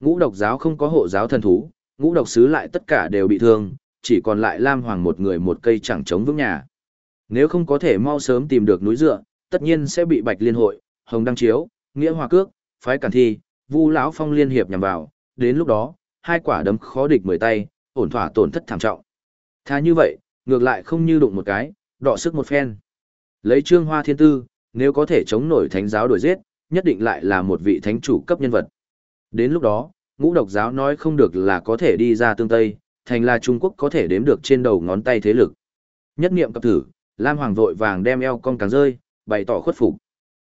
Ngũ độc giáo không có hộ giáo thần thú, ngũ độc sứ lại tất cả đều bị thương, chỉ còn lại Lam Hoàng một người một cây chẳng chống vững nhà. Nếu không có thể mau sớm tìm được núi dựa, tất nhiên sẽ bị Bạch Liên hội, Hồng Đăng Chiếu, Nghĩa Hòa Cước, Phái Cản Thi, Vu lão Phong liên hiệp nhằm vào, đến lúc đó, hai quả đấm khó địch mười tay, ổn thỏa tổn thất thảm trọng. Tha như vậy, ngược lại không như đụng một cái, đọ sức một phen. Lấy Trương Hoa Thiên Tư, nếu có thể chống nổi thánh giáo đổi giết, nhất định lại là một vị thánh chủ cấp nhân vật. Đến lúc đó, ngũ độc giáo nói không được là có thể đi ra tương Tây, thành là Trung Quốc có thể đếm được trên đầu ngón tay thế lực. Nhất niệm cập thử, Lam Hoàng vội vàng đem eo con càng rơi, bày tỏ khuất phục.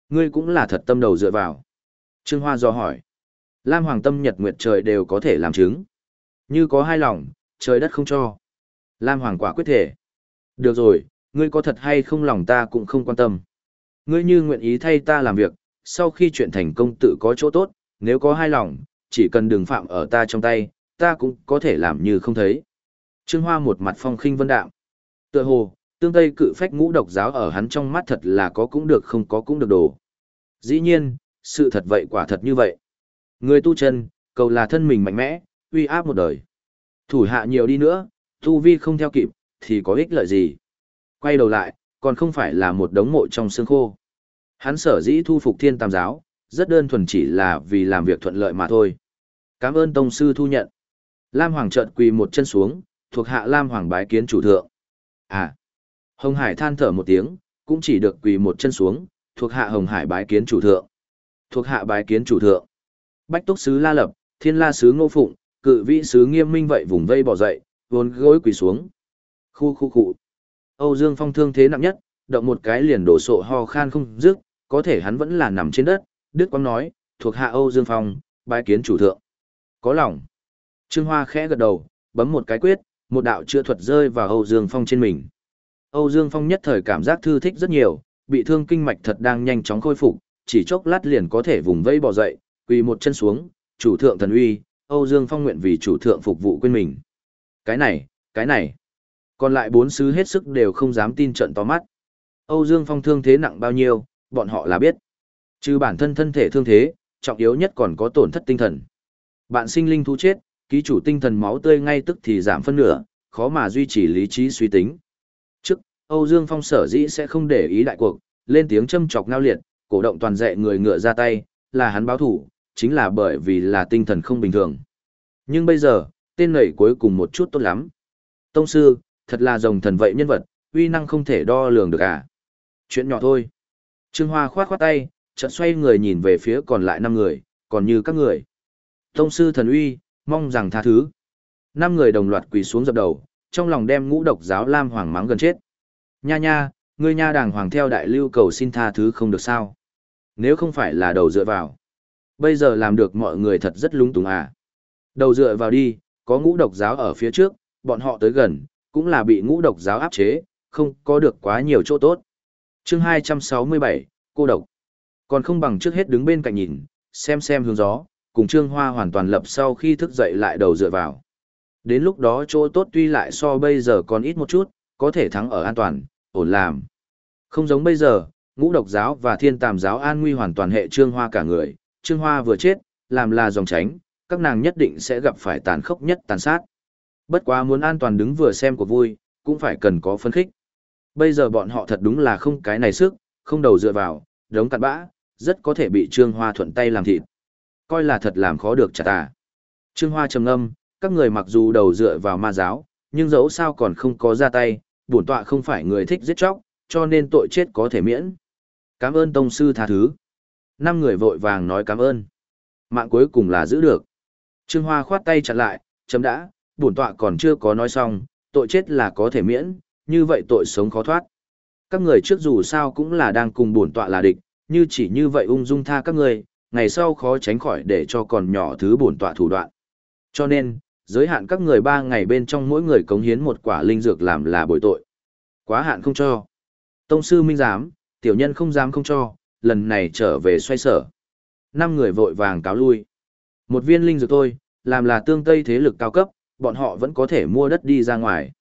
Ngươi cũng là thật tâm đầu dựa vào. Trương Hoa do hỏi. Lam Hoàng tâm nhật nguyệt trời đều có thể làm chứng. Như có hai lòng, trời đất không cho. Lam Hoàng quả quyết thể. Được rồi, ngươi có thật hay không lòng ta cũng không quan tâm. Ngươi như nguyện ý thay ta làm việc, sau khi chuyện thành công tự có chỗ tốt, nếu có hai lòng, chỉ cần đừng phạm ở ta trong tay, ta cũng có thể làm như không thấy. Trương Hoa một mặt phong khinh vân đạm. Tựa hồ, tương tây cự phách ngũ độc giáo ở hắn trong mắt thật là có cũng được không có cũng được đồ. Dĩ nhiên, sự thật vậy quả thật như vậy. Người tu chân, cầu là thân mình mạnh mẽ, uy áp một đời. Thủ hạ nhiều đi nữa, tu vi không theo kịp, thì có ích lợi gì. Quay đầu lại, còn không phải là một đống mộ trong xương khô. Hắn sở dĩ thu phục thiên tam giáo, rất đơn thuần chỉ là vì làm việc thuận lợi mà thôi. Cảm ơn tông sư thu nhận. Lam Hoàng chợt quỳ một chân xuống, thuộc hạ Lam Hoàng bái kiến chủ thượng. À. Hồng Hải than thở một tiếng, cũng chỉ được quỳ một chân xuống, thuộc hạ Hồng Hải bái kiến chủ thượng. Thuộc hạ bái kiến chủ thượng. Bách túc sứ La Lập, Thiên La sứ Ngô Phụng, cự Vĩ sứ Nghiêm Minh vậy vùng vây bỏ dậy, vốn gối quỳ xuống. Khu khu khu. Âu Dương Phong thương thế nặng nhất, động một cái liền đổ sộ ho khan không dứt, có thể hắn vẫn là nằm trên đất, Đức Quang nói, thuộc hạ Âu Dương Phong, bái kiến chủ thượng. Có lòng. Trương Hoa khẽ gật đầu, bấm một cái quyết, một đạo chữa thuật rơi vào Âu Dương Phong trên mình. Âu Dương Phong nhất thời cảm giác thư thích rất nhiều, bị thương kinh mạch thật đang nhanh chóng khôi phục, chỉ chốc lát liền có thể vùng vây bò dậy, quỳ một chân xuống, chủ thượng thần uy, Âu Dương Phong nguyện vì chủ thượng phục vụ quên mình. Cái này, cái này. Còn lại bốn sứ hết sức đều không dám tin trận to mắt. Âu Dương Phong thương thế nặng bao nhiêu, bọn họ là biết. Trừ bản thân thân thể thương thế, trọng yếu nhất còn có tổn thất tinh thần. Bạn sinh linh thú chết, ký chủ tinh thần máu tươi ngay tức thì giảm phân nửa, khó mà duy trì lý trí suy tính. Trước, Âu Dương Phong sở dĩ sẽ không để ý đại cuộc, lên tiếng châm chọc ngao liệt, cổ động toàn dạy người ngựa ra tay, là hắn báo thủ, chính là bởi vì là tinh thần không bình thường. Nhưng bây giờ, tên nảy cuối cùng một chút tốt lắm. Tông sư, thật là rồng thần vậy nhân vật, uy năng không thể đo lường được à. Chuyện nhỏ thôi. Trương Hoa khoát khoát tay, chợt xoay người nhìn về phía còn lại năm người, còn như các người. Tông sư thần uy, mong rằng tha thứ. Năm người đồng loạt quỳ xuống dập đầu, trong lòng đem ngũ độc giáo Lam Hoàng mắng gần chết. Nha nha, ngươi nha đàng hoàng theo đại lưu cầu xin tha thứ không được sao. Nếu không phải là đầu dựa vào. Bây giờ làm được mọi người thật rất lúng túng à. Đầu dựa vào đi, có ngũ độc giáo ở phía trước, bọn họ tới gần, cũng là bị ngũ độc giáo áp chế, không có được quá nhiều chỗ tốt. chương 267, cô độc. Còn không bằng trước hết đứng bên cạnh nhìn, xem xem hướng gió, cùng Trương Hoa hoàn toàn lập sau khi thức dậy lại đầu dựa vào. Đến lúc đó chỗ tốt tuy lại so bây giờ còn ít một chút, có thể thắng ở an toàn, ổn làm. Không giống bây giờ, ngũ độc giáo và thiên tàm giáo an nguy hoàn toàn hệ Trương Hoa cả người, Trương Hoa vừa chết, làm là dòng tránh, các nàng nhất định sẽ gặp phải tàn khốc nhất tàn sát. Bất quá muốn an toàn đứng vừa xem của vui, cũng phải cần có phân khích. Bây giờ bọn họ thật đúng là không cái này sức, không đầu dựa vào, đống cặn bã, rất có thể bị Trương Hoa thuận tay làm thịt. Coi là thật làm khó được chả ta. Trương Hoa trầm ngâm, các người mặc dù đầu dựa vào ma giáo, nhưng dẫu sao còn không có ra tay, bổn tọa không phải người thích giết chóc, cho nên tội chết có thể miễn. Cảm ơn tông sư tha thứ. Năm người vội vàng nói cảm ơn. Mạng cuối cùng là giữ được. Trương Hoa khoát tay chặn lại, chấm đã, bổn tọa còn chưa có nói xong, tội chết là có thể miễn, như vậy tội sống khó thoát. Các người trước dù sao cũng là đang cùng bổn tọa là địch, như chỉ như vậy ung dung tha các người, ngày sau khó tránh khỏi để cho còn nhỏ thứ bổn tọa thủ đoạn. Cho nên, giới hạn các người ba ngày bên trong mỗi người cống hiến một quả linh dược làm là bồi tội. Quá hạn không cho. Tông sư minh giám, tiểu nhân không dám không cho, lần này trở về xoay sở. Năm người vội vàng cáo lui. Một viên linh dược thôi, làm là tương tây thế lực cao cấp, bọn họ vẫn có thể mua đất đi ra ngoài.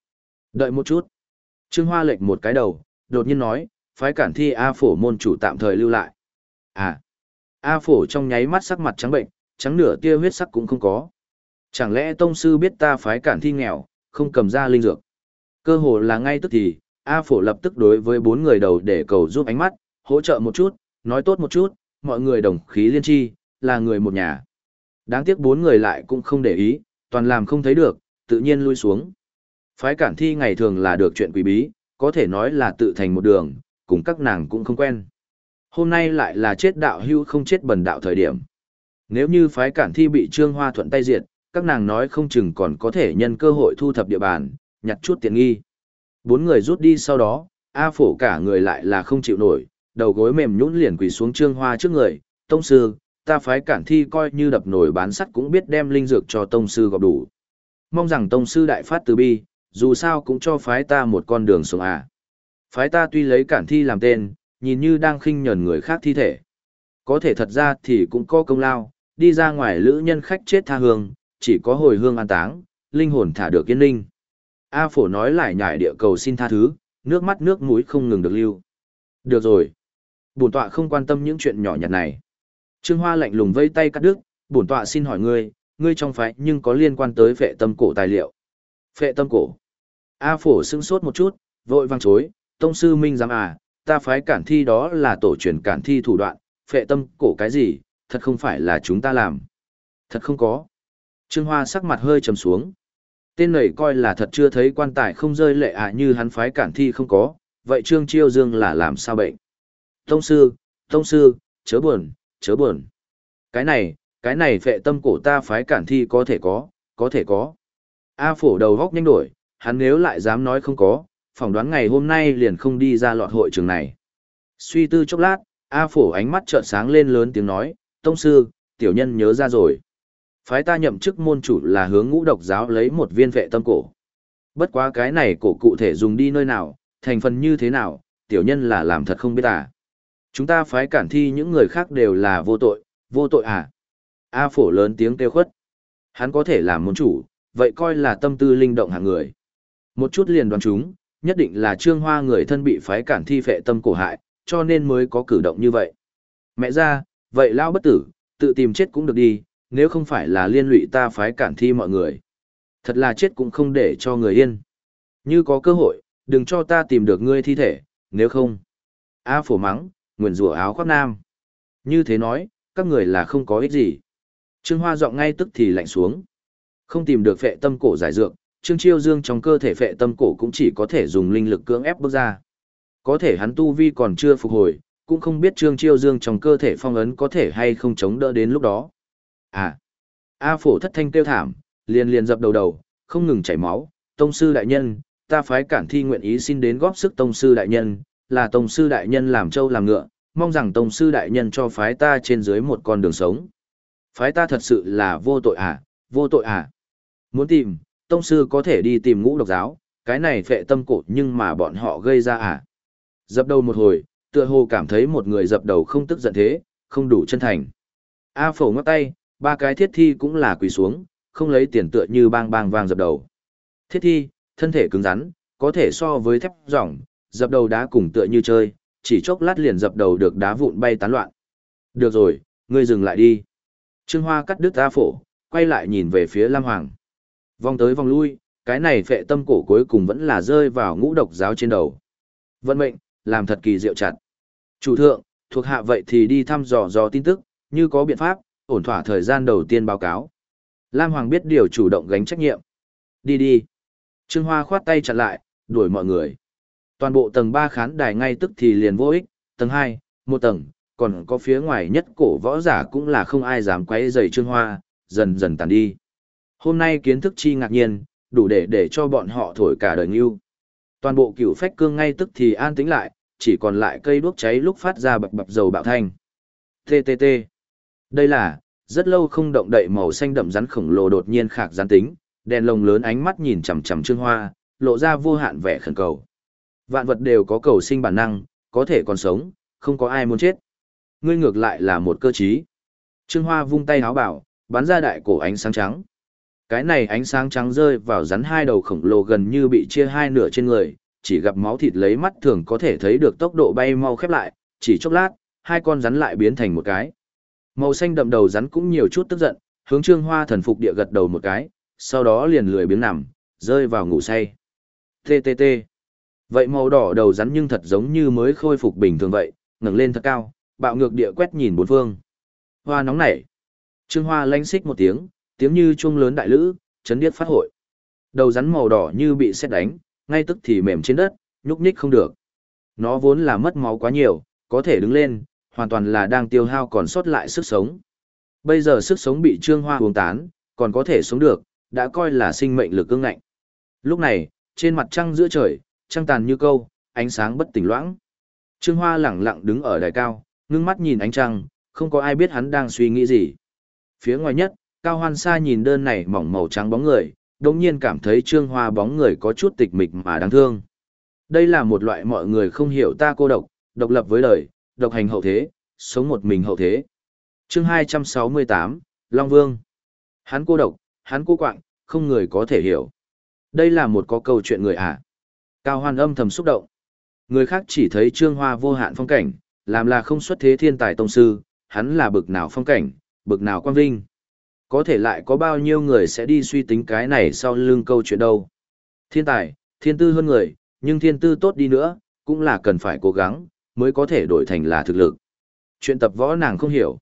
Đợi một chút. Trương Hoa lệch một cái đầu, đột nhiên nói, phái cản thi A phổ môn chủ tạm thời lưu lại. À. A phổ trong nháy mắt sắc mặt trắng bệnh, Trắng nửa tia huyết sắc cũng không có. Chẳng lẽ tông sư biết ta phái cản thi nghèo, không cầm ra linh dược. Cơ hồ là ngay tức thì, A phổ lập tức đối với bốn người đầu để cầu giúp ánh mắt, hỗ trợ một chút, nói tốt một chút, mọi người đồng khí liên tri, là người một nhà. Đáng tiếc bốn người lại cũng không để ý, toàn làm không thấy được, tự nhiên lui xuống. Phái cản thi ngày thường là được chuyện quỷ bí, có thể nói là tự thành một đường, cùng các nàng cũng không quen. Hôm nay lại là chết đạo hưu không chết bần đạo thời điểm. Nếu như phái cản thi bị trương hoa thuận tay diệt, các nàng nói không chừng còn có thể nhân cơ hội thu thập địa bàn, nhặt chút tiện nghi. Bốn người rút đi sau đó, A phổ cả người lại là không chịu nổi, đầu gối mềm nhũn liền quỳ xuống trương hoa trước người, tông sư, ta phái cản thi coi như đập nổi bán sắt cũng biết đem linh dược cho tông sư gọp đủ. Mong rằng tông sư đại phát từ bi, dù sao cũng cho phái ta một con đường sống à. Phái ta tuy lấy cản thi làm tên, nhìn như đang khinh nhờn người khác thi thể. Có thể thật ra thì cũng có công lao, đi ra ngoài lữ nhân khách chết tha hương, chỉ có hồi hương an táng, linh hồn thả được yên ninh. A phổ nói lại nhải địa cầu xin tha thứ, nước mắt nước mũi không ngừng được lưu. Được rồi. Bổn tọa không quan tâm những chuyện nhỏ nhặt này. Trương Hoa lạnh lùng vây tay cắt đứt, bổn tọa xin hỏi ngươi, ngươi trong phái nhưng có liên quan tới phệ tâm cổ tài liệu. Phệ tâm cổ. A phổ sững sốt một chút, vội vang chối, tông sư minh giám à, ta phái cản thi đó là tổ truyền cản thi thủ đoạn, phệ tâm cổ cái gì, thật không phải là chúng ta làm. Thật không có. Trương Hoa sắc mặt hơi trầm xuống. Tên này coi là thật chưa thấy quan tài không rơi lệ à như hắn phái cản thi không có, vậy Trương Chiêu Dương là làm sao bệnh? Tông sư, tông sư, chớ buồn, chớ buồn. Cái này, cái này phệ tâm cổ ta phái cản thi có thể có, có thể có. A phổ đầu góc nhanh đổi, hắn nếu lại dám nói không có, phỏng đoán ngày hôm nay liền không đi ra lọt hội trường này. Suy tư chốc lát, A phổ ánh mắt trợn sáng lên lớn tiếng nói, tông sư, tiểu nhân nhớ ra rồi. Phái ta nhậm chức môn chủ là hướng ngũ độc giáo lấy một viên vệ tâm cổ. Bất quá cái này cổ cụ thể dùng đi nơi nào, thành phần như thế nào, tiểu nhân là làm thật không biết à. Chúng ta phái cản thi những người khác đều là vô tội, vô tội à. A phổ lớn tiếng kêu khuất. Hắn có thể làm môn chủ, vậy coi là tâm tư linh động hạng người. Một chút liền đoán chúng, nhất định là trương hoa người thân bị phái cản thi phệ tâm cổ hại, cho nên mới có cử động như vậy. Mẹ ra, vậy lao bất tử, tự tìm chết cũng được đi, nếu không phải là liên lụy ta phái cản thi mọi người. Thật là chết cũng không để cho người yên. Như có cơ hội, đừng cho ta tìm được ngươi thi thể, nếu không. A phổ mắng, nguyền rủa áo khoác nam. Như thế nói, các người là không có ích gì. Trương Hoa giọng ngay tức thì lạnh xuống. Không tìm được phệ tâm cổ giải dược, Trương Chiêu Dương trong cơ thể phệ tâm cổ cũng chỉ có thể dùng linh lực cưỡng ép bước ra. Có thể hắn tu vi còn chưa phục hồi, cũng không biết Trương Chiêu Dương trong cơ thể phong ấn có thể hay không chống đỡ đến lúc đó. À, A phổ thất thanh kêu thảm, liền liền dập đầu đầu, không ngừng chảy máu, tông sư đại nhân, ta phái cản thi nguyện ý xin đến góp sức tông sư đại nhân, là tông sư đại nhân làm trâu làm ngựa, mong rằng tông sư đại nhân cho phái ta trên dưới một con đường sống. Phái ta thật sự là vô tội à, vô tội à. Muốn tìm, tông sư có thể đi tìm ngũ độc giáo, cái này phệ tâm cổ nhưng mà bọn họ gây ra à. Dập đầu một hồi, tựa hồ cảm thấy một người dập đầu không tức giận thế, không đủ chân thành. A phổ ngắt tay, ba cái thiết thi cũng là quỳ xuống, không lấy tiền tựa như bang bang vang dập đầu. Thiết thi, thân thể cứng rắn, có thể so với thép rỏng, dập đầu đá cùng tựa như chơi, chỉ chốc lát liền dập đầu được đá vụn bay tán loạn. Được rồi, ngươi dừng lại đi. Trương Hoa cắt đứt A phổ, quay lại nhìn về phía Lam Hoàng. Vòng tới vòng lui, cái này phệ tâm cổ cuối cùng vẫn là rơi vào ngũ độc giáo trên đầu. Vận mệnh, làm thật kỳ diệu chặt. Chủ thượng, thuộc hạ vậy thì đi thăm dò dò tin tức, như có biện pháp, ổn thỏa thời gian đầu tiên báo cáo. Lam Hoàng biết điều chủ động gánh trách nhiệm. Đi đi. Trương Hoa khoát tay chặn lại, đuổi mọi người. Toàn bộ tầng 3 khán đài ngay tức thì liền vô ích, tầng 2, một tầng, còn có phía ngoài nhất cổ võ giả cũng là không ai dám quấy rầy Trương Hoa, dần dần tàn đi. Hôm nay kiến thức chi ngạc nhiên, đủ để để cho bọn họ thổi cả đời ngưu. Toàn bộ cửu phách cương ngay tức thì an tĩnh lại, chỉ còn lại cây đuốc cháy lúc phát ra bập bập dầu bạo thanh. TTT. Đây là, rất lâu không động đậy màu xanh đậm rắn khổng lồ đột nhiên khạc rắn tính, đèn lồng lớn ánh mắt nhìn chằm chằm Trương Hoa, lộ ra vô hạn vẻ khẩn cầu. Vạn vật đều có cầu sinh bản năng, có thể còn sống, không có ai muốn chết. Ngươi ngược lại là một cơ trí. Trương Hoa vung tay háo bảo, bắn ra đại cổ ánh sáng trắng. Cái này ánh sáng trắng rơi vào rắn hai đầu khổng lồ gần như bị chia hai nửa trên người, chỉ gặp máu thịt lấy mắt thường có thể thấy được tốc độ bay mau khép lại, chỉ chốc lát, hai con rắn lại biến thành một cái. Màu xanh đậm đầu rắn cũng nhiều chút tức giận, hướng Trương Hoa thần phục địa gật đầu một cái, sau đó liền lười biếng nằm, rơi vào ngủ say. TTT. Vậy màu đỏ đầu rắn nhưng thật giống như mới khôi phục bình thường vậy, ngẩng lên thật cao, bạo ngược địa quét nhìn bốn phương. Hoa nóng nảy. Trương Hoa lanh xích một tiếng, tiếng như chuông lớn đại lữ, chấn điếc phát hội. Đầu rắn màu đỏ như bị sét đánh, ngay tức thì mềm trên đất, nhúc nhích không được. Nó vốn là mất máu quá nhiều, có thể đứng lên, hoàn toàn là đang tiêu hao còn sót lại sức sống. Bây giờ sức sống bị Trương Hoa uống tán, còn có thể sống được, đã coi là sinh mệnh lực cương ngạnh. Lúc này, trên mặt trăng giữa trời, trăng tàn như câu, ánh sáng bất tỉnh loãng. Trương Hoa lẳng lặng đứng ở đài cao, ngưng mắt nhìn ánh trăng, không có ai biết hắn đang suy nghĩ gì. Phía ngoài nhất, Cao Hoan Sa nhìn đơn này mỏng màu trắng bóng người, đồng nhiên cảm thấy Trương Hoa bóng người có chút tịch mịch mà đáng thương. Đây là một loại mọi người không hiểu ta cô độc, độc lập với đời, độc hành hậu thế, sống một mình hậu thế. Chương 268, Long Vương. Hắn cô độc, hắn cô quạng, không người có thể hiểu. Đây là một có câu chuyện người à. Cao Hoan âm thầm xúc động. Người khác chỉ thấy Trương Hoa vô hạn phong cảnh, làm là không xuất thế thiên tài tông sư, hắn là bực nào phong cảnh, bực nào quan vinh. Có thể lại có bao nhiêu người sẽ đi suy tính cái này sau lưng câu chuyện đâu. Thiên tài, thiên tư hơn người, nhưng thiên tư tốt đi nữa, cũng là cần phải cố gắng, mới có thể đổi thành là thực lực. Chuyện tập võ nàng không hiểu.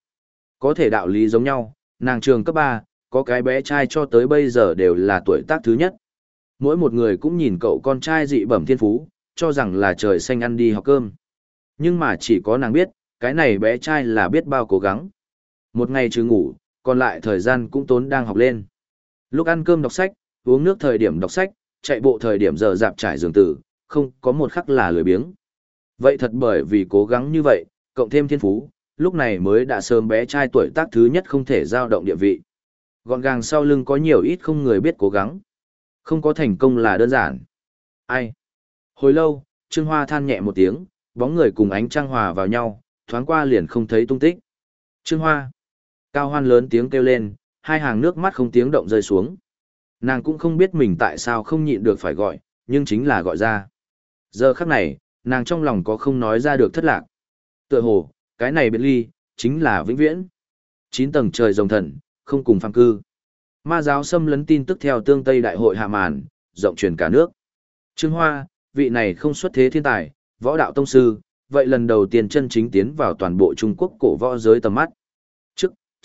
Có thể đạo lý giống nhau, nàng trường cấp 3, có cái bé trai cho tới bây giờ đều là tuổi tác thứ nhất. Mỗi một người cũng nhìn cậu con trai dị bẩm thiên phú, cho rằng là trời xanh ăn đi học cơm. Nhưng mà chỉ có nàng biết, cái này bé trai là biết bao cố gắng. Một ngày trừ ngủ, còn lại thời gian cũng tốn đang học lên. Lúc ăn cơm đọc sách, uống nước thời điểm đọc sách, chạy bộ thời điểm giờ dạp trải giường tử, không có một khắc là lười biếng. Vậy thật bởi vì cố gắng như vậy, cộng thêm thiên phú, lúc này mới đã sớm bé trai tuổi tác thứ nhất không thể giao động địa vị. Gọn gàng sau lưng có nhiều ít không người biết cố gắng. Không có thành công là đơn giản. Ai? Hồi lâu, Trương Hoa than nhẹ một tiếng, bóng người cùng ánh trăng hòa vào nhau, thoáng qua liền không thấy tung tích. Trương Hoa. Cao hoan lớn tiếng kêu lên, hai hàng nước mắt không tiếng động rơi xuống. Nàng cũng không biết mình tại sao không nhịn được phải gọi, nhưng chính là gọi ra. Giờ khắc này, nàng trong lòng có không nói ra được thất lạc. Tựa hồ, cái này biệt ly, chính là vĩnh viễn. Chín tầng trời rồng thần, không cùng phàm cư. Ma giáo xâm lấn tin tức theo tương Tây Đại hội hạ màn, rộng truyền cả nước. Trương Hoa, vị này không xuất thế thiên tài, võ đạo tông sư, vậy lần đầu tiên chân chính tiến vào toàn bộ Trung Quốc cổ võ giới tầm mắt.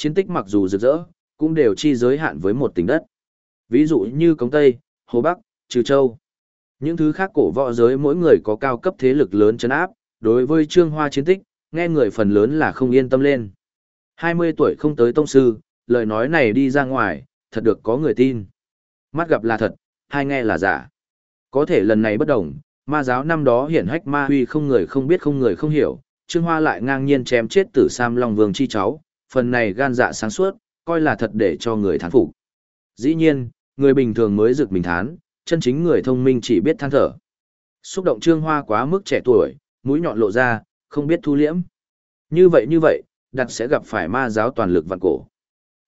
Chiến tích mặc dù rực rỡ, cũng đều chi giới hạn với một tỉnh đất. Ví dụ như Cống Tây, Hồ Bắc, Trừ Châu. Những thứ khác cổ võ giới mỗi người có cao cấp thế lực lớn chấn áp, đối với Trương Hoa chiến tích, nghe người phần lớn là không yên tâm lên. 20 tuổi không tới tông sư, lời nói này đi ra ngoài, thật được có người tin. Mắt gặp là thật, hai nghe là giả. Có thể lần này bất đồng, ma giáo năm đó hiển hách ma huy không người không biết không người không hiểu, Trương Hoa lại ngang nhiên chém chết tử Sam Long Vương chi cháu, phần này gan dạ sáng suốt, coi là thật để cho người thán phục. Dĩ nhiên, người bình thường mới rực mình thán, chân chính người thông minh chỉ biết than thở. Xúc động Trương Hoa quá mức trẻ tuổi, mũi nhọn lộ ra, không biết thu liễm. Như vậy như vậy, đặt sẽ gặp phải ma giáo toàn lực vạn cổ.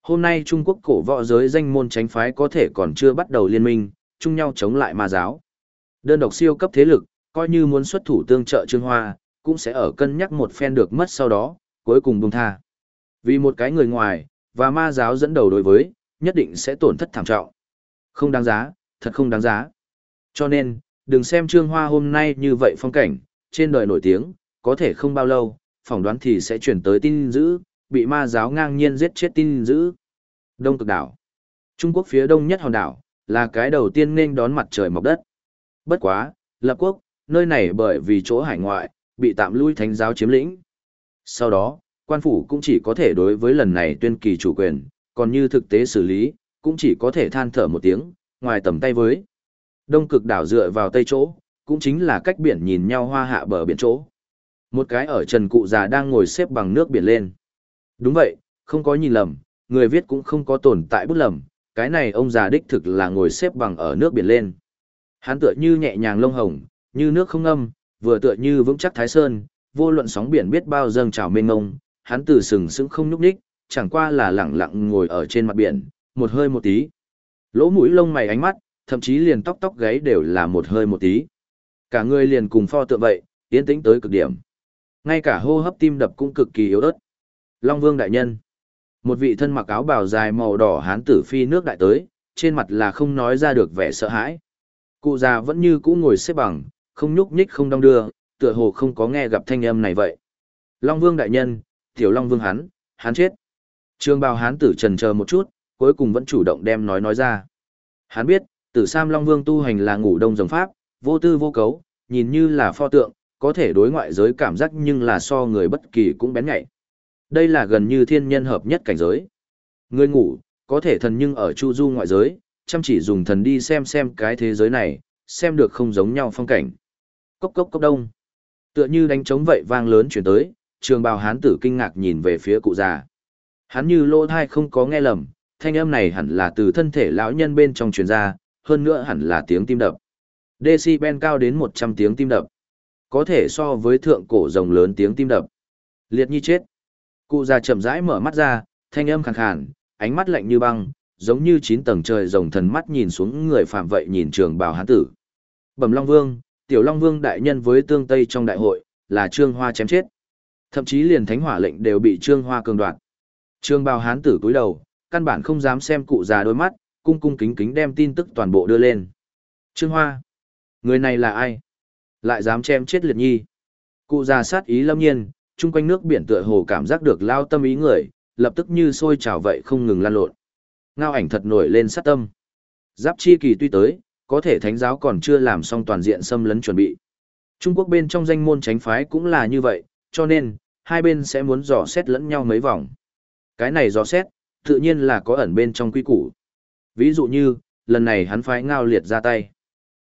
Hôm nay Trung Quốc cổ võ giới danh môn tránh phái có thể còn chưa bắt đầu liên minh, chung nhau chống lại ma giáo. Đơn độc siêu cấp thế lực, coi như muốn xuất thủ tương trợ Trương Hoa, cũng sẽ ở cân nhắc một phen được mất sau đó, cuối cùng buông tha. Vì một cái người ngoài, và ma giáo dẫn đầu đối với, nhất định sẽ tổn thất thảm trọng. Không đáng giá, thật không đáng giá. Cho nên, đừng xem Trương Hoa hôm nay như vậy phong cảnh, trên đời nổi tiếng, có thể không bao lâu, phỏng đoán thì sẽ chuyển tới tin dữ, bị ma giáo ngang nhiên giết chết tin dữ. Đông cực đảo. Trung Quốc phía đông nhất hòn đảo, là cái đầu tiên nên đón mặt trời mọc đất. Bất quá, lập quốc, nơi này bởi vì chỗ hải ngoại, bị tạm lui thánh giáo chiếm lĩnh. Sau đó, quan phủ cũng chỉ có thể đối với lần này tuyên kỳ chủ quyền, còn như thực tế xử lý, cũng chỉ có thể than thở một tiếng, ngoài tầm tay với. Đông cực đảo dựa vào tây chỗ, cũng chính là cách biển nhìn nhau hoa hạ bờ biển chỗ. Một cái ở trần cụ già đang ngồi xếp bằng nước biển lên. Đúng vậy, không có nhìn lầm, người viết cũng không có tồn tại bút lầm, cái này ông già đích thực là ngồi xếp bằng ở nước biển lên. Hắn tựa như nhẹ nhàng lông hồng, như nước không âm, vừa tựa như vững chắc thái sơn, vô luận sóng biển biết bao dâng trào mênh ngông, hắn từ sừng sững không nhúc nhích, chẳng qua là lẳng lặng ngồi ở trên mặt biển, một hơi một tí. Lỗ mũi lông mày ánh mắt, thậm chí liền tóc tóc gáy đều là một hơi một tí. Cả người liền cùng pho tượng vậy, yên tĩnh tới cực điểm. Ngay cả hô hấp tim đập cũng cực kỳ yếu ớt. Long Vương đại nhân. Một vị thân mặc áo bào dài màu đỏ hán tử phi nước đại tới, trên mặt là không nói ra được vẻ sợ hãi. Cụ già vẫn như cũ ngồi xếp bằng, không nhúc nhích không đong đưa, tựa hồ không có nghe gặp thanh âm này vậy. Long Vương đại nhân, tiểu Long Vương hắn, hắn chết. Trương bào hán tử trần chờ một chút, cuối cùng vẫn chủ động đem nói nói ra. Hắn biết, tử Sam Long Vương tu hành là ngủ đông giống pháp, vô tư vô cấu, nhìn như là pho tượng, có thể đối ngoại giới cảm giác nhưng là so người bất kỳ cũng bén nhạy. Đây là gần như thiên nhân hợp nhất cảnh giới. Người ngủ, có thể thần nhưng ở chu du ngoại giới, chăm chỉ dùng thần đi xem xem cái thế giới này, xem được không giống nhau phong cảnh. Cốc cốc cốc đông. Tựa như đánh trống vậy vang lớn chuyển tới, trường bào hán tử kinh ngạc nhìn về phía cụ già. Hắn như lỗ thai không có nghe lầm, thanh âm này hẳn là từ thân thể lão nhân bên trong truyền ra, hơn nữa hẳn là tiếng tim đập. Decibel cao đến 100 tiếng tim đập. Có thể so với thượng cổ rồng lớn tiếng tim đập. Liệt nhi chết. Cụ già chậm rãi mở mắt ra, thanh âm khàn khàn, ánh mắt lạnh như băng, giống như chín tầng trời rồng thần mắt nhìn xuống người phạm vậy nhìn trường bào hán tử. Bẩm Long Vương, Tiểu Long Vương đại nhân với tương Tây trong đại hội, là Trương Hoa chém chết. Thậm chí liền thánh hỏa lệnh đều bị Trương Hoa cường đoạt. Trương bào hán tử cúi đầu, căn bản không dám xem cụ già đôi mắt, cung cung kính kính đem tin tức toàn bộ đưa lên. Trương Hoa, người này là ai? Lại dám chém chết liệt nhi. Cụ già sát ý lâm nhiên, chung quanh nước biển tựa hồ cảm giác được lao tâm ý người, lập tức như sôi trào vậy không ngừng lan lộn. Ngao ảnh thật nổi lên sát tâm. Giáp chi kỳ tuy tới, có thể thánh giáo còn chưa làm xong toàn diện xâm lấn chuẩn bị. Trung Quốc bên trong danh môn tránh phái cũng là như vậy, cho nên, hai bên sẽ muốn dò xét lẫn nhau mấy vòng. Cái này dò xét, tự nhiên là có ẩn bên trong quy củ. Ví dụ như, lần này hắn phái ngao liệt ra tay.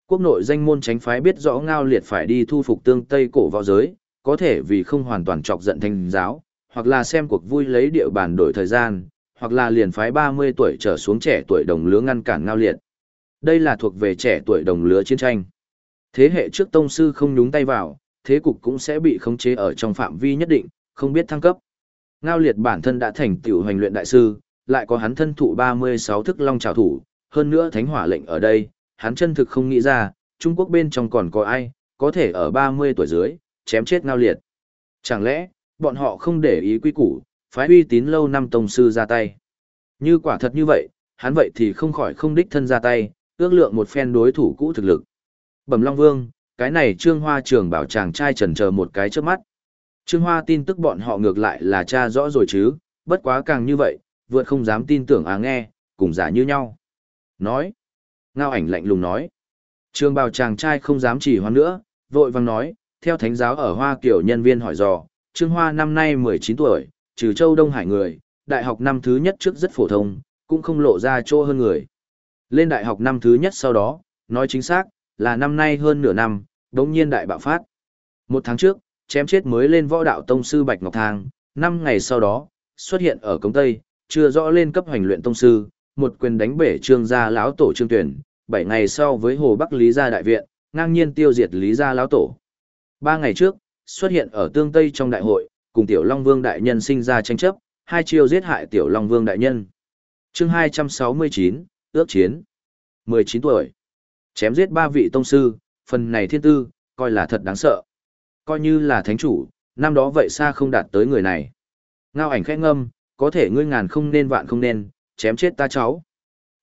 Quốc nội danh môn tránh phái biết rõ ngao liệt phải đi thu phục tương Tây cổ vào giới, có thể vì không hoàn toàn chọc giận thanh giáo, hoặc là xem cuộc vui lấy địa bàn đổi thời gian, hoặc là liền phái 30 tuổi trở xuống trẻ tuổi đồng lứa ngăn cản ngao liệt. Đây là thuộc về trẻ tuổi đồng lứa chiến tranh. Thế hệ trước tông sư không nhúng tay vào, thế cục cũng sẽ bị khống chế ở trong phạm vi nhất định, không biết thăng cấp. Ngao liệt bản thân đã thành tiểu hành luyện đại sư, lại có hắn thân thụ 36 thức long trào thủ, hơn nữa thánh hỏa lệnh ở đây, hắn chân thực không nghĩ ra, Trung Quốc bên trong còn có ai, có thể ở 30 tuổi dưới, chém chết ngao liệt. Chẳng lẽ, bọn họ không để ý quy củ, phái uy tín lâu năm tông sư ra tay. Như quả thật như vậy, hắn vậy thì không khỏi không đích thân ra tay, ước lượng một phen đối thủ cũ thực lực. Bẩm Long Vương, cái này Trương Hoa trường bảo chàng trai trần chờ một cái trước mắt. Trương Hoa tin tức bọn họ ngược lại là cha rõ rồi chứ, bất quá càng như vậy, vượt không dám tin tưởng à nghe, cùng giả như nhau. Nói. Ngao ảnh lạnh lùng nói. Trương bào chàng trai không dám chỉ hoan nữa, vội vàng nói, theo thánh giáo ở Hoa Kiều nhân viên hỏi dò, Trương Hoa năm nay 19 tuổi, trừ châu Đông Hải người, đại học năm thứ nhất trước rất phổ thông, cũng không lộ ra chỗ hơn người. Lên đại học năm thứ nhất sau đó, nói chính xác, là năm nay hơn nửa năm, đống nhiên đại bạo phát. Một tháng trước, chém chết mới lên võ đạo tông sư Bạch Ngọc Thang, năm ngày sau đó, xuất hiện ở Cống Tây, chưa rõ lên cấp hành luyện tông sư, một quyền đánh bể trương gia lão tổ trương tuyển, bảy ngày sau với Hồ Bắc Lý gia đại viện, ngang nhiên tiêu diệt Lý gia lão tổ. Ba ngày trước, xuất hiện ở tương Tây trong đại hội, cùng Tiểu Long Vương đại nhân sinh ra tranh chấp, hai chiêu giết hại Tiểu Long Vương đại nhân. Chương 269, ước chiến. 19 tuổi. Chém giết ba vị tông sư, phần này thiên tư, coi là thật đáng sợ. Coi như là thánh chủ, năm đó vậy xa không đạt tới người này. Ngao ảnh khẽ ngâm, có thể ngươi ngàn không nên vạn không nên, chém chết ta cháu.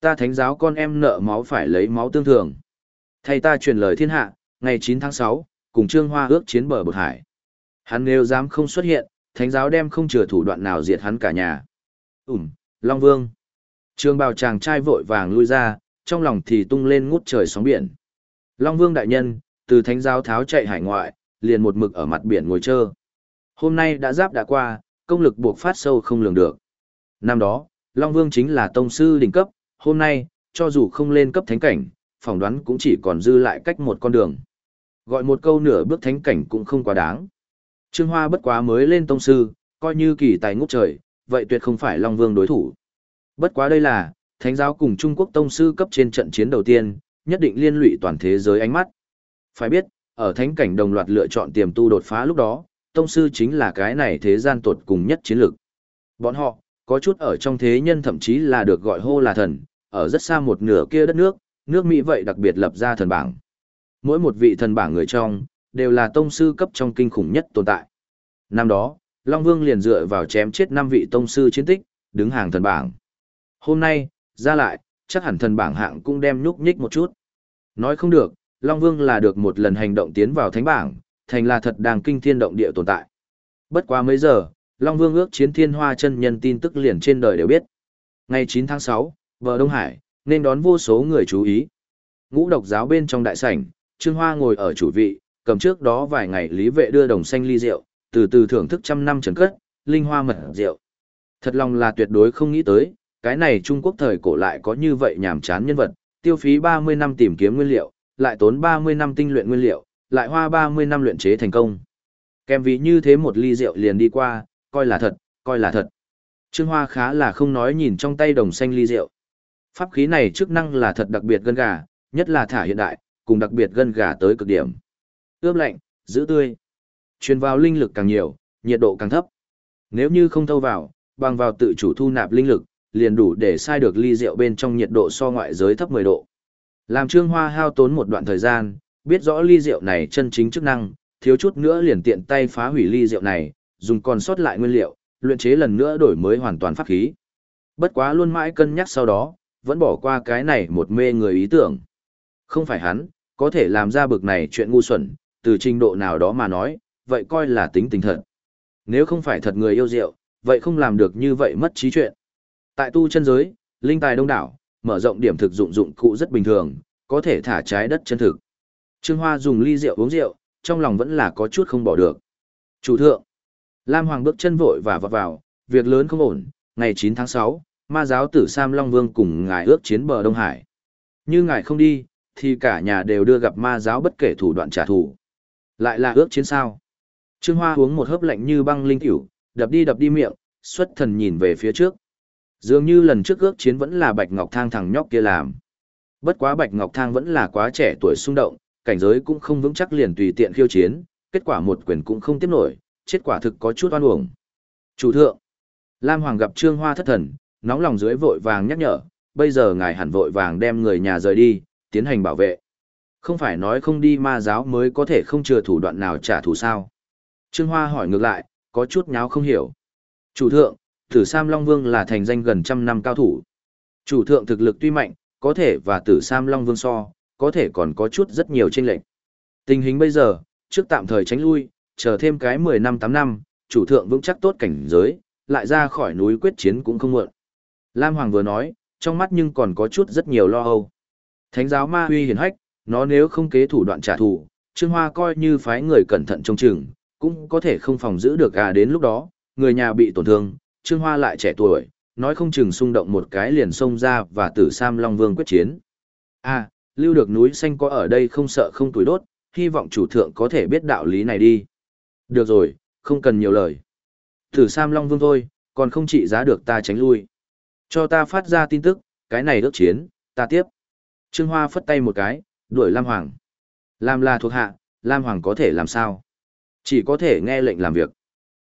Ta thánh giáo con em nợ máu phải lấy máu tương thường. Thầy ta truyền lời thiên hạ, ngày 9 tháng 6, cùng Trương Hoa ước chiến bờ bực hải. Hắn nếu dám không xuất hiện, thánh giáo đem không chừa thủ đoạn nào diệt hắn cả nhà. Ừm, Long Vương. Trương bào chàng trai vội vàng lui ra, trong lòng thì tung lên ngút trời sóng biển. Long Vương đại nhân, từ thánh giáo tháo chạy hải ngoại, liền một mực ở mặt biển ngồi chơ. Hôm nay đã giáp đã qua, công lực buộc phát sâu không lường được. Năm đó, Long Vương chính là tông sư đỉnh cấp, hôm nay, cho dù không lên cấp thánh cảnh, phỏng đoán cũng chỉ còn dư lại cách một con đường. Gọi một câu nửa bước thánh cảnh cũng không quá đáng. Trương Hoa bất quá mới lên tông sư, coi như kỳ tài ngút trời, vậy tuyệt không phải Long Vương đối thủ. Bất quá đây là, thánh giáo cùng Trung Quốc tông sư cấp trên trận chiến đầu tiên, nhất định liên lụy toàn thế giới ánh mắt. Phải biết, ở thánh cảnh đồng loạt lựa chọn tiềm tu đột phá lúc đó, tông sư chính là cái này thế gian tuột cùng nhất chiến lược. Bọn họ, có chút ở trong thế nhân thậm chí là được gọi hô là thần, ở rất xa một nửa kia đất nước, nước Mỹ vậy đặc biệt lập ra thần bảng. Mỗi một vị thần bảng người trong, đều là tông sư cấp trong kinh khủng nhất tồn tại. Năm đó, Long Vương liền dựa vào chém chết năm vị tông sư chiến tích, đứng hàng thần bảng. Hôm nay, ra lại, chắc hẳn thần bảng hạng cũng đem nhúc nhích một chút. Nói không được, Long Vương là được một lần hành động tiến vào thánh bảng, thành là thật đang kinh thiên động địa tồn tại. Bất quá mấy giờ, Long Vương ước chiến thiên hoa chân nhân tin tức liền trên đời đều biết. Ngày 9 tháng 6, vợ Đông Hải, nên đón vô số người chú ý. Ngũ độc giáo bên trong đại sảnh, Trương Hoa ngồi ở chủ vị, cầm trước đó vài ngày lý vệ đưa đồng xanh ly rượu, từ từ thưởng thức trăm năm trần cất, linh hoa mật rượu. Thật lòng là tuyệt đối không nghĩ tới, cái này Trung Quốc thời cổ lại có như vậy nhàm chán nhân vật, tiêu phí 30 năm tìm kiếm nguyên liệu, lại tốn 30 năm tinh luyện nguyên liệu, lại hoa 30 năm luyện chế thành công. Kèm vì như thế một ly rượu liền đi qua, coi là thật, coi là thật. Trương Hoa khá là không nói nhìn trong tay đồng xanh ly rượu. Pháp khí này chức năng là thật đặc biệt gân gà, nhất là thả hiện đại, cùng đặc biệt gân gà tới cực điểm. Ướp lạnh, giữ tươi. Truyền vào linh lực càng nhiều, nhiệt độ càng thấp. Nếu như không thâu vào, bằng vào tự chủ thu nạp linh lực, liền đủ để sai được ly rượu bên trong nhiệt độ so ngoại giới thấp 10 độ. Làm Trương Hoa hao tốn một đoạn thời gian, biết rõ ly rượu này chân chính chức năng, thiếu chút nữa liền tiện tay phá hủy ly rượu này, dùng còn sót lại nguyên liệu, luyện chế lần nữa đổi mới hoàn toàn pháp khí. Bất quá luôn mãi cân nhắc sau đó, vẫn bỏ qua cái này một mê người ý tưởng. Không phải hắn, có thể làm ra bực này chuyện ngu xuẩn, từ trình độ nào đó mà nói, vậy coi là tính tình thật. Nếu không phải thật người yêu rượu, vậy không làm được như vậy mất trí chuyện. Tại tu chân giới, linh tài đông đảo, mở rộng điểm thực dụng dụng cụ rất bình thường, có thể thả trái đất chân thực. Trương Hoa dùng ly rượu uống rượu, trong lòng vẫn là có chút không bỏ được. Chủ thượng, Lam Hoàng bước chân vội và vọt vào, việc lớn không ổn, ngày 9 tháng 6, ma giáo tử Sam Long Vương cùng ngài ước chiến bờ Đông Hải. Như ngài không đi, thì cả nhà đều đưa gặp ma giáo bất kể thủ đoạn trả thù. Lại là ước chiến sao. Trương Hoa uống một hớp lạnh như băng linh tiểu, đập đi đập đi miệng, xuất thần nhìn về phía trước. Dường như lần trước ước chiến vẫn là Bạch Ngọc Thang thằng nhóc kia làm. Bất quá Bạch Ngọc Thang vẫn là quá trẻ tuổi xung động, cảnh giới cũng không vững chắc liền tùy tiện khiêu chiến, kết quả một quyền cũng không tiếp nổi, chết quả thực có chút oan uổng. Chủ thượng, Lam Hoàng gặp Trương Hoa thất thần, nóng lòng dưới vội vàng nhắc nhở, bây giờ ngài hẳn vội vàng đem người nhà rời đi, tiến hành bảo vệ. Không phải nói không đi ma giáo mới có thể không chừa thủ đoạn nào trả thù sao. Trương Hoa hỏi ngược lại, có chút nháo không hiểu. Chủ thượng, Tử Sam Long Vương là thành danh gần trăm năm cao thủ. Chủ thượng thực lực tuy mạnh, có thể và Tử Sam Long Vương so, có thể còn có chút rất nhiều chênh lệch. Tình hình bây giờ, trước tạm thời tránh lui, chờ thêm cái 10 năm 8 năm, chủ thượng vững chắc tốt cảnh giới, lại ra khỏi núi quyết chiến cũng không muộn. Lam Hoàng vừa nói, trong mắt nhưng còn có chút rất nhiều lo âu. Thánh giáo ma huy hiển hách, nó nếu không kế thủ đoạn trả thù, Trương Hoa coi như phái người cẩn thận trông chừng, cũng có thể không phòng giữ được à đến lúc đó, người nhà bị tổn thương, Trương Hoa lại trẻ tuổi, nói không chừng xung động một cái liền xông ra và tử Sam Long Vương quyết chiến. À, lưu được núi xanh có ở đây không sợ không tuổi đốt, hy vọng chủ thượng có thể biết đạo lý này đi. Được rồi, không cần nhiều lời. Tử Sam Long Vương thôi, còn không trị giá được ta tránh lui. Cho ta phát ra tin tức, cái này ước chiến, ta tiếp. Trương Hoa phất tay một cái, đuổi Lam Hoàng. Lam là thuộc hạ, Lam Hoàng có thể làm sao? Chỉ có thể nghe lệnh làm việc.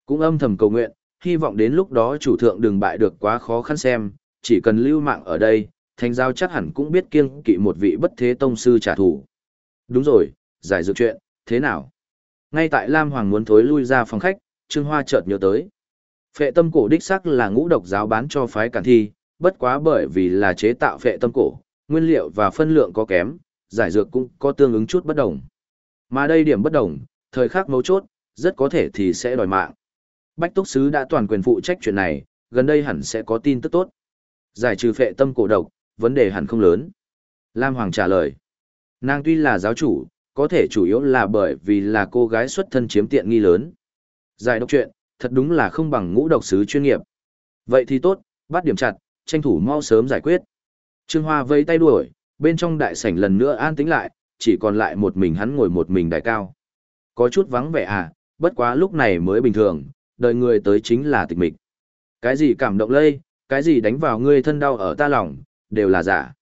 Cũng âm thầm cầu nguyện, hy vọng đến lúc đó chủ thượng đừng bại được quá khó khăn xem, chỉ cần lưu mạng ở đây, thành giao chắc hẳn cũng biết kiêng kỵ một vị bất thế tông sư trả thù. Đúng rồi, giải dược chuyện, thế nào? Ngay tại Lam Hoàng muốn thối lui ra phòng khách, Trương Hoa chợt nhớ tới. Phệ tâm cổ đích sắc là ngũ độc giáo bán cho phái cản thi, bất quá bởi vì là chế tạo phệ tâm cổ, nguyên liệu và phân lượng có kém, giải dược cũng có tương ứng chút bất đồng. Mà đây điểm bất đồng, thời khắc mấu chốt, rất có thể thì sẽ đòi mạng. Bách Túc Sứ đã toàn quyền phụ trách chuyện này, gần đây hẳn sẽ có tin tức tốt. Giải trừ phệ tâm cổ độc, vấn đề hẳn không lớn. Lam Hoàng trả lời. Nàng tuy là giáo chủ, có thể chủ yếu là bởi vì là cô gái xuất thân chiếm tiện nghi lớn. Giải độc chuyện, thật đúng là không bằng ngũ độc sứ chuyên nghiệp. Vậy thì tốt, bắt điểm chặt, tranh thủ mau sớm giải quyết. Trương Hoa vẫy tay đuổi, bên trong đại sảnh lần nữa an tĩnh lại, chỉ còn lại một mình hắn ngồi một mình đại cao. Có chút vắng vẻ à, bất quá lúc này mới bình thường, đời người tới chính là tịch mịch. Cái gì cảm động lây, cái gì đánh vào ngươi thân đau ở ta lòng, đều là giả.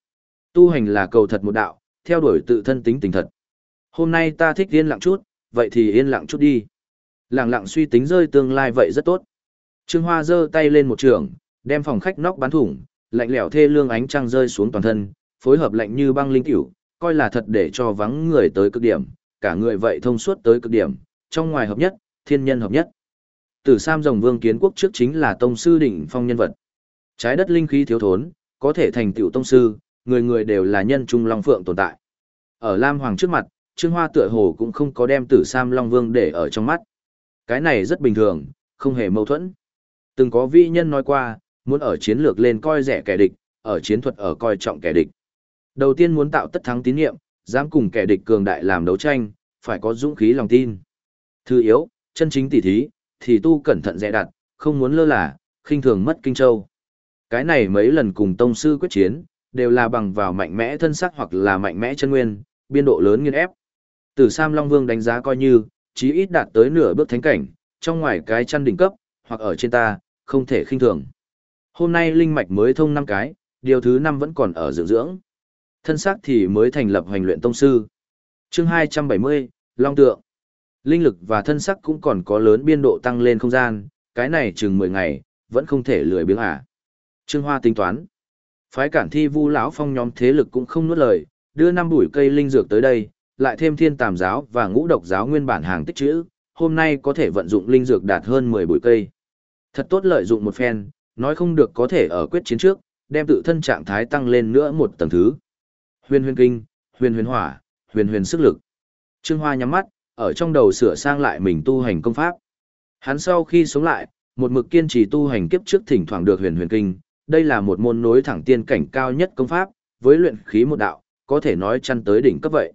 Tu hành là cầu thật một đạo, theo đuổi tự thân tính tình thật. Hôm nay ta thích yên lặng chút, vậy thì yên lặng chút đi. Lặng lặng suy tính rơi tương lai vậy rất tốt. Trương Hoa giơ tay lên một trường, đem phòng khách nóc bắn thủng, lạnh lẽo thê lương ánh trăng rơi xuống toàn thân, phối hợp lạnh như băng linh tiểu, coi là thật để cho vắng người tới cực điểm, cả người vậy thông suốt tới cực điểm, trong ngoài hợp nhất, thiên nhân hợp nhất. Tử Sam Rồng Vương kiến quốc trước chính là tông sư đỉnh phong nhân vật. Trái đất linh khí thiếu thốn, có thể thành tựu tông sư, người người đều là nhân trung long phượng tồn tại. Ở Lam Hoàng trước mặt, Trương Hoa tựa hồ cũng không có đem Tử Sam Long Vương để ở trong mắt. Cái này rất bình thường, không hề mâu thuẫn. Từng có vị nhân nói qua, muốn ở chiến lược lên coi rẻ kẻ địch, ở chiến thuật ở coi trọng kẻ địch. Đầu tiên muốn tạo tất thắng tín nhiệm, dám cùng kẻ địch cường đại làm đấu tranh, phải có dũng khí lòng tin. Thứ yếu, chân chính tỉ thí, thì tu cẩn thận dè đặt, không muốn lơ là, khinh thường mất kinh châu. Cái này mấy lần cùng tông sư quyết chiến, đều là bằng vào mạnh mẽ thân sắc hoặc là mạnh mẽ chân nguyên, biên độ lớn nghiên ép. Từ Sam Long Vương đánh giá coi như, chí ít đạt tới nửa bước thánh cảnh, trong ngoài cái chăn đỉnh cấp, hoặc ở trên ta, không thể khinh thường. Hôm nay linh mạch mới thông 5 cái, điều thứ 5 vẫn còn ở dưỡng dưỡng. Thân xác thì mới thành lập hành luyện tông sư. Chương 270, Long Tượng. Linh lực và thân sắc cũng còn có lớn biên độ tăng lên không gian, cái này chừng 10 ngày, vẫn không thể lười biếng à. Trương Hoa tính toán. Phái cản thi vu lão phong nhóm thế lực cũng không nuốt lời, đưa năm bụi cây linh dược tới đây, lại thêm thiên tàm giáo và ngũ độc giáo nguyên bản hàng tích trữ, hôm nay có thể vận dụng linh dược đạt hơn 10 bụi cây. Thật tốt lợi dụng một phen, nói không được có thể ở quyết chiến trước, đem tự thân trạng thái tăng lên nữa một tầng thứ. Huyền huyền kinh, huyền huyền hỏa, huyền huyền sức lực. Trương Hoa nhắm mắt, ở trong đầu sửa sang lại mình tu hành công pháp. Hắn sau khi sống lại, một mực kiên trì tu hành kiếp trước thỉnh thoảng được huyền huyền kinh, đây là một môn nối thẳng tiên cảnh cao nhất công pháp, với luyện khí một đạo, có thể nói chăn tới đỉnh cấp vậy.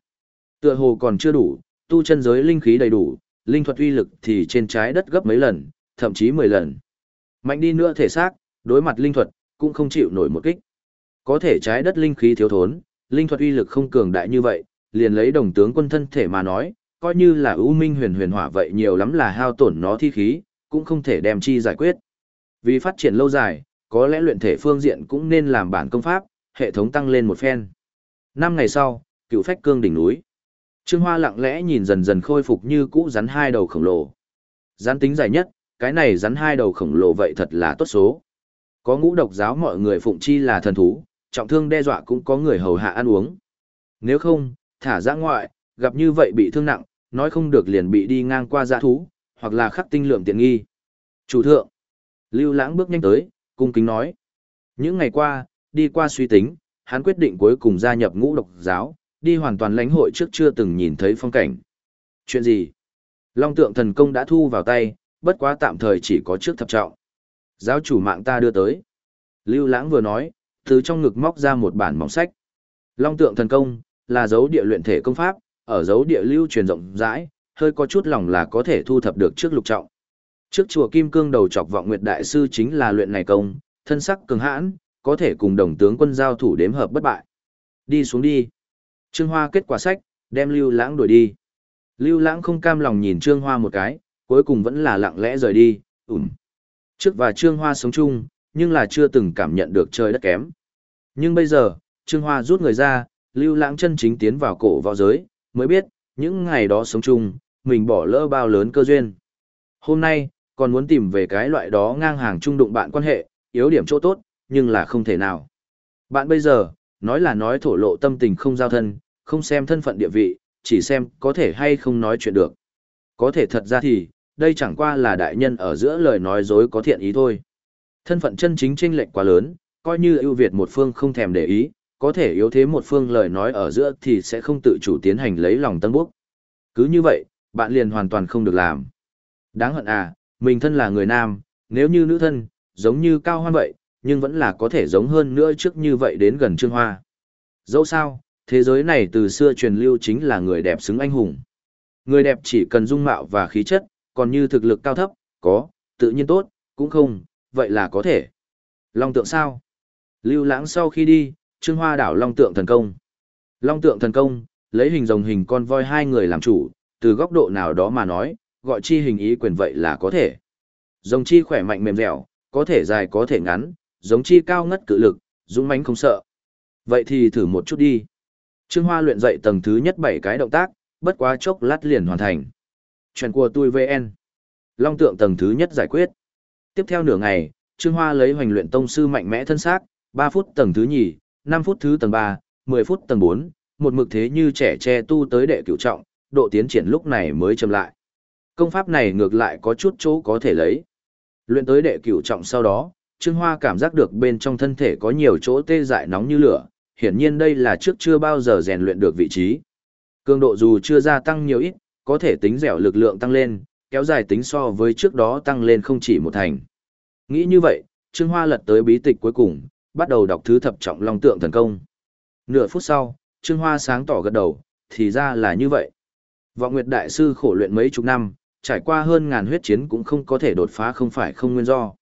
Tựa hồ còn chưa đủ, tu chân giới linh khí đầy đủ, linh thuật uy lực thì trên trái đất gấp mấy lần, thậm chí 10 lần. Mạnh đi nữa thể xác, đối mặt linh thuật, cũng không chịu nổi một kích. Có thể trái đất linh khí thiếu thốn, linh thuật uy lực không cường đại như vậy, liền lấy đồng tướng quân thân thể mà nói, coi như là ưu minh huyền huyền hỏa vậy nhiều lắm là hao tổn nó thi khí, cũng không thể đem chi giải quyết. Vì phát triển lâu dài, có lẽ luyện thể phương diện cũng nên làm bản công pháp, hệ thống tăng lên một phen. Năm ngày sau, cựu phách cương đỉnh núi. Trương Hoa lặng lẽ nhìn dần dần khôi phục như cũ rắn hai đầu khổng lồ. Rắn tính dài nhất, cái này rắn hai đầu khổng lồ vậy thật là tốt số. Có ngũ độc giáo mọi người phụng chi là thần thú, trọng thương đe dọa cũng có người hầu hạ ăn uống. Nếu không, thả ra ngoại, gặp như vậy bị thương nặng, nói không được liền bị đi ngang qua dã thú, hoặc là khắc tinh lượng tiện nghi. Chủ thượng, Lưu Lãng bước nhanh tới, cung kính nói. Những ngày qua, đi qua suy tính, hắn quyết định cuối cùng gia nhập ngũ độc giáo, đi hoàn toàn lãnh hội trước chưa từng nhìn thấy phong cảnh. Chuyện gì? Long tượng thần công đã thu vào tay, bất quá tạm thời chỉ có trước thập trọng. Giáo chủ mạng ta đưa tới. Lưu Lãng vừa nói, từ trong ngực móc ra một bản mỏng sách. Long tượng thần công, là dấu địa luyện thể công pháp, ở dấu địa lưu truyền rộng rãi, hơi có chút lòng là có thể thu thập được trước lục trọng. Trước chùa Kim Cương đầu chọc vọng nguyệt đại sư chính là luyện này công, thân sắc cường hãn, có thể cùng đồng tướng quân giao thủ đếm hợp bất bại. Đi xuống đi. Trương Hoa kết quả sách, đem Lưu Lãng đuổi đi. Lưu Lãng không cam lòng nhìn Trương Hoa một cái, cuối cùng vẫn là lặng lẽ rời đi, ủm. Trước và Trương Hoa sống chung, nhưng là chưa từng cảm nhận được trời đất kém. Nhưng bây giờ, Trương Hoa rút người ra, Lưu Lãng chân chính tiến vào cổ võ giới, mới biết, những ngày đó sống chung, mình bỏ lỡ bao lớn cơ duyên. Hôm nay, còn muốn tìm về cái loại đó ngang hàng trung đụng bạn quan hệ, yếu điểm chỗ tốt, nhưng là không thể nào. Bạn bây giờ, nói là nói thổ lộ tâm tình không giao thân, không xem thân phận địa vị, chỉ xem có thể hay không nói chuyện được. Có thể thật ra thì, đây chẳng qua là đại nhân ở giữa lời nói dối có thiện ý thôi. Thân phận chân chính chênh lệch quá lớn, coi như ưu việt một phương không thèm để ý, có thể yếu thế một phương lời nói ở giữa thì sẽ không tự chủ tiến hành lấy lòng tân bốc. Cứ như vậy, bạn liền hoàn toàn không được làm. Đáng hận à, mình thân là người nam, nếu như nữ thân, giống như cao hoan vậy, nhưng vẫn là có thể giống hơn nữa trước như vậy đến gần Trương Hoa. Dẫu sao, thế giới này từ xưa truyền lưu chính là người đẹp xứng anh hùng. Người đẹp chỉ cần dung mạo và khí chất, còn như thực lực cao thấp, có, tự nhiên tốt, cũng không, vậy là có thể. Long tượng sao? Lưu lãng sau khi đi, Trương Hoa đảo Long tượng thần công. Long tượng thần công, lấy hình rồng hình con voi hai người làm chủ, từ góc độ nào đó mà nói, gọi chi hình ý quyền vậy là có thể. Rồng chi khỏe mạnh mềm dẻo, có thể dài có thể ngắn, giống chi cao ngất cự lực, dũng mãnh không sợ. Vậy thì thử một chút đi. Trương Hoa luyện dậy tầng thứ nhất bảy cái động tác, bất quá chốc lát liền hoàn thành. Chuyện của tôi VN. Long tượng tầng thứ nhất giải quyết. Tiếp theo nửa ngày, Trương Hoa lấy hoành luyện tông sư mạnh mẽ thân xác, 3 phút tầng thứ nhì, 5 phút thứ tầng 3, 10 phút tầng 4, một mực thế như trẻ tre tu tới đệ cửu trọng, độ tiến triển lúc này mới chậm lại. Công pháp này ngược lại có chút chỗ có thể lấy. Luyện tới đệ cửu trọng sau đó, Trương Hoa cảm giác được bên trong thân thể có nhiều chỗ tê dại nóng như lửa, hiển nhiên đây là trước chưa bao giờ rèn luyện được vị trí. Cường độ dù chưa gia tăng nhiều ít, có thể tính dẻo lực lượng tăng lên, kéo dài tính so với trước đó tăng lên không chỉ một thành. Nghĩ như vậy, Trương Hoa lật tới bí tịch cuối cùng, bắt đầu đọc thứ thập trọng long tượng thần công. Nửa phút sau, Trương Hoa sáng tỏ gật đầu, thì ra là như vậy. Vọng Nguyệt Đại Sư khổ luyện mấy chục năm, trải qua hơn ngàn huyết chiến cũng không có thể đột phá không phải không nguyên do.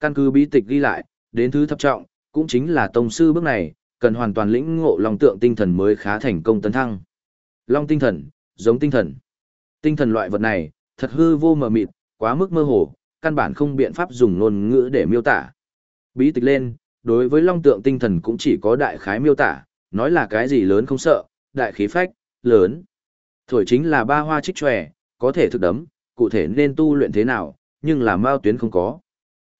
Căn cứ bí tịch ghi lại, đến thứ thập trọng, cũng chính là tông sư bước này, cần hoàn toàn lĩnh ngộ long tượng tinh thần mới khá thành công tấn thăng. Long tinh thần, giống tinh thần. Tinh thần loại vật này, thật hư vô mờ mịt, quá mức mơ hồ, căn bản không biện pháp dùng ngôn ngữ để miêu tả. Bí tịch lên, đối với long tượng tinh thần cũng chỉ có đại khái miêu tả, nói là cái gì lớn không sợ, đại khí phách, lớn. Thổi chính là ba hoa trích tròe, có thể thực đấm, cụ thể nên tu luyện thế nào, nhưng là mao tuyến không có.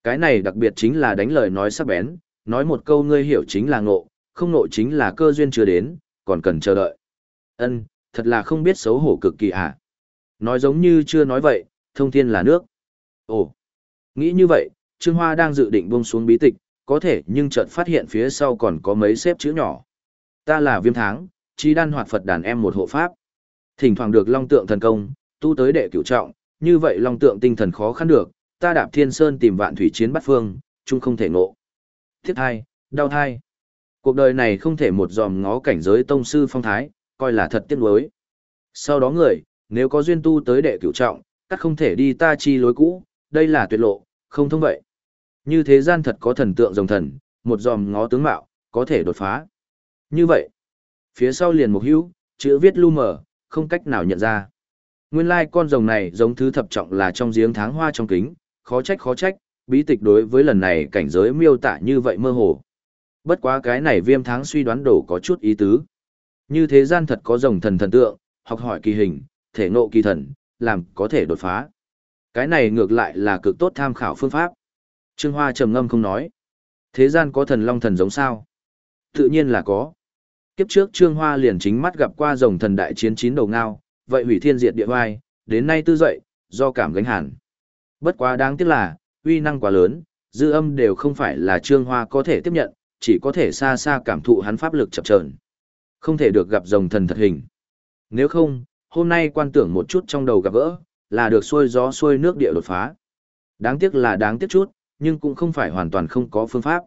Cái này đặc biệt chính là đánh lời nói sắc bén, nói một câu ngươi hiểu chính là ngộ, không ngộ chính là cơ duyên chưa đến, còn cần chờ đợi. Ân, thật là không biết xấu hổ cực kỳ à. Nói giống như chưa nói vậy, thông thiên là nước. Ồ, nghĩ như vậy, Trương Hoa đang dự định buông xuống bí tịch, có thể nhưng chợt phát hiện phía sau còn có mấy xếp chữ nhỏ. Ta là viêm tháng, chi đan hoạt Phật đàn em một hộ pháp. Thỉnh thoảng được long tượng thần công, tu tới đệ cửu trọng, như vậy long tượng tinh thần khó khăn được, ta đạp thiên sơn tìm vạn thủy chiến bắt phương, chung không thể ngộ. Thiết hai, đau thai. Cuộc đời này không thể một dòm ngó cảnh giới tông sư phong thái, coi là thật tiếc nuối. Sau đó người, nếu có duyên tu tới đệ cửu trọng, các không thể đi ta chi lối cũ, đây là tuyệt lộ, không thông vậy. Như thế gian thật có thần tượng rồng thần, một dòm ngó tướng mạo, có thể đột phá. Như vậy, phía sau liền mục hữu, chữ viết lu mờ, không cách nào nhận ra. Nguyên lai like con rồng này giống thứ thập trọng là trong giếng tháng hoa trong kính, khó trách khó trách, bí tịch đối với lần này cảnh giới miêu tả như vậy mơ hồ. Bất quá cái này viêm tháng suy đoán đổ có chút ý tứ. Như thế gian thật có rồng thần thần tượng, học hỏi kỳ hình, thể ngộ kỳ thần, làm có thể đột phá. Cái này ngược lại là cực tốt tham khảo phương pháp. Trương Hoa trầm ngâm không nói. Thế gian có thần long thần giống sao? Tự nhiên là có. Kiếp trước Trương Hoa liền chính mắt gặp qua rồng thần đại chiến chín đầu ngao, vậy hủy thiên diệt địa hoai, đến nay tư dậy, do cảm gánh hẳn. Bất quá đáng tiếc là, uy năng quá lớn, dư âm đều không phải là Trương Hoa có thể tiếp nhận, chỉ có thể xa xa cảm thụ hắn pháp lực chập chờn. Không thể được gặp rồng thần thật hình. Nếu không, hôm nay quan tưởng một chút trong đầu gặp gỡ, là được xuôi gió xuôi nước địa đột phá. Đáng tiếc là đáng tiếc chút, nhưng cũng không phải hoàn toàn không có phương pháp.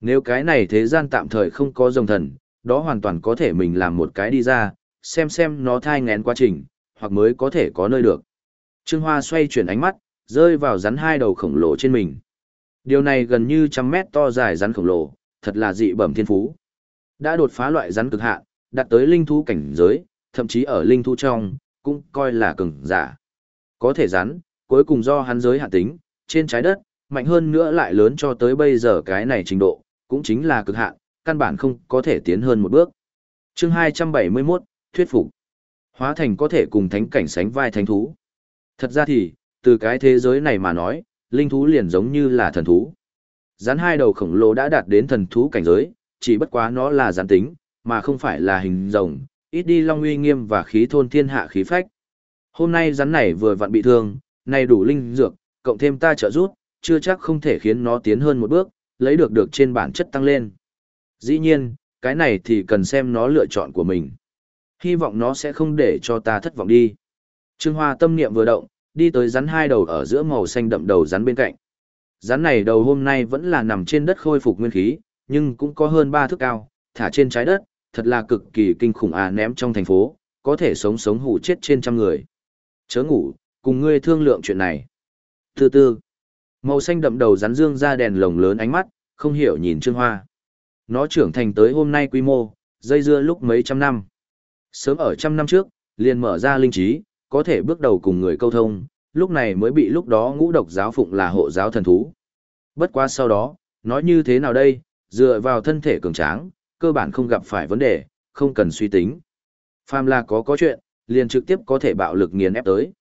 Nếu cái này thế gian tạm thời không có rồng thần, đó hoàn toàn có thể mình làm một cái đi ra, xem xem nó thai ngén quá trình, hoặc mới có thể có nơi được. Trương Hoa xoay chuyển ánh mắt, rơi vào rắn hai đầu khổng lồ trên mình. Điều này gần như trăm mét to dài rắn khổng lồ, thật là dị bẩm thiên phú. Đã đột phá loại rắn cực hạn, đạt tới linh thú cảnh giới, thậm chí ở linh thú trong, cũng coi là cường giả. Có thể rắn, cuối cùng do hắn giới hạn tính, trên trái đất, mạnh hơn nữa lại lớn cho tới bây giờ cái này trình độ, cũng chính là cực hạn, căn bản không có thể tiến hơn một bước. Chương 271, thuyết phục. Hóa thành có thể cùng thánh cảnh sánh vai thánh thú. Thật ra thì, từ cái thế giới này mà nói, linh thú liền giống như là thần thú. Rắn hai đầu khổng lồ đã đạt đến thần thú cảnh giới, chỉ bất quá nó là gián tính, mà không phải là hình rồng, ít đi long uy nghiêm và khí thôn thiên hạ khí phách. Hôm nay rắn này vừa vặn bị thương, nay đủ linh dược, cộng thêm ta trợ giúp, chưa chắc không thể khiến nó tiến hơn một bước, lấy được được trên bản chất tăng lên. Dĩ nhiên, cái này thì cần xem nó lựa chọn của mình. Hy vọng nó sẽ không để cho ta thất vọng đi. Trương Hoa tâm niệm vừa động, đi tới rắn hai đầu ở giữa màu xanh đậm đầu rắn bên cạnh. Rắn này đầu hôm nay vẫn là nằm trên đất khôi phục nguyên khí, nhưng cũng có hơn ba thước cao, thả trên trái đất, thật là cực kỳ kinh khủng à ném trong thành phố, có thể sống sống hủ chết trên trăm người. Chớ ngủ, cùng ngươi thương lượng chuyện này. Từ từ, màu xanh đậm đầu rắn dương ra đèn lồng lớn ánh mắt, không hiểu nhìn Trương Hoa. Nó trưởng thành tới hôm nay quy mô, dây dưa lúc mấy trăm năm. Sớm ở trăm năm trước, liền mở ra linh trí, có thể bước đầu cùng người câu thông, lúc này mới bị lúc đó ngũ độc giáo phụng là hộ giáo thần thú. Bất quá sau đó, nói như thế nào đây, dựa vào thân thể cường tráng, cơ bản không gặp phải vấn đề, không cần suy tính. Phàm là có có chuyện, liền trực tiếp có thể bạo lực nghiền ép tới.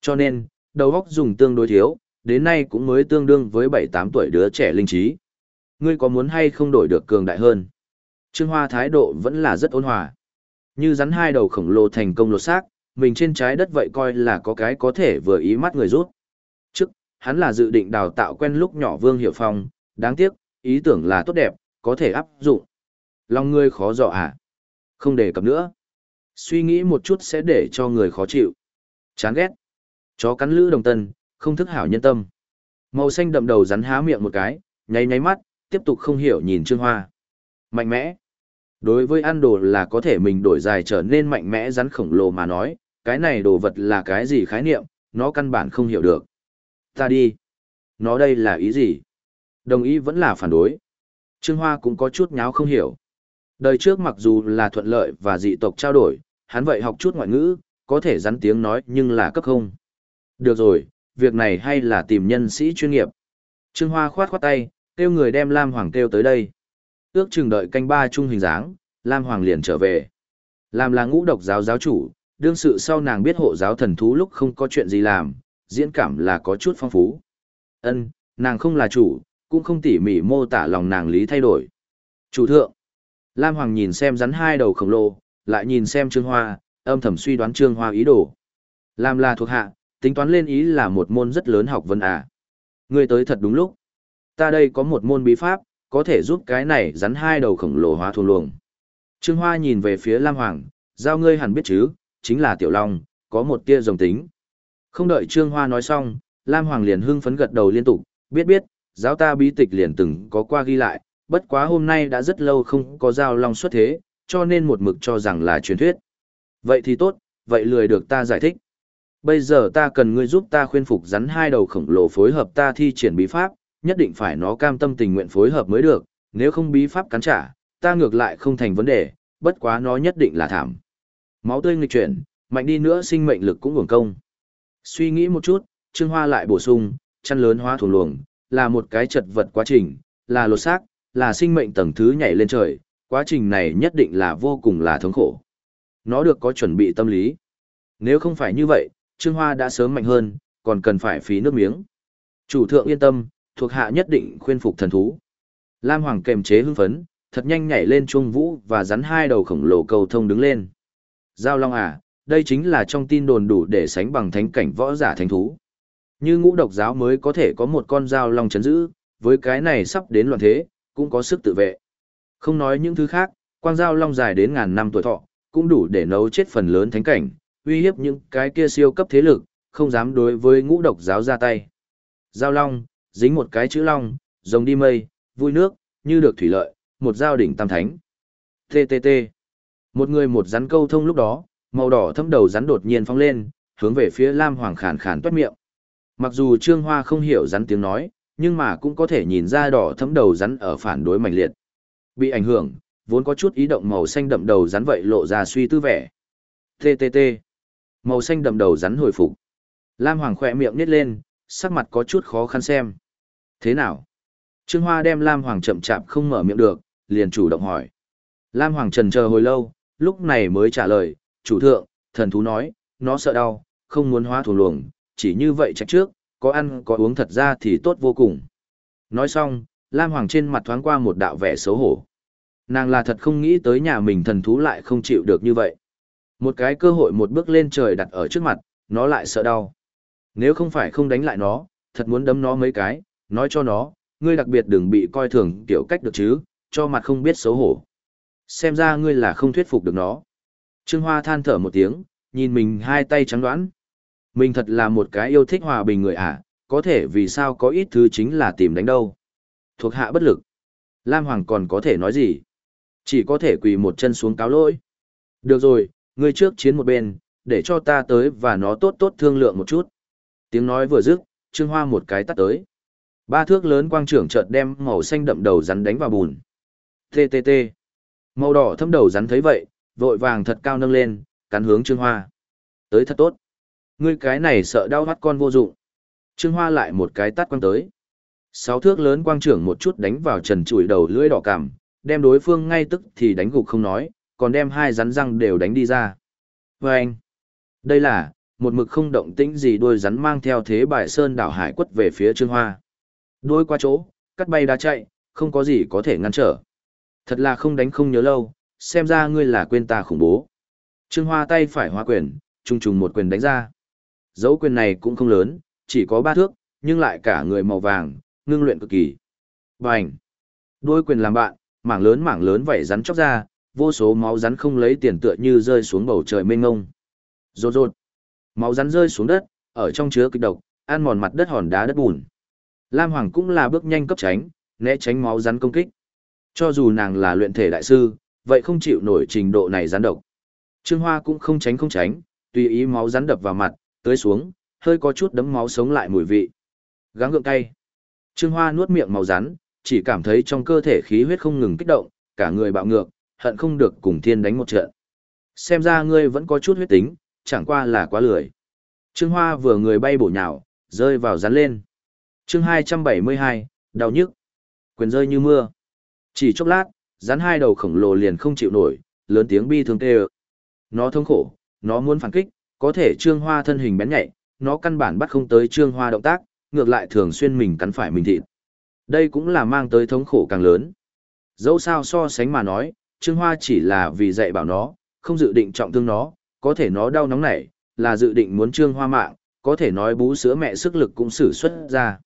Cho nên, đầu óc dùng tương đối thiếu, đến nay cũng mới tương đương với 7-8 tuổi đứa trẻ linh trí. Ngươi có muốn hay không đổi được cường đại hơn? Trương Hoa thái độ vẫn là rất ôn hòa. Như rắn hai đầu khổng lồ thành công lột xác, mình trên trái đất vậy coi là có cái có thể vừa ý mắt người rút. Trước, hắn là dự định đào tạo quen lúc nhỏ Vương Hiểu Phong, đáng tiếc, ý tưởng là tốt đẹp, có thể áp dụng. Lòng ngươi khó dọ à? Không để cập nữa. Suy nghĩ một chút sẽ để cho người khó chịu. Chán ghét. Chó cắn lữ đồng tân, không thức hảo nhân tâm. Màu xanh đậm đầu rắn há miệng một cái, nháy nháy mắt, tiếp tục không hiểu nhìn Trương Hoa. Mạnh mẽ. Đối với ăn đồ là có thể mình đổi dài trở nên mạnh mẽ rắn khổng lồ mà nói, cái này đồ vật là cái gì khái niệm, nó căn bản không hiểu được. Ta đi. Nó đây là ý gì? Đồng ý vẫn là phản đối. Trương Hoa cũng có chút nháo không hiểu. Đời trước mặc dù là thuận lợi và dị tộc trao đổi, hắn vậy học chút ngoại ngữ, có thể rắn tiếng nói nhưng là cấp không. Được rồi, việc này hay là tìm nhân sĩ chuyên nghiệp. Trương Hoa khoát khoát tay, kêu người đem Lam Hoàng kêu tới đây. Ước chừng đợi canh ba chung hình dáng, Lam Hoàng liền trở về. Làm là ngũ độc giáo giáo chủ, đương sự sau nàng biết hộ giáo thần thú lúc không có chuyện gì làm, diễn cảm là có chút phong phú. Ân, nàng không là chủ, cũng không tỉ mỉ mô tả lòng nàng lý thay đổi. Chủ thượng. Lam Hoàng nhìn xem rắn hai đầu khổng lồ, lại nhìn xem Trương Hoa, âm thầm suy đoán Trương Hoa ý đồ. lam là thuộc hạ, tính toán lên ý là một môn rất lớn học vấn à. Ngươi tới thật đúng lúc. Ta đây có một môn bí pháp, có thể giúp cái này rắn hai đầu khổng lồ hóa thuần luồng. Trương Hoa nhìn về phía Lam Hoàng, giao ngươi hẳn biết chứ, chính là Tiểu Long, có một tia rồng tính. Không đợi Trương Hoa nói xong, Lam Hoàng liền hưng phấn gật đầu liên tục, biết biết, giáo ta bí tịch liền từng có qua ghi lại, bất quá hôm nay đã rất lâu không có giao long xuất thế, cho nên một mực cho rằng là truyền thuyết. Vậy thì tốt, vậy lười được ta giải thích. Bây giờ ta cần ngươi giúp ta khuyên phục rắn hai đầu khổng lồ phối hợp ta thi triển bí pháp, nhất định phải nó cam tâm tình nguyện phối hợp mới được, nếu không bí pháp cắn trả, ta ngược lại không thành vấn đề, bất quá nó nhất định là thảm. Máu tươi nghịch chuyển, mạnh đi nữa sinh mệnh lực cũng uổng công. Suy nghĩ một chút, Trương Hoa lại bổ sung, chăn lớn hóa thủ luồng, là một cái chật vật quá trình, là lột xác, là sinh mệnh tầng thứ nhảy lên trời, quá trình này nhất định là vô cùng là thống khổ. Nó được có chuẩn bị tâm lý. Nếu không phải như vậy, Trương Hoa đã sớm mạnh hơn, còn cần phải phí nước miếng. Chủ thượng yên tâm, thuộc hạ nhất định khuyên phục thần thú. Lam Hoàng kềm chế hưng phấn, thật nhanh nhảy lên chuông vũ và rắn hai đầu khổng lồ cầu thông đứng lên. Giao Long à, đây chính là trong tin đồn đủ để sánh bằng thánh cảnh võ giả thánh thú. Như ngũ độc giáo mới có thể có một con giao long chấn giữ, với cái này sắp đến loạn thế, cũng có sức tự vệ. Không nói những thứ khác, quang giao long dài đến ngàn năm tuổi thọ, cũng đủ để nấu chết phần lớn thánh cảnh, uy hiếp những cái kia siêu cấp thế lực, không dám đối với ngũ độc giáo ra tay. Giao long, dính một cái chữ long, rồng đi mây, vui nước, như được thủy lợi, một giao đỉnh tam thánh. TTT. Một người một rắn câu thông lúc đó, màu đỏ thâm đầu rắn đột nhiên phóng lên, hướng về phía Lam Hoàng khàn khàn toát miệng. Mặc dù Trương Hoa không hiểu rắn tiếng nói, nhưng mà cũng có thể nhìn ra đỏ thấm đầu rắn ở phản đối mạnh liệt. Bị ảnh hưởng, vốn có chút ý động màu xanh đậm đầu rắn vậy lộ ra suy tư vẻ. TTT. Màu xanh đậm đầu rắn hồi phục. Lam Hoàng khỏe miệng nít lên, sắc mặt có chút khó khăn xem. Thế nào? Trương Hoa đem Lam Hoàng chậm chạp không mở miệng được, liền chủ động hỏi. Lam Hoàng trần chờ hồi lâu, lúc này mới trả lời, chủ thượng, thần thú nói, nó sợ đau, không muốn hóa thủ luồng, chỉ như vậy trách trước, có ăn có uống thật ra thì tốt vô cùng. Nói xong, Lam Hoàng trên mặt thoáng qua một đạo vẻ xấu hổ. Nàng là thật không nghĩ tới nhà mình thần thú lại không chịu được như vậy. Một cái cơ hội một bước lên trời đặt ở trước mặt, nó lại sợ đau. Nếu không phải không đánh lại nó, thật muốn đấm nó mấy cái, nói cho nó, ngươi đặc biệt đừng bị coi thường kiểu cách được chứ, cho mặt không biết xấu hổ. Xem ra ngươi là không thuyết phục được nó. Trương Hoa than thở một tiếng, nhìn mình hai tay trắng đoán. Mình thật là một cái yêu thích hòa bình người à, có thể vì sao có ít thứ chính là tìm đánh đâu. Thuộc hạ bất lực. Lam Hoàng còn có thể nói gì? Chỉ có thể quỳ một chân xuống cáo lỗi. Được rồi, ngươi trước chiến một bên, để cho ta tới và nó tốt tốt thương lượng một chút. Tiếng nói vừa dứt, Trương Hoa một cái tắt tới. Ba thước lớn quang trưởng chợt đem màu xanh đậm đầu rắn đánh vào bùn. TTT. Màu đỏ thâm đầu rắn thấy vậy, vội vàng thật cao nâng lên, cắn hướng Trương Hoa. Tới thật tốt. Ngươi cái này sợ đau mắt con vô dụng. Trương Hoa lại một cái tắt quăng tới. Sáu thước lớn quang trưởng một chút đánh vào trần trụi đầu lưỡi đỏ cằm, đem đối phương ngay tức thì đánh gục không nói, còn đem hai rắn răng đều đánh đi ra. Và anh, đây là, một mực không động tĩnh gì đôi rắn mang theo thế bài sơn đảo hải quất về phía Trương Hoa. Đôi qua chỗ, cắt bay đá chạy, không có gì có thể ngăn trở. Thật là không đánh không nhớ lâu, xem ra ngươi là quên ta khủng bố. Trương Hoa tay phải hoa quyền, trùng trùng một quyền đánh ra. Dấu quyền này cũng không lớn, chỉ có ba thước, nhưng lại cả người màu vàng, ngưng luyện cực kỳ. Bành! Đôi quyền làm bạn, mảng lớn mảng lớn vảy rắn chóc ra, vô số máu rắn không lấy tiền tựa như rơi xuống bầu trời mênh ngông. Rột rột! Máu rắn rơi xuống đất, ở trong chứa kịch độc, ăn mòn mặt đất hòn đá đất bùn. Lam Hoàng cũng là bước nhanh cấp tránh, né tránh máu rắn công kích. Cho dù nàng là luyện thể đại sư, vậy không chịu nổi trình độ này rắn độc. Trương Hoa cũng không tránh không tránh, tùy ý máu rắn đập vào mặt, tới xuống, hơi có chút đấm máu sống lại mùi vị. Gắng gượng cay. Trương Hoa nuốt miệng máu rắn, chỉ cảm thấy trong cơ thể khí huyết không ngừng kích động, cả người bạo ngược, hận không được cùng thiên đánh một trận. Xem ra ngươi vẫn có chút huyết tính, chẳng qua là quá lười. Trương Hoa vừa người bay bổ nhào, rơi vào rắn lên. chương 272, đau nhức. Quyền rơi như mưa. Chỉ chốc lát, rắn hai đầu khổng lồ liền không chịu nổi, lớn tiếng bi thương kêu. Nó thống khổ, nó muốn phản kích, có thể Trương Hoa thân hình bén nhạy, nó căn bản bắt không tới Trương Hoa động tác, ngược lại thường xuyên mình cắn phải mình thịt. Đây cũng là mang tới thống khổ càng lớn. Dẫu sao so sánh mà nói, Trương Hoa chỉ là vì dạy bảo nó, không dự định trọng thương nó, có thể nó đau nóng nảy, là dự định muốn Trương Hoa mạng, có thể nói bú sữa mẹ sức lực cũng sử xuất ra.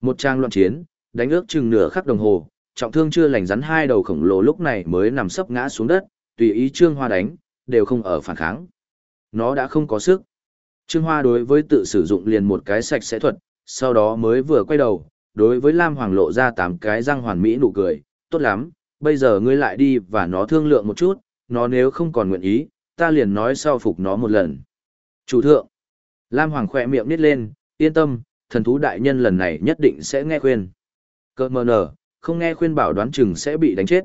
Một trang loạn chiến, đánh ước chừng nửa khắc đồng hồ, trọng thương chưa lành rắn hai đầu khổng lồ lúc này mới nằm sấp ngã xuống đất, tùy ý Trương Hoa đánh, đều không ở phản kháng. Nó đã không có sức. Trương Hoa đối với tự sử dụng liền một cái sạch sẽ thuật, sau đó mới vừa quay đầu, đối với Lam Hoàng lộ ra tám cái răng hoàn mỹ nụ cười, tốt lắm, bây giờ ngươi lại đi và nó thương lượng một chút, nó nếu không còn nguyện ý, ta liền nói sau phục nó một lần. Chủ thượng, Lam Hoàng khỏe miệng nít lên, yên tâm, thần thú đại nhân lần này nhất định sẽ nghe khuyên. Cơ mờ nở, không nghe khuyên bảo đoán chừng sẽ bị đánh chết.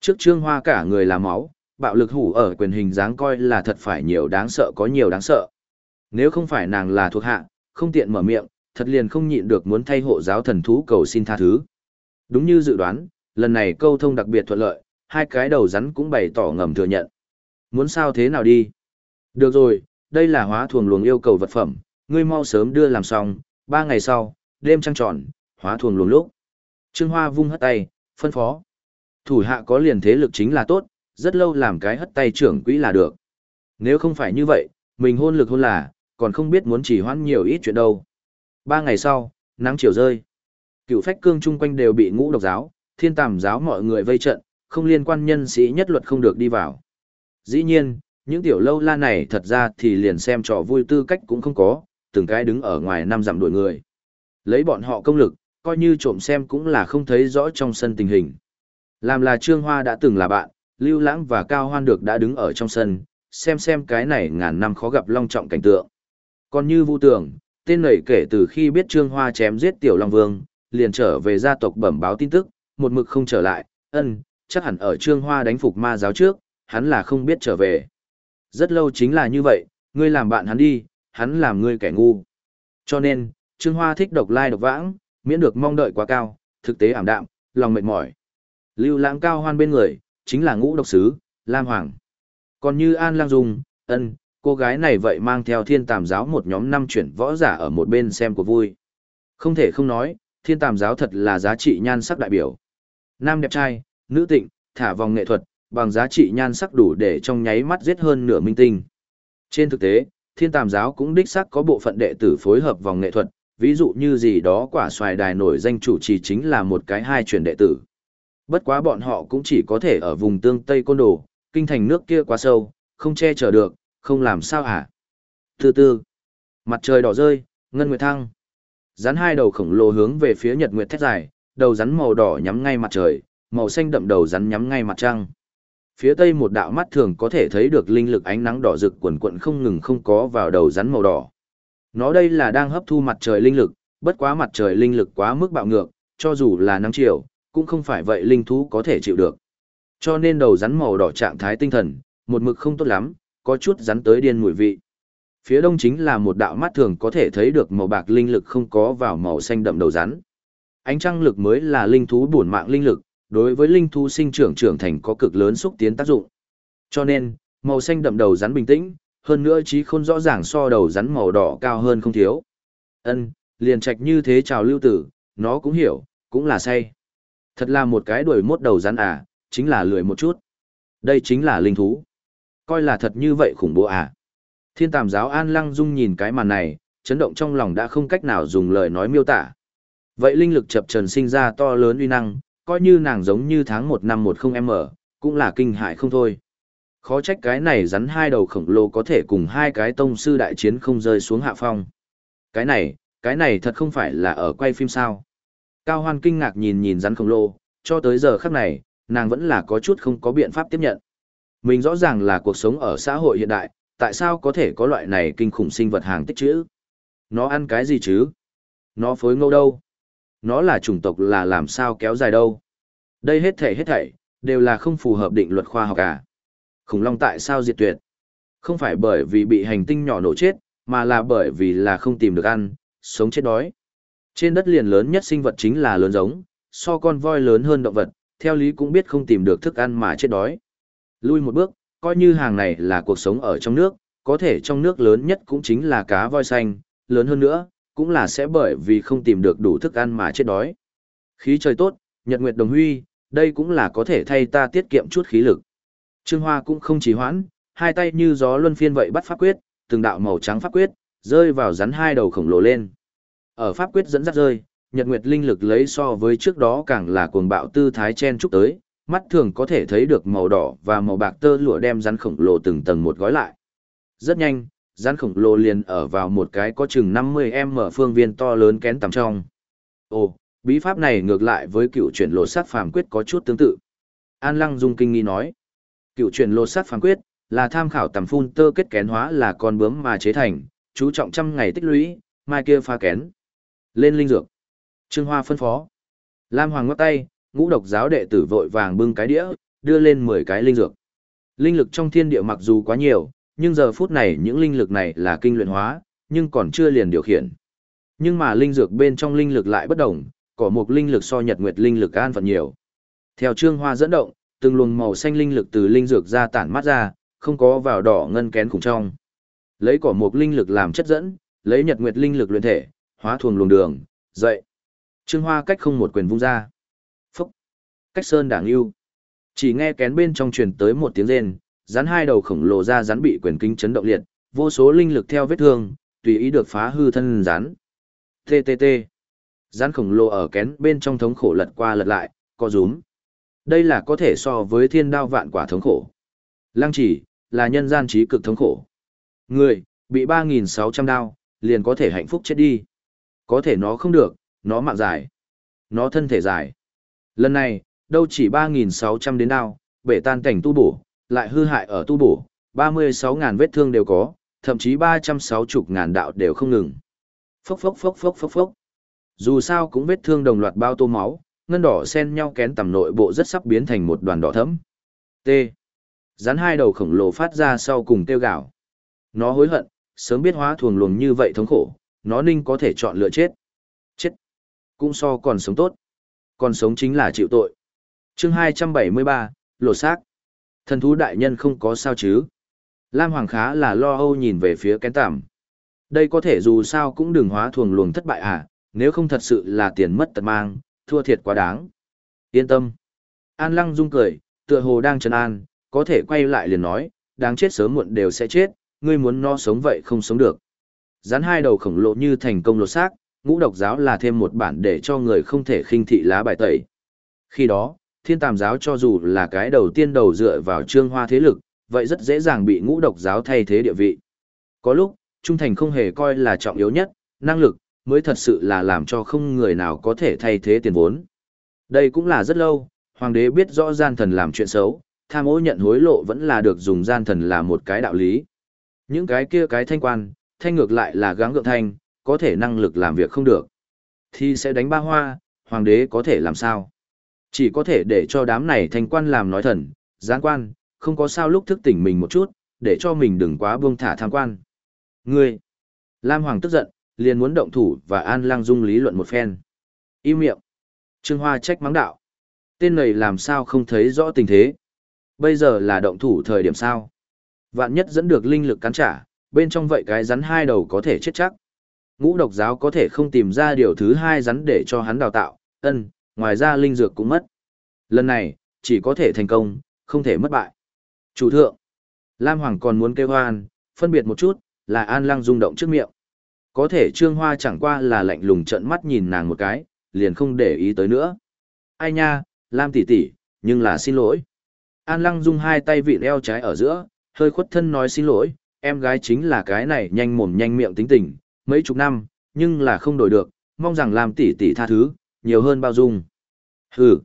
Trước trương hoa cả người là máu, bạo lực hủ ở quyền hình dáng coi là thật phải nhiều đáng sợ có nhiều đáng sợ. Nếu không phải nàng là thuộc hạ, không tiện mở miệng, thật liền không nhịn được muốn thay hộ giáo thần thú cầu xin tha thứ. Đúng như dự đoán, lần này câu thông đặc biệt thuận lợi, hai cái đầu rắn cũng bày tỏ ngầm thừa nhận. Muốn sao thế nào đi? Được rồi, đây là hóa thuồng luồng yêu cầu vật phẩm, ngươi mau sớm đưa làm xong, ba ngày sau, đêm trăng tròn, hóa thuồng luồng lúc. Trương Hoa vung hất tay, phân phó. Thủ hạ có liền thế lực chính là tốt, rất lâu làm cái hất tay trưởng quỹ là được. Nếu không phải như vậy, mình hôn lực hôn là, còn không biết muốn chỉ hoãn nhiều ít chuyện đâu. Ba ngày sau, nắng chiều rơi. Cựu phách cương chung quanh đều bị ngũ độc giáo, thiên tàm giáo mọi người vây trận, không liên quan nhân sĩ nhất luật không được đi vào. Dĩ nhiên, những tiểu lâu la này thật ra thì liền xem trò vui tư cách cũng không có, từng cái đứng ở ngoài năm dặm đuổi người. Lấy bọn họ công lực, coi như trộm xem cũng là không thấy rõ trong sân tình hình. Làm là Trương Hoa đã từng là bạn, Lưu Lãng và Cao Hoan được đã đứng ở trong sân, xem xem cái này ngàn năm khó gặp long trọng cảnh tượng. Còn như Vu Tường, tên này kể từ khi biết Trương Hoa chém giết Tiểu Long Vương, liền trở về gia tộc bẩm báo tin tức, một mực không trở lại, ân, chắc hẳn ở Trương Hoa đánh phục ma giáo trước, hắn là không biết trở về. Rất lâu chính là như vậy, ngươi làm bạn hắn đi, hắn làm ngươi kẻ ngu. Cho nên, Trương Hoa thích độc lai độc vãng, miễn được mong đợi quá cao, thực tế ảm đạm, lòng mệt mỏi. Lưu lãng cao hoan bên người, chính là ngũ độc sứ, Lam Hoàng. Còn như An Lang Dung, ân, cô gái này vậy mang theo thiên tàm giáo một nhóm năm chuyển võ giả ở một bên xem của vui. Không thể không nói, thiên tàm giáo thật là giá trị nhan sắc đại biểu. Nam đẹp trai, nữ tịnh, thả vòng nghệ thuật, bằng giá trị nhan sắc đủ để trong nháy mắt giết hơn nửa minh tinh. Trên thực tế, thiên tàm giáo cũng đích xác có bộ phận đệ tử phối hợp vòng nghệ thuật, ví dụ như gì đó quả xoài đài nổi danh chủ trì chính là một cái hai truyền đệ tử. Bất quá bọn họ cũng chỉ có thể ở vùng tương Tây Côn Đồ, kinh thành nước kia quá sâu, không che chở được, không làm sao hả. Từ từ, mặt trời đỏ rơi, ngân nguyệt thăng. Rắn hai đầu khổng lồ hướng về phía nhật nguyệt thét dài, đầu rắn màu đỏ nhắm ngay mặt trời, màu xanh đậm đầu rắn nhắm ngay mặt trăng. Phía tây một đạo mắt thường có thể thấy được linh lực ánh nắng đỏ rực quần quận không ngừng không có vào đầu rắn màu đỏ. Nó đây là đang hấp thu mặt trời linh lực, bất quá mặt trời linh lực quá mức bạo ngược, cho dù là nắng chiều, cũng không phải vậy linh thú có thể chịu được. Cho nên đầu rắn màu đỏ trạng thái tinh thần, một mực không tốt lắm, có chút rắn tới điên mùi vị. Phía đông chính là một đạo mắt thường có thể thấy được màu bạc linh lực không có vào màu xanh đậm đầu rắn. Ánh trăng lực mới là linh thú bổn mạng linh lực, đối với linh thú sinh trưởng trưởng thành có cực lớn xúc tiến tác dụng. Cho nên, màu xanh đậm đầu rắn bình tĩnh, hơn nữa trí khôn rõ ràng so đầu rắn màu đỏ cao hơn không thiếu. Ân, liền trạch như thế chào lưu tử, nó cũng hiểu, cũng là say. Thật là một cái đuổi mốt đầu rắn à, chính là lười một chút. Đây chính là linh thú. Coi là thật như vậy khủng bố à. Thiên tàm giáo An Lăng Dung nhìn cái màn này, chấn động trong lòng đã không cách nào dùng lời nói miêu tả. Vậy linh lực chập trần sinh ra to lớn uy năng, coi như nàng giống như tháng một năm 10M, cũng là kinh hại không thôi. Khó trách cái này rắn hai đầu khổng lồ có thể cùng hai cái tông sư đại chiến không rơi xuống hạ phong. Cái này, cái này thật không phải là ở quay phim sao. Cao Hoan kinh ngạc nhìn nhìn rắn khổng lồ, cho tới giờ khắc này, nàng vẫn là có chút không có biện pháp tiếp nhận. Mình rõ ràng là cuộc sống ở xã hội hiện đại, tại sao có thể có loại này kinh khủng sinh vật hàng tích chữ? Nó ăn cái gì chứ? Nó phối ngâu đâu? Nó là chủng tộc là làm sao kéo dài đâu? Đây hết thảy hết thảy, đều là không phù hợp định luật khoa học cả. Khủng long tại sao diệt tuyệt? Không phải bởi vì bị hành tinh nhỏ nổ chết, mà là bởi vì là không tìm được ăn, sống chết đói. Trên đất liền lớn nhất sinh vật chính là lớn giống, so con voi lớn hơn động vật, theo lý cũng biết không tìm được thức ăn mà chết đói. Lui một bước, coi như hàng này là cuộc sống ở trong nước, có thể trong nước lớn nhất cũng chính là cá voi xanh, lớn hơn nữa, cũng là sẽ bởi vì không tìm được đủ thức ăn mà chết đói. Khí trời tốt, nhật nguyệt đồng huy, đây cũng là có thể thay ta tiết kiệm chút khí lực. Trương Hoa cũng không trì hoãn, hai tay như gió luân phiên vậy bắt pháp quyết, từng đạo màu trắng pháp quyết, rơi vào rắn hai đầu khổng lồ lên. Ở pháp quyết dẫn dắt rơi, nhật nguyệt linh lực lấy so với trước đó càng là cuồng bạo tư thái chen chúc tới, mắt thường có thể thấy được màu đỏ và màu bạc tơ lụa đem rắn khổng lồ từng tầng một gói lại. Rất nhanh, rắn khổng lồ liền ở vào một cái có chừng 50m phương viên to lớn kén tầm trong. Ồ, bí pháp này ngược lại với cựu chuyển lột sát phàm quyết có chút tương tự. An Lăng Dung kinh nghi nói, cựu chuyển lột sát phàm quyết là tham khảo tầm phun tơ kết kén hóa là con bướm mà chế thành, chú trọng trăm ngày tích lũy, mai kia pha kén. Lên linh dược. Trương Hoa phân phó. Lam Hoàng ngắt tay, ngũ độc giáo đệ tử vội vàng bưng cái đĩa, đưa lên 10 cái linh dược. Linh lực trong thiên địa mặc dù quá nhiều, nhưng giờ phút này những linh lực này là kinh luyện hóa, nhưng còn chưa liền điều khiển. Nhưng mà linh dược bên trong linh lực lại bất đồng, có một linh lực so nhật nguyệt linh lực an phận nhiều. Theo Trương Hoa dẫn động, từng luồng màu xanh linh lực từ linh dược ra tản mát ra, không có vào đỏ ngân kén cùng trong. Lấy cỏ một linh lực làm chất dẫn, lấy nhật nguyệt linh lực luyện thể, hóa thuần luồng đường, dậy. Trương Hoa cách không một quyền vung ra. Phúc. Cách sơn đảng yêu. Chỉ nghe kén bên trong truyền tới một tiếng rên, rắn hai đầu khổng lồ ra rắn bị quyền kinh chấn động liệt, vô số linh lực theo vết thương, tùy ý được phá hư thân rắn. TTT. Rắn khổng lồ ở kén bên trong thống khổ lật qua lật lại, co rúm. Đây là có thể so với thiên đao vạn quả thống khổ. Lăng chỉ, là nhân gian trí cực thống khổ. Người, bị 3.600 đao, liền có thể hạnh phúc chết đi. Có thể nó không được, nó mạng dài. Nó thân thể dài. Lần này, đâu chỉ 3.600 đến đao, bể tan cảnh tu bổ, lại hư hại ở tu bổ, 36.000 vết thương đều có, thậm chí 360 ngàn đạo đều không ngừng. Phốc phốc phốc phốc phốc phốc. Dù sao cũng vết thương đồng loạt bao tô máu, ngân đỏ xen nhau kén tầm nội bộ rất sắp biến thành một đoàn đỏ thẫm. T. Rắn hai đầu khổng lồ phát ra sau cùng tiêu gạo. Nó hối hận, sớm biết hóa thuồng luồng như vậy thống khổ, nó ninh có thể chọn lựa chết. Chết. Cũng so còn sống tốt. Còn sống chính là chịu tội. chương 273, lột xác. Thần thú đại nhân không có sao chứ. Lam Hoàng khá là lo âu nhìn về phía kén tạm. Đây có thể dù sao cũng đừng hóa thuồng luồng thất bại à, nếu không thật sự là tiền mất tật mang, thua thiệt quá đáng. Yên tâm. An Lăng Dung cười, tựa hồ đang trấn an, có thể quay lại liền nói, đáng chết sớm muộn đều sẽ chết, ngươi muốn no sống vậy không sống được. Rắn hai đầu khổng lồ như thành công lột xác, ngũ độc giáo là thêm một bản để cho người không thể khinh thị lá bài tẩy. Khi đó, thiên tàm giáo cho dù là cái đầu tiên đầu dựa vào trương hoa thế lực, vậy rất dễ dàng bị ngũ độc giáo thay thế địa vị. Có lúc, trung thành không hề coi là trọng yếu nhất, năng lực, mới thật sự là làm cho không người nào có thể thay thế tiền vốn. Đây cũng là rất lâu, hoàng đế biết rõ gian thần làm chuyện xấu, tham ô nhận hối lộ vẫn là được dùng gian thần là một cái đạo lý. Những cái kia cái thanh quan, thanh ngược lại là gắng gượng thanh, có thể năng lực làm việc không được. Thì sẽ đánh ba hoa, hoàng đế có thể làm sao? Chỉ có thể để cho đám này thanh quan làm nói thần, gián quan, không có sao lúc thức tỉnh mình một chút, để cho mình đừng quá buông thả tham quan. Ngươi! Lam Hoàng tức giận, liền muốn động thủ và An Lăng Dung lý luận một phen. Im miệng! Trương Hoa trách mắng đạo. Tên này làm sao không thấy rõ tình thế? Bây giờ là động thủ thời điểm sao? Vạn nhất dẫn được linh lực cắn trả, bên trong vậy cái rắn hai đầu có thể chết chắc. Ngũ độc giáo có thể không tìm ra điều thứ hai rắn để cho hắn đào tạo, ân, ngoài ra linh dược cũng mất. Lần này, chỉ có thể thành công, không thể mất bại. Chủ thượng, Lam Hoàng còn muốn kêu hoan, phân biệt một chút, là An Lăng rung động trước miệng. Có thể Trương Hoa chẳng qua là lạnh lùng trợn mắt nhìn nàng một cái, liền không để ý tới nữa. Ai nha, Lam tỷ tỷ, nhưng là xin lỗi. An Lăng Dung hai tay vị eo trái ở giữa, hơi khuất thân nói xin lỗi, em gái chính là cái này nhanh mồm nhanh miệng tính tình, mấy chục năm, nhưng là không đổi được, mong rằng Lam tỷ tỷ tha thứ, nhiều hơn bao dung. Hừ.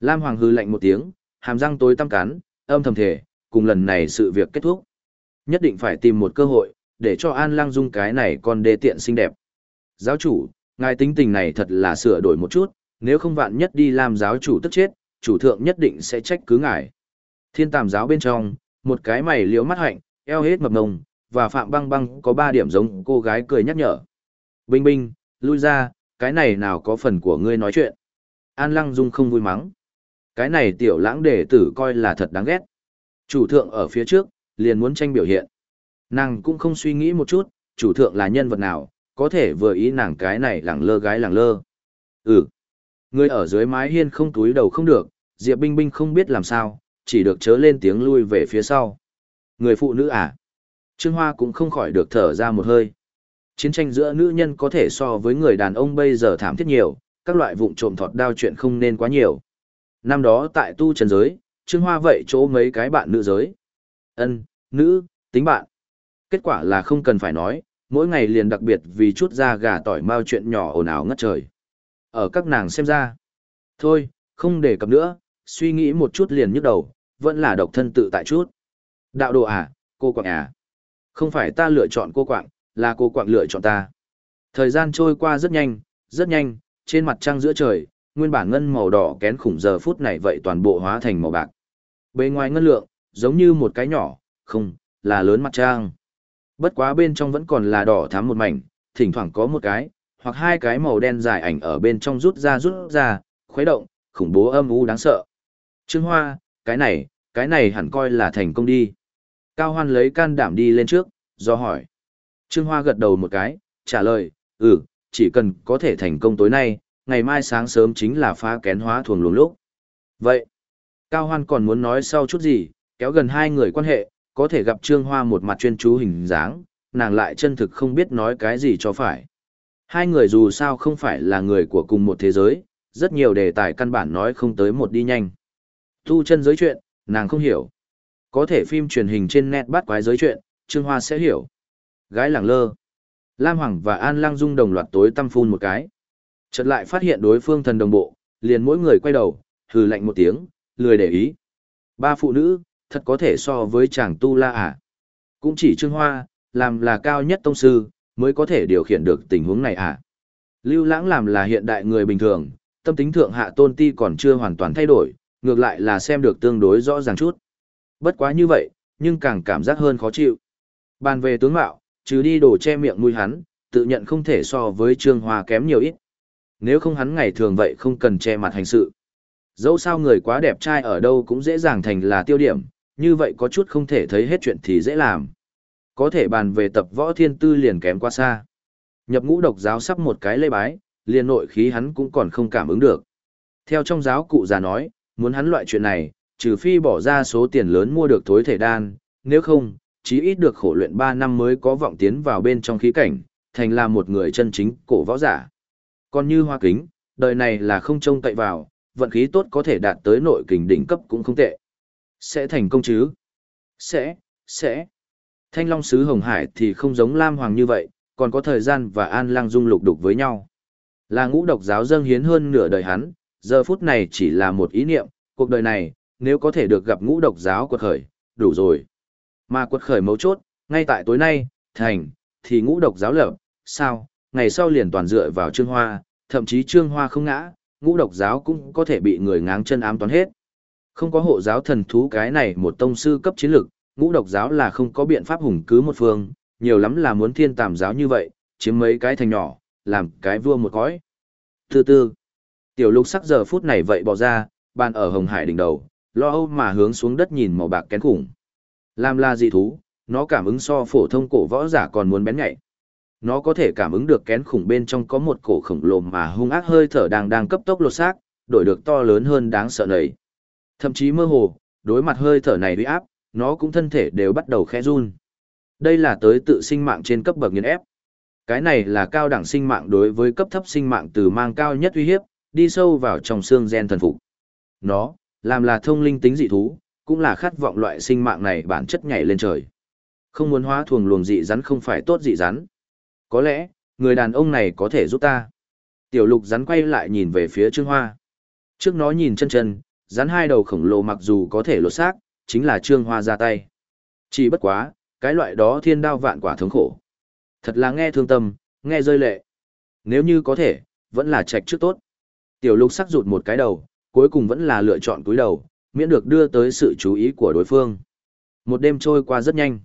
Lam Hoàng hừ lạnh một tiếng, hàm răng tối tăm cắn, âm thầm thể, cùng lần này sự việc kết thúc. Nhất định phải tìm một cơ hội, để cho An Lăng Dung cái này còn đê tiện xinh đẹp. Giáo chủ, ngài tính tình này thật là sửa đổi một chút, nếu không vạn nhất đi làm giáo chủ tức chết, chủ thượng nhất định sẽ trách cứ ngài. Thiên tàm giáo bên trong, một cái mày liễu mắt hạnh, eo hết mập mông, và Phạm Băng Băng có ba điểm giống cô gái cười nhắc nhở. Binh binh, lui ra, cái này nào có phần của ngươi nói chuyện. An Lăng Dung không vui mắng. Cái này tiểu lãng đệ tử coi là thật đáng ghét. Chủ thượng ở phía trước, liền muốn tranh biểu hiện. Nàng cũng không suy nghĩ một chút, chủ thượng là nhân vật nào, có thể vừa ý nàng cái này lẳng lơ gái lẳng lơ. Ừ. Người ở dưới mái hiên không túi đầu không được, Diệp Binh Binh không biết làm sao, chỉ được chớ lên tiếng lui về phía sau. Người phụ nữ à? Trương Hoa cũng không khỏi được thở ra một hơi. Chiến tranh giữa nữ nhân có thể so với người đàn ông bây giờ thảm thiết nhiều, các loại vụn trộm thọt đao chuyện không nên quá nhiều. Năm đó tại tu trần giới, Trương Hoa vậy chỗ mấy cái bạn nữ giới. Ân, nữ, tính bạn. Kết quả là không cần phải nói, mỗi ngày liền đặc biệt vì chút da gà tỏi mao chuyện nhỏ ồn ào ngất trời. Ở các nàng xem ra. Thôi, không để cập nữa, suy nghĩ một chút liền nhức đầu, vẫn là độc thân tự tại chút. Đạo đồ à, cô quạng à. Không phải ta lựa chọn cô quạng, là cô quạng lựa chọn ta. Thời gian trôi qua rất nhanh, rất nhanh, trên mặt trăng giữa trời, nguyên bản ngân màu đỏ kén khủng giờ phút này vậy toàn bộ hóa thành màu bạc. Bề ngoài ngân lượng, giống như một cái nhỏ, không, là lớn mặt trăng. Bất quá bên trong vẫn còn là đỏ thắm một mảnh, thỉnh thoảng có một cái, hoặc hai cái màu đen dài ảnh ở bên trong rút ra rút ra, khuấy động, khủng bố âm u đáng sợ. Trương Hoa, cái này, cái này hẳn coi là thành công đi. Cao Hoan lấy can đảm đi lên trước, do hỏi. Trương Hoa gật đầu một cái, trả lời, ừ, chỉ cần có thể thành công tối nay, ngày mai sáng sớm chính là phá kén hóa thuồng luồng lúc. Vậy, Cao Hoan còn muốn nói sau chút gì, kéo gần hai người quan hệ, có thể gặp Trương Hoa một mặt chuyên chú hình dáng, nàng lại chân thực không biết nói cái gì cho phải. Hai người dù sao không phải là người của cùng một thế giới, rất nhiều đề tài căn bản nói không tới một đi nhanh. Thu chân giới chuyện, nàng không hiểu. Có thể phim truyền hình trên net bắt quái giới chuyện, Trương Hoa sẽ hiểu. Gái lẳng lơ. Lam Hoàng và An Lăng Dung đồng loạt tối tâm phun một cái. Chợt lại phát hiện đối phương thần đồng bộ, liền mỗi người quay đầu, hừ lạnh một tiếng, lười để ý. Ba phụ nữ, thật có thể so với chàng tu la à. Cũng chỉ Trương Hoa, làm là cao nhất tông sư, mới có thể điều khiển được tình huống này à. Lưu Lãng làm là hiện đại người bình thường, tâm tính thượng hạ tôn ti còn chưa hoàn toàn thay đổi, ngược lại là xem được tương đối rõ ràng chút. Bất quá như vậy, nhưng càng cảm giác hơn khó chịu. Bàn về tướng mạo, trừ đi đồ che miệng mũi hắn, tự nhận không thể so với Trương Hoa kém nhiều ít. Nếu không hắn ngày thường vậy không cần che mặt hành sự. Dẫu sao người quá đẹp trai ở đâu cũng dễ dàng thành là tiêu điểm, như vậy có chút không thể thấy hết chuyện thì dễ làm. Có thể bàn về tập võ thiên tư liền kém quá xa. Nhập ngũ độc giáo sắp một cái lê bái, liền nội khí hắn cũng còn không cảm ứng được. Theo trong giáo cụ già nói, muốn hắn loại chuyện này, trừ phi bỏ ra số tiền lớn mua được thối thể đan, nếu không, chí ít được khổ luyện 3 năm mới có vọng tiến vào bên trong khí cảnh, thành là một người chân chính cổ võ giả. Còn như hoa kính, đời này là không trông cậy vào, vận khí tốt có thể đạt tới nội kình đỉnh cấp cũng không tệ. Sẽ thành công chứ? Sẽ, sẽ. Thanh Long Sứ Hồng Hải thì không giống Lam Hoàng như vậy, còn có thời gian và an lang dung lục đục với nhau. Là ngũ độc giáo dâng hiến hơn nửa đời hắn, giờ phút này chỉ là một ý niệm, cuộc đời này, nếu có thể được gặp ngũ độc giáo quật khởi, đủ rồi. Mà quật khởi mấu chốt, ngay tại tối nay, thành, thì ngũ độc giáo lập, sao, ngày sau liền toàn dựa vào Trương Hoa, thậm chí Trương Hoa không ngã, ngũ độc giáo cũng có thể bị người ngáng chân ám toán hết. Không có hộ giáo thần thú cái này một tông sư cấp chiến lực, ngũ độc giáo là không có biện pháp hùng cứ một phương, nhiều lắm là muốn thiên tàm giáo như vậy, chiếm mấy cái thành nhỏ, làm cái vua một cõi. từ từ tiểu lục sắc giờ phút này vậy bỏ ra, bàn ở hồng hải đỉnh đầu, lo âu mà hướng xuống đất nhìn màu bạc kén khủng. Làm là dị thú, nó cảm ứng so phổ thông cổ võ giả còn muốn bén nhạy. Nó có thể cảm ứng được kén khủng bên trong có một cổ khổng lồ mà hung ác hơi thở đang đang cấp tốc lột xác, đổi được to lớn hơn đáng sợ nầy. Thậm chí mơ hồ, đối mặt hơi thở này uy áp, nó cũng thân thể đều bắt đầu khẽ run. Đây là tới tự sinh mạng trên cấp bậc nghiền ép. Cái này là cao đẳng sinh mạng đối với cấp thấp sinh mạng từ mang cao nhất uy hiếp, đi sâu vào trong xương gen thần phục. Nó, làm là thông linh tính dị thú, cũng là khát vọng loại sinh mạng này bản chất nhảy lên trời. Không muốn hóa thuồng luồng dị rắn không phải tốt dị rắn. Có lẽ, người đàn ông này có thể giúp ta. Tiểu lục rắn quay lại nhìn về phía Trương Hoa. Trước nó nhìn chân chân, rắn hai đầu khổng lồ mặc dù có thể lột xác, chính là Trương Hoa ra tay. Chỉ bất quá, cái loại đó thiên đao vạn quả thống khổ. Thật là nghe thương tâm, nghe rơi lệ. Nếu như có thể, vẫn là trạch trước tốt. Tiểu lục sắc rụt một cái đầu, cuối cùng vẫn là lựa chọn cúi đầu, miễn được đưa tới sự chú ý của đối phương. Một đêm trôi qua rất nhanh.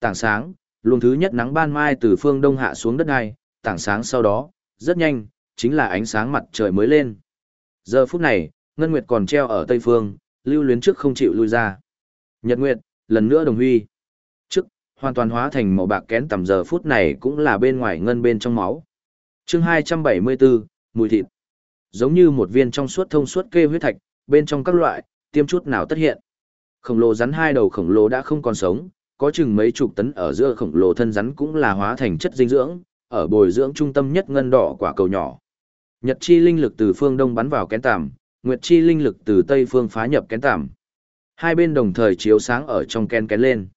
Tảng sáng, luồng thứ nhất nắng ban mai từ phương đông hạ xuống đất này, tảng sáng sau đó, rất nhanh, chính là ánh sáng mặt trời mới lên. Giờ phút này, Ngân Nguyệt còn treo ở tây phương, lưu luyến trước không chịu lui ra. Nhật Nguyệt, lần nữa đồng huy. Trước, hoàn toàn hóa thành màu bạc kén tầm giờ phút này cũng là bên ngoài ngân bên trong máu. chương 274, mùi thịt. Giống như một viên trong suốt thông suốt kê huyết thạch, bên trong các loại, tiêm chút nào tất hiện. Khổng lồ rắn hai đầu khổng lồ đã không còn sống, có chừng mấy chục tấn ở giữa khổng lồ thân rắn cũng là hóa thành chất dinh dưỡng, ở bồi dưỡng trung tâm nhất ngân đỏ quả cầu nhỏ. Nhật chi linh lực từ phương đông bắn vào kén tạm, nguyệt chi linh lực từ tây phương phá nhập kén tạm. Hai bên đồng thời chiếu sáng ở trong kén kén lên.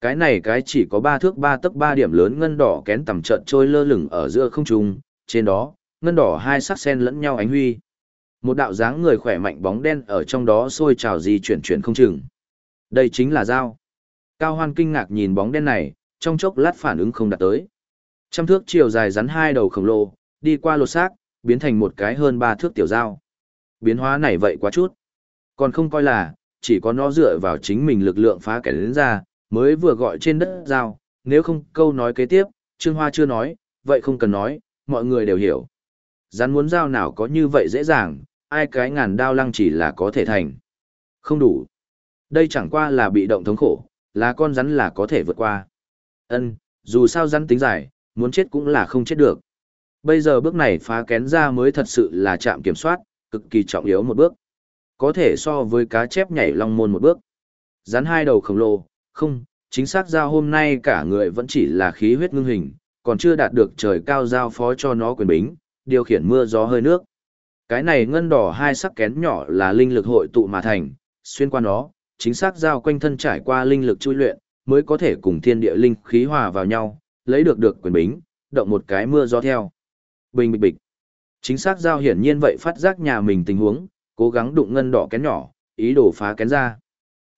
Cái này cái chỉ có ba thước ba tấc ba điểm lớn ngân đỏ kén tầm trận trôi lơ lửng ở giữa không trung, trên đó, ngân đỏ hai sắc sen lẫn nhau ánh huy. Một đạo dáng người khỏe mạnh bóng đen ở trong đó sôi trào di chuyển chuyển không chừng. Đây chính là dao. Cao Hoan kinh ngạc nhìn bóng đen này, trong chốc lát phản ứng không đạt tới. Trăm thước chiều dài rắn hai đầu khổng lồ, đi qua lột xác, biến thành một cái hơn ba thước tiểu dao. Biến hóa này vậy quá chút. Còn không coi là, chỉ có nó dựa vào chính mình lực lượng phá kẻ đến ra, mới vừa gọi trên đất dao, nếu không câu nói kế tiếp, Trương Hoa chưa nói, vậy không cần nói, mọi người đều hiểu. Rắn muốn dao nào có như vậy dễ dàng, ai cái ngàn đao lăng chỉ là có thể thành. Không đủ. Đây chẳng qua là bị động thống khổ, là con rắn là có thể vượt qua. Ân, dù sao rắn tính dài, muốn chết cũng là không chết được. Bây giờ bước này phá kén ra mới thật sự là chạm kiểm soát, cực kỳ trọng yếu một bước. Có thể so với cá chép nhảy long môn một bước. Rắn hai đầu khổng lồ, không, chính xác giao hôm nay cả người vẫn chỉ là khí huyết ngưng hình, còn chưa đạt được trời cao giao phó cho nó quyền bính, điều khiển mưa gió hơi nước. Cái này ngân đỏ hai sắc kén nhỏ là linh lực hội tụ mà thành, xuyên qua nó, chính xác giao quanh thân trải qua linh lực chui luyện, mới có thể cùng thiên địa linh khí hòa vào nhau, lấy được được quyền bính, động một cái mưa gió theo. Bình bịch bịch. Chính xác giao hiển nhiên vậy phát giác nhà mình tình huống, cố gắng đụng ngân đỏ kén nhỏ, ý đồ phá kén ra.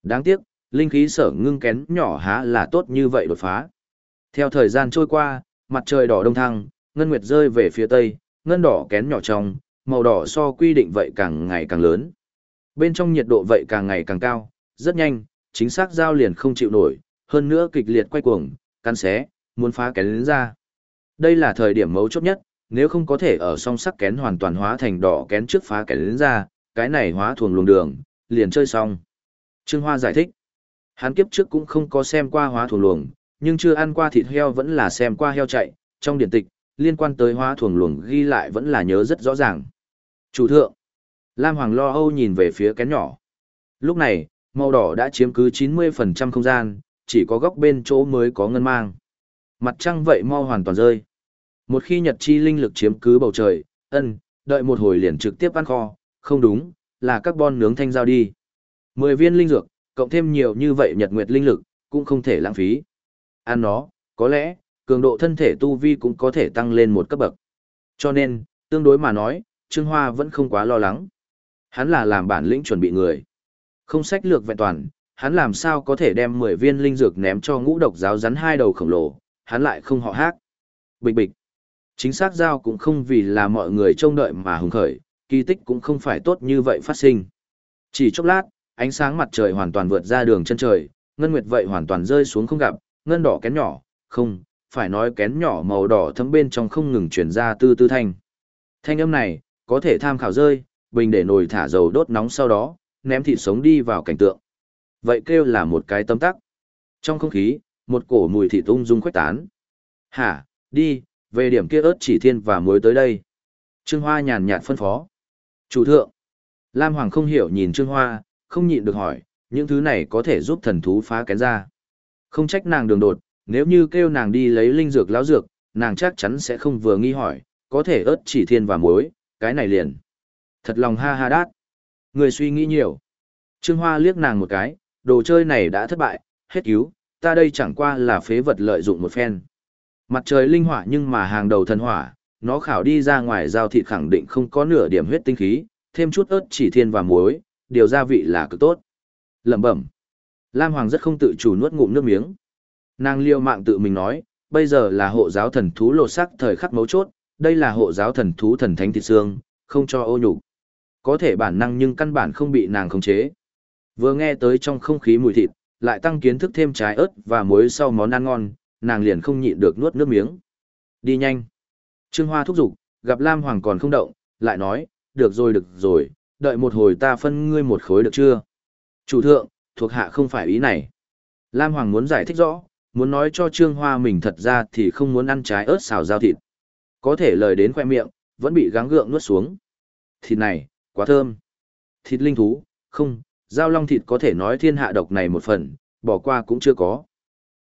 Đáng tiếc, linh khí sở ngưng kén nhỏ há là tốt như vậy đột phá. Theo thời gian trôi qua, mặt trời đỏ đông thăng, ngân nguyệt rơi về phía tây, ngân đỏ kén nhỏ trong, màu đỏ so quy định vậy càng ngày càng lớn. Bên trong nhiệt độ vậy càng ngày càng cao, rất nhanh, chính xác giao liền không chịu nổi, hơn nữa kịch liệt quay cuồng, căn xé, muốn phá kén lên ra. Đây là thời điểm mấu chốt nhất, nếu không có thể ở song sắc kén hoàn toàn hóa thành đỏ kén trước phá kén lên ra, cái này hóa thuồng luồng đường, liền chơi xong. Trương Hoa giải thích, hắn kiếp trước cũng không có xem qua hóa thuồng luồng, nhưng chưa ăn qua thịt heo vẫn là xem qua heo chạy, trong điển tịch, liên quan tới hoa thuồng luồng ghi lại vẫn là nhớ rất rõ ràng. Chủ thượng, Lam Hoàng lo âu nhìn về phía kén nhỏ. Lúc này, màu đỏ đã chiếm cứ 90% không gian, chỉ có góc bên chỗ mới có ngân mang. Mặt trăng vậy mau hoàn toàn rơi. Một khi nhật chi linh lực chiếm cứ bầu trời, ân, đợi một hồi liền trực tiếp ăn kho, không đúng, là carbon nướng thanh giao đi. 10 viên linh dược, cộng thêm nhiều như vậy nhật nguyệt linh lực, cũng không thể lãng phí. Ăn nó, có lẽ, cường độ thân thể tu vi cũng có thể tăng lên một cấp bậc. Cho nên, tương đối mà nói, Trương Hoa vẫn không quá lo lắng. Hắn là làm bản lĩnh chuẩn bị người. Không sách lược vẹn toàn, hắn làm sao có thể đem 10 viên linh dược ném cho ngũ độc giáo rắn hai đầu khổng lồ, hắn lại không họ hát. Bịch bịch. Chính xác giao cũng không vì là mọi người trông đợi mà hứng khởi, kỳ tích cũng không phải tốt như vậy phát sinh. Chỉ chốc lát, ánh sáng mặt trời hoàn toàn vượt ra đường chân trời, ngân nguyệt vậy hoàn toàn rơi xuống không gặp, ngân đỏ kén nhỏ, không, phải nói kén nhỏ màu đỏ thấm bên trong không ngừng chuyển ra tư tư thanh. Thanh âm này, có thể tham khảo rơi, bình để nồi thả dầu đốt nóng sau đó, ném thịt sống đi vào cảnh tượng. Vậy kêu là một cái tâm tắc. Trong không khí, một cổ mùi thịt ung dung khuếch tán. Hả, đi, về điểm kia ớt chỉ thiên và muối tới đây. Trương Hoa nhàn nhạt phân phó. Chủ thượng. Lam Hoàng không hiểu nhìn Trương Hoa, không nhịn được hỏi, những thứ này có thể giúp thần thú phá kén ra. Không trách nàng đường đột, nếu như kêu nàng đi lấy linh dược lão dược, nàng chắc chắn sẽ không vừa nghi hỏi, có thể ớt chỉ thiên và muối, cái này liền. Thật lòng ha ha đát. Người suy nghĩ nhiều. Trương Hoa liếc nàng một cái, đồ chơi này đã thất bại, hết cứu, ta đây chẳng qua là phế vật lợi dụng một phen. Mặt trời linh hỏa nhưng mà hàng đầu thần hỏa, nó khảo đi ra ngoài giao thịt khẳng định không có nửa điểm huyết tinh khí, thêm chút ớt chỉ thiên và muối, điều gia vị là cực tốt. Lẩm bẩm. Lam Hoàng rất không tự chủ nuốt ngụm nước miếng. Nàng liêu mạng tự mình nói, bây giờ là hộ giáo thần thú lột sắc thời khắc mấu chốt, đây là hộ giáo thần thú thần thánh thịt xương, không cho ô nhục. Có thể bản năng nhưng căn bản không bị nàng khống chế. Vừa nghe tới trong không khí mùi thịt, lại tăng kiến thức thêm trái ớt và muối sau món ăn ngon, nàng liền không nhịn được nuốt nước miếng. Đi nhanh. Trương Hoa thúc giục, gặp Lam Hoàng còn không động, lại nói, được rồi được rồi, đợi một hồi ta phân ngươi một khối được chưa? Chủ thượng, thuộc hạ không phải ý này. Lam Hoàng muốn giải thích rõ, muốn nói cho Trương Hoa mình thật ra thì không muốn ăn trái ớt xào rau thịt. Có thể lời đến khoe miệng, vẫn bị gắng gượng nuốt xuống. Thịt này, quá thơm. Thịt linh thú, không, giao long thịt có thể nói thiên hạ độc này một phần, bỏ qua cũng chưa có.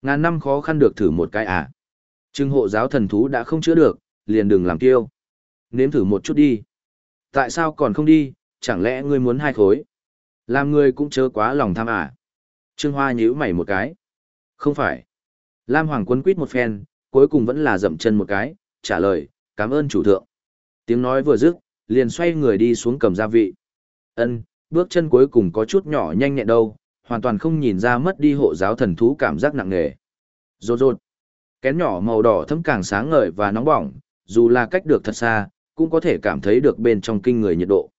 Ngàn năm khó khăn được thử một cái à. Trưng hộ giáo thần thú đã không chữa được, liền đừng làm tiêu Nếm thử một chút đi. Tại sao còn không đi, chẳng lẽ ngươi muốn hai khối? Làm ngươi cũng chớ quá lòng tham à. Trương Hoa nhíu mày một cái. Không phải. Lam Hoàng quấn quýt một phen, cuối cùng vẫn là dậm chân một cái, trả lời, cảm ơn chủ thượng. Tiếng nói vừa dứt, liền xoay người đi xuống cầm gia vị. Ân, bước chân cuối cùng có chút nhỏ nhanh nhẹn đâu, hoàn toàn không nhìn ra mất đi hộ giáo thần thú cảm giác nặng nề. Rột rột. Kén nhỏ màu đỏ thấm càng sáng ngời và nóng bỏng, dù là cách được thật xa, cũng có thể cảm thấy được bên trong kinh người nhiệt độ.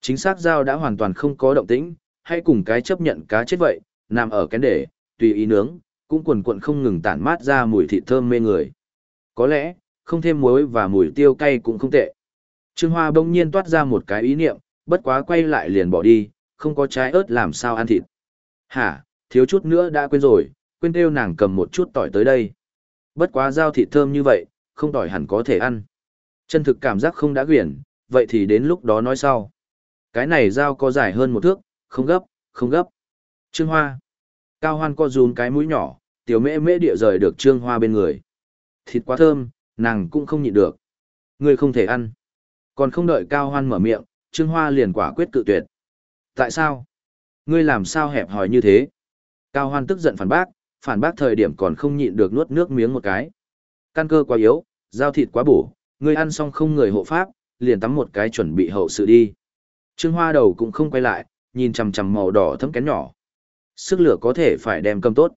Chính xác dao đã hoàn toàn không có động tĩnh, hay cùng cái chấp nhận cá chết vậy, nằm ở kén để, tùy ý nướng, cũng quần quận không ngừng tản mát ra mùi thịt thơm mê người. Có lẽ, không thêm muối và mùi tiêu cay cũng không tệ. Trương Hoa bỗng nhiên toát ra một cái ý niệm, bất quá quay lại liền bỏ đi, không có trái ớt làm sao ăn thịt. Hả, thiếu chút nữa đã quên rồi, quên kêu nàng cầm một chút tỏi tới đây. Bất quá dao thịt thơm như vậy, không tỏi hẳn có thể ăn. Chân thực cảm giác không đã quyển, vậy thì đến lúc đó nói sau. Cái này dao có dài hơn một thước, không gấp, không gấp. Trương Hoa. Cao Hoan co rúm cái mũi nhỏ, tiểu mễ mễ địa rời được Trương Hoa bên người. Thịt quá thơm, nàng cũng không nhịn được. Ngươi không thể ăn. Còn không đợi Cao Hoan mở miệng, Trương Hoa liền quả quyết cự tuyệt. Tại sao? Ngươi làm sao hẹp hòi như thế? Cao Hoan tức giận phản bác, phản bác thời điểm còn không nhịn được nuốt nước miếng một cái. Căn cơ quá yếu, giao thịt quá bổ, ngươi ăn xong không người hộ pháp, liền tắm một cái chuẩn bị hậu sự đi. Trương Hoa đầu cũng không quay lại, nhìn chằm chằm màu đỏ thấm kén nhỏ. Sức lửa có thể phải đem cầm tốt.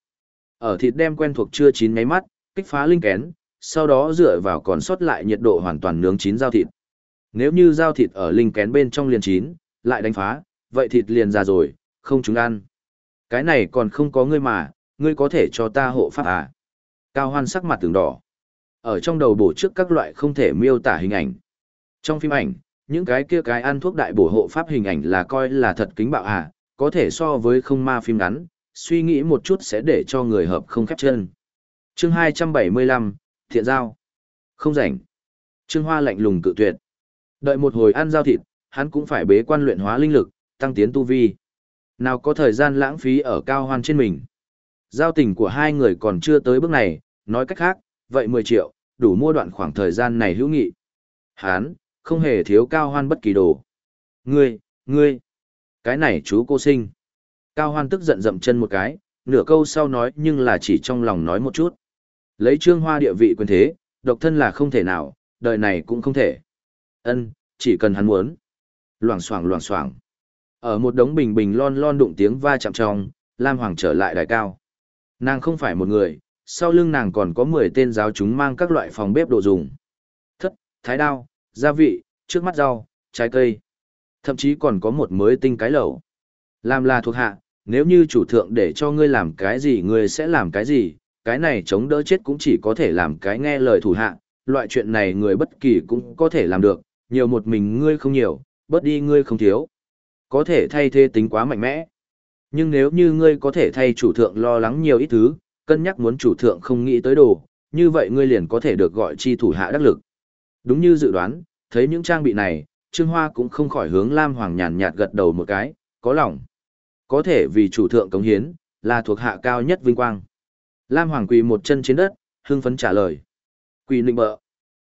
Ở thịt đem quen thuộc chưa chín ngáy mắt, kích phá linh kén, sau đó dựa vào còn sót lại nhiệt độ hoàn toàn nướng chín giao thịt. Nếu như giao thịt ở linh kén bên trong liền chín, lại đánh phá, vậy thịt liền già rồi, không chúng ăn. Cái này còn không có ngươi mà, ngươi có thể cho ta hộ pháp à? Cao hoan sắc mặt từng đỏ. Ở trong đầu bổ trước các loại không thể miêu tả hình ảnh. Trong phim ảnh, những cái kia cái ăn thuốc đại bổ hộ pháp hình ảnh là coi là thật kính bạo à, có thể so với không ma phim ngắn, suy nghĩ một chút sẽ để cho người hợp không khép chân. Chương 275, Thiện Giao. Không rảnh. Trương Hoa lạnh lùng cự tuyệt. Đợi một hồi ăn giao thịt, hắn cũng phải bế quan luyện hóa linh lực, tăng tiến tu vi. Nào có thời gian lãng phí ở cao hoan trên mình. Giao tình của hai người còn chưa tới bước này, nói cách khác, vậy 10 triệu, đủ mua đoạn khoảng thời gian này hữu nghị. Hán, không hề thiếu cao hoan bất kỳ đồ. Ngươi, ngươi, cái này chú cô sinh. Cao hoan tức giận dậm chân một cái, nửa câu sau nói nhưng là chỉ trong lòng nói một chút. Lấy trương hoa địa vị quyền thế, độc thân là không thể nào, đời này cũng không thể. Ân, chỉ cần hắn muốn. Loảng xoảng loảng xoảng. Ở một đống bình bình lon lon đụng tiếng va chạm trong, Lam Hoàng trở lại đài cao. Nàng không phải một người, sau lưng nàng còn có 10 tên giáo chúng mang các loại phòng bếp đồ dùng. Thất, thái đao, gia vị, trước mắt rau, trái cây. Thậm chí còn có một mới tinh cái lẩu. Làm là thuộc hạ, nếu như chủ thượng để cho ngươi làm cái gì ngươi sẽ làm cái gì, cái này chống đỡ chết cũng chỉ có thể làm cái nghe lời thủ hạ, loại chuyện này người bất kỳ cũng có thể làm được, nhiều một mình ngươi không nhiều, bớt đi ngươi không thiếu. Có thể thay thế tính quá mạnh mẽ. Nhưng nếu như ngươi có thể thay chủ thượng lo lắng nhiều ít thứ, cân nhắc muốn chủ thượng không nghĩ tới đồ, như vậy ngươi liền có thể được gọi chi thủ hạ đắc lực. Đúng như dự đoán, thấy những trang bị này, Trương Hoa cũng không khỏi hướng Lam Hoàng nhàn nhạt gật đầu một cái, có lòng. Có thể vì chủ thượng cống hiến, là thuộc hạ cao nhất vinh quang. Lam Hoàng quỳ một chân trên đất, hưng phấn trả lời. quỳ nịnh bợ.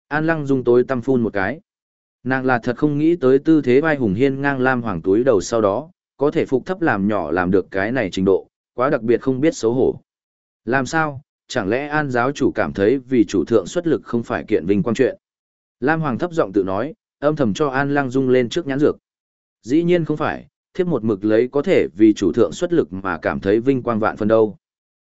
An Lăng Dung tối tâm phun một cái. Nàng là thật không nghĩ tới tư thế vai hùng hiên ngang lam hoàng túi đầu sau đó, có thể phục thấp làm nhỏ làm được cái này trình độ, quá đặc biệt không biết xấu hổ. Làm sao, chẳng lẽ an giáo chủ cảm thấy vì chủ thượng xuất lực không phải kiện vinh quang chuyện. Lam Hoàng thấp giọng tự nói, âm thầm cho An Lăng Dung lên trước nhãn dược. Dĩ nhiên không phải, thiếp một mực lấy có thể vì chủ thượng xuất lực mà cảm thấy vinh quang vạn phần đâu.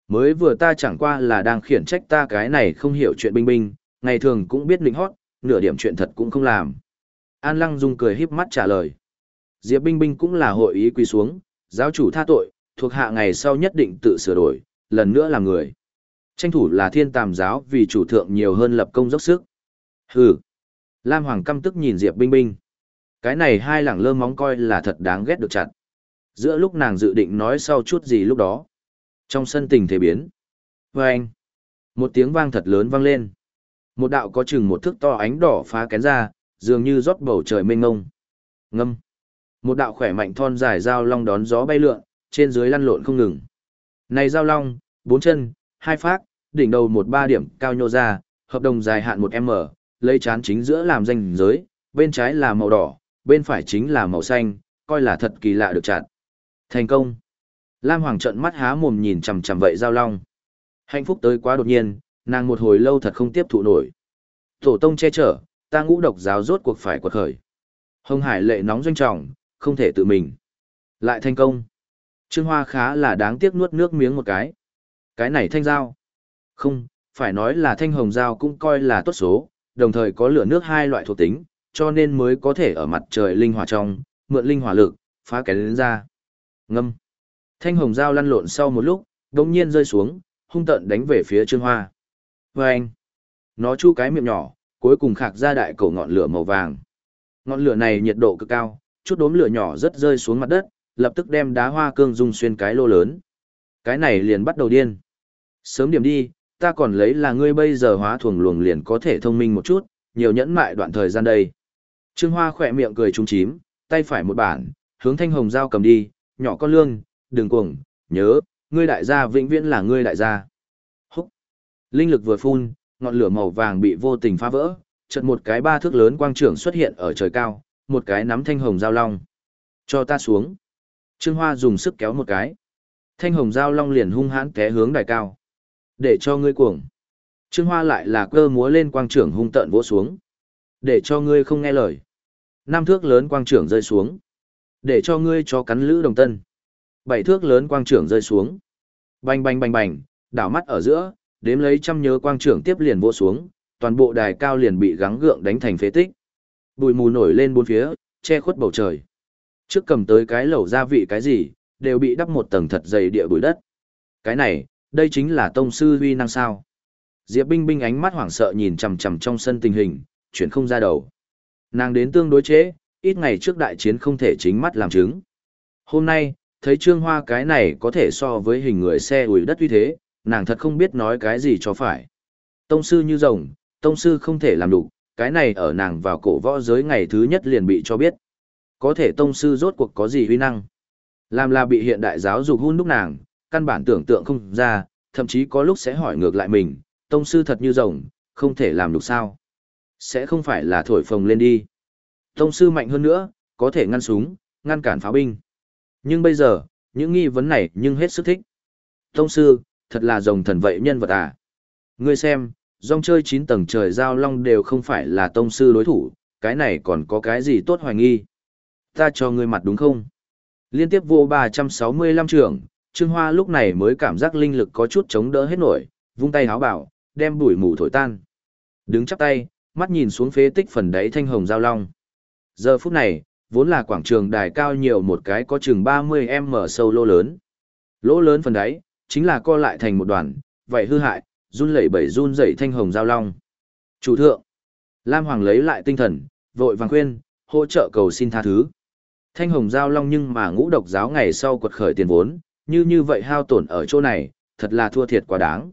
Mới vừa ta chẳng qua là đang khiển trách ta cái này không hiểu chuyện binh binh, ngày thường cũng biết lĩnh hót, nửa điểm chuyện thật cũng không làm. An Lăng Dung cười híp mắt trả lời. Diệp Binh Binh cũng là hội ý quy xuống, giáo chủ tha tội, thuộc hạ ngày sau nhất định tự sửa đổi, lần nữa làm người. Tranh thủ là thiên tàm giáo vì chủ thượng nhiều hơn lập công dốc sức. Hừ. Lam Hoàng căm tức nhìn Diệp Binh Binh. Cái này hai lẳng lơ móng coi là thật đáng ghét được chặt. Giữa lúc nàng dự định nói sau chút gì lúc đó. Trong sân tình thế biến. Vâng. Một tiếng vang thật lớn vang lên. Một đạo có chừng một thước to ánh đỏ phá kén ra, dường như rót bầu trời mênh ngông. Ngâm. Một đạo khỏe mạnh thon dài dao long đón gió bay lượn, trên dưới lăn lộn không ngừng. Này dao long, bốn chân, hai phát, đỉnh đầu một ba điểm cao nhô ra, hợp đồng dài hạn một m lấy chán chính giữa làm danh giới, bên trái là màu đỏ, bên phải chính là màu xanh, coi là thật kỳ lạ được chặt. Thành công. Lam Hoàng trận mắt há mồm nhìn chằm chằm vậy giao long. Hạnh phúc tới quá đột nhiên, nàng một hồi lâu thật không tiếp thụ nổi. Tổ tông che chở, ta ngũ độc giáo rốt cuộc phải quật khởi. Hồng Hải lệ nóng doanh trọng, không thể tự mình. Lại thành công. Trương Hoa khá là đáng tiếc nuốt nước miếng một cái. Cái này thanh giao. Không, phải nói là thanh hồng giao cũng coi là tốt số, đồng thời có lửa nước hai loại thuộc tính, cho nên mới có thể ở mặt trời linh hỏa trong, mượn linh hỏa lực, phá cái lên ra. Ngâm. Thanh hồng dao lăn lộn sau một lúc, đột nhiên rơi xuống, hung tận đánh về phía Trương Hoa. Và anh. Nó chu cái miệng nhỏ, cuối cùng khạc ra đại cổ ngọn lửa màu vàng. Ngọn lửa này nhiệt độ cực cao, chút đốm lửa nhỏ rất rơi xuống mặt đất, lập tức đem đá hoa cương dung xuyên cái lô lớn. Cái này liền bắt đầu điên. Sớm điểm đi, ta còn lấy là ngươi bây giờ hóa thuồng luồng liền có thể thông minh một chút, nhiều nhẫn mại đoạn thời gian đây. Trương Hoa khỏe miệng cười trúng chím, tay phải một bản, hướng thanh hồng dao cầm đi, nhỏ con lương, đừng cuồng, nhớ, ngươi đại gia vĩnh viễn là ngươi đại gia. Húc. Linh lực vừa phun, ngọn lửa màu vàng bị vô tình phá vỡ, chợt một cái ba thước lớn quang trưởng xuất hiện ở trời cao, một cái nắm thanh hồng dao long. Cho ta xuống. Trương Hoa dùng sức kéo một cái. Thanh hồng dao long liền hung hãn té hướng đài cao. Để cho ngươi cuồng. Trương Hoa lại là cơ múa lên quang trưởng hung tợn vỗ xuống. Để cho ngươi không nghe lời. Năm thước lớn quang trưởng rơi xuống. Để cho ngươi cho cắn lữ đồng tân. Bảy thước lớn quang trưởng rơi xuống. Bành bành bành bành, đảo mắt ở giữa, đếm lấy trăm nhớ quang trưởng tiếp liền vỗ xuống, toàn bộ đài cao liền bị gắng gượng đánh thành phế tích. Bụi mù nổi lên bốn phía, che khuất bầu trời. Trước cầm tới cái lẩu gia vị cái gì, đều bị đắp một tầng thật dày địa bụi đất. Cái này, đây chính là tông sư huy năng sao. Diệp Binh Binh ánh mắt hoảng sợ nhìn chằm chằm trong sân tình hình, chuyển không ra đầu. Nàng đến tương đối chế, ít ngày trước đại chiến không thể chính mắt làm chứng. Hôm nay, thấy Trương Hoa cái này có thể so với hình người xe ủi đất uy thế, nàng thật không biết nói cái gì cho phải. Tông sư như rồng, tông sư không thể làm đủ, cái này ở nàng vào cổ võ giới ngày thứ nhất liền bị cho biết. Có thể tông sư rốt cuộc có gì huy năng. Làm là bị hiện đại giáo dục hôn đúc nàng, căn bản tưởng tượng không ra, thậm chí có lúc sẽ hỏi ngược lại mình, tông sư thật như rồng, không thể làm được sao. Sẽ không phải là thổi phồng lên đi. Tông sư mạnh hơn nữa, có thể ngăn súng, ngăn cản pháo binh. Nhưng bây giờ, những nghi vấn này nhưng hết sức thích. Tông sư, thật là rồng thần vậy nhân vật à. Ngươi xem, dòng chơi 9 tầng trời giao long đều không phải là tông sư đối thủ, cái này còn có cái gì tốt hoài nghi. Ta cho ngươi mặt đúng không? Liên tiếp vô 365 trường, Trương Hoa lúc này mới cảm giác linh lực có chút chống đỡ hết nổi, vung tay háo bảo, đem bụi mù thổi tan. Đứng chắp tay, mắt nhìn xuống phế tích phần đáy thanh hồng giao long. Giờ phút này, vốn là quảng trường đài cao nhiều một cái có chừng 30m sâu lỗ lớn. Lỗ lớn phần đáy, chính là co lại thành một đoàn, vậy hư hại, run lẩy bẩy run dậy thanh hồng giao long. Chủ thượng, Lam Hoàng lấy lại tinh thần, vội vàng khuyên, hỗ trợ cầu xin tha thứ. Thanh hồng giao long nhưng mà ngũ độc giáo ngày sau quật khởi tiền vốn, như như vậy hao tổn ở chỗ này, thật là thua thiệt quá đáng.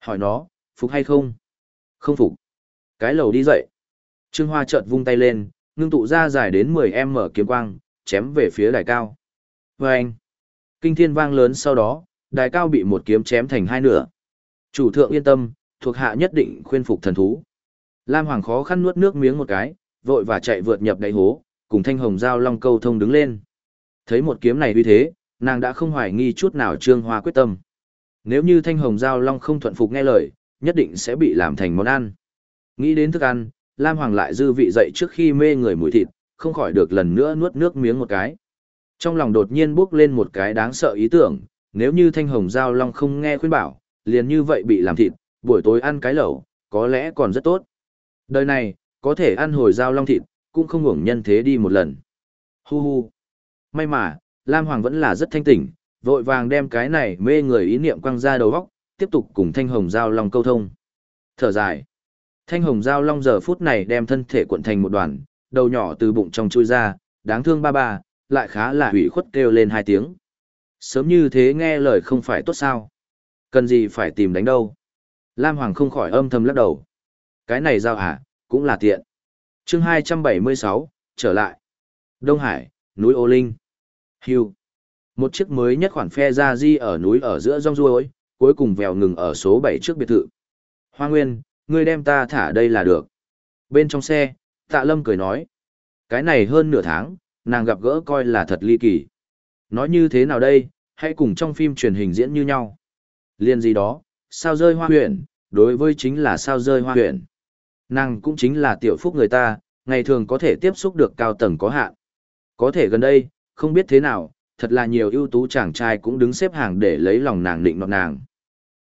Hỏi nó, phục hay không? Không phục. Cái lầu đi dậy. Trương Hoa chợt vung tay lên, ngưng tụ ra dài đến 10m kiếm quang, chém về phía đài cao. Và kinh thiên vang lớn sau đó, đài cao bị một kiếm chém thành hai nửa. Chủ thượng yên tâm, thuộc hạ nhất định khuyên phục thần thú. Lam Hoàng khó khăn nuốt nước miếng một cái, vội và chạy vượt nhập đáy hố, cùng thanh hồng giao long câu thông đứng lên. Thấy một kiếm này uy thế, nàng đã không hoài nghi chút nào Trương Hoa quyết tâm. Nếu như thanh hồng giao long không thuận phục nghe lời, nhất định sẽ bị làm thành món ăn. Nghĩ đến thức ăn, Lam Hoàng lại dư vị dậy trước khi mê người mùi thịt, không khỏi được lần nữa nuốt nước miếng một cái. Trong lòng đột nhiên bước lên một cái đáng sợ ý tưởng, nếu như thanh hồng giao long không nghe khuyên bảo, liền như vậy bị làm thịt, buổi tối ăn cái lẩu, có lẽ còn rất tốt. Đời này, có thể ăn hồi giao long thịt, cũng không hưởng nhân thế đi một lần. Hu hu. May mà, Lam Hoàng vẫn là rất thanh tỉnh, vội vàng đem cái này mê người ý niệm quăng ra đầu góc, tiếp tục cùng Thanh Hồng Giao Long câu thông. Thở dài. Thanh Hồng Giao Long giờ phút này đem thân thể cuộn thành một đoàn, đầu nhỏ từ bụng trong chui ra, đáng thương ba ba, lại khá là hủy khuất kêu lên hai tiếng. Sớm như thế nghe lời không phải tốt sao. Cần gì phải tìm đánh đâu. Lam Hoàng không khỏi âm thầm lắc đầu. Cái này giao hả, cũng là tiện. chương 276, trở lại. Đông Hải, núi Ô Linh. Hưu. Một chiếc mới nhất khoản phe ra di ở núi ở giữa rong ruôi, cuối cùng vèo ngừng ở số 7 trước biệt thự. Hoa Nguyên, ngươi đem ta thả đây là được. Bên trong xe, Tạ Lâm cười nói. Cái này hơn nửa tháng, nàng gặp gỡ coi là thật ly kỳ. Nói như thế nào đây, hãy cùng trong phim truyền hình diễn như nhau. Liên gì đó, sao rơi hoa huyện, đối với chính là sao rơi hoa huyện. Nàng cũng chính là tiểu phúc người ta, ngày thường có thể tiếp xúc được cao tầng có hạn. Có thể gần đây, không biết thế nào, thật là nhiều ưu tú chàng trai cũng đứng xếp hàng để lấy lòng nàng định nọt nàng.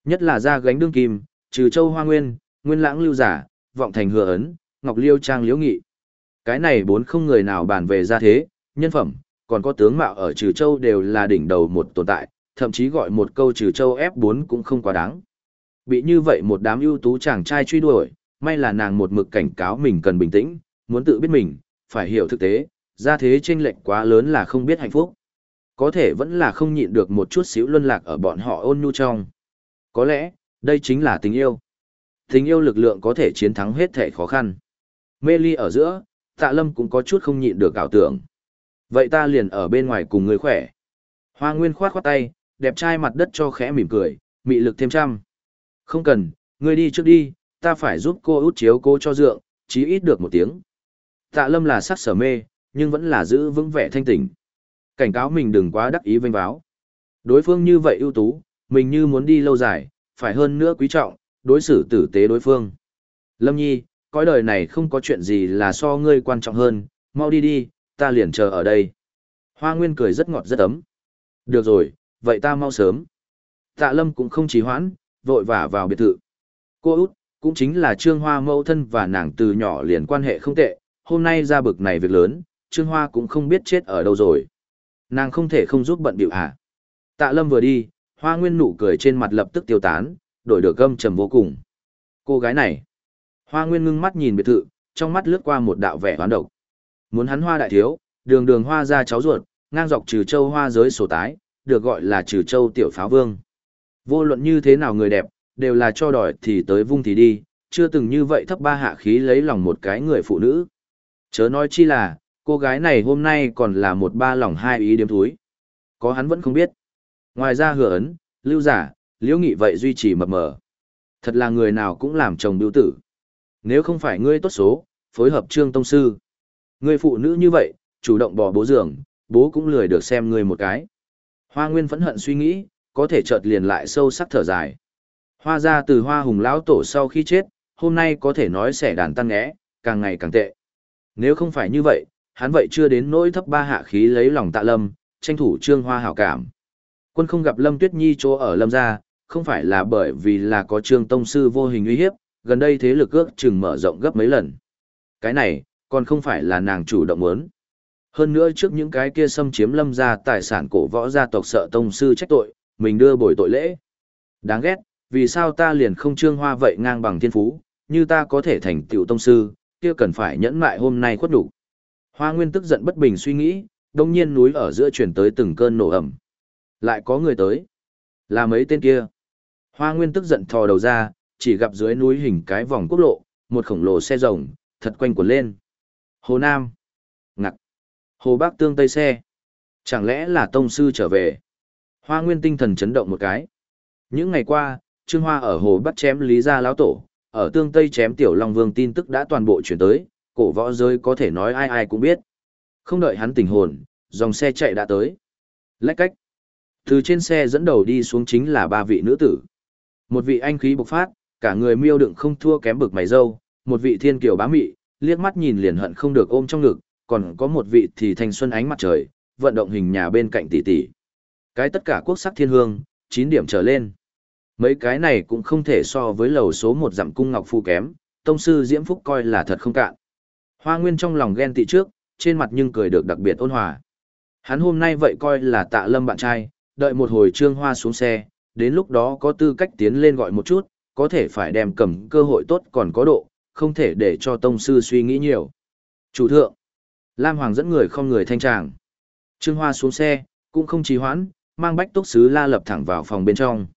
Nhất là ra gánh đương kim, trừ châu hoa nguyên, nguyên lãng lưu giả, vọng thành hừa ấn, ngọc liêu trang liễu nghị. Cái này bốn không người nào bàn về ra thế, nhân phẩm, còn có tướng mạo ở trừ châu đều là đỉnh đầu một tồn tại, thậm chí gọi một câu trừ châu F4 cũng không quá đáng. Bị như vậy một đám ưu tú chàng trai truy đuổi, may là nàng một mực cảnh cáo mình cần bình tĩnh, muốn tự biết mình, phải hiểu thực tế, ra thế chênh lệch quá lớn là không biết hạnh phúc. Có thể vẫn là không nhịn được một chút xíu luân lạc ở bọn họ ôn nhu trong. Có lẽ, đây chính là tình yêu. Tình yêu lực lượng có thể chiến thắng hết thể khó khăn. Mê ly ở giữa, tạ lâm cũng có chút không nhịn được ảo tưởng. Vậy ta liền ở bên ngoài cùng người khỏe. Hoa Nguyên khoát khoát tay, đẹp trai mặt đất cho khẽ mỉm cười, mị lực thêm trăm. Không cần, ngươi đi trước đi, ta phải giúp cô út chiếu cô cho dượng, chí ít được một tiếng. Tạ lâm là sắc sở mê, nhưng vẫn là giữ vững vẻ thanh tỉnh. Cảnh cáo mình đừng quá đắc ý vênh váo. Đối phương như vậy ưu tú, mình như muốn đi lâu dài, phải hơn nữa quý trọng, đối xử tử tế đối phương. Lâm Nhi, cõi đời này không có chuyện gì là so ngươi quan trọng hơn, mau đi đi, ta liền chờ ở đây. Hoa Nguyên cười rất ngọt rất ấm. Được rồi, vậy ta mau sớm. Tạ Lâm cũng không trì hoãn, vội vã vào biệt thự. Cô út, cũng chính là Trương Hoa mẫu thân và nàng từ nhỏ liền quan hệ không tệ, hôm nay ra bực này việc lớn, Trương Hoa cũng không biết chết ở đâu rồi. Nàng không thể không giúp bận biểu hả. À? Tạ Lâm vừa đi, Hoa Nguyên nụ cười trên mặt lập tức tiêu tán, đổi được gâm trầm vô cùng. Cô gái này. Hoa Nguyên ngưng mắt nhìn biệt thự, trong mắt lướt qua một đạo vẻ hoán độc. Muốn hắn hoa đại thiếu, đường đường hoa ra cháu ruột, ngang dọc trừ châu hoa giới sổ tái, được gọi là trừ châu tiểu pháo vương. Vô luận như thế nào người đẹp, đều là cho đòi thì tới vung thì đi, chưa từng như vậy thấp ba hạ khí lấy lòng một cái người phụ nữ. Chớ nói chi là, cô gái này hôm nay còn là một ba lòng hai ý điếm thúi. Có hắn vẫn không biết. Ngoài ra hừa ấn, lưu giả, liễu nghị vậy duy trì mập mờ. Thật là người nào cũng làm chồng biểu tử. Nếu không phải ngươi tốt số, phối hợp trương tông sư. Ngươi phụ nữ như vậy, chủ động bỏ bố giường, bố cũng lười được xem ngươi một cái. Hoa Nguyên phẫn hận suy nghĩ, có thể chợt liền lại sâu sắc thở dài. Hoa ra từ hoa hùng lão tổ sau khi chết, hôm nay có thể nói xẻ đàn tăng nghẽ càng ngày càng tệ. Nếu không phải như vậy, hắn vậy chưa đến nỗi thấp ba hạ khí lấy lòng tạ lâm, tranh thủ trương hoa hảo cảm. Quân không gặp Lâm Tuyết Nhi chỗ ở Lâm gia, không phải là bởi vì là có trương tông sư vô hình uy hiếp, gần đây thế lực ước chừng mở rộng gấp mấy lần. Cái này, còn không phải là nàng chủ động muốn. Hơn nữa trước những cái kia xâm chiếm lâm gia tài sản cổ võ gia tộc sợ tông sư trách tội, mình đưa bồi tội lễ. Đáng ghét, vì sao ta liền không trương hoa vậy ngang bằng thiên phú, như ta có thể thành tiểu tông sư, kia cần phải nhẫn mại hôm nay khuất đủ. Hoa Nguyên tức giận bất bình suy nghĩ, đông nhiên núi ở giữa chuyển tới từng cơn nổ ẩm. Lại có người tới. Là mấy tên kia. Hoa Nguyên tức giận thò đầu ra, chỉ gặp dưới núi hình cái vòng quốc lộ, một khổng lồ xe rồng, thật quanh quẩn lên. Hồ Nam. Ngặt. Hồ Bắc tương Tây xe. Chẳng lẽ là tông sư trở về? Hoa Nguyên tinh thần chấn động một cái. Những ngày qua, Trương Hoa ở hồ bắt chém Lý Gia lão tổ, ở tương Tây chém Tiểu Long Vương tin tức đã toàn bộ chuyển tới, cổ võ giới có thể nói ai ai cũng biết. Không đợi hắn tỉnh hồn, dòng xe chạy đã tới. Lách cách. Từ trên xe dẫn đầu đi xuống chính là ba vị nữ tử. Một vị anh khí bộc phát, cả người miêu đựng không thua kém bực mày dâu, một vị thiên kiều bá mị, liếc mắt nhìn liền hận không được ôm trong ngực, còn có một vị thì thanh xuân ánh mặt trời, vận động hình nhà bên cạnh tỷ tỷ. Cái tất cả quốc sắc thiên hương, 9 điểm trở lên. Mấy cái này cũng không thể so với lầu số một dặm cung ngọc phu kém, tông sư Diễm Phúc coi là thật không cạn. Hoa Nguyên trong lòng ghen tị trước, trên mặt nhưng cười được đặc biệt ôn hòa. Hắn hôm nay vậy coi là tạ lâm bạn trai, đợi một hồi trương hoa xuống xe, đến lúc đó có tư cách tiến lên gọi một chút, có thể phải đem cầm cơ hội tốt còn có độ, không thể để cho tông sư suy nghĩ nhiều. Chủ thượng, Lam Hoàng dẫn người không người thanh tràng. Trương Hoa xuống xe, cũng không trì hoãn, mang bách túc sứ la lập thẳng vào phòng bên trong.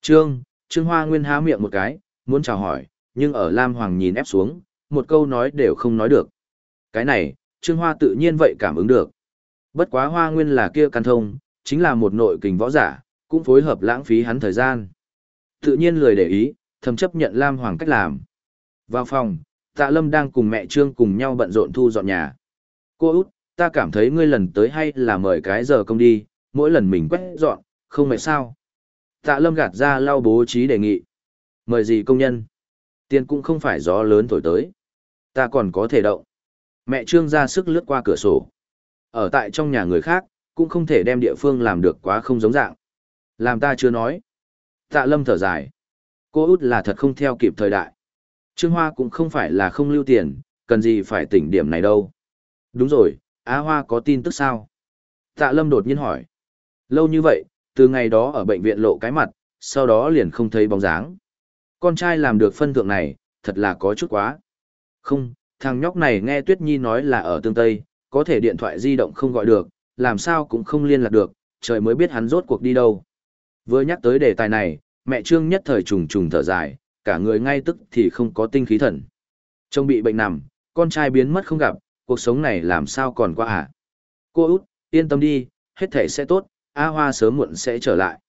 Trương, Trương Hoa nguyên há miệng một cái, muốn chào hỏi, nhưng ở Lam Hoàng nhìn ép xuống, một câu nói đều không nói được. Cái này, Trương Hoa tự nhiên vậy cảm ứng được. Bất quá Hoa nguyên là kia căn thông, chính là một nội kình võ giả, cũng phối hợp lãng phí hắn thời gian. Tự nhiên lười để ý, thầm chấp nhận Lam Hoàng cách làm. Vào phòng, Tạ Lâm đang cùng mẹ Trương cùng nhau bận rộn thu dọn nhà. Cô út, ta cảm thấy ngươi lần tới hay là mời cái giờ công đi, mỗi lần mình quét dọn, không phải sao. Tạ Lâm gạt ra lau bố trí đề nghị. Mời gì công nhân? Tiền cũng không phải gió lớn thổi tới. Ta còn có thể động. Mẹ Trương ra sức lướt qua cửa sổ. Ở tại trong nhà người khác, cũng không thể đem địa phương làm được quá không giống dạng. Làm ta chưa nói. Tạ Lâm thở dài. Cô út là thật không theo kịp thời đại. Trương Hoa cũng không phải là không lưu tiền, cần gì phải tỉnh điểm này đâu. Đúng rồi, Á Hoa có tin tức sao? Tạ Lâm đột nhiên hỏi. Lâu như vậy, từ ngày đó ở bệnh viện lộ cái mặt, sau đó liền không thấy bóng dáng. Con trai làm được phân thượng này, thật là có chút quá. Không, thằng nhóc này nghe Tuyết Nhi nói là ở tương Tây, có thể điện thoại di động không gọi được, làm sao cũng không liên lạc được, trời mới biết hắn rốt cuộc đi đâu. Vừa nhắc tới đề tài này, mẹ Trương nhất thời trùng trùng thở dài, cả người ngay tức thì không có tinh khí thần. Trông bị bệnh nằm, con trai biến mất không gặp, cuộc sống này làm sao còn qua à? Cô út, yên tâm đi, hết thể sẽ tốt, A Hoa sớm muộn sẽ trở lại.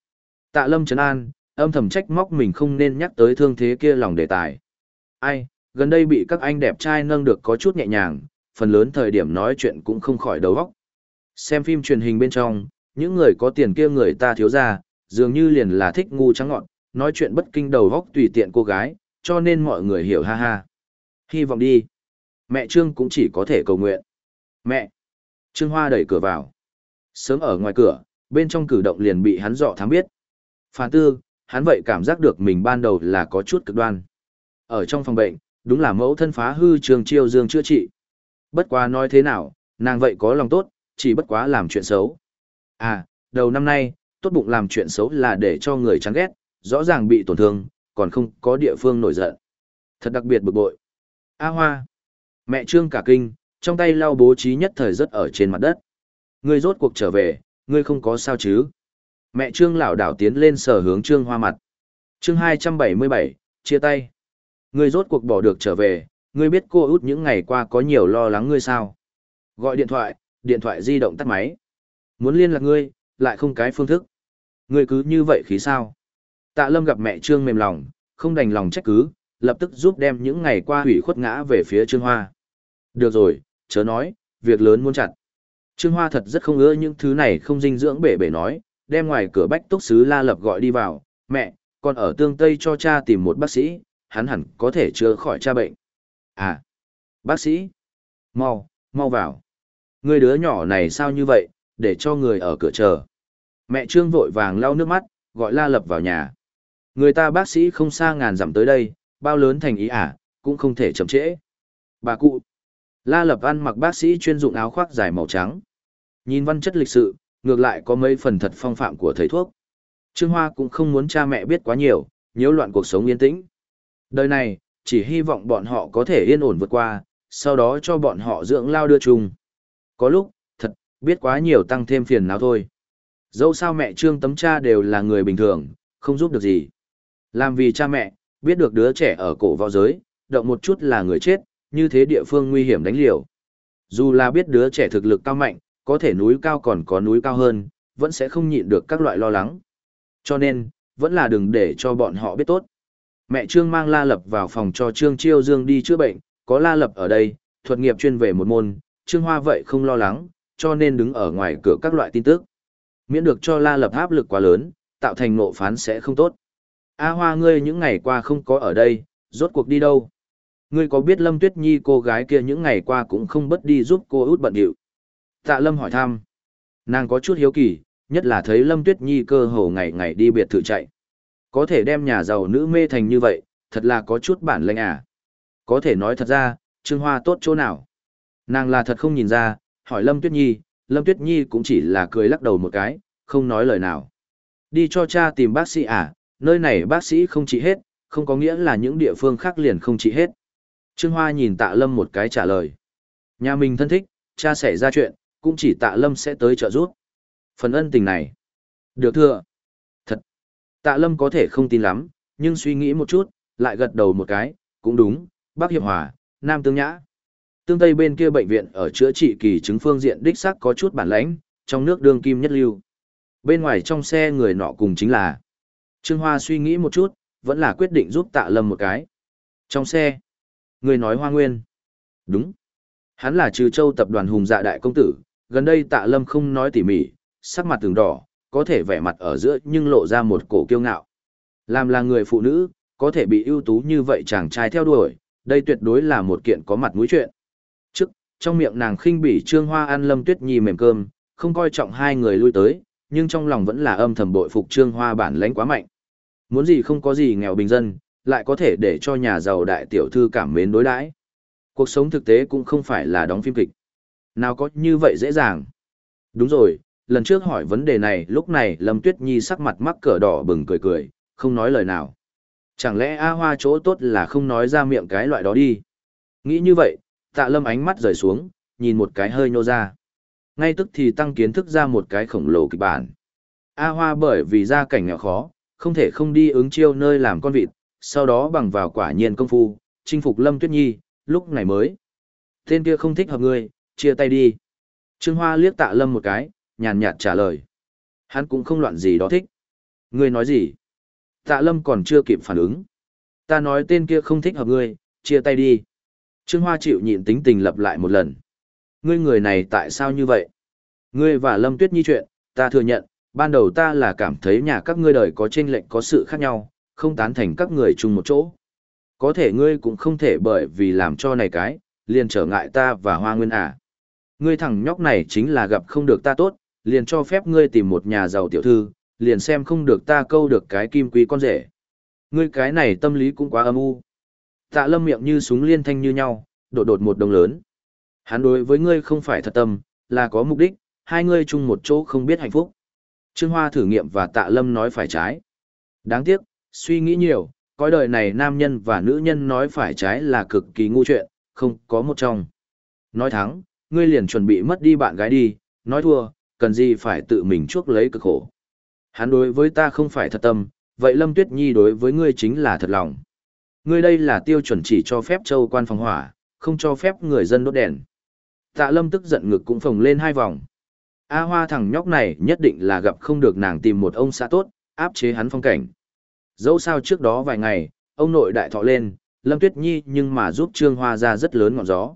Tạ Lâm Trấn An, âm thầm trách móc mình không nên nhắc tới thương thế kia lòng đề tài. Ai, gần đây bị các anh đẹp trai nâng được có chút nhẹ nhàng, phần lớn thời điểm nói chuyện cũng không khỏi đầu óc. Xem phim truyền hình bên trong, những người có tiền kia người ta thiếu ra, dường như liền là thích ngu trắng ngọn, nói chuyện bất kinh đầu góc tùy tiện cô gái, cho nên mọi người hiểu ha ha. Hy vọng đi. Mẹ Trương cũng chỉ có thể cầu nguyện. Mẹ! Trương Hoa đẩy cửa vào. Sớm ở ngoài cửa, bên trong cử động liền bị hắn dọ thám biết. Phản tư, hắn vậy cảm giác được mình ban đầu là có chút cực đoan. Ở trong phòng bệnh, đúng là mẫu thân phá hư trường chiêu dương chữa trị. Bất quá nói thế nào, nàng vậy có lòng tốt, chỉ bất quá làm chuyện xấu. À, đầu năm nay, tốt bụng làm chuyện xấu là để cho người chán ghét, rõ ràng bị tổn thương, còn không có địa phương nổi giận. Thật đặc biệt bực bội. A Hoa. Mẹ Trương cả kinh, trong tay lau bố trí nhất thời rất ở trên mặt đất. Ngươi rốt cuộc trở về, ngươi không có sao chứ? Mẹ Trương lão đảo tiến lên sở hướng Trương Hoa mặt. Chương 277, chia tay. Ngươi rốt cuộc bỏ được trở về, ngươi biết cô út những ngày qua có nhiều lo lắng ngươi sao? Gọi điện thoại, điện thoại di động tắt máy. Muốn liên lạc ngươi, lại không cái phương thức. Ngươi cứ như vậy khí sao? Tạ Lâm gặp mẹ Trương mềm lòng, không đành lòng trách cứ, lập tức giúp đem những ngày qua hủy khuất ngã về phía Trương Hoa. Được rồi, chớ nói, việc lớn muốn chặt. Trương Hoa thật rất không ưa những thứ này không dinh dưỡng bể bể nói, đem ngoài cửa bách túc sứ la lập gọi đi vào, mẹ, con ở tương Tây cho cha tìm một bác sĩ, hắn hẳn có thể chữa khỏi cha bệnh. À, bác sĩ, mau, mau vào. Người đứa nhỏ này sao như vậy, để cho người ở cửa chờ. Mẹ Trương vội vàng lau nước mắt, gọi la lập vào nhà. Người ta bác sĩ không xa ngàn dặm tới đây, bao lớn thành ý à, cũng không thể chậm trễ. Bà cụ, La Lập ăn mặc bác sĩ chuyên dụng áo khoác dài màu trắng. Nhìn văn chất lịch sự, ngược lại có mấy phần thật phong phạm của thầy thuốc. Trương Hoa cũng không muốn cha mẹ biết quá nhiều, nhiễu loạn cuộc sống yên tĩnh. Đời này, chỉ hy vọng bọn họ có thể yên ổn vượt qua, sau đó cho bọn họ dưỡng lao đưa chung. Có lúc, thật, biết quá nhiều tăng thêm phiền não thôi. Dẫu sao mẹ Trương tấm cha đều là người bình thường, không giúp được gì. Làm vì cha mẹ, biết được đứa trẻ ở cổ võ giới, động một chút là người chết, như thế địa phương nguy hiểm đánh liều. Dù là biết đứa trẻ thực lực cao mạnh, có thể núi cao còn có núi cao hơn, vẫn sẽ không nhịn được các loại lo lắng. Cho nên, vẫn là đừng để cho bọn họ biết tốt. Mẹ Trương mang La Lập vào phòng cho Trương Chiêu Dương đi chữa bệnh, có La Lập ở đây, thuật nghiệp chuyên về một môn, Trương Hoa vậy không lo lắng, cho nên đứng ở ngoài cửa các loại tin tức. Miễn được cho La Lập áp lực quá lớn, tạo thành nộ phán sẽ không tốt. A Hoa ngươi những ngày qua không có ở đây, rốt cuộc đi đâu? Ngươi có biết Lâm Tuyết Nhi cô gái kia những ngày qua cũng không bất đi giúp cô út bận điệu. Tạ Lâm hỏi thăm. Nàng có chút hiếu kỳ, nhất là thấy Lâm Tuyết Nhi cơ hồ ngày ngày đi biệt thự chạy. Có thể đem nhà giàu nữ mê thành như vậy, thật là có chút bản lĩnh à. Có thể nói thật ra, Trương Hoa tốt chỗ nào. Nàng là thật không nhìn ra, hỏi Lâm Tuyết Nhi, Lâm Tuyết Nhi cũng chỉ là cười lắc đầu một cái, không nói lời nào. Đi cho cha tìm bác sĩ à, nơi này bác sĩ không trị hết, không có nghĩa là những địa phương khác liền không trị hết. Trương Hoa nhìn tạ Lâm một cái trả lời. Nhà mình thân thích, cha xảy ra chuyện, cũng chỉ tạ Lâm sẽ tới trợ giúp. Phần ân tình này. Được thưa. Thật. Tạ Lâm có thể không tin lắm, nhưng suy nghĩ một chút, lại gật đầu một cái, cũng đúng, Bắc Hiệp Hòa, Nam Tương Nhã. Tương Tây bên kia bệnh viện ở chữa trị kỳ chứng phương diện đích xác có chút bản lãnh, trong nước đương kim nhất lưu. Bên ngoài trong xe người nọ cùng chính là. Trương Hoa suy nghĩ một chút, vẫn là quyết định giúp tạ lâm một cái. Trong xe, người nói Hoa Nguyên. Đúng. Hắn là trừ châu tập đoàn hùng dạ đại công tử, gần đây tạ lâm không nói tỉ mỉ, sắc mặt từng đỏ, có thể vẻ mặt ở giữa nhưng lộ ra một cổ kiêu ngạo. Làm là người phụ nữ, có thể bị ưu tú như vậy chàng trai theo đuổi, đây tuyệt đối là một kiện có mặt mũi chuyện. Trong miệng nàng khinh bỉ Trương Hoa ăn Lâm Tuyết Nhi mềm cơm, không coi trọng hai người lui tới, nhưng trong lòng vẫn là âm thầm bội phục Trương Hoa bản lãnh quá mạnh. Muốn gì không có gì nghèo bình dân, lại có thể để cho nhà giàu đại tiểu thư cảm mến đối đãi. Cuộc sống thực tế cũng không phải là đóng phim kịch. Nào có như vậy dễ dàng. Đúng rồi, lần trước hỏi vấn đề này lúc này Lâm Tuyết Nhi sắc mặt mắc cỡ đỏ bừng cười cười, không nói lời nào. Chẳng lẽ A Hoa chỗ tốt là không nói ra miệng cái loại đó đi. Nghĩ như vậy, tạ lâm ánh mắt rời xuống, nhìn một cái hơi nhô ra. Ngay tức thì tăng kiến thức ra một cái khổng lồ kịch bản. A Hoa bởi vì gia cảnh nghèo khó, không thể không đi ứng chiêu nơi làm con vịt, sau đó bằng vào quả nhiên công phu, chinh phục Lâm Tuyết Nhi, lúc này mới. Tên kia không thích hợp ngươi, chia tay đi. Trương Hoa liếc tạ Lâm một cái, nhàn nhạt trả lời. Hắn cũng không loạn gì đó thích. Ngươi nói gì? Tạ Lâm còn chưa kịp phản ứng. Ta nói tên kia không thích hợp ngươi, chia tay đi. Trương Hoa chịu nhịn tính tình lập lại một lần. Ngươi người này tại sao như vậy? Ngươi và Lâm Tuyết Nhi chuyện, ta thừa nhận, ban đầu ta là cảm thấy nhà các ngươi đời có chênh lệnh có sự khác nhau, không tán thành các người chung một chỗ. Có thể ngươi cũng không thể bởi vì làm cho này cái, liền trở ngại ta và Hoa Nguyên à. Ngươi thằng nhóc này chính là gặp không được ta tốt, liền cho phép ngươi tìm một nhà giàu tiểu thư, liền xem không được ta câu được cái kim quý con rể. Ngươi cái này tâm lý cũng quá âm u. Tạ lâm miệng như súng liên thanh như nhau, đột đột một đồng lớn. Hắn đối với ngươi không phải thật tâm, là có mục đích, hai ngươi chung một chỗ không biết hạnh phúc. Trương Hoa thử nghiệm và tạ lâm nói phải trái. Đáng tiếc, suy nghĩ nhiều, coi đời này nam nhân và nữ nhân nói phải trái là cực kỳ ngu chuyện, không có một trong. Nói thắng, ngươi liền chuẩn bị mất đi bạn gái đi, nói thua, cần gì phải tự mình chuốc lấy cực khổ. Hắn đối với ta không phải thật tâm, vậy Lâm Tuyết Nhi đối với ngươi chính là thật lòng. Ngươi đây là tiêu chuẩn chỉ cho phép châu quan phòng hỏa, không cho phép người dân đốt đèn. Tạ Lâm tức giận ngực cũng phồng lên hai vòng. A Hoa thằng nhóc này nhất định là gặp không được nàng tìm một ông xã tốt, áp chế hắn phong cảnh. Dẫu sao trước đó vài ngày, ông nội đại thọ lên, Lâm Tuyết Nhi nhưng mà giúp Trương Hoa ra rất lớn ngọn gió.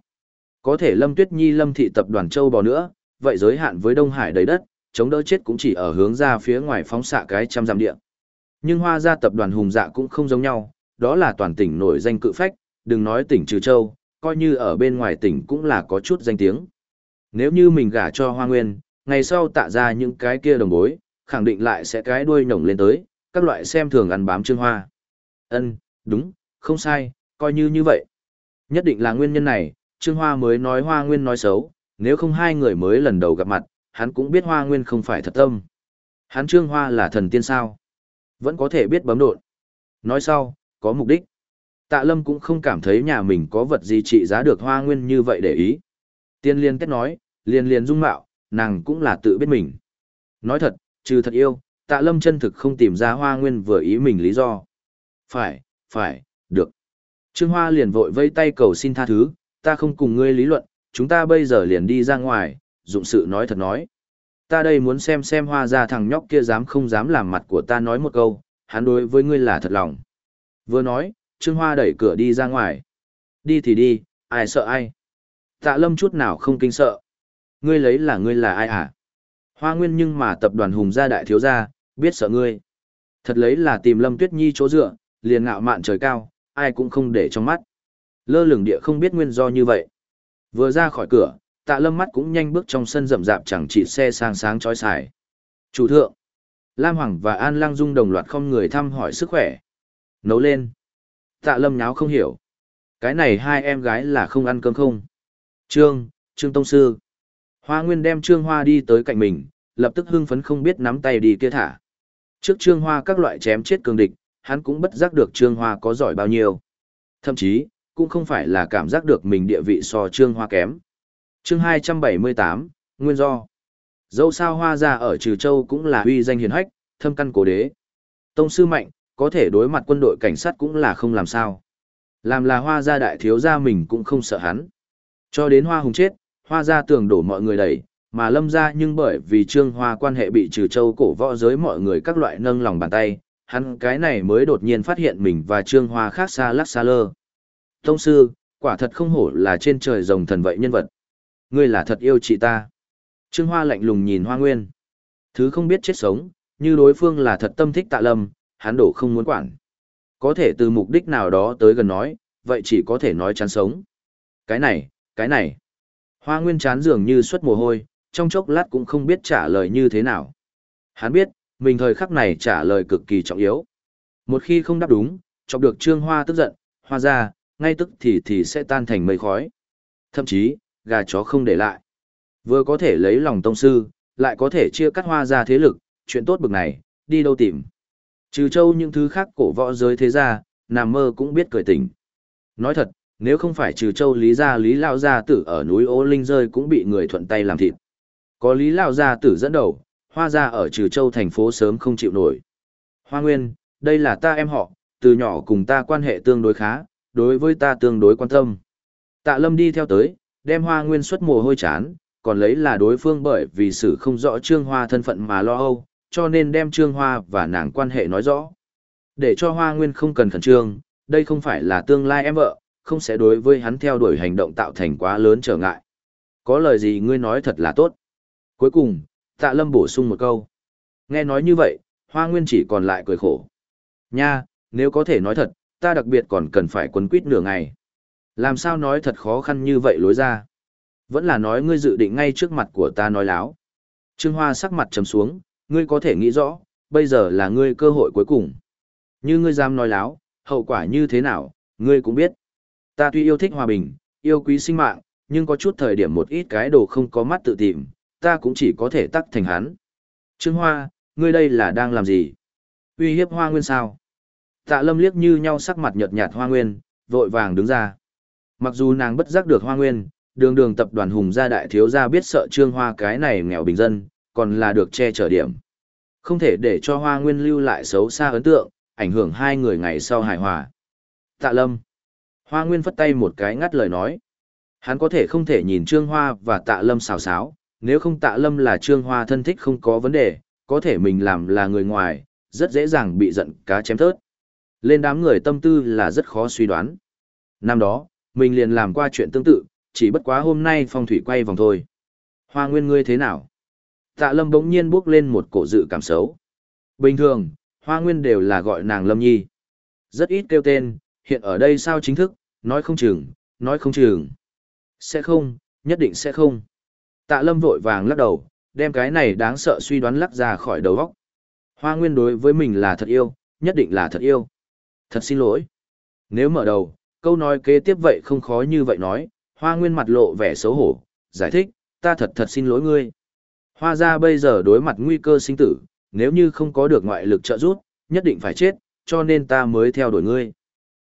Có thể Lâm Tuyết Nhi Lâm thị tập đoàn châu bò nữa, vậy giới hạn với Đông Hải đầy đất, chống đỡ chết cũng chỉ ở hướng ra phía ngoài phóng xạ cái trăm dặm địa. Nhưng Hoa gia tập đoàn hùng dạ cũng không giống nhau, đó là toàn tỉnh nổi danh cự phách, đừng nói tỉnh Trừ Châu, coi như ở bên ngoài tỉnh cũng là có chút danh tiếng. Nếu như mình gả cho Hoa Nguyên, ngày sau tạ ra những cái kia đồng bối, khẳng định lại sẽ cái đuôi nhổng lên tới, các loại xem thường ăn bám Trương Hoa. Ân, đúng, không sai, coi như như vậy. Nhất định là nguyên nhân này, Trương Hoa mới nói Hoa Nguyên nói xấu, nếu không hai người mới lần đầu gặp mặt, hắn cũng biết Hoa Nguyên không phải thật tâm. Hắn Trương Hoa là thần tiên sao? Vẫn có thể biết bấm đột. Nói sau, có mục đích. Tạ Lâm cũng không cảm thấy nhà mình có vật gì trị giá được Hoa Nguyên như vậy để ý. Tiên liên kết nói, liên liên dung mạo, nàng cũng là tự biết mình. Nói thật, trừ thật yêu, tạ lâm chân thực không tìm ra hoa nguyên vừa ý mình lý do. Phải, phải, được. Trương Hoa liền vội vây tay cầu xin tha thứ, ta không cùng ngươi lý luận, chúng ta bây giờ liền đi ra ngoài, dụng sự nói thật nói. Ta đây muốn xem xem hoa ra thằng nhóc kia dám không dám làm mặt của ta nói một câu, hắn đối với ngươi là thật lòng. Vừa nói, Trương Hoa đẩy cửa đi ra ngoài. Đi thì đi, ai sợ ai. Tạ lâm chút nào không kinh sợ. Ngươi lấy là ngươi là ai hả? Hoa nguyên nhưng mà tập đoàn hùng gia đại thiếu gia, biết sợ ngươi. Thật lấy là tìm lâm tuyết nhi chỗ dựa, liền ngạo mạn trời cao, ai cũng không để trong mắt. Lơ lửng địa không biết nguyên do như vậy. Vừa ra khỏi cửa, tạ lâm mắt cũng nhanh bước trong sân rậm rạp chẳng chỉ xe sang sáng chói xài. Chủ thượng, Lam Hoàng và An lang Dung đồng loạt không người thăm hỏi sức khỏe. Nấu lên. Tạ lâm nháo không hiểu. Cái này hai em gái là không ăn cơm không? Trương, Trương Tông Sư. Hoa Nguyên đem Trương Hoa đi tới cạnh mình, lập tức hưng phấn không biết nắm tay đi kia thả. Trước Trương Hoa các loại chém chết cường địch, hắn cũng bất giác được Trương Hoa có giỏi bao nhiêu. Thậm chí, cũng không phải là cảm giác được mình địa vị so Trương Hoa kém. Chương 278, Nguyên do. Dẫu sao Hoa ra ở Trừ Châu cũng là uy danh hiền hách, thâm căn cổ đế. Tông sư mạnh, có thể đối mặt quân đội cảnh sát cũng là không làm sao. Làm là Hoa gia đại thiếu gia mình cũng không sợ hắn. Cho đến Hoa Hùng chết, Hoa gia tường đổ mọi người đẩy, mà lâm Gia nhưng bởi vì trương hoa quan hệ bị trừ châu cổ võ giới mọi người các loại nâng lòng bàn tay, hắn cái này mới đột nhiên phát hiện mình và trương hoa khác xa lắc xa lơ. Tông sư, quả thật không hổ là trên trời rồng thần vậy nhân vật. Ngươi là thật yêu chị ta. Trương hoa lạnh lùng nhìn hoa nguyên. Thứ không biết chết sống, như đối phương là thật tâm thích tạ lâm, hắn đổ không muốn quản. Có thể từ mục đích nào đó tới gần nói, vậy chỉ có thể nói chán sống. Cái này, cái này. Hoa nguyên chán dường như suất mồ hôi, trong chốc lát cũng không biết trả lời như thế nào. Hắn biết, mình thời khắc này trả lời cực kỳ trọng yếu. Một khi không đáp đúng, chọc được Trương Hoa tức giận, hoa ra, ngay tức thì thì sẽ tan thành mây khói. Thậm chí, gà chó không để lại. Vừa có thể lấy lòng tông sư, lại có thể chia cắt hoa ra thế lực, chuyện tốt bực này, đi đâu tìm. Trừ châu những thứ khác cổ võ giới thế gia nằm mơ cũng biết cười tỉnh. Nói thật, nếu không phải trừ châu lý gia lý lao gia tử ở núi ô linh rơi cũng bị người thuận tay làm thịt. Có lý lao gia tử dẫn đầu hoa gia ở trừ châu thành phố sớm không chịu nổi. Hoa nguyên đây là ta em họ từ nhỏ cùng ta quan hệ tương đối khá đối với ta tương đối quan tâm. Tạ lâm đi theo tới đem hoa nguyên xuất mồ hôi chán còn lấy là đối phương bởi vì sự không rõ trương hoa thân phận mà lo âu cho nên đem trương hoa và nàng quan hệ nói rõ để cho hoa nguyên không cần khẩn trương đây không phải là tương lai em vợ không sẽ đối với hắn theo đuổi hành động tạo thành quá lớn trở ngại. Có lời gì ngươi nói thật là tốt. Cuối cùng, tạ lâm bổ sung một câu. Nghe nói như vậy, hoa nguyên chỉ còn lại cười khổ. Nha, nếu có thể nói thật, ta đặc biệt còn cần phải quấn quýt nửa ngày. Làm sao nói thật khó khăn như vậy lối ra. Vẫn là nói ngươi dự định ngay trước mặt của ta nói láo. Trương Hoa sắc mặt trầm xuống, ngươi có thể nghĩ rõ, bây giờ là ngươi cơ hội cuối cùng. Như ngươi dám nói láo, hậu quả như thế nào, ngươi cũng biết. Ta tuy yêu thích hòa bình, yêu quý sinh mạng, nhưng có chút thời điểm một ít cái đồ không có mắt tự tìm, ta cũng chỉ có thể tắc thành hắn. Trương Hoa, ngươi đây là đang làm gì? Uy hiếp Hoa Nguyên sao? Tạ Lâm liếc như nhau sắc mặt nhợt nhạt Hoa Nguyên, vội vàng đứng ra. Mặc dù nàng bất giác được Hoa Nguyên, đường đường tập đoàn hùng gia đại thiếu gia biết sợ Trương Hoa cái này nghèo bình dân, còn là được che chở điểm. Không thể để cho Hoa Nguyên lưu lại xấu xa ấn tượng, ảnh hưởng hai người ngày sau hài hòa. Tạ Lâm Hoa Nguyên phất tay một cái ngắt lời nói. Hắn có thể không thể nhìn Trương Hoa và Tạ Lâm xào xáo, nếu không Tạ Lâm là Trương Hoa thân thích không có vấn đề, có thể mình làm là người ngoài, rất dễ dàng bị giận cá chém thớt. Lên đám người tâm tư là rất khó suy đoán. Năm đó, mình liền làm qua chuyện tương tự, chỉ bất quá hôm nay phong thủy quay vòng thôi. Hoa Nguyên ngươi thế nào? Tạ Lâm bỗng nhiên bước lên một cổ dự cảm xấu. Bình thường, Hoa Nguyên đều là gọi nàng Lâm Nhi. Rất ít kêu tên, hiện ở đây sao chính thức, nói không chừng, nói không chừng. Sẽ không, nhất định sẽ không. Tạ lâm vội vàng lắc đầu, đem cái này đáng sợ suy đoán lắc ra khỏi đầu óc. Hoa nguyên đối với mình là thật yêu, nhất định là thật yêu. Thật xin lỗi. Nếu mở đầu, câu nói kế tiếp vậy không khó như vậy nói, hoa nguyên mặt lộ vẻ xấu hổ, giải thích, ta thật thật xin lỗi ngươi. Hoa ra bây giờ đối mặt nguy cơ sinh tử, nếu như không có được ngoại lực trợ giúp, nhất định phải chết, cho nên ta mới theo đuổi ngươi.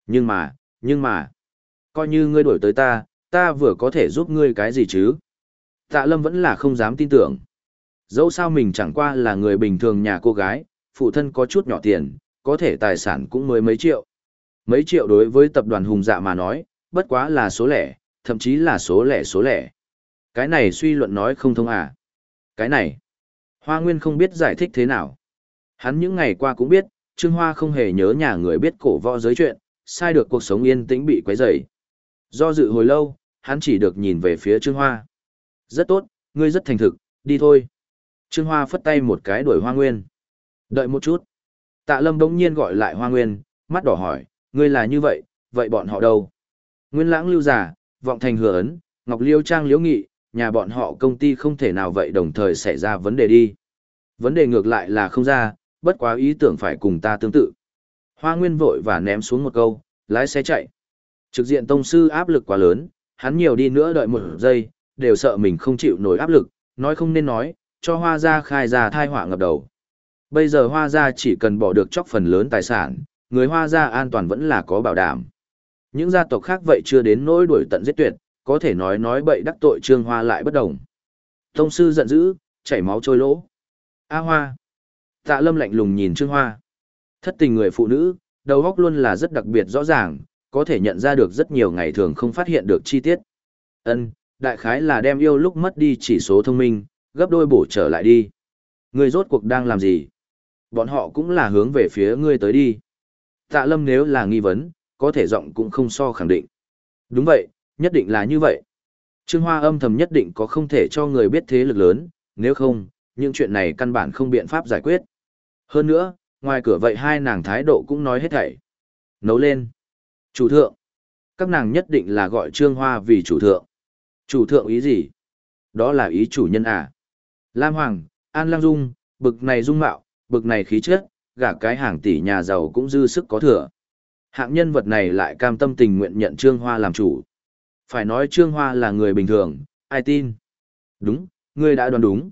Nhưng mà, nhưng mà, coi như ngươi đuổi tới ta, ta vừa có thể giúp ngươi cái gì chứ? Tạ Lâm vẫn là không dám tin tưởng. Dẫu sao mình chẳng qua là người bình thường nhà cô gái, phụ thân có chút nhỏ tiền, có thể tài sản cũng mới mấy triệu. Mấy triệu đối với tập đoàn hùng dạ mà nói, bất quá là số lẻ, thậm chí là số lẻ số lẻ. Cái này suy luận nói không thông à? Cái này, Hoa Nguyên không biết giải thích thế nào. Hắn những ngày qua cũng biết, Trương Hoa không hề nhớ nhà người biết cổ võ giới chuyện, sai được cuộc sống yên tĩnh bị quấy rầy. Do dự hồi lâu, hắn chỉ được nhìn về phía Trương Hoa. Rất tốt, ngươi rất thành thực, đi thôi. Trương Hoa phất tay một cái đuổi Hoa Nguyên. Đợi một chút. Tạ Lâm bỗng nhiên gọi lại Hoa Nguyên, mắt đỏ hỏi, ngươi là như vậy, vậy bọn họ đâu? Nguyên lãng lưu giả, vọng thành hừa ấn, Ngọc Liêu Trang liễu nghị, nhà bọn họ công ty không thể nào vậy đồng thời xảy ra vấn đề đi. Vấn đề ngược lại là không ra, bất quá ý tưởng phải cùng ta tương tự. Hoa Nguyên vội và ném xuống một câu, lái xe chạy. Trực diện tông sư áp lực quá lớn, hắn nhiều đi nữa đợi một giây, đều sợ mình không chịu nổi áp lực, nói không nên nói, cho hoa gia khai ra thai họa ngập đầu. Bây giờ hoa gia chỉ cần bỏ được chóc phần lớn tài sản, người hoa gia an toàn vẫn là có bảo đảm. Những gia tộc khác vậy chưa đến nỗi đuổi tận giết tuyệt, có thể nói nói bậy đắc tội trương hoa lại bất đồng. Tông sư giận dữ, chảy máu trôi lỗ. A hoa. Tạ lâm lạnh lùng nhìn trương hoa. Thất tình người phụ nữ, đầu óc luôn là rất đặc biệt rõ ràng, có thể nhận ra được rất nhiều ngày thường không phát hiện được chi tiết. Ân, đại khái là đem yêu lúc mất đi chỉ số thông minh, gấp đôi bổ trở lại đi. Ngươi rốt cuộc đang làm gì? Bọn họ cũng là hướng về phía ngươi tới đi. Tạ lâm nếu là nghi vấn, có thể giọng cũng không so khẳng định. Đúng vậy, nhất định là như vậy. Trương Hoa âm thầm nhất định có không thể cho người biết thế lực lớn, nếu không, những chuyện này căn bản không biện pháp giải quyết. Hơn nữa, ngoài cửa vậy hai nàng thái độ cũng nói hết thảy. Nấu lên. Chủ thượng. Các nàng nhất định là gọi Trương Hoa vì chủ thượng. Chủ thượng ý gì? Đó là ý chủ nhân à? Lam Hoàng, An Lang Dung, bực này dung mạo, bực này khí chất, gả cái hàng tỷ nhà giàu cũng dư sức có thừa. Hạng nhân vật này lại cam tâm tình nguyện nhận Trương Hoa làm chủ. Phải nói Trương Hoa là người bình thường, ai tin? Đúng, ngươi đã đoán đúng.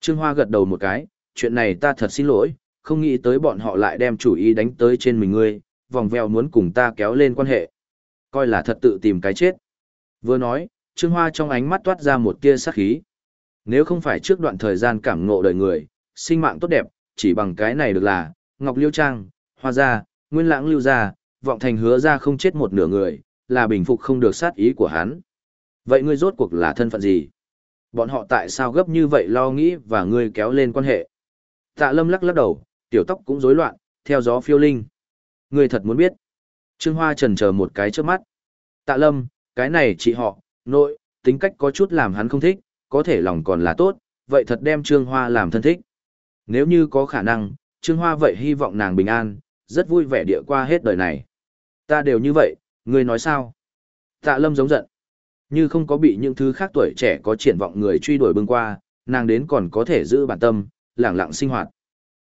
Trương Hoa gật đầu một cái, chuyện này ta thật xin lỗi, không nghĩ tới bọn họ lại đem chủ ý đánh tới trên mình ngươi, vòng vèo muốn cùng ta kéo lên quan hệ. Coi là thật tự tìm cái chết. Vừa nói, Trương Hoa trong ánh mắt toát ra một tia sát khí. Nếu không phải trước đoạn thời gian cảm ngộ đời người, sinh mạng tốt đẹp, chỉ bằng cái này được là, Ngọc Liêu Trang, Hoa Gia, Nguyên Lãng Lưu Gia, Vọng Thành hứa ra không chết một nửa người, là bình phục không được sát ý của hắn. Vậy ngươi rốt cuộc là thân phận gì? Bọn họ tại sao gấp như vậy lo nghĩ và ngươi kéo lên quan hệ? Tạ Lâm lắc lắc đầu, tiểu tóc cũng rối loạn, theo gió phiêu linh. Ngươi thật muốn biết. Trương Hoa trần chờ một cái trước mắt. Tạ Lâm, cái này chị họ, nội, tính cách có chút làm hắn không thích, có thể lòng còn là tốt, vậy thật đem Trương Hoa làm thân thích. Nếu như có khả năng, Trương Hoa vậy hy vọng nàng bình an, rất vui vẻ địa qua hết đời này. Ta đều như vậy, ngươi nói sao? Tạ Lâm giống giận. Như không có bị những thứ khác tuổi trẻ có triển vọng người truy đuổi bưng qua, nàng đến còn có thể giữ bản tâm, lẳng lặng sinh hoạt.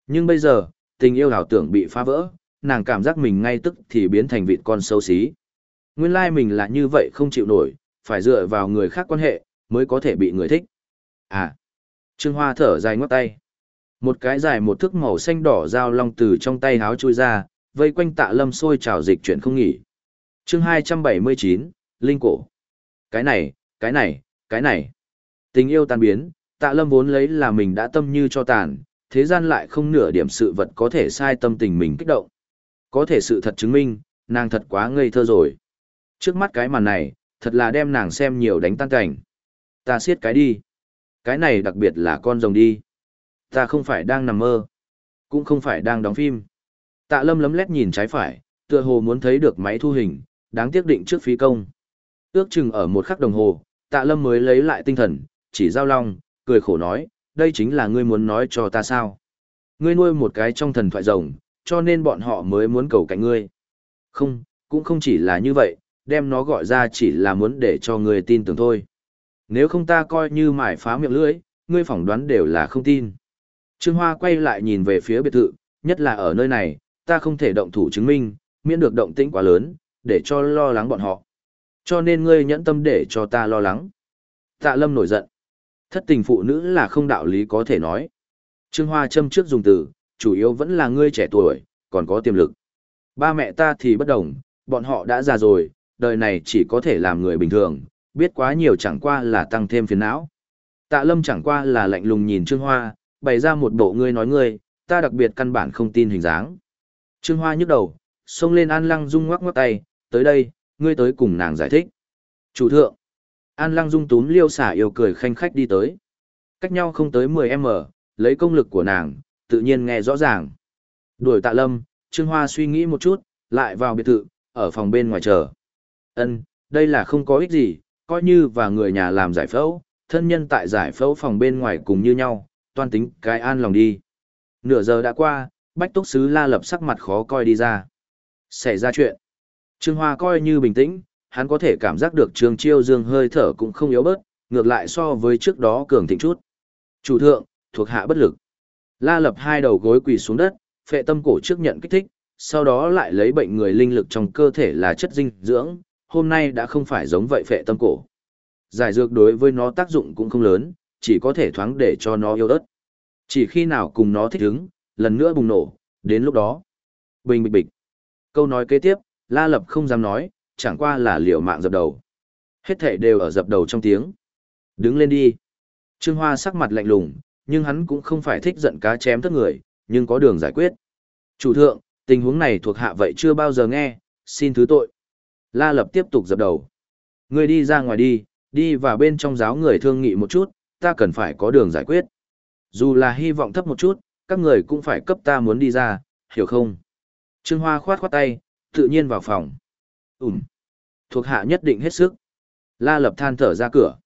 Nhưng bây giờ, tình yêu ảo tưởng bị phá vỡ, nàng cảm giác mình ngay tức thì biến thành vịt con xấu xí. Nguyên lai mình là như vậy không chịu nổi, phải dựa vào người khác quan hệ, mới có thể bị người thích. À! Trương Hoa thở dài ngoắc tay. Một cái dài một thước màu xanh đỏ dao long từ trong tay háo chui ra, vây quanh tạ lâm sôi trào dịch chuyển không nghỉ chương 279, Linh Cổ. Cái này, cái này, cái này. Tình yêu tan biến, tạ lâm vốn lấy là mình đã tâm như cho tàn, thế gian lại không nửa điểm sự vật có thể sai tâm tình mình kích động. Có thể sự thật chứng minh, nàng thật quá ngây thơ rồi. Trước mắt cái màn này, thật là đem nàng xem nhiều đánh tan cảnh. Ta siết cái đi. Cái này đặc biệt là con rồng đi. Ta không phải đang nằm mơ. Cũng không phải đang đóng phim. Tạ lâm lấm lét nhìn trái phải, tựa hồ muốn thấy được máy thu hình, đáng tiếc định trước phí công. Ước chừng ở một khắc đồng hồ, tạ lâm mới lấy lại tinh thần, chỉ giao long, cười khổ nói, đây chính là ngươi muốn nói cho ta sao. Ngươi nuôi một cái trong thần thoại rồng, cho nên bọn họ mới muốn cầu cạnh ngươi. Không, cũng không chỉ là như vậy, đem nó gọi ra chỉ là muốn để cho ngươi tin tưởng thôi. Nếu không ta coi như mải phá miệng lưỡi, ngươi phỏng đoán đều là không tin. Trương Hoa quay lại nhìn về phía biệt thự, nhất là ở nơi này, ta không thể động thủ chứng minh, miễn được động tĩnh quá lớn, để cho lo lắng bọn họ. Cho nên ngươi nhẫn tâm để cho ta lo lắng. Tạ Lâm nổi giận. Thất tình phụ nữ là không đạo lý có thể nói. Trương Hoa châm trước dùng từ, chủ yếu vẫn là ngươi trẻ tuổi, còn có tiềm lực. Ba mẹ ta thì bất đồng, bọn họ đã già rồi, đời này chỉ có thể làm người bình thường, biết quá nhiều chẳng qua là tăng thêm phiền não. Tạ Lâm chẳng qua là lạnh lùng nhìn Trương Hoa, bày ra một bộ ngươi nói ngươi, ta đặc biệt căn bản không tin hình dáng. Trương Hoa nhức đầu, xông lên An Lăng Dung ngoắc ngoắc tay, tới đây, ngươi tới cùng nàng giải thích. Chủ thượng, An Lăng Dung túm liêu xả yêu cười khanh khách đi tới. Cách nhau không tới 10m, lấy công lực của nàng, tự nhiên nghe rõ ràng. Đuổi tạ lâm, Trương Hoa suy nghĩ một chút, lại vào biệt thự, ở phòng bên ngoài chờ. Ân, đây là không có ích gì, coi như và người nhà làm giải phẫu, thân nhân tại giải phẫu phòng bên ngoài cùng như nhau, toan tính cái an lòng đi. Nửa giờ đã qua, Bách Túc Sứ La Lập sắc mặt khó coi đi ra. Xảy ra chuyện. Trương Hoa coi như bình tĩnh, hắn có thể cảm giác được Trương Chiêu Dương hơi thở cũng không yếu bớt, ngược lại so với trước đó cường thịnh chút. Chủ thượng, thuộc hạ bất lực. La Lập hai đầu gối quỳ xuống đất, phệ tâm cổ trước nhận kích thích, sau đó lại lấy bệnh người linh lực trong cơ thể là chất dinh dưỡng, hôm nay đã không phải giống vậy phệ tâm cổ. Giải dược đối với nó tác dụng cũng không lớn, chỉ có thể thoáng để cho nó yêu đất. Chỉ khi nào cùng nó thích ứng, lần nữa bùng nổ, đến lúc đó. Bình bịch bịch. Câu nói kế tiếp, La Lập không dám nói, chẳng qua là liều mạng dập đầu. Hết thể đều ở dập đầu trong tiếng. Đứng lên đi. Trương Hoa sắc mặt lạnh lùng, nhưng hắn cũng không phải thích giận cá chém tất người, nhưng có đường giải quyết. Chủ thượng, tình huống này thuộc hạ vậy chưa bao giờ nghe, xin thứ tội. La Lập tiếp tục dập đầu. Người đi ra ngoài đi, đi vào bên trong giáo người thương nghị một chút, ta cần phải có đường giải quyết. Dù là hy vọng thấp một chút, các người cũng phải cấp ta muốn đi ra, hiểu không? Trương Hoa khoát khoát tay, tự nhiên vào phòng. Ừm. Thuộc hạ nhất định hết sức. La Lập than thở ra cửa.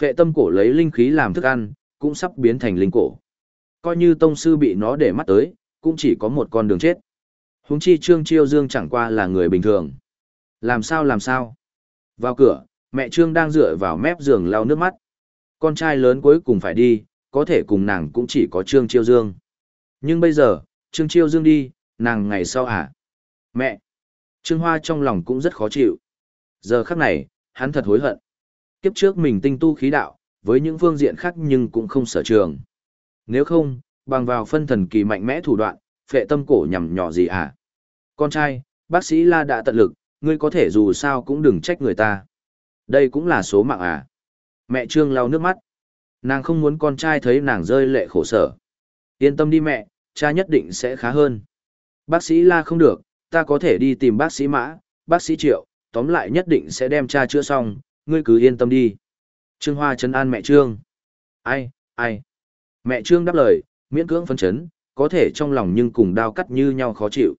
Phệ tâm cổ lấy linh khí làm thức ăn, cũng sắp biến thành linh cổ. Coi như tông sư bị nó để mắt tới, cũng chỉ có một con đường chết. Huống chi Trương Chiêu Dương chẳng qua là người bình thường. Làm sao làm sao? Vào cửa, mẹ Trương đang dựa vào mép giường lau nước mắt. Con trai lớn cuối cùng phải đi, có thể cùng nàng cũng chỉ có Trương Chiêu Dương. Nhưng bây giờ, Trương Chiêu Dương đi, nàng ngày sau à? Mẹ! Trương Hoa trong lòng cũng rất khó chịu. Giờ khắc này, hắn thật hối hận. Kiếp trước mình tinh tu khí đạo, với những phương diện khác nhưng cũng không sở trường. Nếu không, bằng vào phân thần kỳ mạnh mẽ thủ đoạn, phệ tâm cổ nhằm nhỏ gì à? Con trai, bác sĩ La đã tận lực, ngươi có thể dù sao cũng đừng trách người ta. Đây cũng là số mạng à? Mẹ Trương lau nước mắt. Nàng không muốn con trai thấy nàng rơi lệ khổ sở. Yên tâm đi mẹ, cha nhất định sẽ khá hơn. Bác sĩ La không được, ta có thể đi tìm bác sĩ Mã, bác sĩ Triệu, tóm lại nhất định sẽ đem cha chữa xong, ngươi cứ yên tâm đi. Trương Hoa chấn an mẹ Trương. Ai, ai. Mẹ Trương đáp lời, miễn cưỡng phấn chấn, có thể trong lòng nhưng cùng đau cắt như nhau khó chịu.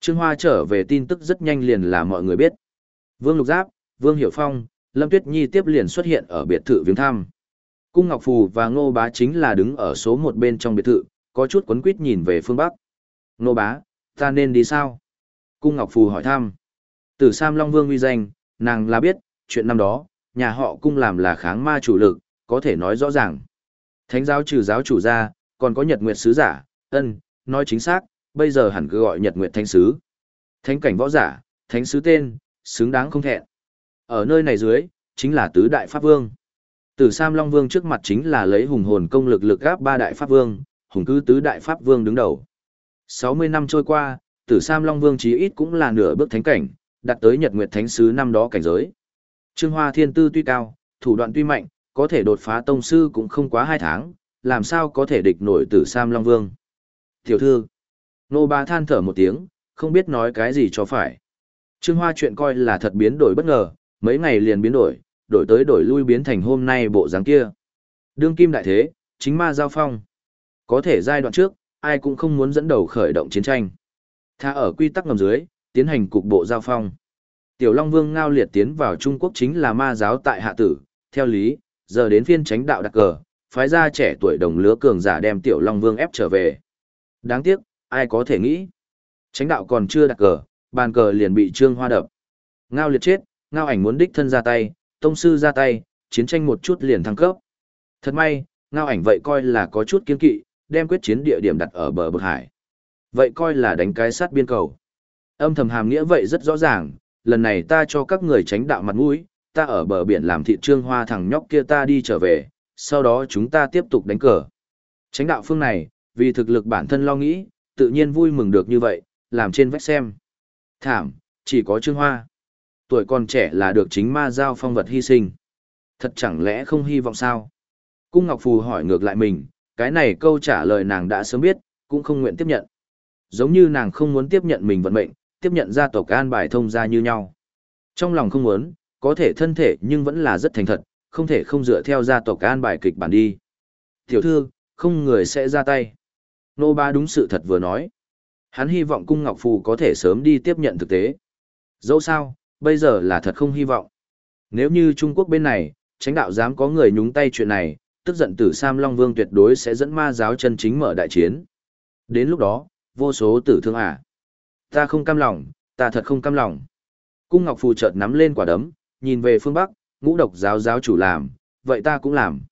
Trương Hoa trở về tin tức rất nhanh liền là mọi người biết. Vương Lục Giáp, Vương Hiểu Phong, Lâm Tuyết Nhi tiếp liền xuất hiện ở biệt thự viếng thăm. Cung Ngọc Phù và Ngô Bá chính là đứng ở số một bên trong biệt thự, có chút quấn quýt nhìn về phương Bắc. Ngô Bá, ta nên đi sao? Cung Ngọc Phù hỏi thăm. Tử Sam Long Vương uy danh, nàng là biết, chuyện năm đó, nhà họ cung làm là kháng ma chủ lực, có thể nói rõ ràng. Thánh giáo trừ giáo chủ ra, còn có Nhật Nguyệt Sứ giả, ân, nói chính xác, bây giờ hẳn cứ gọi Nhật Nguyệt Thánh Sứ. Thánh cảnh võ giả, Thánh Sứ tên, xứng đáng không thẹn. Ở nơi này dưới, chính là tứ đại pháp vương. Tử Sam Long Vương trước mặt chính là lấy hùng hồn công lực lực gáp ba đại pháp vương, hùng cư tứ đại pháp vương đứng đầu. 60 năm trôi qua, Tử Sam Long Vương chí ít cũng là nửa bước thánh cảnh, đạt tới Nhật Nguyệt Thánh Sứ năm đó cảnh giới. Trương Hoa Thiên Tư tuy cao, thủ đoạn tuy mạnh, có thể đột phá tông sư cũng không quá hai tháng, làm sao có thể địch nổi Tử Sam Long Vương. Tiểu thư, nô ba than thở một tiếng, không biết nói cái gì cho phải. Trương Hoa chuyện coi là thật biến đổi bất ngờ, mấy ngày liền biến đổi, đổi tới đổi lui biến thành hôm nay bộ dáng kia. Đương kim đại thế, chính ma giao phong. Có thể giai đoạn trước, ai cũng không muốn dẫn đầu khởi động chiến tranh. Tha ở quy tắc ngầm dưới, tiến hành cục bộ giao phong. Tiểu Long Vương ngao liệt tiến vào Trung Quốc chính là ma giáo tại hạ tử, theo lý, giờ đến phiên tránh đạo đặc cờ, phái ra trẻ tuổi đồng lứa cường giả đem Tiểu Long Vương ép trở về. Đáng tiếc, ai có thể nghĩ. Tránh đạo còn chưa đặt cờ, bàn cờ liền bị Trương Hoa đập. Ngao liệt chết, ngao ảnh muốn đích thân ra tay, tông sư ra tay, chiến tranh một chút liền thăng cấp. Thật may, ngao ảnh vậy coi là có chút kiên kỵ, đem quyết chiến địa điểm đặt ở bờ bực hải. Vậy coi là đánh cái sát biên cầu. Âm thầm hàm nghĩa vậy rất rõ ràng, lần này ta cho các người tránh đạo mặt mũi, ta ở bờ biển làm thị trương hoa thằng nhóc kia ta đi trở về, sau đó chúng ta tiếp tục đánh cờ. Tránh đạo phương này, vì thực lực bản thân lo nghĩ, tự nhiên vui mừng được như vậy, làm trên vách xem. Thảm, chỉ có trương hoa. Tuổi còn trẻ là được chính ma giao phong vật hy sinh. Thật chẳng lẽ không hy vọng sao? Cung Ngọc Phù hỏi ngược lại mình, cái này câu trả lời nàng đã sớm biết, cũng không nguyện tiếp nhận. Giống như nàng không muốn tiếp nhận mình vận mệnh, tiếp nhận gia tộc an bài thông gia như nhau. Trong lòng không muốn, có thể thân thể nhưng vẫn là rất thành thật, không thể không dựa theo gia tộc an bài kịch bản đi. Tiểu thư, không người sẽ ra tay. Nô ba đúng sự thật vừa nói. Hắn hy vọng cung Ngọc Phù có thể sớm đi tiếp nhận thực tế. Dẫu sao, bây giờ là thật không hy vọng. Nếu như Trung Quốc bên này, tránh đạo dám có người nhúng tay chuyện này, tức giận tử Sam Long Vương tuyệt đối sẽ dẫn ma giáo chân chính mở đại chiến. Đến lúc đó, vô số tử thương à. Ta không cam lòng, ta thật không cam lòng. Cung Ngọc Phù chợt nắm lên quả đấm, nhìn về phương Bắc, ngũ độc giáo giáo chủ làm, vậy ta cũng làm.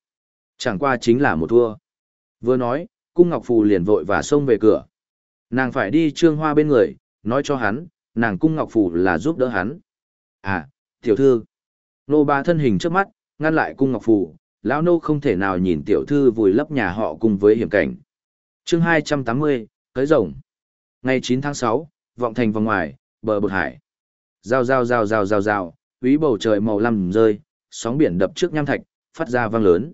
Chẳng qua chính là một thua. Vừa nói, Cung Ngọc Phù liền vội và xông về cửa. Nàng phải đi trương hoa bên người, nói cho hắn, nàng Cung Ngọc Phù là giúp đỡ hắn. À, tiểu thư. Nô ba thân hình trước mắt, ngăn lại Cung Ngọc Phù, lão nô không thể nào nhìn tiểu thư vùi lấp nhà họ cùng với hiểm cảnh. chương 280, tới rồng. Ngày 9 tháng 6, vọng thành vòng ngoài, bờ bột hải. Rào rào rào rào rào rào, úy bầu trời màu lam rơi, sóng biển đập trước nham thạch, phát ra vang lớn.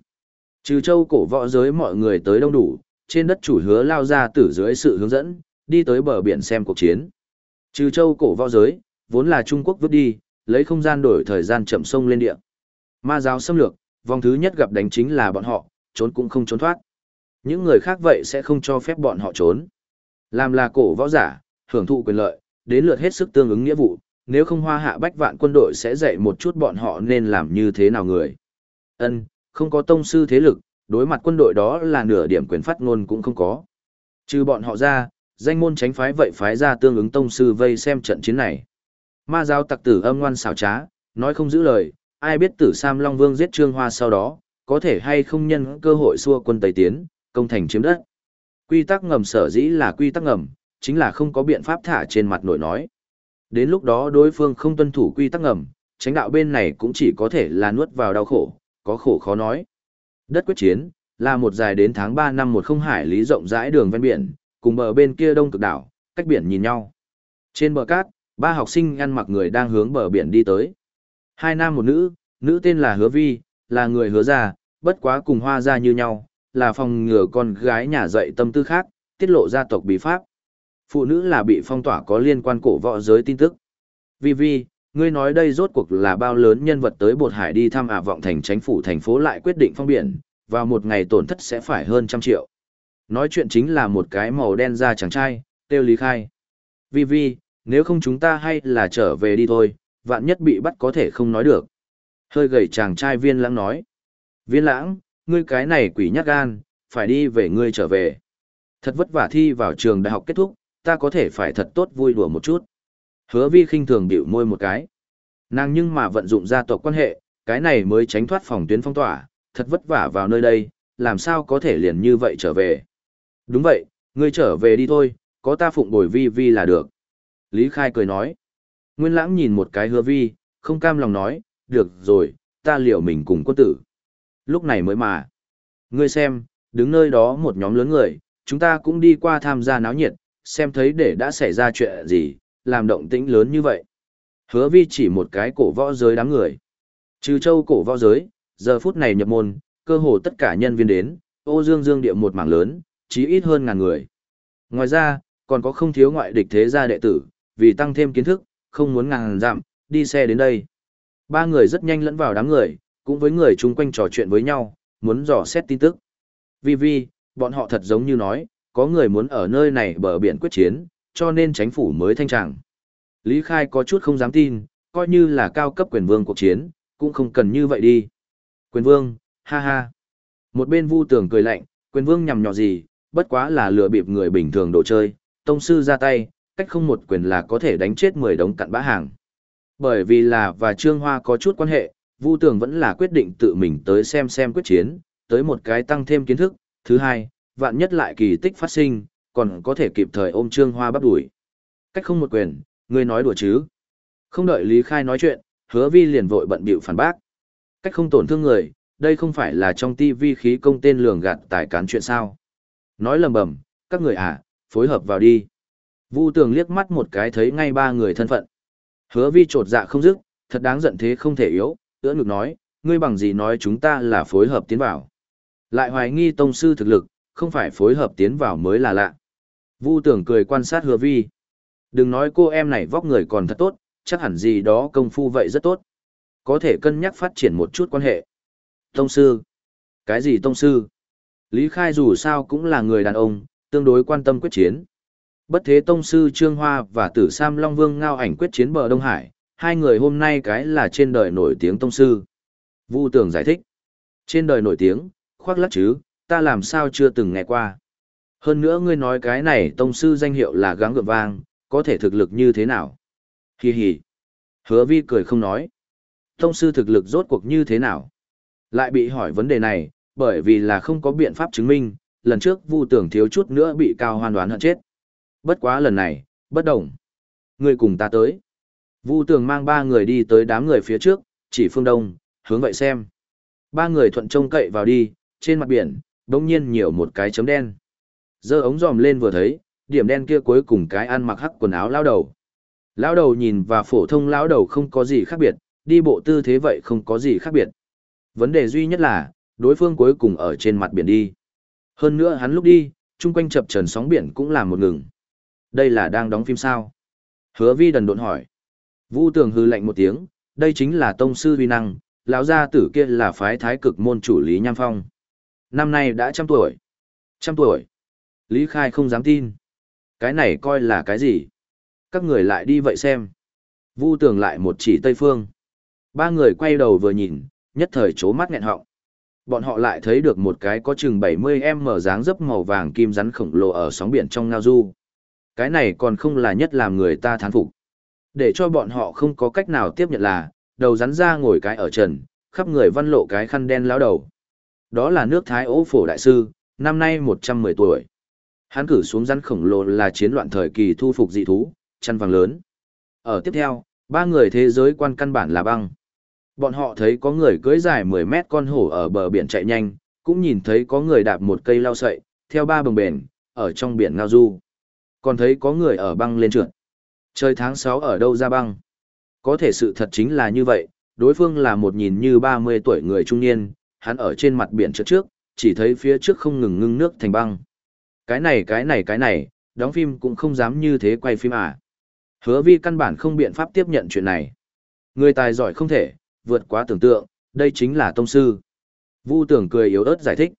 Trừ châu cổ võ giới mọi người tới đông đủ, trên đất chủ hứa lao ra từ dưới sự hướng dẫn, đi tới bờ biển xem cuộc chiến. Trừ châu cổ võ giới, vốn là Trung Quốc vứt đi, lấy không gian đổi thời gian chậm sông lên địa. Ma giáo xâm lược, vòng thứ nhất gặp đánh chính là bọn họ, trốn cũng không trốn thoát. Những người khác vậy sẽ không cho phép bọn họ trốn. Làm là cổ võ giả, hưởng thụ quyền lợi, đến lượt hết sức tương ứng nghĩa vụ, nếu không hoa hạ bách vạn quân đội sẽ dạy một chút bọn họ nên làm như thế nào người. Ân, không có tông sư thế lực, đối mặt quân đội đó là nửa điểm quyền phát ngôn cũng không có. Trừ bọn họ ra, danh môn tránh phái vậy phái ra tương ứng tông sư vây xem trận chiến này. Ma giáo tặc tử âm ngoan xảo trá, nói không giữ lời, ai biết tử Sam Long Vương giết Trương Hoa sau đó, có thể hay không nhân cơ hội xua quân Tây Tiến, công thành chiếm đất. Quy tắc ngầm sở dĩ là quy tắc ngầm, chính là không có biện pháp thả trên mặt nổi nói. Đến lúc đó đối phương không tuân thủ quy tắc ngầm, tránh đạo bên này cũng chỉ có thể là nuốt vào đau khổ, có khổ khó nói. Đất quyết chiến, là một dài đến tháng 3 năm một không hải lý rộng rãi đường ven biển, cùng bờ bên kia đông cực đảo, cách biển nhìn nhau. Trên bờ cát, ba học sinh ăn mặc người đang hướng bờ biển đi tới. Hai nam một nữ, nữ tên là Hứa Vi, là người hứa gia, bất quá cùng hoa gia như nhau, là phòng ngừa con gái nhà dạy tâm tư khác, tiết lộ gia tộc bí pháp. Phụ nữ là bị phong tỏa có liên quan cổ võ giới tin tức. Vi Vi, ngươi nói đây rốt cuộc là bao lớn nhân vật tới bột hải đi thăm ả vọng thành chính phủ thành phố lại quyết định phong biển, vào một ngày tổn thất sẽ phải hơn trăm triệu. Nói chuyện chính là một cái màu đen da chàng trai, tiêu lý khai. Vi Vi, nếu không chúng ta hay là trở về đi thôi, vạn nhất bị bắt có thể không nói được. Hơi gầy chàng trai viên lãng nói. Viên lãng, ngươi cái này quỷ nhát gan, phải đi về ngươi trở về. Thật vất vả thi vào trường đại học kết thúc, ta có thể phải thật tốt vui đùa một chút. Hứa vi khinh thường biểu môi một cái. Nàng nhưng mà vận dụng gia tộc quan hệ, cái này mới tránh thoát phòng tuyến phong tỏa, thật vất vả vào nơi đây, làm sao có thể liền như vậy trở về. Đúng vậy, ngươi trở về đi thôi, có ta phụng bồi vi vi là được. Lý Khai cười nói. Nguyên lãng nhìn một cái hứa vi, không cam lòng nói, được rồi, ta liệu mình cùng quân tử. Lúc này mới mà. Ngươi xem, đứng nơi đó một nhóm lớn người, chúng ta cũng đi qua tham gia náo nhiệt, xem thấy để đã xảy ra chuyện gì, làm động tĩnh lớn như vậy. Hứa vi chỉ một cái cổ võ giới đám người. Trừ châu cổ võ giới, giờ phút này nhập môn, cơ hồ tất cả nhân viên đến, ô dương dương địa một mảng lớn, chí ít hơn ngàn người. Ngoài ra, còn có không thiếu ngoại địch thế gia đệ tử, vì tăng thêm kiến thức, không muốn ngàn dặm, đi xe đến đây. Ba người rất nhanh lẫn vào đám người, cũng với người chung quanh trò chuyện với nhau, muốn dò xét tin tức. Vì vì, bọn họ thật giống như nói, có người muốn ở nơi này bờ biển quyết chiến, cho nên chính phủ mới thanh tràng. Lý Khai có chút không dám tin, coi như là cao cấp quyền vương cuộc chiến, cũng không cần như vậy đi. Quyền vương, ha ha. Một bên vu tưởng cười lạnh, quyền vương nhằm nhỏ gì, bất quá là lừa bịp người bình thường đồ chơi, tông sư ra tay, cách không một quyền là có thể đánh chết 10 đống cặn bã hàng. Bởi vì là và Trương Hoa có chút quan hệ, Vu Tường vẫn là quyết định tự mình tới xem xem quyết chiến, tới một cái tăng thêm kiến thức. Thứ hai, vạn nhất lại kỳ tích phát sinh, còn có thể kịp thời ôm Trương Hoa bắt đuổi. Cách không một quyền, ngươi nói đùa chứ? Không đợi Lý Khai nói chuyện, Hứa Vi liền vội bận bịu phản bác. Cách không tổn thương người, đây không phải là trong TV khí công tên lường gạt tài cán chuyện sao? Nói lầm bầm, các người à, phối hợp vào đi. Vu Tường liếc mắt một cái thấy ngay ba người thân phận. Hứa vi trột dạ không dứt, thật đáng giận thế không thể yếu, ưỡn ngực nói, ngươi bằng gì nói chúng ta là phối hợp tiến vào. Lại hoài nghi tông sư thực lực, không phải phối hợp tiến vào mới là lạ. Vu Tường cười quan sát hứa vi. Đừng nói cô em này vóc người còn thật tốt, chắc hẳn gì đó công phu vậy rất tốt. Có thể cân nhắc phát triển một chút quan hệ. Tông sư? Cái gì tông sư? Lý Khai dù sao cũng là người đàn ông, tương đối quan tâm quyết chiến. Bất thế tông sư Trương Hoa và tử Sam Long Vương ngao ảnh quyết chiến bờ Đông Hải, hai người hôm nay cái là trên đời nổi tiếng tông sư. Vu Tường giải thích. Trên đời nổi tiếng, khoác lắc chứ, ta làm sao chưa từng nghe qua. Hơn nữa ngươi nói cái này tông sư danh hiệu là gắng gượng vang, có thể thực lực như thế nào? Hi hi. Hứa vi cười không nói. Tông sư thực lực rốt cuộc như thế nào? Lại bị hỏi vấn đề này, bởi vì là không có biện pháp chứng minh, lần trước vu tưởng thiếu chút nữa bị cao hoan đoán hận chết. Bất quá lần này, bất đồng. Người cùng ta tới. Vu tường mang ba người đi tới đám người phía trước, chỉ phương đông, hướng vậy xem. Ba người thuận trông cậy vào đi, trên mặt biển, đông nhiên nhiều một cái chấm đen. Dơ ống dòm lên vừa thấy, điểm đen kia cuối cùng cái ăn mặc hắc quần áo lao đầu. Lao đầu nhìn và phổ thông lao đầu không có gì khác biệt, đi bộ tư thế vậy không có gì khác biệt. Vấn đề duy nhất là, đối phương cuối cùng ở trên mặt biển đi. Hơn nữa hắn lúc đi, chung quanh chập trần sóng biển cũng là một ngừng. Đây là đang đóng phim sao? Hứa vi đần độn hỏi. Vu tường hư lạnh một tiếng, đây chính là tông sư vi năng, lão gia tử kia là phái thái cực môn chủ Lý Nham Phong. Năm nay đã trăm tuổi. Trăm tuổi. Lý Khai không dám tin. Cái này coi là cái gì? Các người lại đi vậy xem. Vu tường lại một chỉ Tây Phương. Ba người quay đầu vừa nhìn, nhất thời chố mắt nghẹn họng. Bọn họ lại thấy được một cái có chừng 70m dáng dấp màu vàng kim rắn khổng lồ ở sóng biển trong ngao du. Cái này còn không là nhất làm người ta thán phục. Để cho bọn họ không có cách nào tiếp nhận là, đầu rắn ra ngồi cái ở trần, khắp người văn lộ cái khăn đen lão đầu. Đó là nước Thái ố phổ đại sư, năm nay 110 tuổi. Hắn cử xuống rắn khổng lồ là chiến loạn thời kỳ thu phục dị thú, chăn vàng lớn. Ở tiếp theo, ba người thế giới quan căn bản là băng. Bọn họ thấy có người cưỡi dài 10 mét con hổ ở bờ biển chạy nhanh, cũng nhìn thấy có người đạp một cây lao sậy, theo ba bồng bền, ở trong biển ngao du. Còn thấy có người ở băng lên trượt. Trời tháng 6 ở đâu ra băng? Có thể sự thật chính là như vậy, đối phương là một nhìn như 30 tuổi người trung niên, hắn ở trên mặt biển trượt trước, chỉ thấy phía trước không ngừng ngưng nước thành băng. Cái này cái này cái này, đóng phim cũng không dám như thế quay phim à. Hứa vi căn bản không biện pháp tiếp nhận chuyện này. Người tài giỏi không thể, vượt quá tưởng tượng, đây chính là tông sư. Vu tưởng cười yếu ớt giải thích.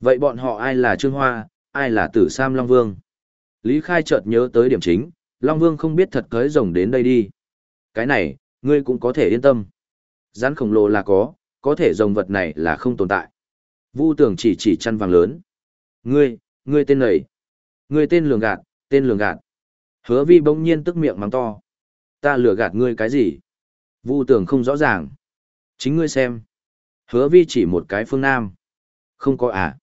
Vậy bọn họ ai là Trương Hoa, ai là Tử Sam Long Vương? Lý Khai chợt nhớ tới điểm chính, Long Vương không biết thật cưới rồng đến đây đi. Cái này, ngươi cũng có thể yên tâm. Rắn khổng lồ là có, có thể rồng vật này là không tồn tại. Vu tưởng chỉ chỉ chăn vàng lớn. Ngươi, ngươi tên này. Ngươi tên lường gạt, tên lường gạt. Hứa vi bỗng nhiên tức miệng mắng to. Ta lừa gạt ngươi cái gì? Vu tưởng không rõ ràng. Chính ngươi xem. Hứa vi chỉ một cái phương nam. Không có à.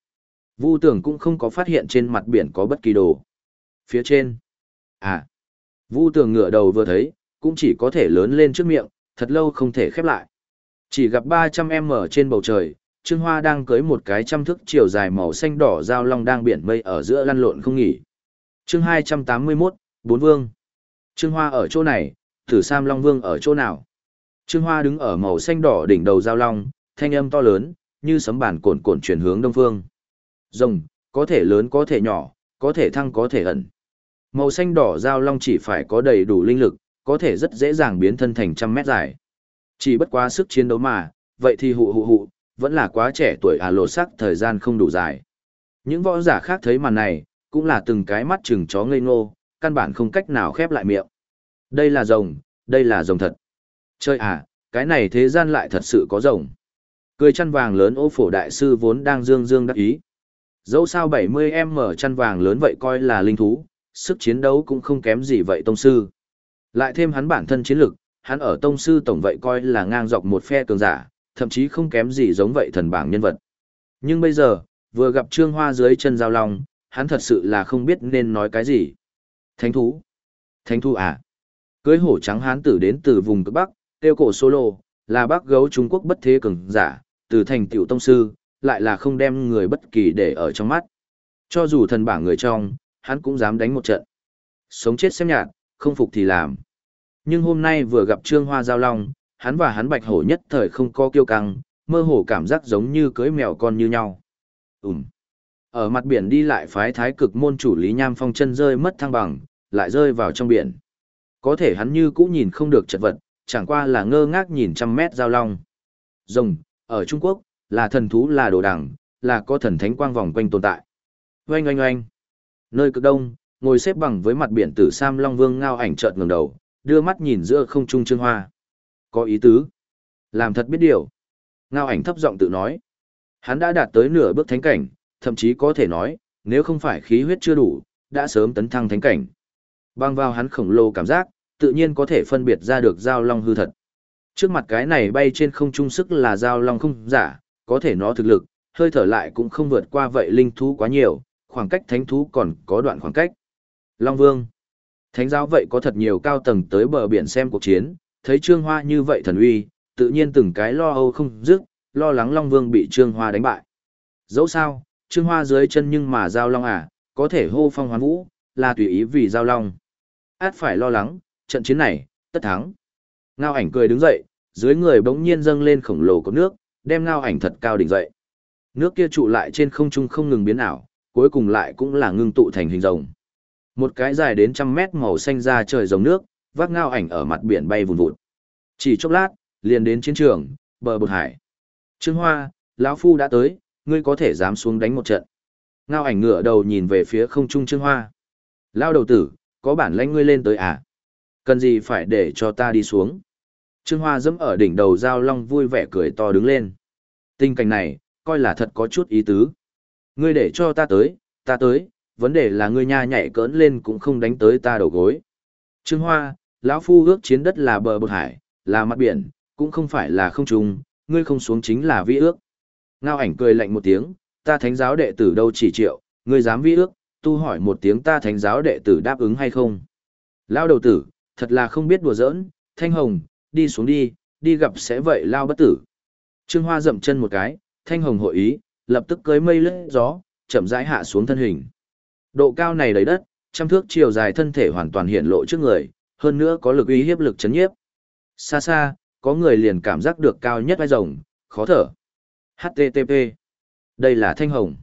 Vu tưởng cũng không có phát hiện trên mặt biển có bất kỳ đồ. Phía trên. À. Vu tường ngửa đầu vừa thấy, cũng chỉ có thể lớn lên trước miệng, thật lâu không thể khép lại. Chỉ gặp 300m trên bầu trời, Trương Hoa đang cưới một cái trăm thức chiều dài màu xanh đỏ giao long đang biển mây ở giữa lăn lộn không nghỉ. Chương 281, Bốn Vương. Trương Hoa ở chỗ này, Thử Sam Long Vương ở chỗ nào? Trương Hoa đứng ở màu xanh đỏ đỉnh đầu giao long, thanh âm to lớn, như sấm bản cồn cồn chuyển hướng đông phương. Rồng, có thể lớn có thể nhỏ, có thể thăng có thể ẩn. Màu xanh đỏ giao long chỉ phải có đầy đủ linh lực, có thể rất dễ dàng biến thân thành trăm mét dài. Chỉ bất quá sức chiến đấu mà, vậy thì hụ hụ hụ, vẫn là quá trẻ tuổi à lột sắc thời gian không đủ dài. Những võ giả khác thấy màn này, cũng là từng cái mắt chừng chó ngây ngô, căn bản không cách nào khép lại miệng. Đây là rồng, đây là rồng thật. Chơi à, cái này thế gian lại thật sự có rồng. Cười chăn vàng lớn ô phổ đại sư vốn đang dương dương đắc ý. Dẫu sao 70 mở chăn vàng lớn vậy coi là linh thú, sức chiến đấu cũng không kém gì vậy tông sư. Lại thêm hắn bản thân chiến lực, hắn ở tông sư tổng vậy coi là ngang dọc một phe cường giả, thậm chí không kém gì giống vậy thần bảng nhân vật. Nhưng bây giờ, vừa gặp Trương Hoa dưới chân giao long, hắn thật sự là không biết nên nói cái gì. Thánh thú. Thánh thú à? Cưới hổ trắng hán tử đến từ vùng cực Bắc, tiêu cổ solo, là bác gấu Trung Quốc bất thế cường giả, từ thành tiểu tông sư, lại là không đem người bất kỳ để ở trong mắt. Cho dù thần bảng người trong, hắn cũng dám đánh một trận. Sống chết xem nhạt, không phục thì làm. Nhưng hôm nay vừa gặp Trương Hoa Giao Long, hắn và hắn bạch hổ nhất thời không có kiêu căng, mơ hồ cảm giác giống như cưới mèo con như nhau. Ừm. Ở mặt biển đi lại phái thái cực môn chủ Lý Nham Phong chân rơi mất thăng bằng, lại rơi vào trong biển. Có thể hắn như cũng nhìn không được chật vật, chẳng qua là ngơ ngác nhìn trăm mét giao long. Rồng, ở Trung Quốc, là thần thú là đồ đẳng, là có thần thánh quang vòng quanh tồn tại. Oanh oanh oanh. Nơi cực đông, ngồi xếp bằng với mặt biển tử Sam Long Vương ngao ảnh chợt ngẩng đầu, đưa mắt nhìn giữa không trung Trương Hoa. Có ý tứ. Làm thật biết điều. Ngao ảnh thấp giọng tự nói. Hắn đã đạt tới nửa bước thánh cảnh, thậm chí có thể nói, nếu không phải khí huyết chưa đủ, đã sớm tấn thăng thánh cảnh. Bang vào hắn khổng lồ cảm giác, tự nhiên có thể phân biệt ra được giao long hư thật. Trước mặt cái này bay trên không trung sức là giao long không giả, có thể nó thực lực, hơi thở lại cũng không vượt qua vậy linh thú quá nhiều, khoảng cách thánh thú còn có đoạn khoảng cách. Long Vương Thánh giáo vậy có thật nhiều cao tầng tới bờ biển xem cuộc chiến, thấy Trương Hoa như vậy thần uy, tự nhiên từng cái lo âu không dứt, lo lắng Long Vương bị Trương Hoa đánh bại. Dẫu sao, Trương Hoa dưới chân nhưng mà giao long à, có thể hô phong hoán vũ, là tùy ý vì giao long. Át phải lo lắng, trận chiến này, tất thắng. Ngao ảnh cười đứng dậy, dưới người bỗng nhiên dâng lên khổng lồ có nước, đem ngao ảnh thật cao đỉnh dậy. Nước kia trụ lại trên không trung không ngừng biến ảo, cuối cùng lại cũng là ngưng tụ thành hình rồng. Một cái dài đến trăm mét màu xanh ra trời rồng nước, vác ngao ảnh ở mặt biển bay vùn vụt. Chỉ chốc lát, liền đến chiến trường, bờ bột hải. Trương Hoa, lão phu đã tới, ngươi có thể dám xuống đánh một trận. Ngao ảnh ngửa đầu nhìn về phía không trung Trương Hoa. Lao đầu tử, có bản lãnh ngươi lên tới à? Cần gì phải để cho ta đi xuống? Trương Hoa dẫm ở đỉnh đầu giao long vui vẻ cười to đứng lên. Tình cảnh này, coi là thật có chút ý tứ. Ngươi để cho ta tới, ta tới, vấn đề là ngươi nha nhảy cỡn lên cũng không đánh tới ta đầu gối. Trương Hoa, lão phu ước chiến đất là bờ bờ hải, là mặt biển, cũng không phải là không trùng, ngươi không xuống chính là vi ước. Ngao ảnh cười lạnh một tiếng, ta thánh giáo đệ tử đâu chỉ triệu, ngươi dám vi ước, tu hỏi một tiếng ta thánh giáo đệ tử đáp ứng hay không. Lao đầu tử, thật là không biết đùa giỡn, thanh hồng, đi xuống đi, đi gặp sẽ vậy lao bất tử. Trương Hoa dậm chân một cái, thanh hồng hội ý, lập tức cưới mây lướt gió, chậm rãi hạ xuống thân hình. Độ cao này đầy đất, trăm thước chiều dài thân thể hoàn toàn hiện lộ trước người, hơn nữa có lực uy hiếp lực chấn nhiếp. Xa xa, có người liền cảm giác được cao nhất vai rồng, khó thở. HTTP. Đây là Thanh Hồng.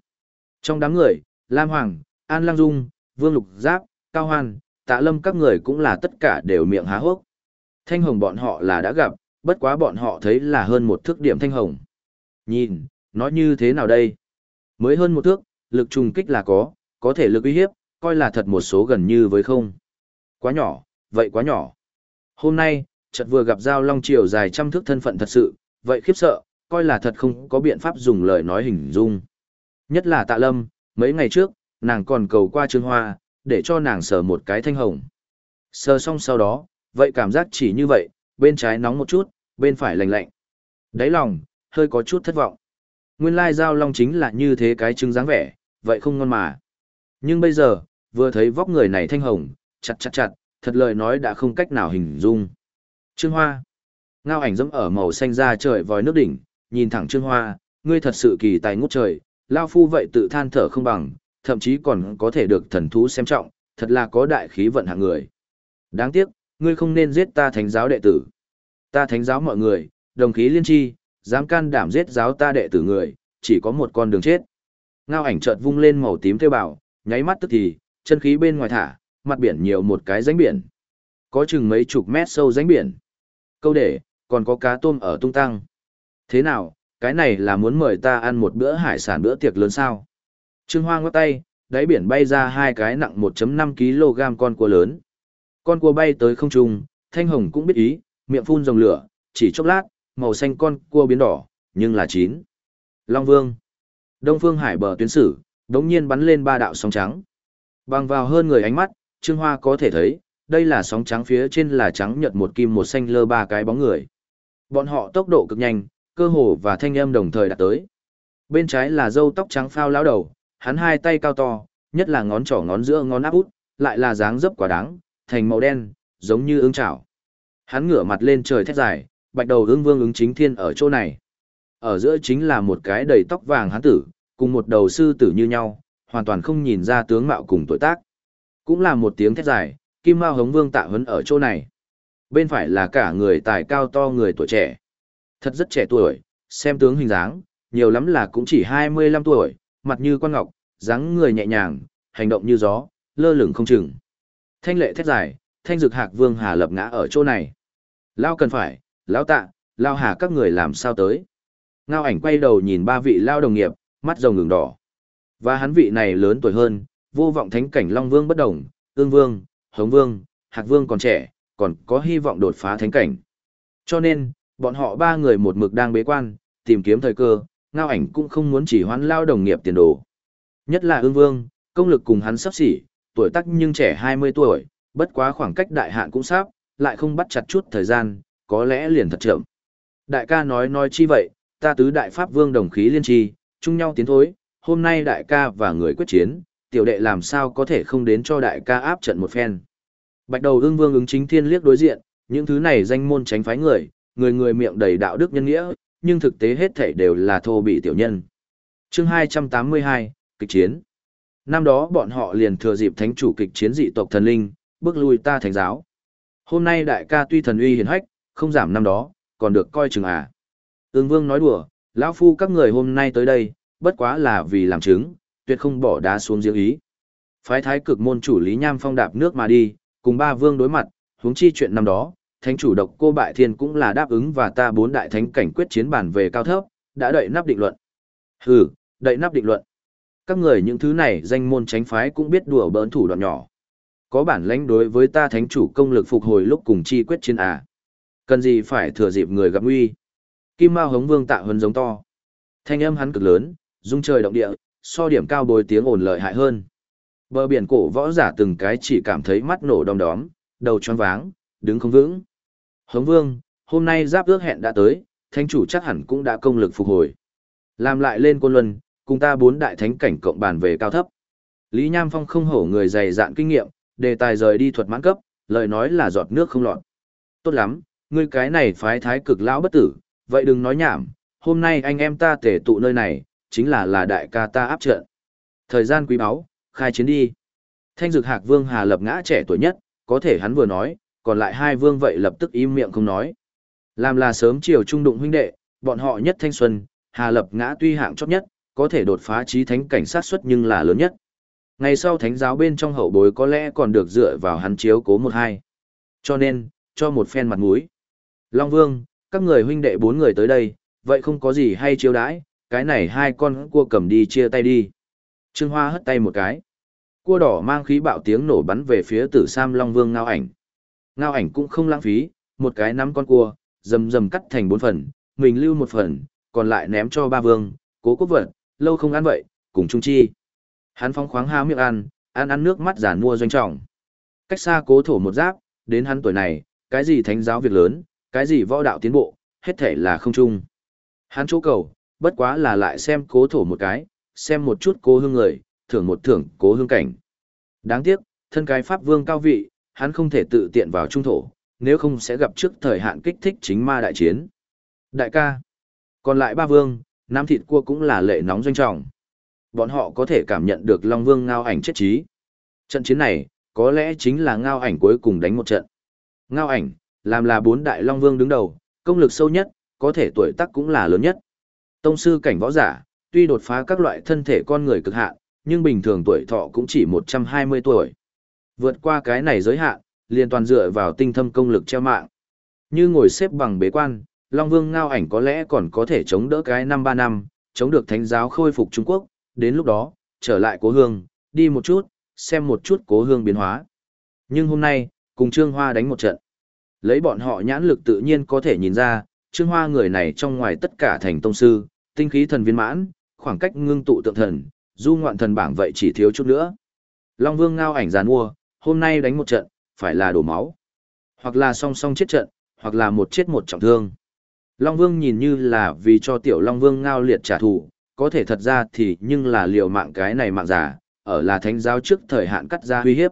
Trong đám người, Lam Hoàng, An Lang Dung, Vương Lục Giáp, Cao Hoan, Tạ Lâm các người cũng là tất cả đều miệng há hốc. Thanh Hồng bọn họ là đã gặp, bất quá bọn họ thấy là hơn một thước điểm Thanh Hồng. Nhìn, nói như thế nào đây? Mới hơn một thước, lực trùng kích là có, có thể lực uy hiếp, coi là thật một số gần như với không. Quá nhỏ, vậy quá nhỏ. Hôm nay, chợt vừa gặp Giao Long Triều dài trăm thước thân phận thật sự, vậy khiếp sợ, coi là thật không có biện pháp dùng lời nói hình dung. Nhất là tạ lâm, mấy ngày trước, nàng còn cầu qua Trương Hoa, để cho nàng sờ một cái thanh hồng. Sờ xong sau đó, vậy cảm giác chỉ như vậy, bên trái nóng một chút, bên phải lạnh lạnh. Đáy lòng, hơi có chút thất vọng. Nguyên lai giao long chính là như thế cái trứng dáng vẻ, vậy không ngon mà. Nhưng bây giờ, vừa thấy vóc người này thanh hồng, chặt chặt chặt, thật lời nói đã không cách nào hình dung. Trương Hoa. Ngao ảnh dẫm ở màu xanh ra trời vòi nước đỉnh, nhìn thẳng Trương Hoa, ngươi thật sự kỳ tài ngút trời, lao phu vậy tự than thở không bằng, thậm chí còn có thể được thần thú xem trọng, thật là có đại khí vận hạng người. Đáng tiếc, ngươi không nên giết ta thánh giáo đệ tử. Ta thánh giáo mọi người, đồng khí liên tri, dám can đảm giết giáo ta đệ tử người, chỉ có một con đường chết. Ngao ảnh chợt vung lên màu tím theo bảo, nháy mắt tức thì, chân khí bên ngoài thả, mặt biển nhiều một cái rãnh biển. Có chừng mấy chục mét sâu rãnh biển. Câu để, còn có cá tôm ở tung tăng. Thế nào, cái này là muốn mời ta ăn một bữa hải sản bữa tiệc lớn sao? Trương Hoa ngắt tay, đáy biển bay ra hai cái nặng 1.5 kg con cua lớn. Con cua bay tới không trung, Thanh Hồng cũng biết ý, miệng phun dòng lửa, chỉ chốc lát, màu xanh con cua biến đỏ, nhưng là chín. Long Vương. Đông Phương Hải bờ tuyến sử, đống nhiên bắn lên ba đạo sóng trắng. Bằng vào hơn người ánh mắt, Trương Hoa có thể thấy, đây là sóng trắng phía trên là trắng nhật một kim một xanh lơ ba cái bóng người. Bọn họ tốc độ cực nhanh, cơ hồ và thanh âm đồng thời đạt tới. Bên trái là râu tóc trắng phao lão đầu, hắn hai tay cao to, nhất là ngón trỏ ngón giữa ngón áp út, lại là dáng dấp quả đáng, thành màu đen, giống như ương chảo. Hắn ngửa mặt lên trời thét dài, bạch đầu ương vương ứng chính thiên ở chỗ này. Ở giữa chính là một cái đầy tóc vàng hán tử, cùng một đầu sư tử như nhau, hoàn toàn không nhìn ra tướng mạo cùng tuổi tác. Cũng là một tiếng thét dài, kim mao hống vương tạ huấn ở chỗ này. Bên phải là cả người tài cao to người tuổi trẻ. Thật rất trẻ tuổi, xem tướng hình dáng, nhiều lắm là cũng chỉ 25 tuổi, mặt như quan ngọc, dáng người nhẹ nhàng, hành động như gió, lơ lửng không chừng. Thanh lệ thét dài, thanh dực hạc vương hà lập ngã ở chỗ này. Lao cần phải, lão tạ, lao hà các người làm sao tới. Ngao ảnh quay đầu nhìn ba vị lao đồng nghiệp, mắt rồng ngừng đỏ. Và hắn vị này lớn tuổi hơn, vô vọng thánh cảnh Long Vương bất đồng, Ương Vương, Hống Vương, Hạc Vương còn trẻ, còn có hy vọng đột phá thánh cảnh. Cho nên, bọn họ ba người một mực đang bế quan, tìm kiếm thời cơ, ngao ảnh cũng không muốn chỉ hoãn lao đồng nghiệp tiền đồ. Nhất là Ương Vương, công lực cùng hắn sắp xỉ, tuổi tác nhưng trẻ 20 tuổi, bất quá khoảng cách đại hạn cũng sắp, lại không bắt chặt chút thời gian, có lẽ liền thật chậm. Đại ca nói nói chi vậy, ta tứ đại pháp vương đồng khí liên tri, chung nhau tiến thối, hôm nay đại ca và người quyết chiến, tiểu đệ làm sao có thể không đến cho đại ca áp trận một phen. Bạch đầu ương vương ứng chính thiên liếc đối diện, những thứ này danh môn tránh phái người, người người miệng đầy đạo đức nhân nghĩa, nhưng thực tế hết thảy đều là thô bị tiểu nhân. chương 282, kịch chiến. Năm đó bọn họ liền thừa dịp thánh chủ kịch chiến dị tộc thần linh, bước lui ta thánh giáo. Hôm nay đại ca tuy thần uy hiển hách, không giảm năm đó, còn được coi chừng à. Ưng vương nói đùa, lão phu các người hôm nay tới đây, bất quá là vì làm chứng, tuyệt không bỏ đá xuống giếng ý. Phái thái cực môn chủ Lý Nham Phong đạp nước mà đi, cùng ba vương đối mặt, huống chi chuyện năm đó, thánh chủ độc cô bại thiên cũng là đáp ứng và ta bốn đại thánh cảnh quyết chiến bản về cao thấp, đã đợi nắp định luận. Hừ, đợi nắp định luận. Các người những thứ này danh môn tránh phái cũng biết đùa bỡn thủ đoạn nhỏ. Có bản lãnh đối với ta thánh chủ công lực phục hồi lúc cùng chi quyết chiến à. Cần gì phải thừa dịp người gặp nguy. Kim Mao hống vương tạ huấn giống to. Thanh âm hắn cực lớn, rung trời động địa, so điểm cao bồi tiếng ồn lợi hại hơn. Bờ biển cổ võ giả từng cái chỉ cảm thấy mắt nổ đom đóm, đầu choáng váng, đứng không vững. Hống vương, hôm nay giáp ước hẹn đã tới, thánh chủ chắc hẳn cũng đã công lực phục hồi. Làm lại lên côn luân, cùng ta bốn đại thánh cảnh cộng bàn về cao thấp. Lý Nham Phong không hổ người dày dạn kinh nghiệm, đề tài rời đi thuật mãn cấp, lời nói là giọt nước không lọt. Tốt lắm, ngươi cái này phái thái cực lão bất tử, vậy đừng nói nhảm, hôm nay anh em ta tề tụ nơi này, chính là là đại ca ta áp trận. Thời gian quý báu, khai chiến đi. Thanh dực hạc vương Hà Lập ngã trẻ tuổi nhất, có thể hắn vừa nói, còn lại hai vương vậy lập tức im miệng không nói. Làm là sớm chiều trung đụng huynh đệ, bọn họ nhất thanh xuân, Hà Lập ngã tuy hạng chót nhất, có thể đột phá trí thánh cảnh sát xuất nhưng là lớn nhất. Ngày sau thánh giáo bên trong hậu bối có lẽ còn được dựa vào hắn chiếu cố một hai. Cho nên, cho một phen mặt mũi. Long Vương, các người huynh đệ bốn người tới đây, vậy không có gì hay chiêu đãi, cái này hai con cua cầm đi chia tay đi. Trương Hoa hất tay một cái. Cua đỏ mang khí bạo tiếng nổ bắn về phía tử Sam Long Vương ngao ảnh. Ngao ảnh cũng không lãng phí, một cái nắm con cua, dầm dầm cắt thành bốn phần, mình lưu một phần, còn lại ném cho ba vương, cố quốc vật, lâu không ăn vậy, cùng trung chi. Hắn phóng khoáng há miệng ăn, ăn ăn nước mắt giả mua doanh trọng. Cách xa cố thổ một giáp, đến hắn tuổi này, cái gì thánh giáo việc lớn, cái gì võ đạo tiến bộ, hết thể là không chung. Hắn chỗ cầu, bất quá là lại xem cố thổ một cái, xem một chút cố hương người, thưởng một thưởng cố hương cảnh. Đáng tiếc, thân cái pháp vương cao vị, hắn không thể tự tiện vào trung thổ, nếu không sẽ gặp trước thời hạn kích thích chính ma đại chiến. Đại ca, còn lại ba vương, nam thịt cua cũng là lệ nóng doanh trọng. Bọn họ có thể cảm nhận được Long Vương ngao ảnh chết trí. Trận chiến này, có lẽ chính là ngao ảnh cuối cùng đánh một trận. Ngao ảnh, làm là bốn đại Long Vương đứng đầu, công lực sâu nhất, có thể tuổi tác cũng là lớn nhất. Tông sư cảnh võ giả, tuy đột phá các loại thân thể con người cực hạn, nhưng bình thường tuổi thọ cũng chỉ 120 tuổi. Vượt qua cái này giới hạn, liền toàn dựa vào tinh thâm công lực treo mạng. Như ngồi xếp bằng bế quan, Long Vương ngao ảnh có lẽ còn có thể chống đỡ cái năm ba năm, chống được thánh giáo khôi phục Trung Quốc, đến lúc đó, trở lại cố hương, đi một chút, xem một chút cố hương biến hóa. Nhưng hôm nay, cùng Trương Hoa đánh một trận. Lấy bọn họ nhãn lực tự nhiên có thể nhìn ra, Trương Hoa người này trong ngoài tất cả thành tông sư, tinh khí thần viên mãn, khoảng cách ngưng tụ tượng thần, du ngoạn thần bảng vậy chỉ thiếu chút nữa. Long Vương ngao ảnh giàn mua, hôm nay đánh một trận, phải là đổ máu. Hoặc là song song chết trận, hoặc là một chết một trọng thương. Long Vương nhìn như là vì cho tiểu Long Vương ngao liệt trả thù, có thể thật ra thì nhưng là liều mạng cái này mạng giả, ở là thánh giáo trước thời hạn cắt ra uy hiếp.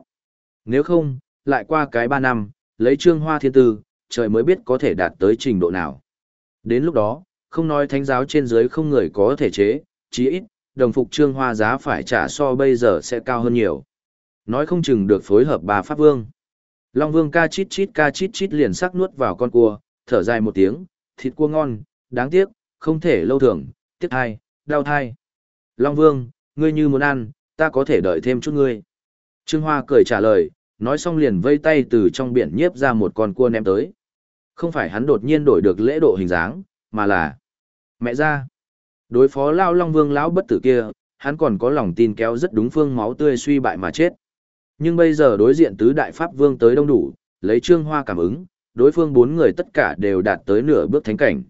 Nếu không, lại qua cái 3 năm, lấy trương hoa thiên tư, trời mới biết có thể đạt tới trình độ nào. Đến lúc đó, không nói thánh giáo trên dưới không người có thể chế, chí ít, đồng phục trương hoa giá phải trả so bây giờ sẽ cao hơn nhiều. Nói không chừng được phối hợp bà Pháp Vương. Long Vương ca chít chít ca chít chít liền sắc nuốt vào con cua, thở dài một tiếng, thịt cua ngon, đáng tiếc, không thể lâu thường, tiếc hai, đau thai. Long Vương, ngươi như muốn ăn, ta có thể đợi thêm chút ngươi. Trương Hoa cười trả lời, nói xong liền vây tay từ trong biển nhiếp ra một con cua ném tới. Không phải hắn đột nhiên đổi được lễ độ hình dáng, mà là mẹ ra. Đối phó Lao Long Vương lão bất tử kia, hắn còn có lòng tin kéo rất đúng phương máu tươi suy bại mà chết. Nhưng bây giờ đối diện tứ đại pháp vương tới đông đủ, lấy Trương Hoa cảm ứng, đối phương bốn người tất cả đều đạt tới nửa bước thánh cảnh.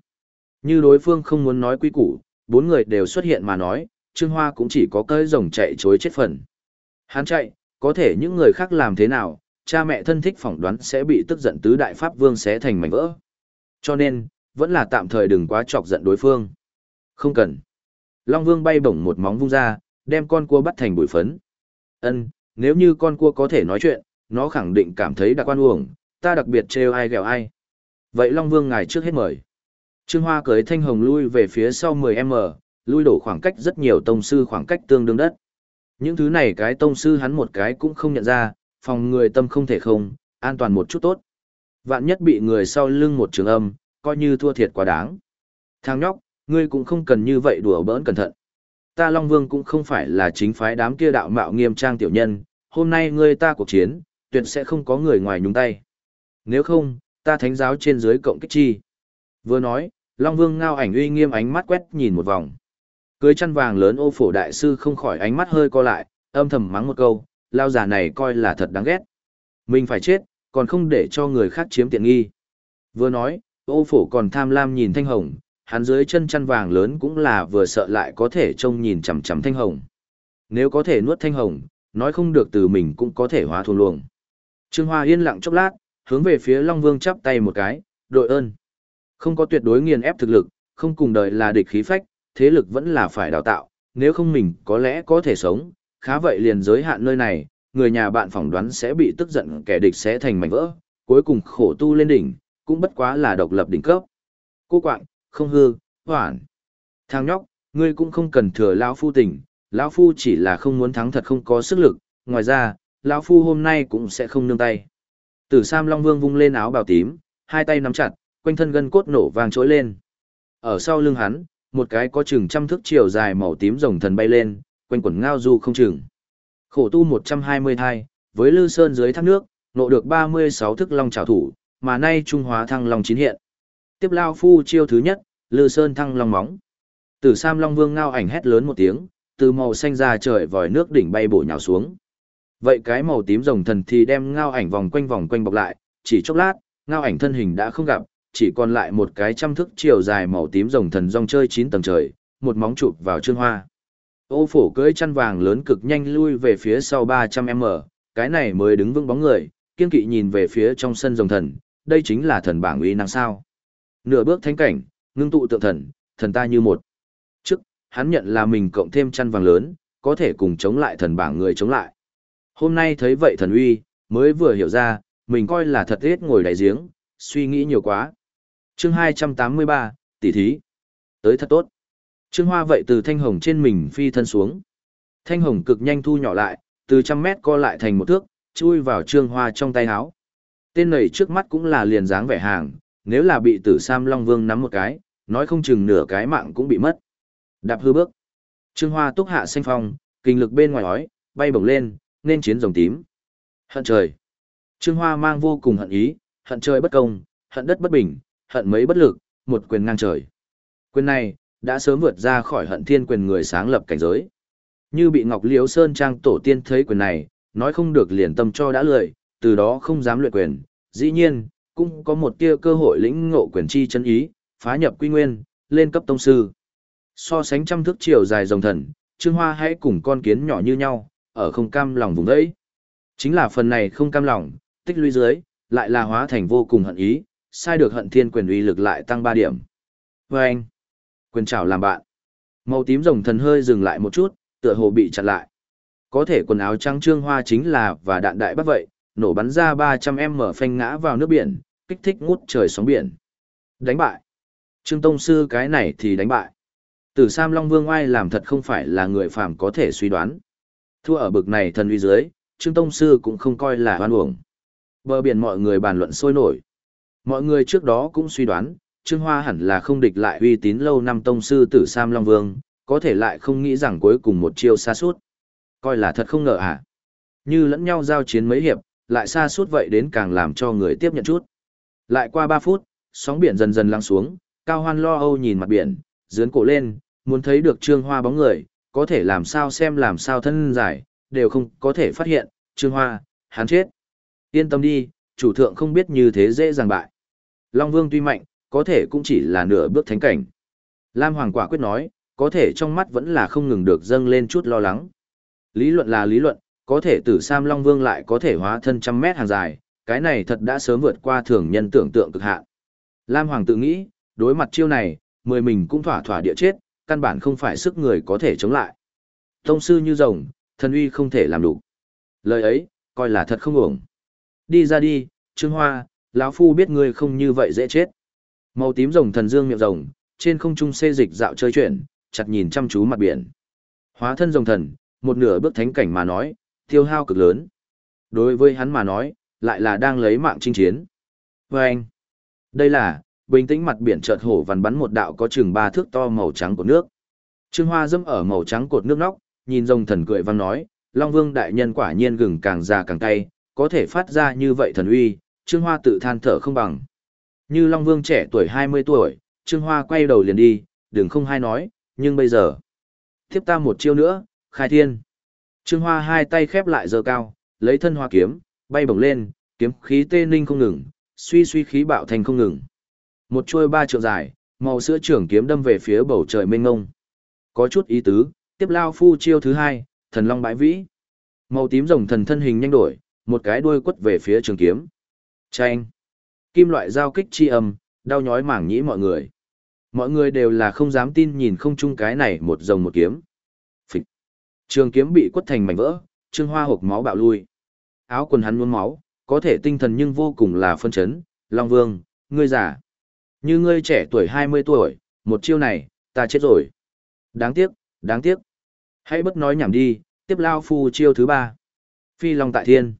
Như đối phương không muốn nói quy củ, bốn người đều xuất hiện mà nói, Trương Hoa cũng chỉ có cơi rồng chạy chối chết phần. Hắn chạy, có thể những người khác làm thế nào, cha mẹ thân thích phỏng đoán sẽ bị tức giận tứ đại pháp vương xé thành mảnh vỡ. Cho nên, vẫn là tạm thời đừng quá chọc giận đối phương. Không cần. Long Vương bay bổng một móng vung ra, đem con cua bắt thành bụi phấn. Ân, nếu như con cua có thể nói chuyện, nó khẳng định cảm thấy đặc quan uổng, ta đặc biệt trêu ai ghẹo ai. Vậy Long Vương ngài trước hết mời. Trương Hoa cưới thanh hồng lui về phía sau 10m, lui đổ khoảng cách rất nhiều tông sư khoảng cách tương đương đất. Những thứ này cái tông sư hắn một cái cũng không nhận ra, phòng người tâm không thể không, an toàn một chút tốt. Vạn nhất bị người sau lưng một trường âm, coi như thua thiệt quá đáng. Thằng nhóc, ngươi cũng không cần như vậy đùa bỡn cẩn thận. Ta Long Vương cũng không phải là chính phái đám kia đạo mạo nghiêm trang tiểu nhân, hôm nay ngươi ta cuộc chiến, tuyệt sẽ không có người ngoài nhúng tay. Nếu không, ta thánh giáo trên dưới cộng kích chi. Vừa nói, Long Vương ngao ảnh uy nghiêm ánh mắt quét nhìn một vòng. Cưới chăn vàng lớn ô phổ đại sư không khỏi ánh mắt hơi co lại, âm thầm mắng một câu, lao giả này coi là thật đáng ghét. Mình phải chết, còn không để cho người khác chiếm tiện nghi. Vừa nói, ô phổ còn tham lam nhìn thanh hồng, hắn dưới chân chăn vàng lớn cũng là vừa sợ lại có thể trông nhìn chằm chằm thanh hồng. Nếu có thể nuốt thanh hồng, nói không được từ mình cũng có thể hóa thuần luồng. Trương Hoa yên lặng chốc lát, hướng về phía Long Vương chắp tay một cái, đội ơn. Không có tuyệt đối nghiền ép thực lực, không cùng đời là địch khí phách, thế lực vẫn là phải đào tạo, nếu không mình có lẽ có thể sống, khá vậy liền giới hạn nơi này, người nhà bạn phỏng đoán sẽ bị tức giận kẻ địch sẽ thành mảnh vỡ, cuối cùng khổ tu lên đỉnh, cũng bất quá là độc lập đỉnh cấp. Cô quạng, không hư, hoảng. Thằng nhóc, ngươi cũng không cần thừa lão phu tình, lão phu chỉ là không muốn thắng thật không có sức lực, ngoài ra, lão phu hôm nay cũng sẽ không nương tay. Tử Sam Long Vương vung lên áo bào tím, hai tay nắm chặt, quanh thân gân cốt nổ vang trỗi lên. Ở sau lưng hắn, một cái có chừng trăm thước chiều dài màu tím rồng thần bay lên, quanh quẩn ngao du không chừng. Khổ tu 122, với Lư Sơn dưới thác nước, nộ được 36 thức long trảo thủ, mà nay Trung Hóa thăng long chín hiện. Tiếp lao phu chiêu thứ nhất, Lư Sơn thăng long móng. Tử Sam Long Vương ngao ảnh hét lớn một tiếng, từ màu xanh ra trời vòi nước đỉnh bay bổ nhào xuống. Vậy cái màu tím rồng thần thì đem ngao ảnh vòng quanh vòng quanh bọc lại, chỉ chốc lát, ngao ảnh thân hình đã không gặp, chỉ còn lại một cái trăm thức chiều dài màu tím rồng thần rong chơi chín tầng trời, một móng chụp vào trương hoa. Ô phổ cưỡi chăn vàng lớn cực nhanh lui về phía sau 300m, cái này mới đứng vững bóng người, kiên kỵ nhìn về phía trong sân rồng thần, đây chính là thần bảng uy năng sao. Nửa bước thánh cảnh, ngưng tụ tượng thần, thần ta như một. Trước, hắn nhận là mình cộng thêm chăn vàng lớn, có thể cùng chống lại thần bảng người chống lại. Hôm nay thấy vậy thần uy, mới vừa hiểu ra, mình coi là thật hết ngồi đại giếng, suy nghĩ nhiều quá chương 283, tỷ thí. Tới thật tốt. Trương Hoa vậy từ thanh hồng trên mình phi thân xuống. Thanh hồng cực nhanh thu nhỏ lại, từ trăm mét co lại thành một thước, chui vào Trương Hoa trong tay áo. Tên này trước mắt cũng là liền dáng vẻ hàng, nếu là bị tử Sam Long Vương nắm một cái, nói không chừng nửa cái mạng cũng bị mất. Đạp hư bước. Trương Hoa túc hạ xanh phong, kinh lực bên ngoài ói, bay bổng lên, nên chiến rồng tím. Hận trời. Trương Hoa mang vô cùng hận ý, hận trời bất công, hận đất bất bình, hận mấy bất lực, một quyền ngang trời. Quyền này, đã sớm vượt ra khỏi hận thiên quyền người sáng lập cảnh giới. Như bị Ngọc Liễu Sơn Trang tổ tiên thấy quyền này, nói không được liền tâm cho đã lười, từ đó không dám luyện quyền. Dĩ nhiên, cũng có một tia cơ hội lĩnh ngộ quyền chi chân ý, phá nhập quy nguyên, lên cấp tông sư. So sánh trăm thước chiều dài rồng thần, Trương Hoa hãy cùng con kiến nhỏ như nhau, ở không cam lòng vùng đấy. Chính là phần này không cam lòng, tích lũy dưới, lại là hóa thành vô cùng hận ý, sai được hận thiên quyền uy lực lại tăng 3 điểm. Và anh, quyền trảo làm bạn. Màu tím rồng thần hơi dừng lại một chút, tựa hồ bị chặn lại. Có thể quần áo trắng trương hoa chính là và đạn đại bắt vậy, nổ bắn ra 300 m phanh ngã vào nước biển, kích thích ngút trời sóng biển. Đánh bại. Trương Tông Sư cái này thì đánh bại. Tử Sam Long Vương ai làm thật không phải là người phàm có thể suy đoán. Thua ở bực này thần uy dưới, Trương Tông Sư cũng không coi là hoan uổng. Bờ biển mọi người bàn luận sôi nổi. Mọi người trước đó cũng suy đoán, Trương Hoa hẳn là không địch lại uy tín lâu năm Tông Sư Tử Sam Long Vương, có thể lại không nghĩ rằng cuối cùng một chiêu xa suốt. Coi là thật không ngờ à. Như lẫn nhau giao chiến mấy hiệp, lại xa suốt vậy đến càng làm cho người tiếp nhận chút. Lại qua 3 phút, sóng biển dần dần lắng xuống, Cao Hoan lo âu nhìn mặt biển, dướn cổ lên, muốn thấy được Trương Hoa bóng người, có thể làm sao xem làm sao thân giải, đều không có thể phát hiện, Trương Hoa, hắn chết. Yên tâm đi, chủ thượng không biết như thế dễ dàng bại. Long Vương tuy mạnh, có thể cũng chỉ là nửa bước thánh cảnh. Lam Hoàng quả quyết nói, có thể trong mắt vẫn là không ngừng được dâng lên chút lo lắng. Lý luận là lý luận, có thể tử Sam Long Vương lại có thể hóa thân trăm mét hàng dài, cái này thật đã sớm vượt qua thường nhân tưởng tượng cực hạn. Lam Hoàng tự nghĩ, đối mặt chiêu này, mười mình cũng thỏa thỏa địa chết, căn bản không phải sức người có thể chống lại. Tông sư như rồng, thần uy không thể làm đủ. Lời ấy, coi là thật không ổng. Đi ra đi, Trương Hoa, lão phu biết ngươi không như vậy dễ chết. Màu tím rồng thần dương miệng rồng, trên không trung xê dịch dạo chơi chuyển, chặt nhìn chăm chú mặt biển. Hóa thân rồng thần, một nửa bước thánh cảnh mà nói, tiêu hao cực lớn. Đối với hắn mà nói, lại là đang lấy mạng chinh chiến. Và anh, đây là, bình tĩnh mặt biển chợt hổ vằn bắn một đạo có chừng ba thước to màu trắng của nước. Trương Hoa dâm ở màu trắng cột nước nóc, nhìn rồng thần cười vang nói, Long Vương đại nhân quả nhiên gừng càng già càng cay, có thể phát ra như vậy thần uy, Trương Hoa tự than thở không bằng. Như Long Vương trẻ tuổi 20 tuổi, Trương Hoa quay đầu liền đi, đừng không hay nói, nhưng bây giờ. Tiếp ta một chiêu nữa, khai thiên. Trương Hoa hai tay khép lại giờ cao, lấy thân hoa kiếm, bay bổng lên, kiếm khí tê ninh không ngừng, suy suy khí bạo thành không ngừng. Một chuôi ba trượng dài, màu sữa trưởng kiếm đâm về phía bầu trời mênh ngông. Có chút ý tứ, tiếp lao phu chiêu thứ hai, thần long bãi vĩ. Màu tím rồng thần thân hình nhanh đổi, một cái đuôi quất về phía trường kiếm. Chanh. Kim loại giao kích chi âm, đau nhói mảng nhĩ mọi người. Mọi người đều là không dám tin nhìn không chung cái này một rồng một kiếm. Phịch. Trường kiếm bị quất thành mảnh vỡ, trương hoa hộp máu bạo lui. Áo quần hắn nhuốm máu, có thể tinh thần nhưng vô cùng là phân chấn. Long Vương, ngươi già. Như ngươi trẻ tuổi 20 tuổi, một chiêu này, ta chết rồi. Đáng tiếc, đáng tiếc. Hãy bất nói nhảm đi, tiếp lao phu chiêu thứ ba. Phi Long tại thiên.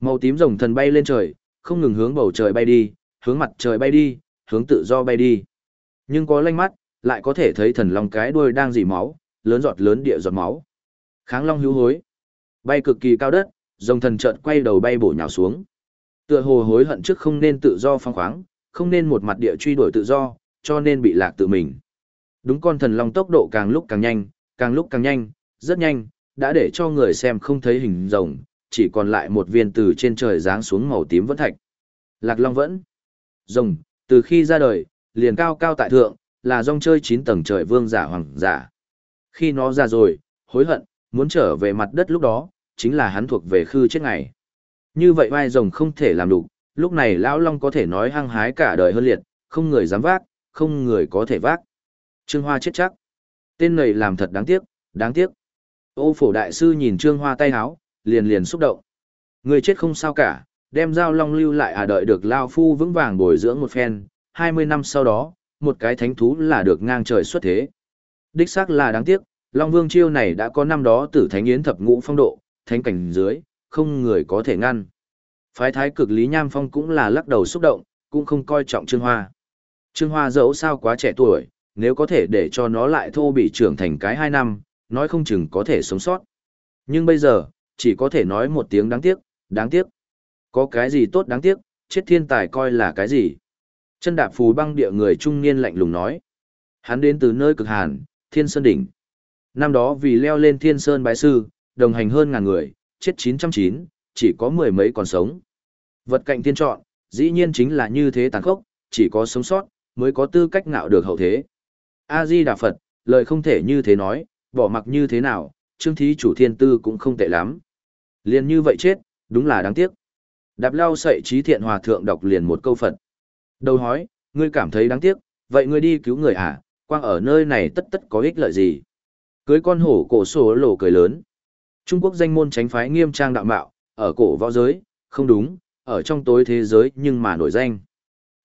Màu tím rồng thần bay lên trời, không ngừng hướng bầu trời bay đi, hướng mặt trời bay đi, hướng tự do bay đi. Nhưng có lanh mắt, lại có thể thấy thần long cái đuôi đang dỉ máu, lớn giọt lớn địa giọt máu. Kháng long hữu hối. Bay cực kỳ cao đất, rồng thần chợt quay đầu bay bổ nhào xuống. Tựa hồ hối hận trước không nên tự do phong khoáng, không nên một mặt địa truy đuổi tự do, cho nên bị lạc tự mình. Đúng con thần long tốc độ càng lúc càng nhanh, càng lúc càng nhanh, rất nhanh, đã để cho người xem không thấy hình rồng, chỉ còn lại một viên từ trên trời giáng xuống màu tím vẫn thạch. Lạc long vẫn. Rồng, từ khi ra đời, liền cao cao tại thượng, là rong chơi chín tầng trời vương giả hoàng giả. Khi nó ra rồi, hối hận, muốn trở về mặt đất lúc đó, chính là hắn thuộc về khư chết ngày. Như vậy vai rồng không thể làm đủ, lúc này lão long có thể nói hăng hái cả đời hơn liệt, không người dám vác, không người có thể vác. Trương Hoa chết chắc. Tên này làm thật đáng tiếc, đáng tiếc. Ô phổ đại sư nhìn Trương Hoa tay háo, liền liền xúc động. Người chết không sao cả, đem dao long lưu lại à đợi được Lao Phu vững vàng bồi dưỡng một phen, 20 năm sau đó, một cái thánh thú là được ngang trời xuất thế. Đích xác là đáng tiếc, Long Vương chiêu này đã có năm đó tử thánh yến thập ngũ phong độ, thánh cảnh dưới, không người có thể ngăn. Phái thái cực Lý Nham Phong cũng là lắc đầu xúc động, cũng không coi trọng Trương Hoa. Trương Hoa dẫu sao quá trẻ tuổi, nếu có thể để cho nó lại thô bị trưởng thành cái hai năm, nói không chừng có thể sống sót. Nhưng bây giờ, chỉ có thể nói một tiếng đáng tiếc, đáng tiếc. Có cái gì tốt đáng tiếc, chết thiên tài coi là cái gì. Chân đạp phù băng địa người trung niên lạnh lùng nói. Hắn đến từ nơi cực hàn, thiên sơn đỉnh. Năm đó vì leo lên thiên sơn bái sư, đồng hành hơn ngàn người, chết 909, chỉ có mười mấy còn sống. Vật cạnh tiên chọn, dĩ nhiên chính là như thế tàn khốc, chỉ có sống sót, mới có tư cách ngạo được hậu thế. A-di Đà Phật, lời không thể như thế nói, bỏ mặc như thế nào, trương thí chủ thiên tư cũng không tệ lắm. Liền như vậy chết, đúng là đáng tiếc. Đạp lao sậy trí thiện hòa thượng đọc liền một câu Phật. Đầu hói, ngươi cảm thấy đáng tiếc, vậy ngươi đi cứu người à, quang ở nơi này tất tất có ích lợi gì. Cưới con hổ cổ sổ lổ cười lớn. Trung Quốc danh môn tránh phái nghiêm trang đạo mạo, ở cổ võ giới, không đúng, ở trong tối thế giới nhưng mà nổi danh.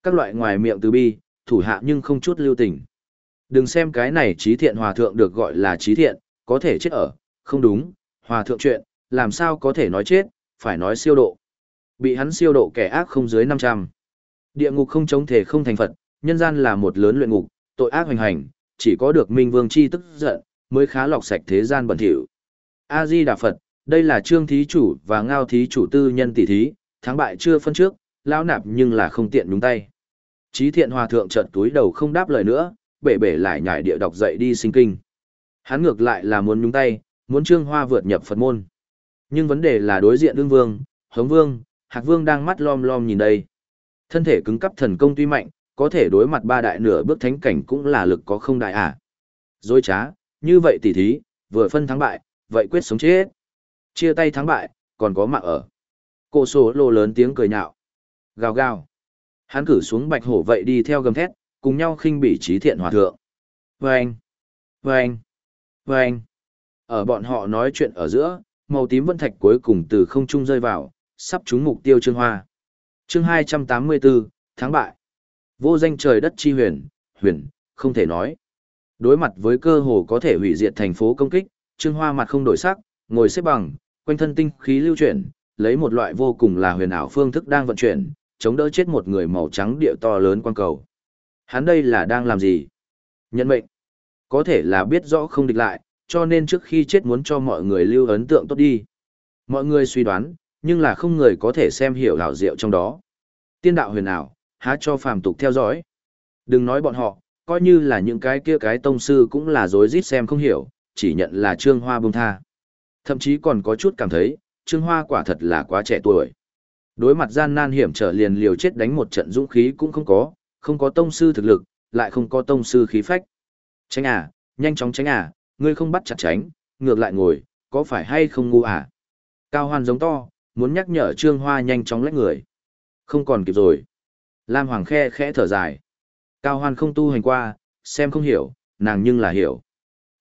Các loại ngoài miệng từ bi, thủ hạ nhưng không chút lưu tình. Đừng xem cái này trí thiện hòa thượng được gọi là trí thiện, có thể chết ở, không đúng, hòa thượng chuyện, làm sao có thể nói chết, phải nói siêu độ. Bị hắn siêu độ kẻ ác không dưới 500. Địa ngục không chống thể không thành Phật, nhân gian là một lớn luyện ngục, tội ác hoành hành, chỉ có được Minh Vương chi tức giận, mới khá lọc sạch thế gian bẩn thỉu. A Di Đà Phật, đây là Trương thí chủ và Ngao thí chủ tư nhân tỷ thí, thắng bại chưa phân trước, lão nạp nhưng là không tiện đúng tay. Chí Thiện Hòa thượng chợt túi đầu không đáp lời nữa, bể bể lại nhảy địa đọc dậy đi sinh kinh. Hắn ngược lại là muốn nhúng tay, muốn Trương Hoa vượt nhập Phật môn. Nhưng vấn đề là đối diện ương vương, hống vương, hạc vương đang mắt lom lom nhìn đây. Thân thể cứng cắp thần công tuy mạnh, có thể đối mặt ba đại nửa bước thánh cảnh cũng là lực có không đại à. Dối trá, như vậy tỉ thí, vừa phân thắng bại, vậy quyết sống chết. Chia tay thắng bại, còn có mạng ở. Cô số lô lớn tiếng cười nhạo. Gào gào. Hắn cử xuống bạch hổ vậy đi theo gầm thét, cùng nhau khinh bỉ trí thiện hòa thượng. Vâng! Vâng! Vâng! Ở bọn họ nói chuyện ở giữa, màu tím vân thạch cuối cùng từ không trung rơi vào, sắp trúng mục tiêu Trương Hoa. Chương 284, tháng bại. Vô danh trời đất chi huyền, huyền, không thể nói. Đối mặt với cơ hồ có thể hủy diệt thành phố công kích, Trương Hoa mặt không đổi sắc, ngồi xếp bằng, quanh thân tinh khí lưu chuyển, lấy một loại vô cùng là huyền ảo phương thức đang vận chuyển, chống đỡ chết một người màu trắng địa to lớn quan cầu. Hắn đây là đang làm gì? Nhân mệnh. Có thể là biết rõ không địch lại, cho nên trước khi chết muốn cho mọi người lưu ấn tượng tốt đi. Mọi người suy đoán, nhưng là không người có thể xem hiểu lão diệu trong đó. Tiên đạo huyền ảo, há cho phàm tục theo dõi. Đừng nói bọn họ, coi như là những cái kia cái tông sư cũng là dối rít xem không hiểu, chỉ nhận là Trương Hoa bông tha. Thậm chí còn có chút cảm thấy, Trương Hoa quả thật là quá trẻ tuổi. Đối mặt gian nan hiểm trở liền liều chết đánh một trận dũng khí cũng không có, không có tông sư thực lực, lại không có tông sư khí phách. Tránh à, nhanh chóng tránh à, ngươi không bắt chặt tránh, ngược lại ngồi, có phải hay không ngu à? Cao Hoan giống to, muốn nhắc nhở Trương Hoa nhanh chóng lách người. Không còn kịp rồi. Lam Hoàng khe khẽ thở dài. Cao Hoan không tu hành qua, xem không hiểu, nàng nhưng là hiểu.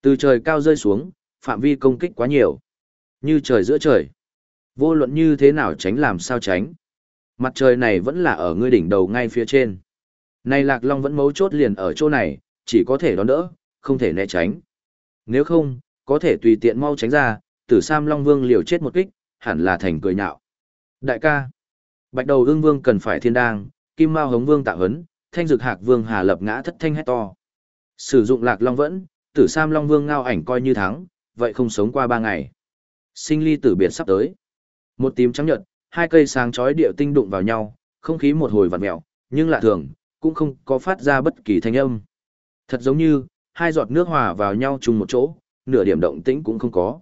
Từ trời cao rơi xuống, phạm vi công kích quá nhiều. Như trời giữa trời. Vô luận như thế nào tránh làm sao tránh. Mặt trời này vẫn là ở ngươi đỉnh đầu ngay phía trên. Này Lạc Long vẫn mấu chốt liền ở chỗ này, chỉ có thể đón đỡ, không thể né tránh. Nếu không, có thể tùy tiện mau tránh ra, tử Sam Long Vương liều chết một kích, hẳn là thành cười nhạo. Đại ca, Bạch Đầu Ưng Vương cần phải thiên đang, Kim Mao Hống Vương tạo hấn, Thanh Dực Hạc Vương Hà lập ngã thất thanh hét to. Sử dụng Lạc Long vẫn, tử Sam Long Vương ngao ảnh coi như thắng, vậy không sống qua ba ngày. Sinh ly tử biệt sắp tới. Một tím trắng nhật, hai cây sáng chói điệu tinh đụng vào nhau, không khí một hồi vặn mèo, nhưng lạ thường, cũng không có phát ra bất kỳ thanh âm. Thật giống như, hai giọt nước hòa vào nhau chung một chỗ, nửa điểm động tĩnh cũng không có.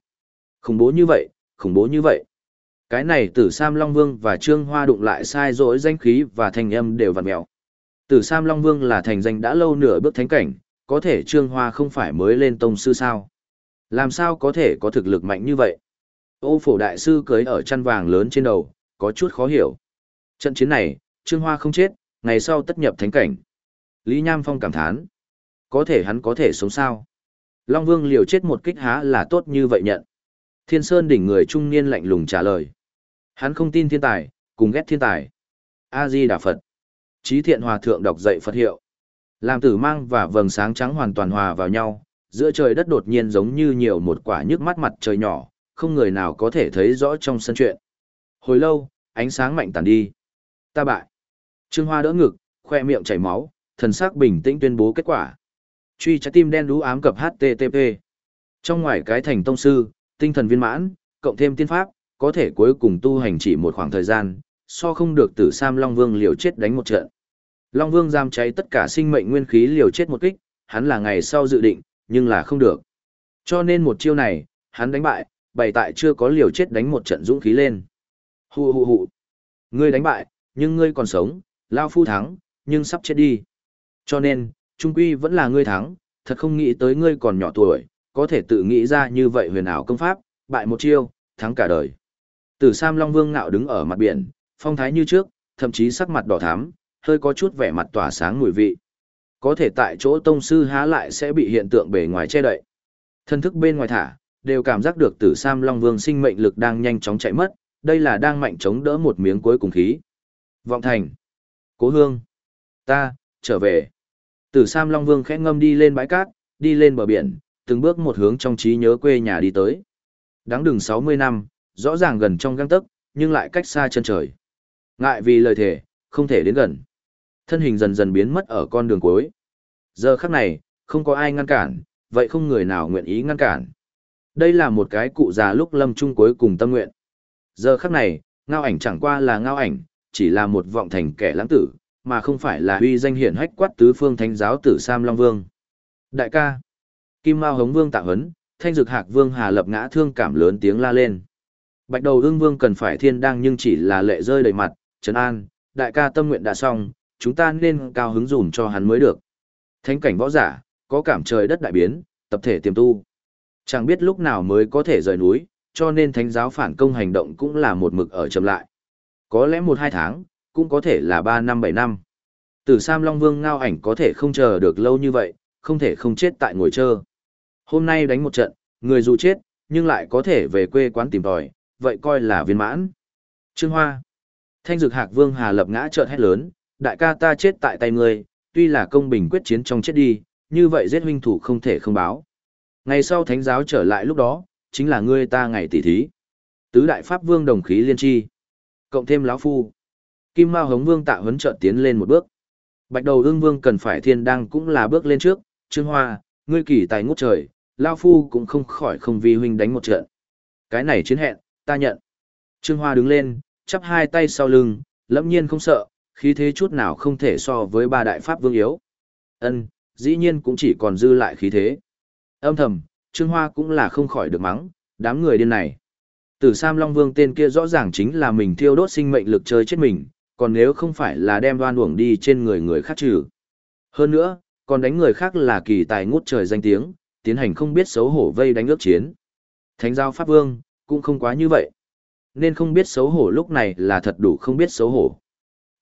Khủng bố như vậy, khủng bố như vậy. Cái này tử Sam Long Vương và Trương Hoa đụng lại sai rỗi danh khí và thành âm đều vặn mèo. Tử Sam Long Vương là thành danh đã lâu nửa bước thánh cảnh, có thể Trương Hoa không phải mới lên tông sư sao. Làm sao có thể có thực lực mạnh như vậy? Ô phổ đại sư cưới ở chăn vàng lớn trên đầu, có chút khó hiểu. Trận chiến này, Trương Hoa không chết, ngày sau tất nhập thánh cảnh. Lý Nham Phong cảm thán. Có thể hắn có thể sống sao? Long Vương liều chết một kích há là tốt như vậy nhận. Thiên Sơn đỉnh người trung niên lạnh lùng trả lời. Hắn không tin thiên tài, cùng ghét thiên tài. A-di Đà Phật. Chí thiện hòa thượng đọc dạy Phật hiệu. Làm tử mang và vầng sáng trắng hoàn toàn hòa vào nhau, giữa trời đất đột nhiên giống như nhiều một quả nhức mắt mặt trời nhỏ, không người nào có thể thấy rõ trong sân chuyện. Hồi lâu, ánh sáng mạnh tàn đi. Ta bại. Trương Hoa đỡ ngực, khoe miệng chảy máu, thần sắc bình tĩnh tuyên bố kết quả. Truy trái tim đen đú ám cập HTTP. Trong ngoài cái thành tông sư, tinh thần viên mãn, cộng thêm tiên pháp, có thể cuối cùng tu hành chỉ một khoảng thời gian, so không được tử Sam Long Vương liều chết đánh một trận. Long Vương giam cháy tất cả sinh mệnh nguyên khí liều chết một kích, hắn là ngày sau dự định, nhưng là không được. Cho nên một chiêu này, hắn đánh bại, bày tại chưa có liều chết đánh một trận dũng khí lên. Hù hù hù. Ngươi đánh bại, nhưng ngươi còn sống, Lao Phu thắng, nhưng sắp chết đi. Cho nên, trung quy vẫn là ngươi thắng, thật không nghĩ tới ngươi còn nhỏ tuổi, có thể tự nghĩ ra như vậy huyền ảo công pháp, bại một chiêu, thắng cả đời. Tử Sam Long Vương ngạo đứng ở mặt biển, phong thái như trước, thậm chí sắc mặt đỏ thắm, hơi có chút vẻ mặt tỏa sáng mùi vị. Có thể tại chỗ tông sư há lại sẽ bị hiện tượng bề ngoài che đậy. Thân thức bên ngoài thả, đều cảm giác được Tử Sam Long Vương sinh mệnh lực đang nhanh chóng chạy mất, đây là đang mạnh chống đỡ một miếng cuối cùng khí. Vọng thành. Cố hương. Ta, trở về. Tử Sam Long Vương khẽ ngâm đi lên bãi cát, đi lên bờ biển, từng bước một hướng trong trí nhớ quê nhà đi tới. Đáng đừng 60 năm, rõ ràng gần trong găng tấc, nhưng lại cách xa chân trời. Ngại vì lời thề, không thể đến gần. Thân hình dần dần biến mất ở con đường cuối. Giờ khắc này, không có ai ngăn cản, vậy không người nào nguyện ý ngăn cản. Đây là một cái cụ già lúc lâm trung cuối cùng tâm nguyện. Giờ khắc này, ngao ảnh chẳng qua là ngao ảnh, chỉ là một vọng thành kẻ lãng tử, mà không phải là uy danh hiển hách quát tứ phương thánh giáo tử Sam Long Vương. Đại ca, Kim Mao Hống Vương tạ hấn, Thanh Dực Hạc Vương Hà Lập ngã thương cảm lớn tiếng la lên. Bạch Đầu Ưng Vương cần phải thiên đăng nhưng chỉ là lệ rơi đầy mặt, trấn an, đại ca tâm nguyện đã xong, chúng ta nên cao hứng dùm cho hắn mới được. Thánh cảnh võ giả, có cảm trời đất đại biến, tập thể tiềm tu. Chẳng biết lúc nào mới có thể rời núi, cho nên thánh giáo phản công hành động cũng là một mực ở chậm lại. Có lẽ một hai tháng, cũng có thể là ba năm bảy năm. Tử Sam Long Vương ngao ảnh có thể không chờ được lâu như vậy, không thể không chết tại ngồi chờ. Hôm nay đánh một trận, người dù chết, nhưng lại có thể về quê quán tìm tòi, vậy coi là viên mãn. Trương Hoa. Thanh dực hạc vương hà lập ngã trợn hét lớn, đại ca ta chết tại tay ngươi, tuy là công bình quyết chiến trong chết đi, như vậy giết huynh thủ không thể không báo. Ngày sau thánh giáo trở lại lúc đó, chính là ngươi ta ngày tỷ thí. Tứ đại pháp vương đồng khí liên chi. Cộng thêm lão phu. Kim Mao Hống Vương tạ huấn chợt tiến lên một bước. Bạch Đầu Ưng Vương cần phải thiên đăng cũng là bước lên trước, Trương Hoa, ngươi kỳ tài ngút trời, lão phu cũng không khỏi không vì huynh đánh một trận. Cái này chiến hẹn, ta nhận. Trương Hoa đứng lên, chắp hai tay sau lưng, lẫm nhiên không sợ, khí thế chút nào không thể so với ba đại pháp vương yếu. Ân, dĩ nhiên cũng chỉ còn dư lại khí thế. Âm thầm, Trương Hoa cũng là không khỏi được mắng, đám người điên này. Tử Sam Long Vương tên kia rõ ràng chính là mình thiêu đốt sinh mệnh lực chơi chết mình, còn nếu không phải là đem đoan uổng đi trên người người khác trừ. Hơn nữa, còn đánh người khác là kỳ tài ngút trời danh tiếng, tiến hành không biết xấu hổ vây đánh ước chiến. Thánh giao Pháp Vương, cũng không quá như vậy. Nên không biết xấu hổ lúc này là thật đủ không biết xấu hổ.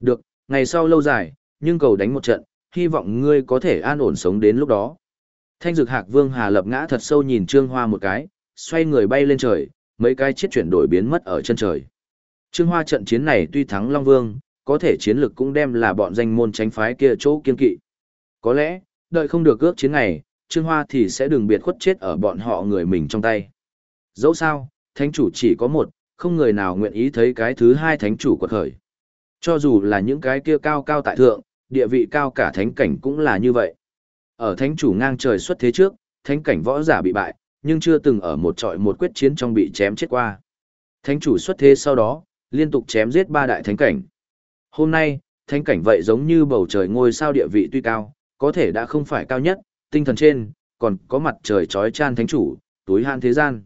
Được, ngày sau lâu dài, nhưng cầu đánh một trận, hy vọng ngươi có thể an ổn sống đến lúc đó. Thanh dực hạc vương hà lập ngã thật sâu nhìn trương hoa một cái, xoay người bay lên trời, mấy cái chiếc chuyển đổi biến mất ở chân trời. Trương hoa trận chiến này tuy thắng Long Vương, có thể chiến lực cũng đem là bọn danh môn tránh phái kia chỗ kiên kỵ. Có lẽ, đợi không được ước chiến này, Trương Hoa thì sẽ đừng biệt khuất chết ở bọn họ người mình trong tay. Dẫu sao, thánh chủ chỉ có một, không người nào nguyện ý thấy cái thứ hai thánh chủ quật khởi. Cho dù là những cái kia cao cao tại thượng, địa vị cao cả thánh cảnh cũng là như vậy. Ở thánh chủ ngang trời xuất thế trước, thánh cảnh võ giả bị bại, nhưng chưa từng ở một trọi một quyết chiến trong bị chém chết qua. Thánh chủ xuất thế sau đó, liên tục chém giết ba đại thánh cảnh. Hôm nay, thánh cảnh vậy giống như bầu trời ngôi sao địa vị tuy cao, có thể đã không phải cao nhất, tinh thần trên, còn có mặt trời trói chan thánh chủ, túi han thế gian.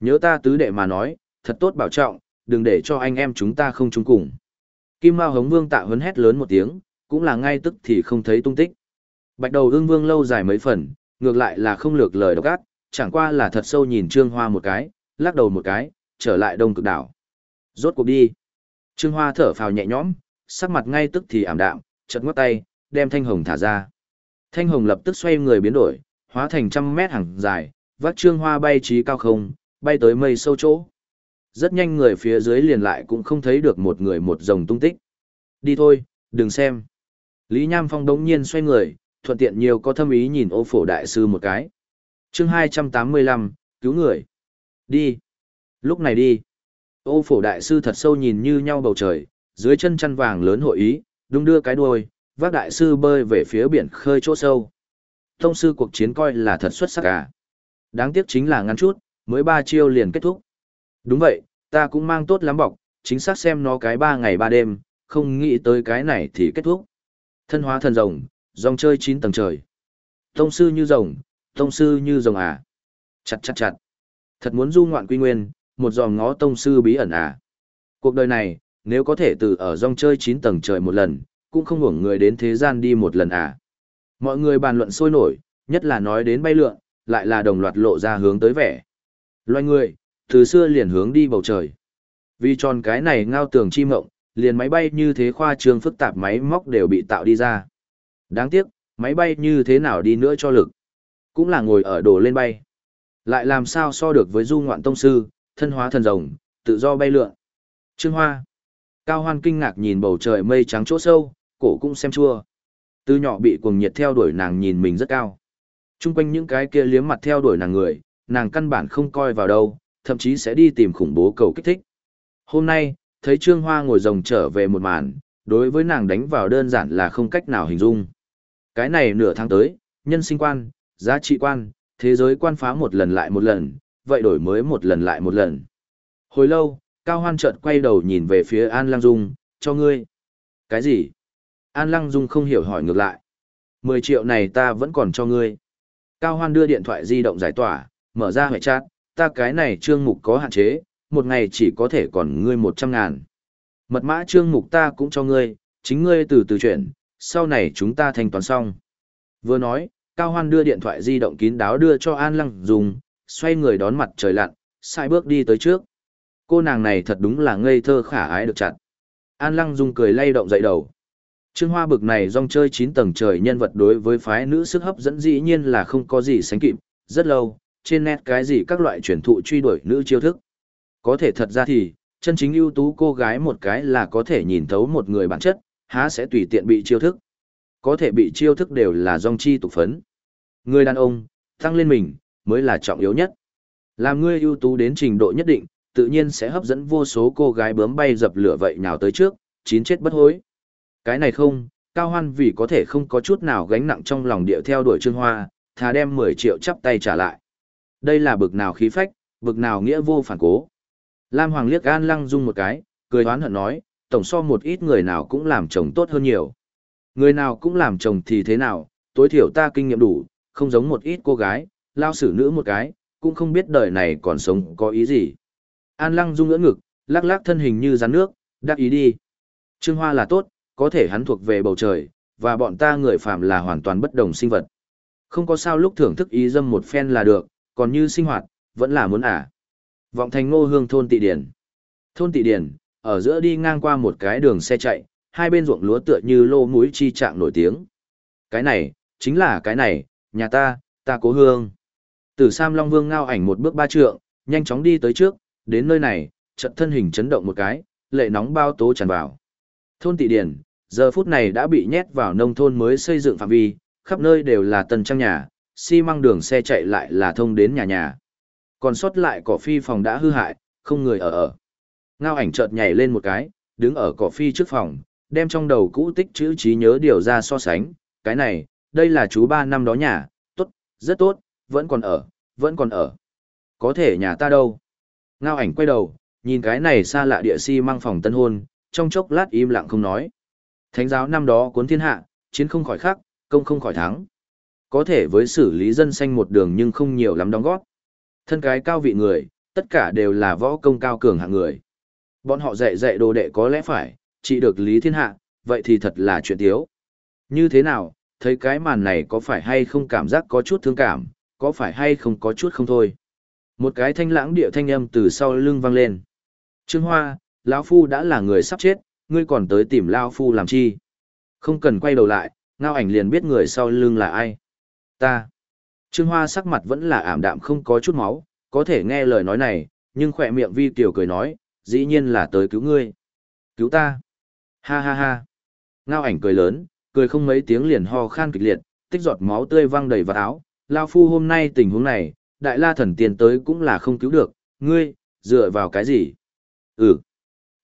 Nhớ ta tứ đệ mà nói, thật tốt bảo trọng, đừng để cho anh em chúng ta không chung cùng. Kim Mao Hống Vương tạ huấn hét lớn một tiếng, cũng là ngay tức thì không thấy tung tích. Bạch đầu ương vương lâu dài mấy phần, ngược lại là không lược lời độc ác, chẳng qua là thật sâu nhìn Trương Hoa một cái, lắc đầu một cái, trở lại đông cực đảo. Rốt cuộc đi. Trương Hoa thở phào nhẹ nhõm, sắc mặt ngay tức thì ảm đạm, chợt ngắt tay, đem thanh hồng thả ra. Thanh hồng lập tức xoay người biến đổi, hóa thành trăm mét hàng dài, vác Trương Hoa bay trí cao không, bay tới mây sâu chỗ. Rất nhanh người phía dưới liền lại cũng không thấy được một người một dòng tung tích. Đi thôi, đừng xem. Lý Nham Phong đống nhiên xoay người, thuận tiện nhiều có thâm ý nhìn ô phổ đại sư một cái. chương 285, cứu người. Đi. Lúc này đi. Ô phổ đại sư thật sâu nhìn như nhau bầu trời, dưới chân chăn vàng lớn hội ý, đung đưa cái đuôi, vác đại sư bơi về phía biển khơi chỗ sâu. Tông sư cuộc chiến coi là thật xuất sắc cả. Đáng tiếc chính là ngắn chút, mới ba chiêu liền kết thúc. Đúng vậy, ta cũng mang tốt lắm bọc, chính xác xem nó cái ba ngày ba đêm, không nghĩ tới cái này thì kết thúc. Thân hóa thần rồng, dòng chơi chín tầng trời. Tông sư như rồng, tông sư như rồng à. Chặt chặt chặt. Thật muốn du ngoạn quy nguyên, một dòng ngó tông sư bí ẩn à. Cuộc đời này, nếu có thể từ ở rong chơi chín tầng trời một lần, cũng không hưởng người đến thế gian đi một lần à. Mọi người bàn luận sôi nổi, nhất là nói đến bay lượn, lại là đồng loạt lộ ra hướng tới vẻ. Loài người, từ xưa liền hướng đi bầu trời. Vì tròn cái này ngao tường chi mộng, liền máy bay như thế khoa trương phức tạp máy móc đều bị tạo đi ra. Đáng tiếc, máy bay như thế nào đi nữa cho lực. Cũng là ngồi ở đồ lên bay. Lại làm sao so được với du ngoạn tông sư, thân hóa thần rồng, tự do bay lượn. Trương Hoa. Cao Hoan kinh ngạc nhìn bầu trời mây trắng chỗ sâu, cổ cũng xem chua. Từ nhỏ bị cuồng nhiệt theo đuổi nàng nhìn mình rất cao. Trung quanh những cái kia liếm mặt theo đuổi nàng người, nàng căn bản không coi vào đâu, thậm chí sẽ đi tìm khủng bố cầu kích thích. Hôm nay, thấy Trương Hoa ngồi rồng trở về một màn, đối với nàng đánh vào đơn giản là không cách nào hình dung. Cái này nửa tháng tới, nhân sinh quan, giá trị quan, thế giới quan phá một lần lại một lần, vậy đổi mới một lần lại một lần. Hồi lâu, Cao Hoan chợt quay đầu nhìn về phía An Lăng Dung, cho ngươi. Cái gì? An Lăng Dung không hiểu hỏi ngược lại. Mười triệu này ta vẫn còn cho ngươi. Cao Hoan đưa điện thoại di động giải tỏa, mở ra hệ chat, ta cái này trương mục có hạn chế, một ngày chỉ có thể còn ngươi một trăm ngàn. Mật mã trương mục ta cũng cho ngươi, chính ngươi từ từ chuyển, sau này chúng ta thanh toán xong. Vừa nói, Cao Hoan đưa điện thoại di động kín đáo đưa cho An Lăng dùng, xoay người đón mặt trời lặn, sai bước đi tới trước. Cô nàng này thật đúng là ngây thơ khả ái được chặt. An Lăng Dung cười lay động dậy đầu. Trương Hoa bực này rong chơi 9 tầng trời nhân vật đối với phái nữ sức hấp dẫn dĩ nhiên là không có gì sánh kịp, rất lâu, trên net cái gì các loại truyền thụ truy đuổi nữ chiêu thức. Có thể thật ra thì, chân chính ưu tú cô gái một cái là có thể nhìn thấu một người bản chất, há sẽ tùy tiện bị chiêu thức. Có thể bị chiêu thức đều là rong chi tục phấn. Người đàn ông, tăng lên mình, mới là trọng yếu nhất. Làm ngươi ưu tú đến trình độ nhất định, tự nhiên sẽ hấp dẫn vô số cô gái bướm bay dập lửa vậy nào tới trước, chín chết bất hối. Cái này không, Cao Hoan vì có thể không có chút nào gánh nặng trong lòng điệu theo đuổi Trương Hoa, thà đem 10 triệu chắp tay trả lại. Đây là bực nào khí phách, bực nào nghĩa vô phản cố. Lam Hoàng liếc An Lăng Dung một cái, cười hoán hận nói, tổng so một ít người nào cũng làm chồng tốt hơn nhiều. Người nào cũng làm chồng thì thế nào, tối thiểu ta kinh nghiệm đủ, không giống một ít cô gái, lao xử nữ một cái, cũng không biết đời này còn sống có ý gì. An Lăng Dung ngỡ ngực, lắc lắc thân hình như rắn nước, đắc ý đi. Trương Hoa là tốt, có thể hắn thuộc về bầu trời, và bọn ta người phạm là hoàn toàn bất đồng sinh vật. Không có sao lúc thưởng thức ý dâm một phen là được, còn như sinh hoạt, vẫn là muốn à? Vọng thành ngô hương thôn tị điển. Thôn tị điển, ở giữa đi ngang qua một cái đường xe chạy, hai bên ruộng lúa tựa như lô mũi chi trạng nổi tiếng. Cái này, chính là cái này, nhà ta, ta cố hương. Tử Sam Long Vương ngao ảnh một bước ba trượng, nhanh chóng đi tới trước, đến nơi này, trận thân hình chấn động một cái, lệ nóng bao tố tràn vào. Thôn tị điển, giờ phút này đã bị nhét vào nông thôn mới xây dựng phạm vi, khắp nơi đều là tần trang nhà, xi măng đường xe chạy lại là thông đến nhà nhà. Còn sót lại cỏ phi phòng đã hư hại, không người ở ở. Ngao ảnh chợt nhảy lên một cái, đứng ở cỏ phi trước phòng, đem trong đầu cũ tích chữ trí nhớ điều ra so sánh, cái này, đây là chú ba năm đó nhà, tốt, rất tốt, vẫn còn ở, vẫn còn ở. Có thể nhà ta đâu? Ngao ảnh quay đầu, nhìn cái này xa lạ địa si mang phòng tân hôn, trong chốc lát im lặng không nói. Thánh giáo năm đó cuốn thiên hạ, chiến không khỏi khắc, công không khỏi thắng. Có thể với xử lý dân xanh một đường nhưng không nhiều lắm đóng góp. Thân cái cao vị người, tất cả đều là võ công cao cường hạng người. Bọn họ dạy dạy đồ đệ có lẽ phải, chỉ được lý thiên hạ, vậy thì thật là chuyện tiếu. Như thế nào, thấy cái màn này có phải hay không cảm giác có chút thương cảm, có phải hay không có chút không thôi. Một cái thanh lãng địa thanh âm từ sau lưng vang lên. Trương Hoa, lão Phu đã là người sắp chết, ngươi còn tới tìm Lao Phu làm chi? Không cần quay đầu lại, ngao ảnh liền biết người sau lưng là ai. Ta. Trương Hoa sắc mặt vẫn là ảm đạm không có chút máu, có thể nghe lời nói này, nhưng khỏe miệng vi tiểu cười nói, dĩ nhiên là tới cứu ngươi. Cứu ta. Ha ha ha. Ngao ảnh cười lớn, cười không mấy tiếng liền ho khan kịch liệt, tích giọt máu tươi văng đầy vào áo. Lao phu hôm nay tình huống này, đại la thần tiền tới cũng là không cứu được, ngươi, dựa vào cái gì? Ừ.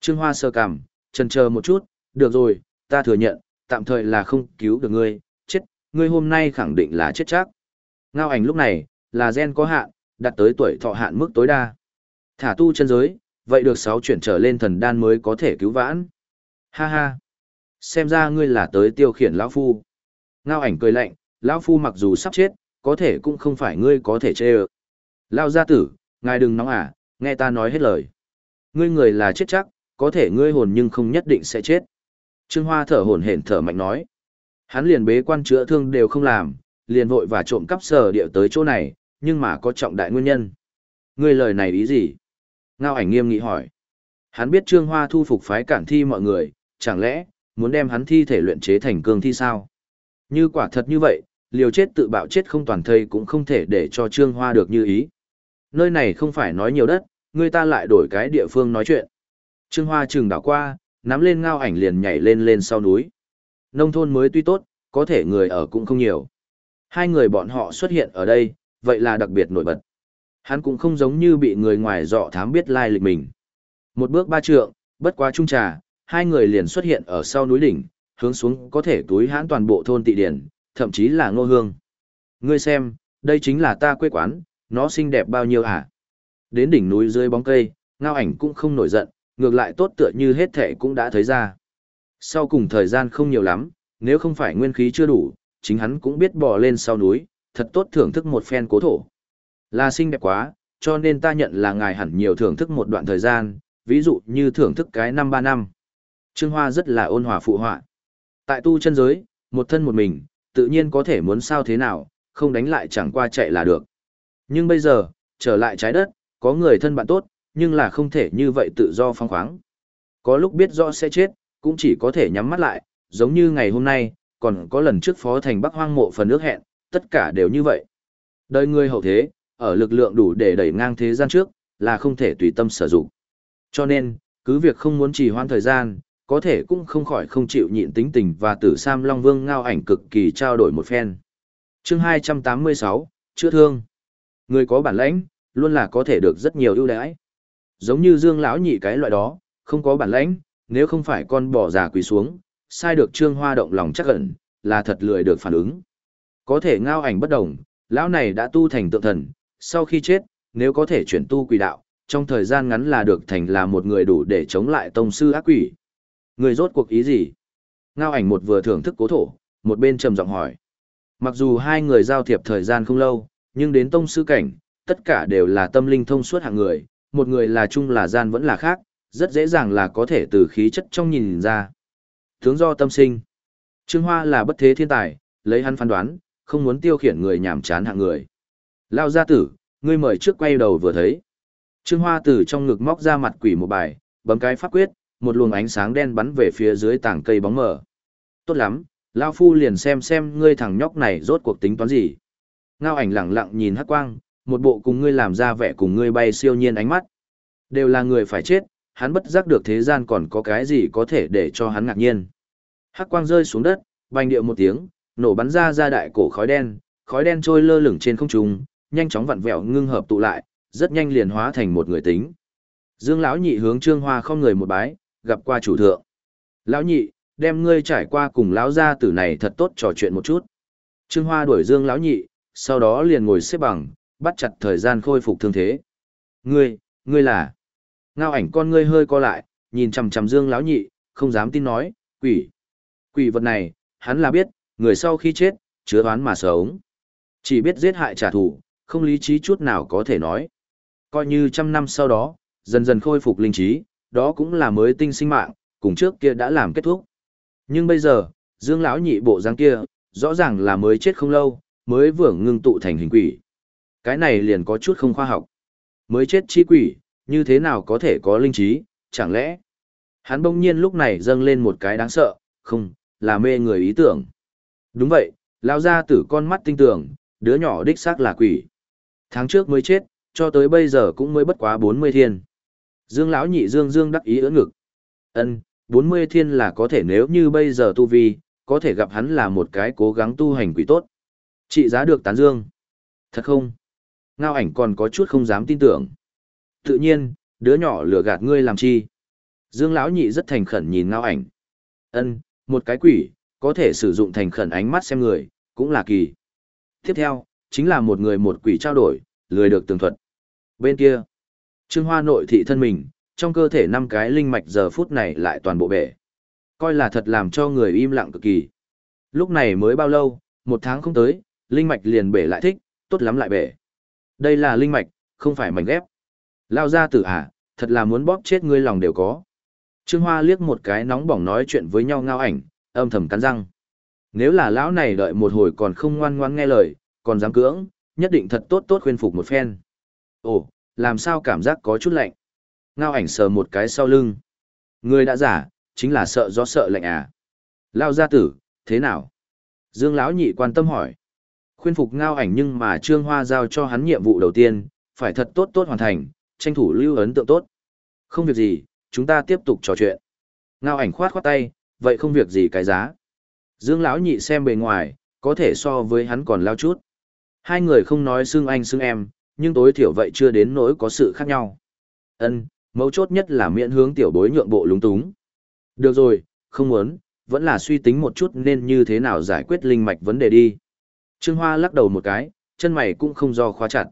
Trương Hoa sơ cằm, chần chờ một chút, được rồi, ta thừa nhận, tạm thời là không cứu được ngươi, chết, ngươi hôm nay khẳng định là chết chắc. Ngao ảnh lúc này, là gen có hạn, đạt tới tuổi thọ hạn mức tối đa. Thả tu chân giới, vậy được sáu chuyển trở lên thần đan mới có thể cứu vãn. Ha ha. Xem ra ngươi là tới tiêu khiển lão phu. Ngao ảnh cười lạnh, lão phu mặc dù sắp chết, có thể cũng không phải ngươi có thể chê ơ. Lao gia tử, ngài đừng nóng à, nghe ta nói hết lời. Ngươi người là chết chắc, có thể ngươi hồn nhưng không nhất định sẽ chết. Trương Hoa thở hổn hển thở mạnh nói. Hắn liền bế quan chữa thương đều không làm, liền vội và trộm cắp sở địa tới chỗ này, nhưng mà có trọng đại nguyên nhân. Ngươi lời này ý gì? Ngao ảnh nghiêm nghị hỏi. Hắn biết Trương Hoa thu phục phái cản thi mọi người, chẳng lẽ, muốn đem hắn thi thể luyện chế thành cương thi sao? Như quả thật như vậy, liều chết tự bạo chết không toàn thây cũng không thể để cho Trương Hoa được như ý. Nơi này không phải nói nhiều đất, người ta lại đổi cái địa phương nói chuyện. Trương Hoa chừng đảo qua, nắm lên ngao ảnh liền nhảy lên lên sau núi. Nông thôn mới tuy tốt, có thể người ở cũng không nhiều. Hai người bọn họ xuất hiện ở đây, vậy là đặc biệt nổi bật. Hắn cũng không giống như bị người ngoài dọ thám biết lai lịch mình. Một bước ba trượng, bất quá trung trà, hai người liền xuất hiện ở sau núi đỉnh, hướng xuống có thể túi hãn toàn bộ thôn tị điển, thậm chí là ngô hương. Ngươi xem, đây chính là ta quê quán, nó xinh đẹp bao nhiêu hả? Đến đỉnh núi dưới bóng cây, ngao ảnh cũng không nổi giận, ngược lại tốt tựa như hết thể cũng đã thấy ra. Sau cùng thời gian không nhiều lắm, nếu không phải nguyên khí chưa đủ, chính hắn cũng biết bò lên sau núi, thật tốt thưởng thức một phen cố thổ. Là xinh đẹp quá, cho nên ta nhận là ngài hẳn nhiều thưởng thức một đoạn thời gian, ví dụ như thưởng thức cái năm ba năm. Trương Hoa rất là ôn hòa phụ họa. Tại tu chân giới, một thân một mình, tự nhiên có thể muốn sao thế nào, không đánh lại chẳng qua chạy là được. Nhưng bây giờ, trở lại trái đất, có người thân bạn tốt, nhưng là không thể như vậy tự do phong khoáng. Có lúc biết rõ sẽ chết, cũng chỉ có thể nhắm mắt lại, giống như ngày hôm nay, còn có lần trước phó thành Bắc Hoang mộ phần nước hẹn, tất cả đều như vậy. Đời người hậu thế, ở lực lượng đủ để đẩy ngang thế gian trước, là không thể tùy tâm sử dụng. Cho nên, cứ việc không muốn trì hoãn thời gian, có thể cũng không khỏi không chịu nhịn tính tình và tử Sam Long Vương ngao ảnh cực kỳ trao đổi một phen. chương 286, chữa thương. Người có bản lãnh, luôn là có thể được rất nhiều ưu đãi. Giống như Dương lão nhị cái loại đó, không có bản lãnh, nếu không phải con bỏ già quỳ xuống, sai được Trương Hoa động lòng chắc ẩn, là thật lười được phản ứng. Có thể ngao ảnh bất đồng, lão này đã tu thành tượng thần, sau khi chết, nếu có thể chuyển tu quỷ đạo, trong thời gian ngắn là được thành là một người đủ để chống lại tông sư ác quỷ. Người rốt cuộc ý gì? Ngao ảnh một vừa thưởng thức cố thổ, một bên trầm giọng hỏi. Mặc dù hai người giao thiệp thời gian không lâu, nhưng đến tông sư cảnh, tất cả đều là tâm linh thông suốt hạng người, một người là chung là gian vẫn là khác, rất dễ dàng là có thể từ khí chất trong nhìn ra. Tướng do tâm sinh. Trương Hoa là bất thế thiên tài, lấy hắn phán đoán, không muốn tiêu khiển người nhảm chán hạng người. Lao gia tử, ngươi mời trước quay đầu vừa thấy. Trương Hoa từ trong ngực móc ra mặt quỷ một bài, bấm cái pháp quyết, một luồng ánh sáng đen bắn về phía dưới tảng cây bóng mờ. Tốt lắm, Lao Phu liền xem xem ngươi thằng nhóc này rốt cuộc tính toán gì. Ngao ảnh lặng lặng nhìn hắc quang, một bộ cùng ngươi làm ra vẻ cùng ngươi bay siêu nhiên ánh mắt. Đều là người phải chết, hắn bất giác được thế gian còn có cái gì có thể để cho hắn ngạc nhiên. Hắc quang rơi xuống đất, bành điệu một tiếng, nổ bắn ra ra đại cổ khói đen, khói đen trôi lơ lửng trên không trung, nhanh chóng vặn vẹo ngưng hợp tụ lại, rất nhanh liền hóa thành một người tính. Dương lão nhị hướng Trương Hoa không người một bái, gặp qua chủ thượng. Lão nhị, đem ngươi trải qua cùng lão gia tử này thật tốt trò chuyện một chút. Trương Hoa đuổi Dương lão nhị, sau đó liền ngồi xếp bằng, bắt chặt thời gian khôi phục thương thế. Ngươi, ngươi là? Ngao ảnh con ngươi hơi co lại, nhìn chằm chằm Dương lão nhị, không dám tin nói, quỷ. Quỷ vật này, hắn là biết, người sau khi chết, chứa oán mà sống. Chỉ biết giết hại trả thù, không lý trí chút nào có thể nói. Coi như trăm năm sau đó, dần dần khôi phục linh trí, đó cũng là mới tinh sinh mạng, cùng trước kia đã làm kết thúc. Nhưng bây giờ, Dương lão nhị bộ dáng kia, rõ ràng là mới chết không lâu, mới vừa ngưng tụ thành hình quỷ. Cái này liền có chút không khoa học. Mới chết chi quỷ, như thế nào có thể có linh trí, chẳng lẽ? Hắn bỗng nhiên lúc này dâng lên một cái đáng sợ, không, là mê người ý tưởng. Đúng vậy, lao ra tử con mắt tinh tưởng, đứa nhỏ đích xác là quỷ. Tháng trước mới chết, cho tới bây giờ cũng mới bất quá 40 thiên. Dương lão nhị Dương Dương đắc ý ưỡn ngực. Ân, 40 thiên là có thể nếu như bây giờ tu vi, có thể gặp hắn là một cái cố gắng tu hành quỷ tốt. Trị giá được tán dương. Thật không? Ngao ảnh còn có chút không dám tin tưởng. Tự nhiên, đứa nhỏ lừa gạt ngươi làm chi? Dương lão nhị rất thành khẩn nhìn ngao ảnh. Ân, một cái quỷ, có thể sử dụng thành khẩn ánh mắt xem người, cũng là kỳ. Tiếp theo, chính là một người một quỷ trao đổi, lười được tường thuật. Bên kia, Trương Hoa nội thị thân mình, trong cơ thể năm cái linh mạch giờ phút này lại toàn bộ bể. Coi là thật làm cho người im lặng cực kỳ. Lúc này mới bao lâu, một tháng không tới, linh mạch liền bể lại thích, tốt lắm lại bể. Đây là linh mạch, không phải mảnh ghép. Lao ra tử à, thật là muốn bóp chết ngươi lòng đều có. Trương Hoa liếc một cái nóng bỏng nói chuyện với nhau ngao ảnh, âm thầm cắn răng. Nếu là lão này đợi một hồi còn không ngoan ngoan nghe lời, còn dám cưỡng, nhất định thật tốt tốt khuyên phục một phen. Ồ, làm sao cảm giác có chút lạnh? Ngao ảnh sờ một cái sau lưng. Người đã giả, chính là sợ do sợ lạnh à? Lao gia tử, thế nào? Dương lão nhị quan tâm hỏi. Khuyên phục ngao ảnh nhưng mà Trương Hoa giao cho hắn nhiệm vụ đầu tiên, phải thật tốt tốt hoàn thành, tranh thủ lưu ấn tượng tốt. Không việc gì, chúng ta tiếp tục trò chuyện. Ngao ảnh khoát khoát tay, vậy không việc gì cái giá. Dương lão nhị xem bề ngoài, có thể so với hắn còn lao chút. Hai người không nói xưng anh xưng em, nhưng tối thiểu vậy chưa đến nỗi có sự khác nhau. Ân, mấu chốt nhất là miễn hướng tiểu bối nhượng bộ lúng túng. Được rồi, không muốn, vẫn là suy tính một chút nên như thế nào giải quyết linh mạch vấn đề đi. Trương Hoa lắc đầu một cái, chân mày cũng không do khóa chặt.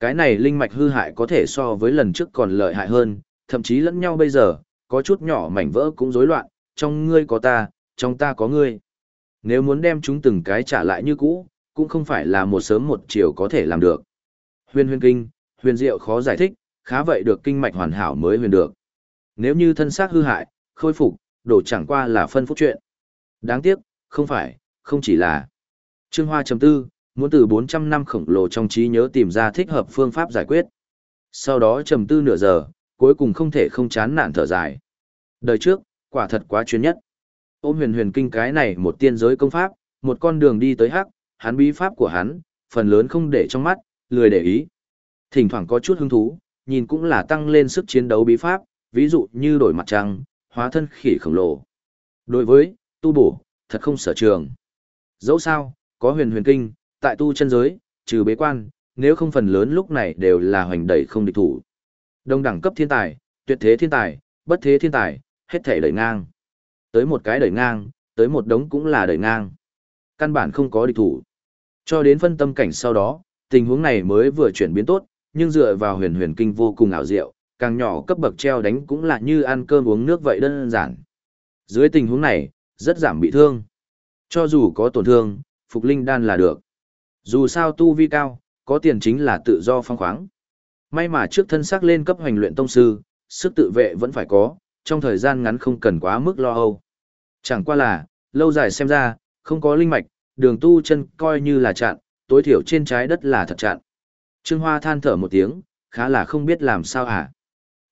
Cái này linh mạch hư hại có thể so với lần trước còn lợi hại hơn, thậm chí lẫn nhau bây giờ, có chút nhỏ mảnh vỡ cũng rối loạn, trong ngươi có ta, trong ta có ngươi. Nếu muốn đem chúng từng cái trả lại như cũ, cũng không phải là một sớm một chiều có thể làm được. Huyền huyền kinh, huyền diệu khó giải thích, khá vậy được kinh mạch hoàn hảo mới huyền được. Nếu như thân xác hư hại, khôi phục, đổ chẳng qua là phân phúc chuyện. Đáng tiếc, không phải, không chỉ là. Trương Hoa chấm tư, muốn từ 400 năm khổng lồ trong trí nhớ tìm ra thích hợp phương pháp giải quyết. Sau đó trầm tư nửa giờ, cuối cùng không thể không chán nản thở dài. Đời trước, quả thật quá chuyên nhất. Ôm huyền huyền kinh cái này một tiên giới công pháp, một con đường đi tới hắc, hắn bí pháp của hắn, phần lớn không để trong mắt, lười để ý. Thỉnh thoảng có chút hứng thú, nhìn cũng là tăng lên sức chiến đấu bí pháp, ví dụ như đổi mặt trăng, hóa thân khỉ khổng lồ. Đối với, tu bổ, thật không sở trường. Dẫu sao, có huyền huyền kinh, tại tu chân giới, trừ bế quan, nếu không phần lớn lúc này đều là hoành đẩy không địch thủ. Đông đẳng cấp thiên tài, tuyệt thế thiên tài, bất thế thiên tài, hết thể đẩy ngang. Tới một cái đẩy ngang, tới một đống cũng là đẩy ngang. Căn bản không có địch thủ. Cho đến phân tâm cảnh sau đó, tình huống này mới vừa chuyển biến tốt, nhưng dựa vào huyền huyền kinh vô cùng ảo diệu, càng nhỏ cấp bậc treo đánh cũng là như ăn cơm uống nước vậy đơn giản. Dưới tình huống này, rất giảm bị thương. Cho dù có tổn thương, phục linh đan là được. Dù sao tu vi cao, có tiền chính là tự do phong khoáng. May mà trước thân xác lên cấp hành luyện tông sư, sức tự vệ vẫn phải có, trong thời gian ngắn không cần quá mức lo âu. Chẳng qua là, lâu dài xem ra, không có linh mạch, đường tu chân coi như là chặn, tối thiểu trên trái đất là thật chặn. Trương Hoa than thở một tiếng, khá là không biết làm sao hả.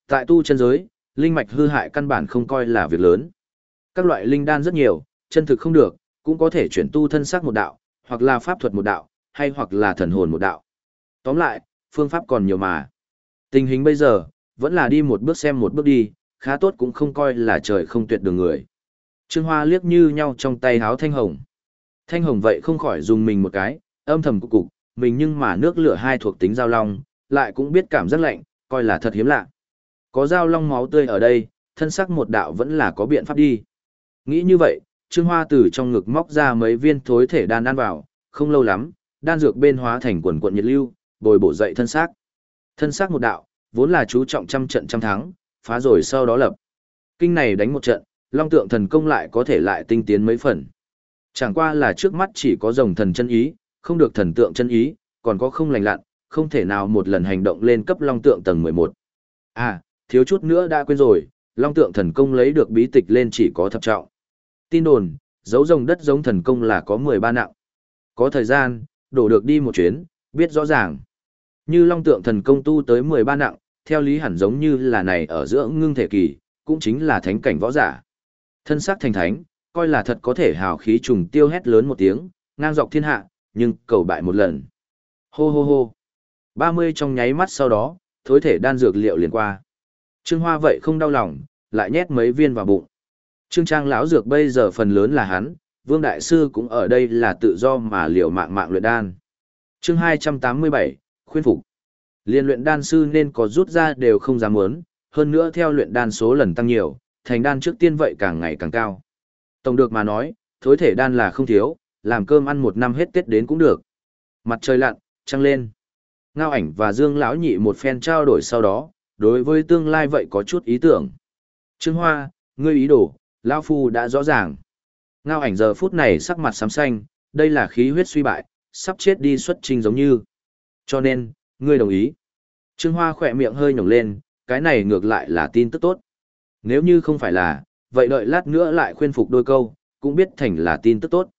Tại tu chân giới, linh mạch hư hại căn bản không coi là việc lớn. Các loại linh đan rất nhiều, chân thực không được, cũng có thể chuyển tu thân xác một đạo, hoặc là pháp thuật một đạo, hay hoặc là thần hồn một đạo. Tóm lại, phương pháp còn nhiều mà. Tình hình bây giờ, vẫn là đi một bước xem một bước đi, khá tốt cũng không coi là trời không tuyệt đường người. Trương Hoa liếc như nhau trong tay háo thanh hồng. Thanh hồng vậy không khỏi dùng mình một cái, âm thầm cục cục, mình nhưng mà nước lửa hai thuộc tính giao long, lại cũng biết cảm giác lạnh, coi là thật hiếm lạ. Có giao long máu tươi ở đây, thân sắc một đạo vẫn là có biện pháp đi. Nghĩ như vậy, Trương Hoa từ trong ngực móc ra mấy viên thối thể đan ăn vào, không lâu lắm, đan dược bên hóa thành quần quận nhiệt lưu, bồi bổ dậy thân xác. Thân xác một đạo, vốn là chú trọng trăm trận trăm thắng, phá rồi sau đó lập. Kinh này đánh một trận, long tượng thần công lại có thể lại tinh tiến mấy phần. Chẳng qua là trước mắt chỉ có rồng thần chân ý, không được thần tượng chân ý, còn có không lành lặn, không thể nào một lần hành động lên cấp long tượng tầng 11. À, thiếu chút nữa đã quên rồi, long tượng thần công lấy được bí tịch lên chỉ có thập trọng. Tin đồn, dấu rồng đất giống thần công là có 13 nặng. Có thời gian, đổ được đi một chuyến, biết rõ ràng. Như long tượng thần công tu tới 13 nặng, theo lý hẳn giống như là này ở giữa ngưng thể kỳ, cũng chính là thánh cảnh võ giả. Thân xác thành thánh, coi là thật có thể hào khí trùng tiêu hét lớn một tiếng, ngang dọc thiên hạ, nhưng cầu bại một lần. Hô hô hô. 30 trong nháy mắt sau đó, thối thể đan dược liệu liền qua. Trương Hoa vậy không đau lòng, lại nhét mấy viên vào bụng. Trương Trang lão dược bây giờ phần lớn là hắn, Vương Đại Sư cũng ở đây là tự do mà liều mạng mạng luyện đan. chương 287, khuyên phục. Liên luyện đan sư nên có rút ra đều không dám muốn, hơn nữa theo luyện đan số lần tăng nhiều, thành đan trước tiên vậy càng ngày càng cao. Tổng được mà nói, thối thể đan là không thiếu, làm cơm ăn một năm hết Tết đến cũng được. Mặt trời lặn, trăng lên. Ngao ảnh và Dương lão nhị một phen trao đổi sau đó, đối với tương lai vậy có chút ý tưởng. Trương Hoa, ngươi ý đồ, lão phu đã rõ ràng. Ngao ảnh giờ phút này sắc mặt xám xanh, đây là khí huyết suy bại, sắp chết đi xuất trình giống như. Cho nên, ngươi đồng ý. Trương Hoa khỏe miệng hơi nhổng lên, cái này ngược lại là tin tức tốt. Nếu như không phải là, vậy đợi lát nữa lại khuyên phục đôi câu, cũng biết thành là tin tức tốt.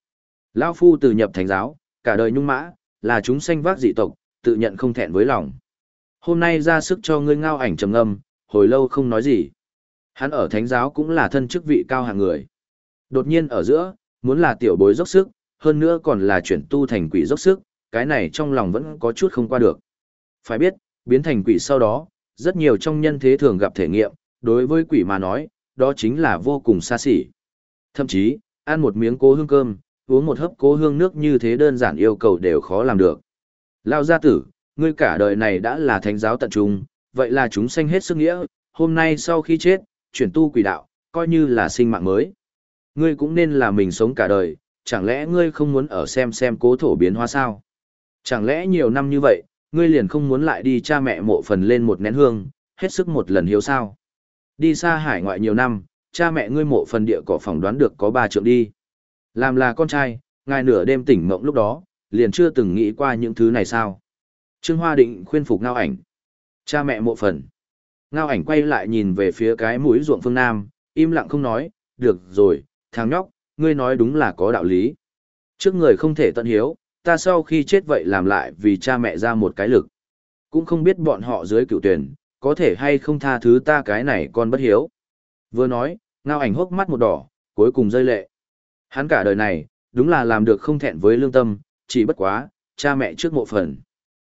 Lão phu từ nhập thánh giáo, cả đời nhung mã, là chúng sanh vác dị tộc, tự nhận không thẹn với lòng. Hôm nay ra sức cho ngươi ngao ảnh trầm ngâm, hồi lâu không nói gì. Hắn ở thánh giáo cũng là thân chức vị cao hạng người. Đột nhiên ở giữa, muốn là tiểu bối dốc sức, hơn nữa còn là chuyển tu thành quỷ dốc sức, cái này trong lòng vẫn có chút không qua được. Phải biết, biến thành quỷ sau đó, rất nhiều trong nhân thế thường gặp thể nghiệm, đối với quỷ mà nói, đó chính là vô cùng xa xỉ. Thậm chí, ăn một miếng cố hương cơm, uống một hớp cố hương nước như thế đơn giản yêu cầu đều khó làm được. Lao gia tử, ngươi cả đời này đã là thánh giáo tận trung, vậy là chúng sanh hết sức nghĩa, hôm nay sau khi chết, chuyển tu quỷ đạo, coi như là sinh mạng mới. Ngươi cũng nên là mình sống cả đời, chẳng lẽ ngươi không muốn ở xem xem cố thổ biến hóa sao? Chẳng lẽ nhiều năm như vậy, ngươi liền không muốn lại đi cha mẹ mộ phần lên một nén hương, hết sức một lần hiếu sao? Đi xa hải ngoại nhiều năm, cha mẹ ngươi mộ phần địa cỏ phỏng đoán được có ba trượng đi. Làm là con trai, ngài nửa đêm tỉnh mộng lúc đó, liền chưa từng nghĩ qua những thứ này sao. Trương Hoa định khuyên phục ngao ảnh. Cha mẹ mộ phần. Ngao ảnh quay lại nhìn về phía cái mũi ruộng phương Nam, im lặng không nói, được rồi, thằng nhóc, ngươi nói đúng là có đạo lý. Trước người không thể tận hiếu, ta sau khi chết vậy làm lại vì cha mẹ ra một cái lực. Cũng không biết bọn họ dưới cựu tuyển, có thể hay không tha thứ ta cái này con bất hiếu. Vừa nói, ngao ảnh hốc mắt một đỏ, cuối cùng rơi lệ. Hắn cả đời này, đúng là làm được không thẹn với lương tâm, chỉ bất quá, cha mẹ trước mộ phần.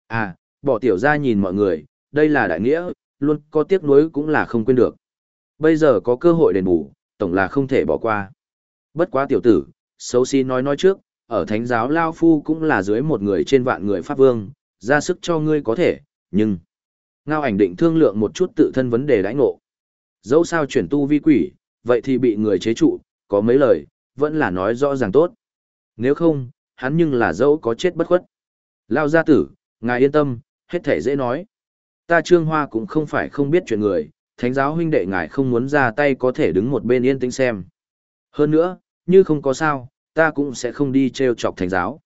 À, bỏ tiểu ra nhìn mọi người, đây là đại nghĩa, luôn có tiếc nuối cũng là không quên được. Bây giờ có cơ hội đền bù, tổng là không thể bỏ qua. Bất quá tiểu tử, xấu xí nói nói trước, ở thánh giáo Lao Phu cũng là dưới một người trên vạn người Pháp Vương, ra sức cho ngươi có thể, nhưng... Ngao ảnh định thương lượng một chút tự thân vấn đề đãi ngộ. Dẫu sao chuyển tu vi quỷ, vậy thì bị người chế trụ, có mấy lời, vẫn là nói rõ ràng tốt. Nếu không, hắn nhưng là dẫu có chết bất khuất. Lao gia tử, ngài yên tâm, hết thể dễ nói. Ta trương hoa cũng không phải không biết chuyện người, thánh giáo huynh đệ ngài không muốn ra tay có thể đứng một bên yên tĩnh xem. Hơn nữa, như không có sao, ta cũng sẽ không đi treo chọc thánh giáo.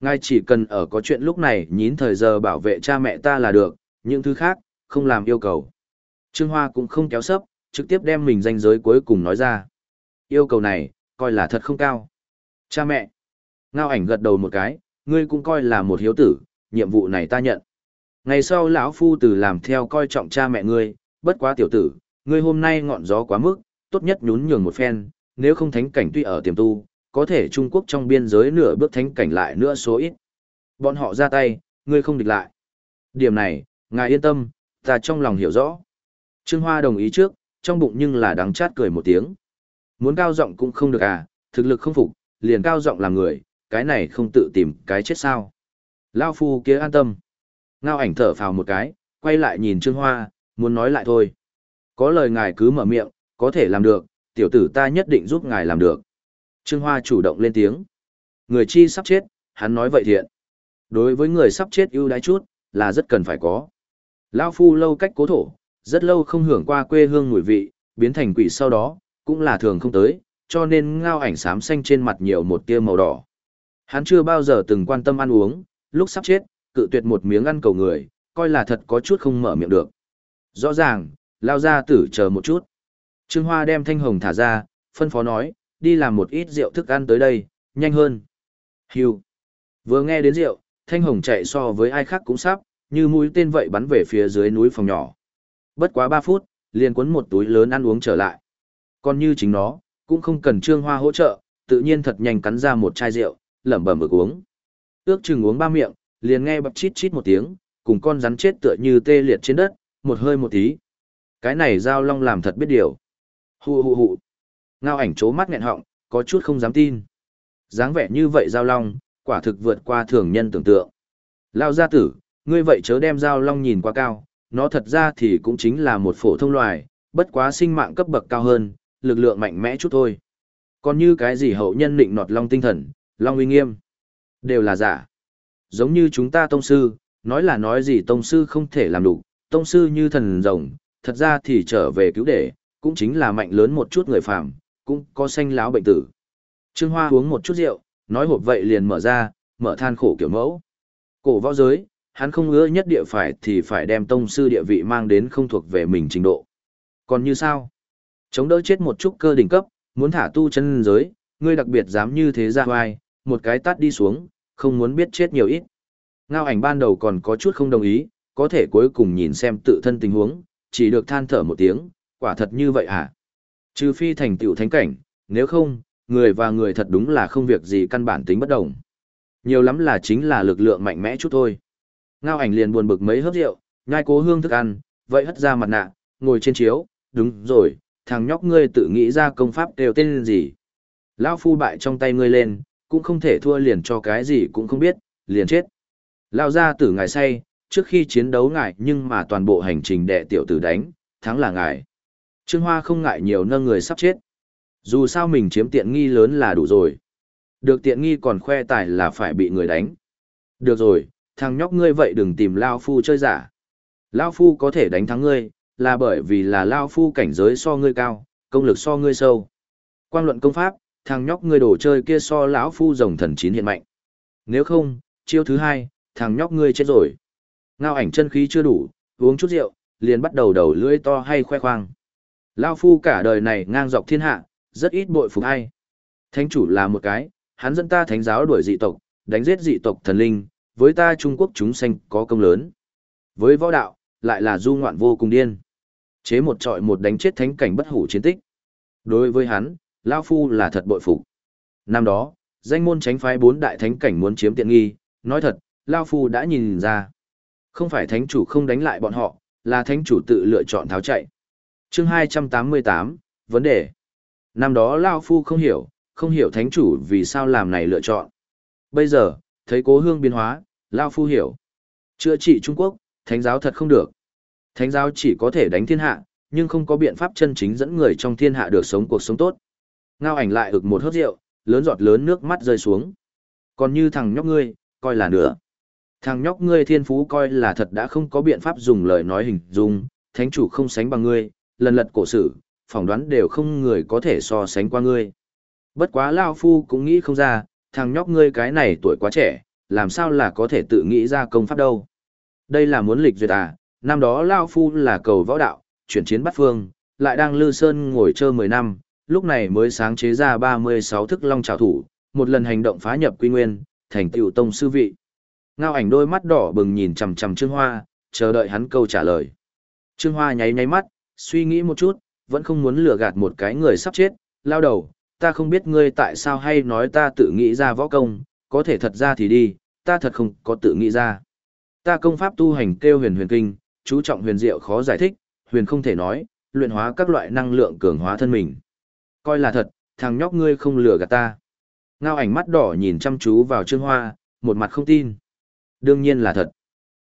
Ngài chỉ cần ở có chuyện lúc này nhín thời giờ bảo vệ cha mẹ ta là được, những thứ khác, không làm yêu cầu. Trương Hoa cũng không kéo sấp, trực tiếp đem mình danh giới cuối cùng nói ra. Yêu cầu này, coi là thật không cao. Cha mẹ. Ngao ảnh gật đầu một cái, ngươi cũng coi là một hiếu tử, nhiệm vụ này ta nhận. Ngày sau lão phu tử làm theo coi trọng cha mẹ ngươi, bất quá tiểu tử, ngươi hôm nay ngọn gió quá mức, tốt nhất nhún nhường một phen, nếu không thánh cảnh tuy ở tiềm tu, có thể Trung Quốc trong biên giới nửa bước thánh cảnh lại nữa số ít. Bọn họ ra tay, ngươi không địch lại. Điểm này, ngài yên tâm, ta trong lòng hiểu rõ. Trương Hoa đồng ý trước, trong bụng nhưng là đắng chát cười một tiếng. Muốn cao giọng cũng không được à, thực lực không phục, liền cao giọng làm người, cái này không tự tìm cái chết sao. Lao phu kia an tâm. Ngao ảnh thở phào một cái, quay lại nhìn Trương Hoa, muốn nói lại thôi. Có lời ngài cứ mở miệng, có thể làm được, tiểu tử ta nhất định giúp ngài làm được. Trương Hoa chủ động lên tiếng. Người chi sắp chết, hắn nói vậy thiện. Đối với người sắp chết ưu đãi chút, là rất cần phải có. Lao phu lâu cách cố thổ, rất lâu không hưởng qua quê hương mùi vị, biến thành quỷ sau đó, cũng là thường không tới, cho nên ngao ảnh xám xanh trên mặt nhiều một tia màu đỏ. Hắn chưa bao giờ từng quan tâm ăn uống, lúc sắp chết, cự tuyệt một miếng ăn cầu người, coi là thật có chút không mở miệng được. Rõ ràng, lao ra tử chờ một chút. Trương Hoa đem thanh hồng thả ra, phân phó nói, đi làm một ít rượu thức ăn tới đây, nhanh hơn. hiu, Vừa nghe đến rượu, thanh hồng chạy so với ai khác cũng sắp, như mũi tên vậy bắn về phía dưới núi phòng nhỏ. Bất quá 3 phút, liền cuốn một túi lớn ăn uống trở lại. Còn như chính nó, cũng không cần Trương Hoa hỗ trợ, tự nhiên thật nhanh cắn ra một chai rượu, lẩm bẩm ực uống. Ước chừng uống ba miệng, liền nghe bập chít chít một tiếng, cùng con rắn chết tựa như tê liệt trên đất, một hơi một tí. Cái này giao long làm thật biết điều. Hù hù hù. Ngao ảnh chố mắt nghẹn họng, có chút không dám tin. dáng vẻ như vậy giao long, quả thực vượt qua thường nhân tưởng tượng. Lao gia tử, ngươi vậy chớ đem giao long nhìn quá cao, nó thật ra thì cũng chính là một phổ thông loài, bất quá sinh mạng cấp bậc cao hơn, lực lượng mạnh mẽ chút thôi. Còn như cái gì hậu nhân định nọt long tinh thần, long uy nghiêm, đều là giả. Giống như chúng ta tông sư, nói là nói gì tông sư không thể làm đủ, tông sư như thần rồng, thật ra thì trở về cứu để, cũng chính là mạnh lớn một chút người phàm, cũng có xanh láo bệnh tử. Trương Hoa uống một chút rượu, nói hộp vậy liền mở ra, mở than khổ kiểu mẫu. Cổ võ giới, hắn không ưa nhất địa phải thì phải đem tông sư địa vị mang đến không thuộc về mình trình độ. Còn như sao? Chống đỡ chết một chút cơ đỉnh cấp, muốn thả tu chân giới, ngươi đặc biệt dám như thế ra hoài một cái tát đi xuống, không muốn biết chết nhiều ít. Ngao ảnh ban đầu còn có chút không đồng ý, có thể cuối cùng nhìn xem tự thân tình huống, chỉ được than thở một tiếng, quả thật như vậy à? Trừ phi thành tựu thánh cảnh, nếu không, người và người thật đúng là không việc gì căn bản tính bất đồng. Nhiều lắm là chính là lực lượng mạnh mẽ chút thôi. Ngao ảnh liền buồn bực mấy hớp rượu, nhai cố hương thức ăn, vậy hất ra mặt nạ, ngồi trên chiếu, đúng rồi, thằng nhóc ngươi tự nghĩ ra công pháp đều tên gì. Lão phu bại trong tay ngươi lên, cũng không thể thua liền cho cái gì cũng không biết, liền chết. Lão gia tử ngài say, trước khi chiến đấu ngài nhưng mà toàn bộ hành trình đệ tiểu tử đánh, thắng là ngài. Trương Hoa không ngại nhiều nâng người sắp chết. Dù sao mình chiếm tiện nghi lớn là đủ rồi. Được tiện nghi còn khoe tài là phải bị người đánh. Được rồi, thằng nhóc ngươi vậy đừng tìm Lao Phu chơi giả. Lao Phu có thể đánh thắng ngươi, là bởi vì là Lao Phu cảnh giới so ngươi cao, công lực so ngươi sâu. Quan luận công pháp, thằng nhóc ngươi đồ chơi kia so lão Phu rồng thần chín hiện mạnh. Nếu không, chiêu thứ hai, thằng nhóc ngươi chết rồi. Ngao ảnh chân khí chưa đủ, uống chút rượu, liền bắt đầu đầu lưỡi to hay khoe khoang. Lao phu cả đời này ngang dọc thiên hạ, rất ít bội phục hay. Thánh chủ là một cái, hắn dẫn ta thánh giáo đuổi dị tộc, đánh giết dị tộc thần linh, với ta Trung Quốc chúng sanh có công lớn. Với võ đạo, lại là du ngoạn vô cùng điên. Chế một trọi một đánh chết thánh cảnh bất hủ chiến tích. Đối với hắn, Lao Phu là thật bội phục. Năm đó, danh môn tránh phái bốn đại thánh cảnh muốn chiếm tiện nghi, nói thật, Lao Phu đã nhìn ra. Không phải thánh chủ không đánh lại bọn họ, là thánh chủ tự lựa chọn tháo chạy. chương 288, vấn đề. Năm đó Lao Phu không hiểu, không hiểu thánh chủ vì sao làm này lựa chọn. Bây giờ, thấy cố hương biến hóa, Lao Phu hiểu. Chữa trị Trung Quốc, thánh giáo thật không được. Thánh giáo chỉ có thể đánh thiên hạ, nhưng không có biện pháp chân chính dẫn người trong thiên hạ được sống cuộc sống tốt. Ngao ảnh lại ực một hớp rượu, lớn giọt lớn nước mắt rơi xuống. Còn như thằng nhóc ngươi, coi là nữa. Thằng nhóc ngươi thiên phú coi là thật đã không có biện pháp dùng lời nói hình dung, thánh chủ không sánh bằng ngươi, lần lật cổ sử, phỏng đoán đều không người có thể so sánh qua ngươi. Bất quá Lao Phu cũng nghĩ không ra, thằng nhóc ngươi cái này tuổi quá trẻ, làm sao là có thể tự nghĩ ra công pháp đâu. Đây là muốn lịch duyệt à, năm đó Lao Phu là cầu võ đạo, chuyển chiến bắt phương, lại đang lư sơn ngồi chơi 10 năm, lúc này mới sáng chế ra 36 thức long trào thủ, một lần hành động phá nhập quy nguyên, thành tiểu tông sư vị. Ngao ảnh đôi mắt đỏ bừng nhìn chằm chằm Trương Hoa, chờ đợi hắn câu trả lời. Trương Hoa nháy nháy mắt, suy nghĩ một chút, vẫn không muốn lừa gạt một cái người sắp chết, lao đầu, ta không biết ngươi tại sao hay nói ta tự nghĩ ra võ công, có thể thật ra thì đi, ta thật không có tự nghĩ ra. Ta công pháp tu hành kêu huyền huyền kinh, chú trọng huyền diệu khó giải thích, huyền không thể nói, luyện hóa các loại năng lượng cường hóa thân mình. Coi là thật, thằng nhóc ngươi không lừa gạt ta. Ngao ảnh mắt đỏ nhìn chăm chú vào Trương Hoa, một mặt không tin. Đương nhiên là thật.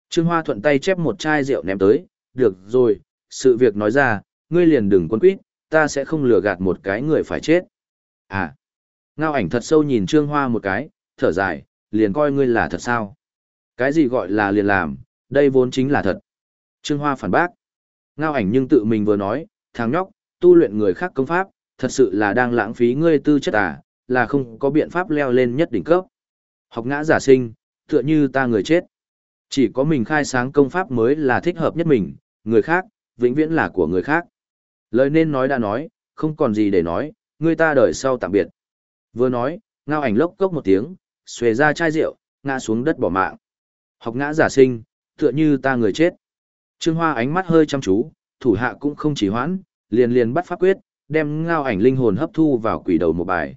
Trương Hoa thuận tay chép một chai rượu ném tới, được rồi, sự việc nói ra, ngươi liền đừng quân quýt, ta sẽ không lừa gạt một cái người phải chết. À, ngao ảnh thật sâu nhìn Trương Hoa một cái, thở dài, liền coi ngươi là thật sao. Cái gì gọi là liền làm, đây vốn chính là thật. Trương Hoa phản bác. Ngao ảnh nhưng tự mình vừa nói, thằng nhóc, tu luyện người khác công pháp, thật sự là đang lãng phí ngươi tư chất à, là không có biện pháp leo lên nhất đỉnh cấp. Học ngã giả sinh, tựa như ta người chết. Chỉ có mình khai sáng công pháp mới là thích hợp nhất mình, người khác, vĩnh viễn là của người khác. Lời nên nói đã nói, không còn gì để nói, người ta đời sau tạm biệt. Vừa nói, ngao ảnh lốc cốc một tiếng, xuề ra chai rượu, ngã xuống đất bỏ mạng. Học ngã giả sinh, tựa như ta người chết. Trương Hoa ánh mắt hơi chăm chú, thủ hạ cũng không chỉ hoãn, liền liền bắt pháp quyết, đem ngao ảnh linh hồn hấp thu vào quỷ đầu một bài.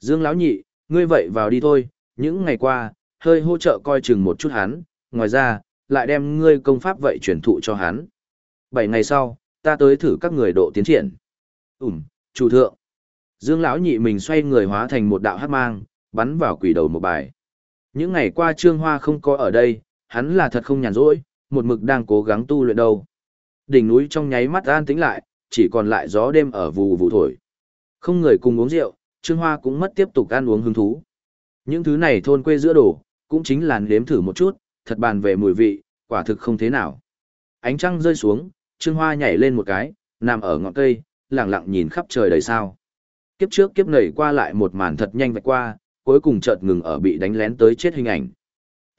Dương lão nhị, ngươi vậy vào đi thôi, những ngày qua, hơi hỗ trợ coi chừng một chút hắn, ngoài ra, lại đem ngươi công pháp vậy truyền thụ cho hắn. Bảy ngày sau, ta tới thử các người độ tiến triển. Ừm, chủ thượng. Dương lão nhị mình xoay người hóa thành một đạo hát mang, bắn vào quỷ đầu một bài. Những ngày qua Trương Hoa không có ở đây, hắn là thật không nhàn rỗi, một mực đang cố gắng tu luyện đâu. Đỉnh núi trong nháy mắt an tĩnh lại, chỉ còn lại gió đêm ở vù vù thổi. Không người cùng uống rượu, Trương Hoa cũng mất tiếp tục ăn uống hứng thú. Những thứ này thôn quê giữa đổ, cũng chính là nếm thử một chút, thật bàn về mùi vị, quả thực không thế nào. Ánh trăng rơi xuống, Trương Hoa nhảy lên một cái, nằm ở ngọn cây, lặng lặng nhìn khắp trời đầy sao. Kiếp trước kiếp nảy qua lại một màn thật nhanh vạch qua, cuối cùng chợt ngừng ở bị đánh lén tới chết hình ảnh.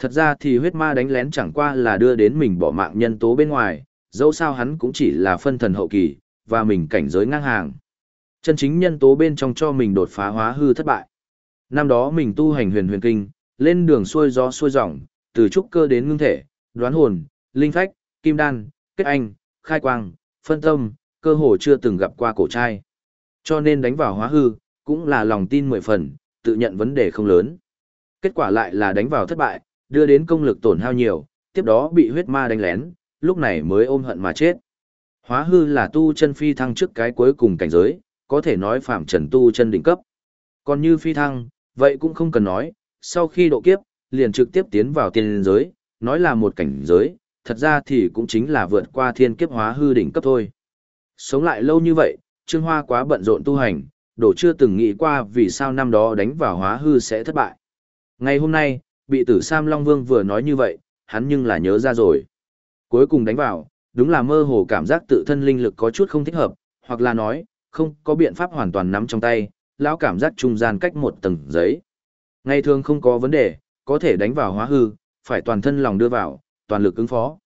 Thật ra thì huyết ma đánh lén chẳng qua là đưa đến mình bỏ mạng nhân tố bên ngoài, dẫu sao hắn cũng chỉ là phân thần hậu kỳ, và mình cảnh giới ngang hàng. Chân chính nhân tố bên trong cho mình đột phá hóa hư thất bại. Năm đó mình tu hành huyền huyền kinh, lên đường xuôi gió xuôi dòng, từ trúc cơ đến ngưng thể, đoán hồn, linh phách, kim đan, kết anh, khai quang, phân tâm, cơ hồ chưa từng gặp qua cổ trai. Cho nên đánh vào hóa hư, cũng là lòng tin mười phần, tự nhận vấn đề không lớn. Kết quả lại là đánh vào thất bại, đưa đến công lực tổn hao nhiều, tiếp đó bị huyết ma đánh lén, lúc này mới ôm hận mà chết. Hóa hư là tu chân phi thăng trước cái cuối cùng cảnh giới, có thể nói phạm trần tu chân đỉnh cấp. Còn như phi thăng, vậy cũng không cần nói, sau khi độ kiếp, liền trực tiếp tiến vào tiên giới, nói là một cảnh giới, thật ra thì cũng chính là vượt qua thiên kiếp hóa hư đỉnh cấp thôi. Sống lại lâu như vậy, Trương Hoa quá bận rộn tu hành, đổ chưa từng nghĩ qua vì sao năm đó đánh vào hóa hư sẽ thất bại. Ngày hôm nay, bị tử Sam Long Vương vừa nói như vậy, hắn nhưng là nhớ ra rồi. Cuối cùng đánh vào, đúng là mơ hồ cảm giác tự thân linh lực có chút không thích hợp, hoặc là nói, không có biện pháp hoàn toàn nắm trong tay, lão cảm giác trung gian cách một tầng giấy. Ngày thường không có vấn đề, có thể đánh vào hóa hư, phải toàn thân lòng đưa vào, toàn lực ứng phó.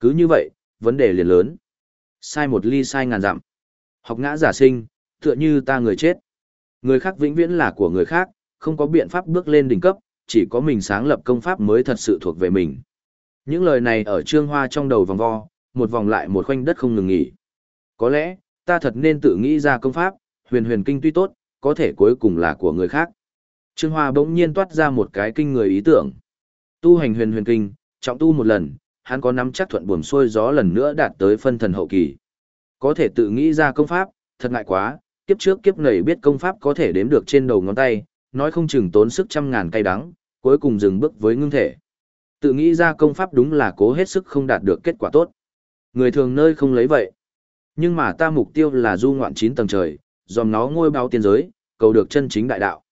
Cứ như vậy, vấn đề liền lớn. Sai một ly sai ngàn dặm. Học ngã giả sinh, tựa như ta người chết. Người khác vĩnh viễn là của người khác, không có biện pháp bước lên đỉnh cấp, chỉ có mình sáng lập công pháp mới thật sự thuộc về mình. Những lời này ở trương hoa trong đầu vòng vo, một vòng lại một khoanh đất không ngừng nghỉ. Có lẽ, ta thật nên tự nghĩ ra công pháp, huyền huyền kinh tuy tốt, có thể cuối cùng là của người khác. Trương Hoa bỗng nhiên toát ra một cái kinh người ý tưởng. Tu hành huyền huyền kinh, trọng tu một lần, hắn có nắm chắc thuận buồm xuôi gió lần nữa đạt tới phân thần hậu kỳ. Có thể tự nghĩ ra công pháp, thật ngại quá, kiếp trước kiếp này biết công pháp có thể đếm được trên đầu ngón tay, nói không chừng tốn sức trăm ngàn cay đắng, cuối cùng dừng bước với ngưng thể. Tự nghĩ ra công pháp đúng là cố hết sức không đạt được kết quả tốt. Người thường nơi không lấy vậy. Nhưng mà ta mục tiêu là du ngoạn chín tầng trời, dòm nó ngôi báo tiên giới, cầu được chân chính đại đạo.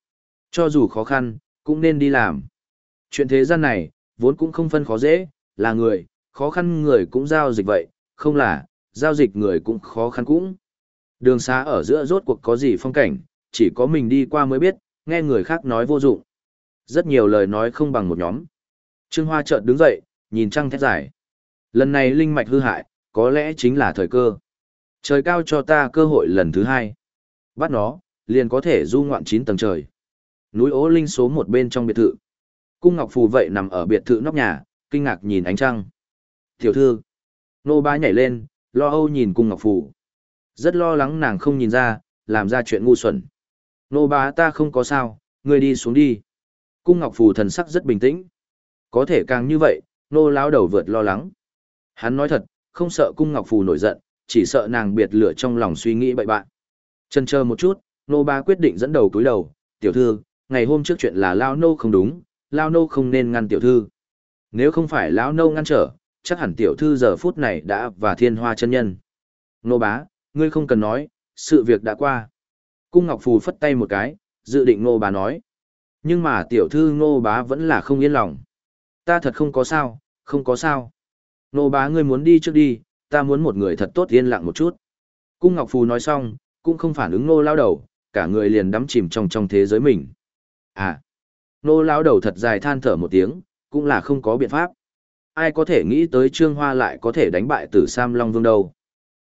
Cho dù khó khăn, cũng nên đi làm. Chuyện thế gian này, vốn cũng không phân khó dễ, là người, khó khăn người cũng giao dịch vậy, không là, giao dịch người cũng khó khăn cũng. Đường xá ở giữa rốt cuộc có gì phong cảnh, chỉ có mình đi qua mới biết, nghe người khác nói vô dụng. Rất nhiều lời nói không bằng một nhóm. Trương Hoa chợt đứng dậy, nhìn trăng thét dài. Lần này linh mạch hư hại, có lẽ chính là thời cơ. Trời cao cho ta cơ hội lần thứ hai. Bắt nó, liền có thể du ngoạn chín tầng trời. Núi ố linh số một bên trong biệt thự. Cung Ngọc Phù vậy nằm ở biệt thự nóc nhà, kinh ngạc nhìn ánh trăng. Tiểu thư. Nô bá nhảy lên, lo âu nhìn Cung Ngọc Phù. Rất lo lắng nàng không nhìn ra, làm ra chuyện ngu xuẩn. Nô bá ta không có sao, ngươi đi xuống đi. Cung Ngọc Phù thần sắc rất bình tĩnh. Có thể càng như vậy, nô lão đầu vượt lo lắng. Hắn nói thật, không sợ Cung Ngọc Phù nổi giận, chỉ sợ nàng biệt lửa trong lòng suy nghĩ bậy bạn. Chần chờ một chút, nô bá quyết định dẫn đầu túi đầu, tiểu thư, ngày hôm trước chuyện là lao nô không đúng, lao nô không nên ngăn tiểu thư. Nếu không phải lão nô ngăn trở, chắc hẳn tiểu thư giờ phút này đã và thiên hoa chân nhân. Nô bá, ngươi không cần nói, sự việc đã qua. Cung Ngọc Phù phất tay một cái, dự định nô bá nói. Nhưng mà tiểu thư nô bá vẫn là không yên lòng. Ta thật không có sao, không có sao. Nô bá ngươi muốn đi trước đi, ta muốn một người thật tốt yên lặng một chút. Cung Ngọc Phù nói xong, cũng không phản ứng nô lao đầu, cả người liền đắm chìm trong trong thế giới mình. À, nô lao đầu thật dài than thở một tiếng, cũng là không có biện pháp. Ai có thể nghĩ tới Trương Hoa lại có thể đánh bại tử Sam Long Vương đâu.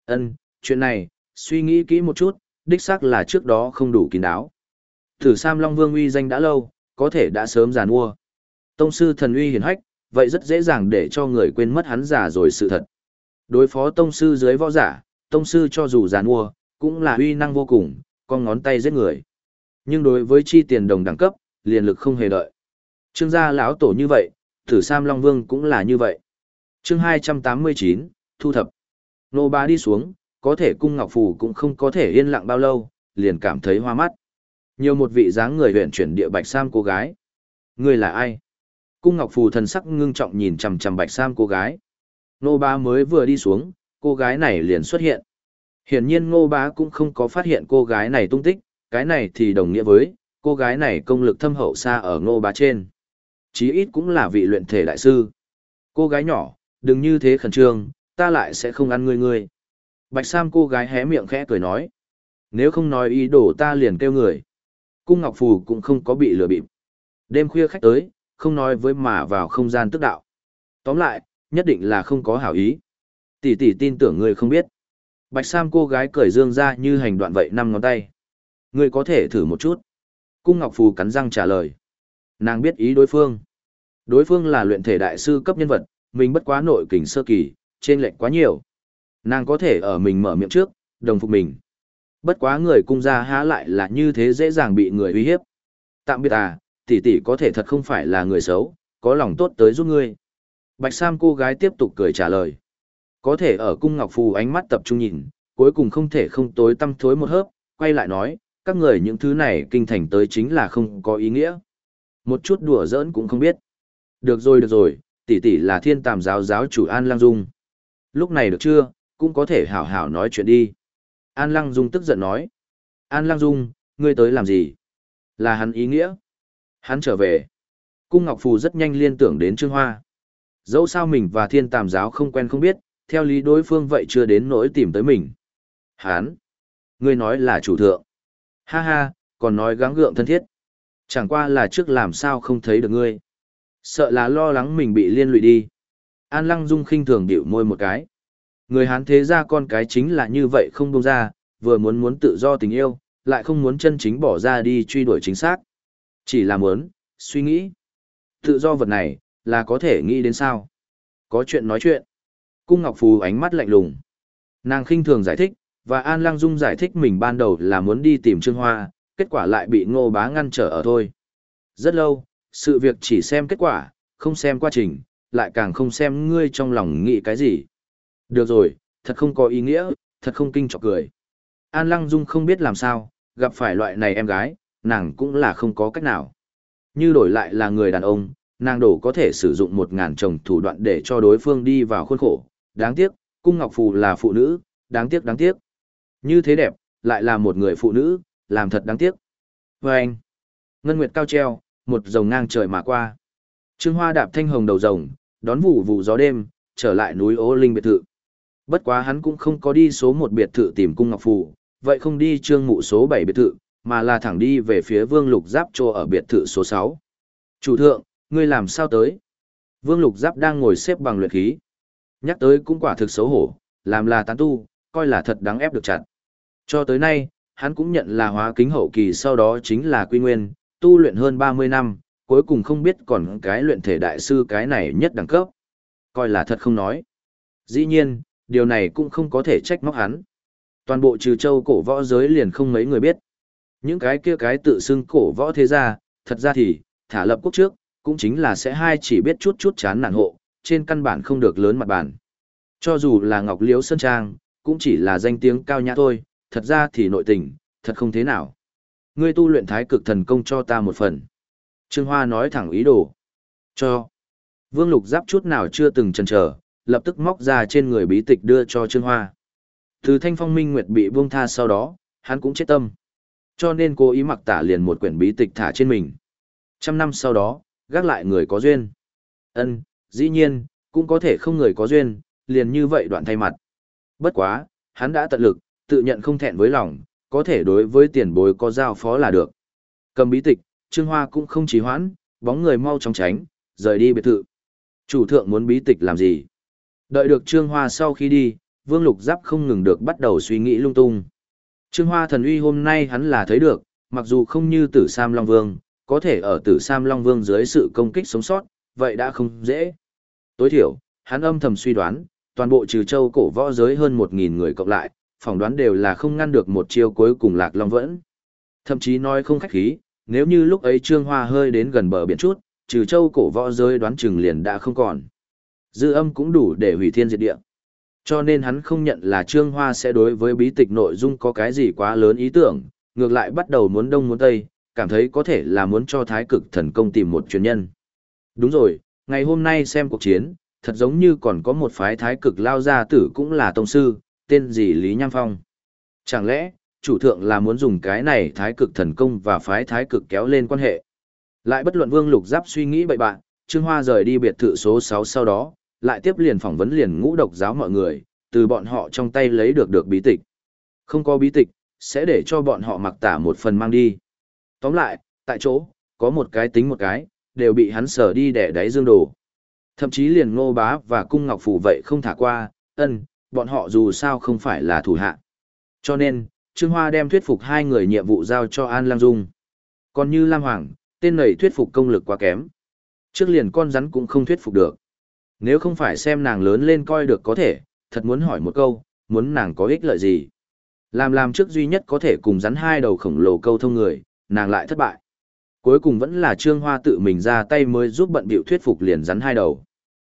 Ân, chuyện này, suy nghĩ kỹ một chút, đích xác là trước đó không đủ kín đáo. Thử Sam Long Vương uy danh đã lâu, có thể đã sớm giàn mua. Tông sư thần uy hiển hách, vậy rất dễ dàng để cho người quên mất hắn già rồi sự thật. Đối phó tông sư dưới võ giả, tông sư cho dù giàn mua, cũng là uy năng vô cùng, con ngón tay giết người. Nhưng đối với chi tiền đồng đẳng cấp, liền lực không hề đợi. Trương gia lão tổ như vậy, Thử Sam Long Vương cũng là như vậy. Chương 289, thu thập. Nô bá đi xuống, có thể cung ngọc phù cũng không có thể yên lặng bao lâu, liền cảm thấy hoa mắt. Nhiều một vị dáng người huyện chuyển địa bạch sam cô gái. Người là ai? Cung ngọc phù thần sắc ngưng trọng nhìn chằm chằm bạch sam cô gái. Nô bá mới vừa đi xuống, cô gái này liền xuất hiện. Hiển nhiên ngô bá cũng không có phát hiện cô gái này tung tích, cái này thì đồng nghĩa với, cô gái này công lực thâm hậu xa ở ngô bá trên. Chí ít cũng là vị luyện thể đại sư. Cô gái nhỏ, đừng như thế khẩn trương, ta lại sẽ không ăn ngươi ngươi. Bạch Sam cô gái hé miệng khẽ cười nói. Nếu không nói ý đồ ta liền kêu người. Cung Ngọc Phù cũng không có bị lừa bịp. Đêm khuya khách tới, không nói với mà vào không gian tức đạo. Tóm lại, nhất định là không có hảo ý. Tỷ tỷ tin tưởng ngươi không biết. Bạch Sam cô gái cởi dương ra như hành đoạn vậy năm ngón tay. Ngươi có thể thử một chút. Cung Ngọc Phù cắn răng trả lời. Nàng biết ý đối phương. Đối phương là luyện thể đại sư cấp nhân vật, mình bất quá nội kình sơ kỳ, trên lệnh quá nhiều. Nàng có thể ở mình mở miệng trước, đồng phục mình. Bất quá người cung gia há lại là như thế dễ dàng bị người uy hiếp. Tạm biệt à, tỷ tỷ có thể thật không phải là người xấu, có lòng tốt tới giúp ngươi. Bạch Sam cô gái tiếp tục cười trả lời. Có thể ở cung ngọc phù ánh mắt tập trung nhìn, cuối cùng không thể không tối tăm thối một hớp, quay lại nói, các người những thứ này kinh thành tới chính là không có ý nghĩa. Một chút đùa giỡn cũng không biết. Được rồi được rồi, tỷ tỷ là thiên tàm giáo giáo chủ An Lang Dung. Lúc này được chưa, cũng có thể hảo hảo nói chuyện đi. An Lăng Dung tức giận nói. An Lăng Dung, ngươi tới làm gì? Là hắn ý nghĩa. Hắn trở về. Cung Ngọc Phù rất nhanh liên tưởng đến Trương Hoa. Dẫu sao mình và thiên tàm giáo không quen không biết, theo lý đối phương vậy chưa đến nỗi tìm tới mình. Hắn, Ngươi nói là chủ thượng. Ha ha, còn nói gắng gượng thân thiết. Chẳng qua là trước làm sao không thấy được ngươi. Sợ là lo lắng mình bị liên lụy đi. An Lăng Dung khinh thường điệu môi một cái. Người Hán thế ra con cái chính là như vậy không buông ra, vừa muốn muốn tự do tình yêu, lại không muốn chân chính bỏ ra đi truy đuổi chính xác. Chỉ là muốn, suy nghĩ. Tự do vật này, là có thể nghĩ đến sao? Có chuyện nói chuyện. Cung Ngọc Phù ánh mắt lạnh lùng. Nàng khinh thường giải thích, và An Lăng Dung giải thích mình ban đầu là muốn đi tìm Trương Hoa, kết quả lại bị Ngô Bá ngăn trở ở thôi. Rất lâu, sự việc chỉ xem kết quả, không xem quá trình, lại càng không xem ngươi trong lòng nghĩ cái gì. Được rồi, thật không có ý nghĩa, thật không kinh trọc cười. An Lăng Dung không biết làm sao, gặp phải loại này em gái, nàng cũng là không có cách nào. Như đổi lại là người đàn ông, nàng đổ có thể sử dụng một ngàn chồng thủ đoạn để cho đối phương đi vào khuôn khổ. Đáng tiếc, Cung Ngọc Phù là phụ nữ, đáng tiếc đáng tiếc. Như thế đẹp, lại là một người phụ nữ, làm thật đáng tiếc. Và anh, Ngân Nguyệt cao treo, một rồng ngang trời mà qua. Trương Hoa đạp thanh hồng đầu rồng, đón vụ vụ gió đêm, trở lại núi Ô Linh biệt thự. Bất quá hắn cũng không có đi số một biệt thự tìm cung ngọc phù, vậy không đi trương mụ số bảy biệt thự, mà là thẳng đi về phía Vương Lục Giáp trô ở biệt thự số sáu. Chủ thượng, ngươi làm sao tới? Vương Lục Giáp đang ngồi xếp bằng luyện khí. Nhắc tới cũng quả thực xấu hổ, làm là tán tu, coi là thật đáng ép được chặt. Cho tới nay, hắn cũng nhận là hóa kính hậu kỳ sau đó chính là quy nguyên, tu luyện hơn 30 năm, cuối cùng không biết còn cái luyện thể đại sư cái này nhất đẳng cấp. Coi là thật không nói. Dĩ nhiên, điều này cũng không có thể trách móc hắn. Toàn bộ trừ châu cổ võ giới liền không mấy người biết. Những cái kia cái tự xưng cổ võ thế gia, thật ra thì, thả lập quốc trước, cũng chính là sẽ hai chỉ biết chút chút chán nản hộ, trên căn bản không được lớn mặt bản. Cho dù là Ngọc Liễu Sơn Trang, cũng chỉ là danh tiếng cao nhã thôi, thật ra thì nội tình, thật không thế nào. Ngươi tu luyện thái cực thần công cho ta một phần. Trương Hoa nói thẳng ý đồ. Cho. Vương Lục Giáp chút nào chưa từng chần chờ, lập tức móc ra trên người bí tịch đưa cho Trương Hoa. Từ Thanh Phong Minh Nguyệt bị buông tha sau đó, hắn cũng chết tâm. Cho nên cố ý mặc tả liền một quyển bí tịch thả trên mình. Trăm năm sau đó, gác lại người có duyên. Ân, dĩ nhiên, cũng có thể không người có duyên, liền như vậy đoạn thay mặt. Bất quá, hắn đã tận lực, tự nhận không thẹn với lòng, có thể đối với tiền bối có giao phó là được. Cầm bí tịch, Trương Hoa cũng không trì hoãn, bóng người mau chóng tránh, rời đi biệt thự. Chủ thượng muốn bí tịch làm gì? Đợi được Trương Hoa sau khi đi, Vương Lục Giáp không ngừng được bắt đầu suy nghĩ lung tung. Trương Hoa thần uy hôm nay hắn là thấy được, mặc dù không như Tử Sam Long Vương, có thể ở Tử Sam Long Vương dưới sự công kích sống sót, vậy đã không dễ. Tối thiểu, hắn âm thầm suy đoán, toàn bộ trừ châu cổ võ giới hơn 1.000 người cộng lại, phỏng đoán đều là không ngăn được một chiêu cuối cùng Lạc Long vẫn. Thậm chí nói không khách khí, nếu như lúc ấy Trương Hoa hơi đến gần bờ biển chút, trừ châu cổ võ giới đoán chừng liền đã không còn. Dư âm cũng đủ để hủy thiên diệt địa. Cho nên hắn không nhận là Trương Hoa sẽ đối với bí tịch nội dung có cái gì quá lớn ý tưởng, ngược lại bắt đầu muốn đông muốn tây, cảm thấy có thể là muốn cho thái cực thần công tìm một truyền nhân. Đúng rồi, ngày hôm nay xem cuộc chiến, thật giống như còn có một phái thái cực lao gia tử cũng là tông sư, tên gì Lý Nham Phong. Chẳng lẽ, chủ thượng là muốn dùng cái này thái cực thần công và phái thái cực kéo lên quan hệ. Lại bất luận Vương Lục Giáp suy nghĩ bậy bạn, Trương Hoa rời đi biệt thự số 6 sau đó, lại tiếp liền phỏng vấn liền ngũ độc giáo mọi người, từ bọn họ trong tay lấy được được bí tịch. Không có bí tịch, sẽ để cho bọn họ mặc tả một phần mang đi. Tóm lại, tại chỗ, có một cái tính một cái, đều bị hắn sở đi để đáy dương đồ. Thậm chí liền ngô bá và cung ngọc phủ vậy không thả qua, ân, bọn họ dù sao không phải là thủ hạ. Cho nên, Trương Hoa đem thuyết phục hai người nhiệm vụ giao cho An Lam Dung. Còn như Lam Hoàng, tên này thuyết phục công lực quá kém. Trước liền con rắn cũng không thuyết phục được. Nếu không phải xem nàng lớn lên coi được có thể, thật muốn hỏi một câu, muốn nàng có ích lợi gì. Làm làm trước duy nhất có thể cùng rắn hai đầu khổng lồ câu thông người, nàng lại thất bại. Cuối cùng vẫn là Trương Hoa tự mình ra tay mới giúp bận bịu thuyết phục liền rắn hai đầu.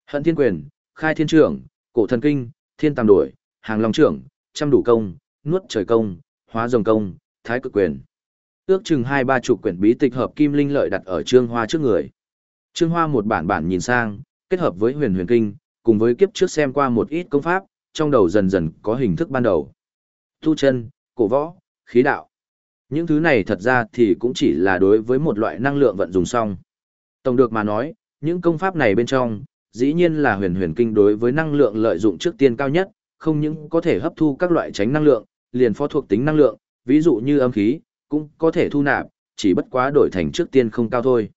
Hận thiên quyền, khai thiên trưởng, cổ thần kinh, thiên tam đổi, hàng long trưởng, trăm đủ công, nuốt trời công, hóa rồng công, thái cực quyền. Ước chừng hai ba chục quyển bí tịch hợp kim linh lợi đặt ở Trương Hoa trước người. Trương Hoa một bản bản nhìn sang, kết hợp với huyền huyền kinh, cùng với kiếp trước xem qua một ít công pháp, trong đầu dần dần có hình thức ban đầu. Tu chân, cổ võ, khí đạo. Những thứ này thật ra thì cũng chỉ là đối với một loại năng lượng vận dùng xong. Tổng được mà nói, những công pháp này bên trong, dĩ nhiên là huyền huyền kinh đối với năng lượng lợi dụng trước tiên cao nhất, không những có thể hấp thu các loại tránh năng lượng, liền phó thuộc tính năng lượng, ví dụ như âm khí, cũng có thể thu nạp, chỉ bất quá đổi thành trước tiên không cao thôi.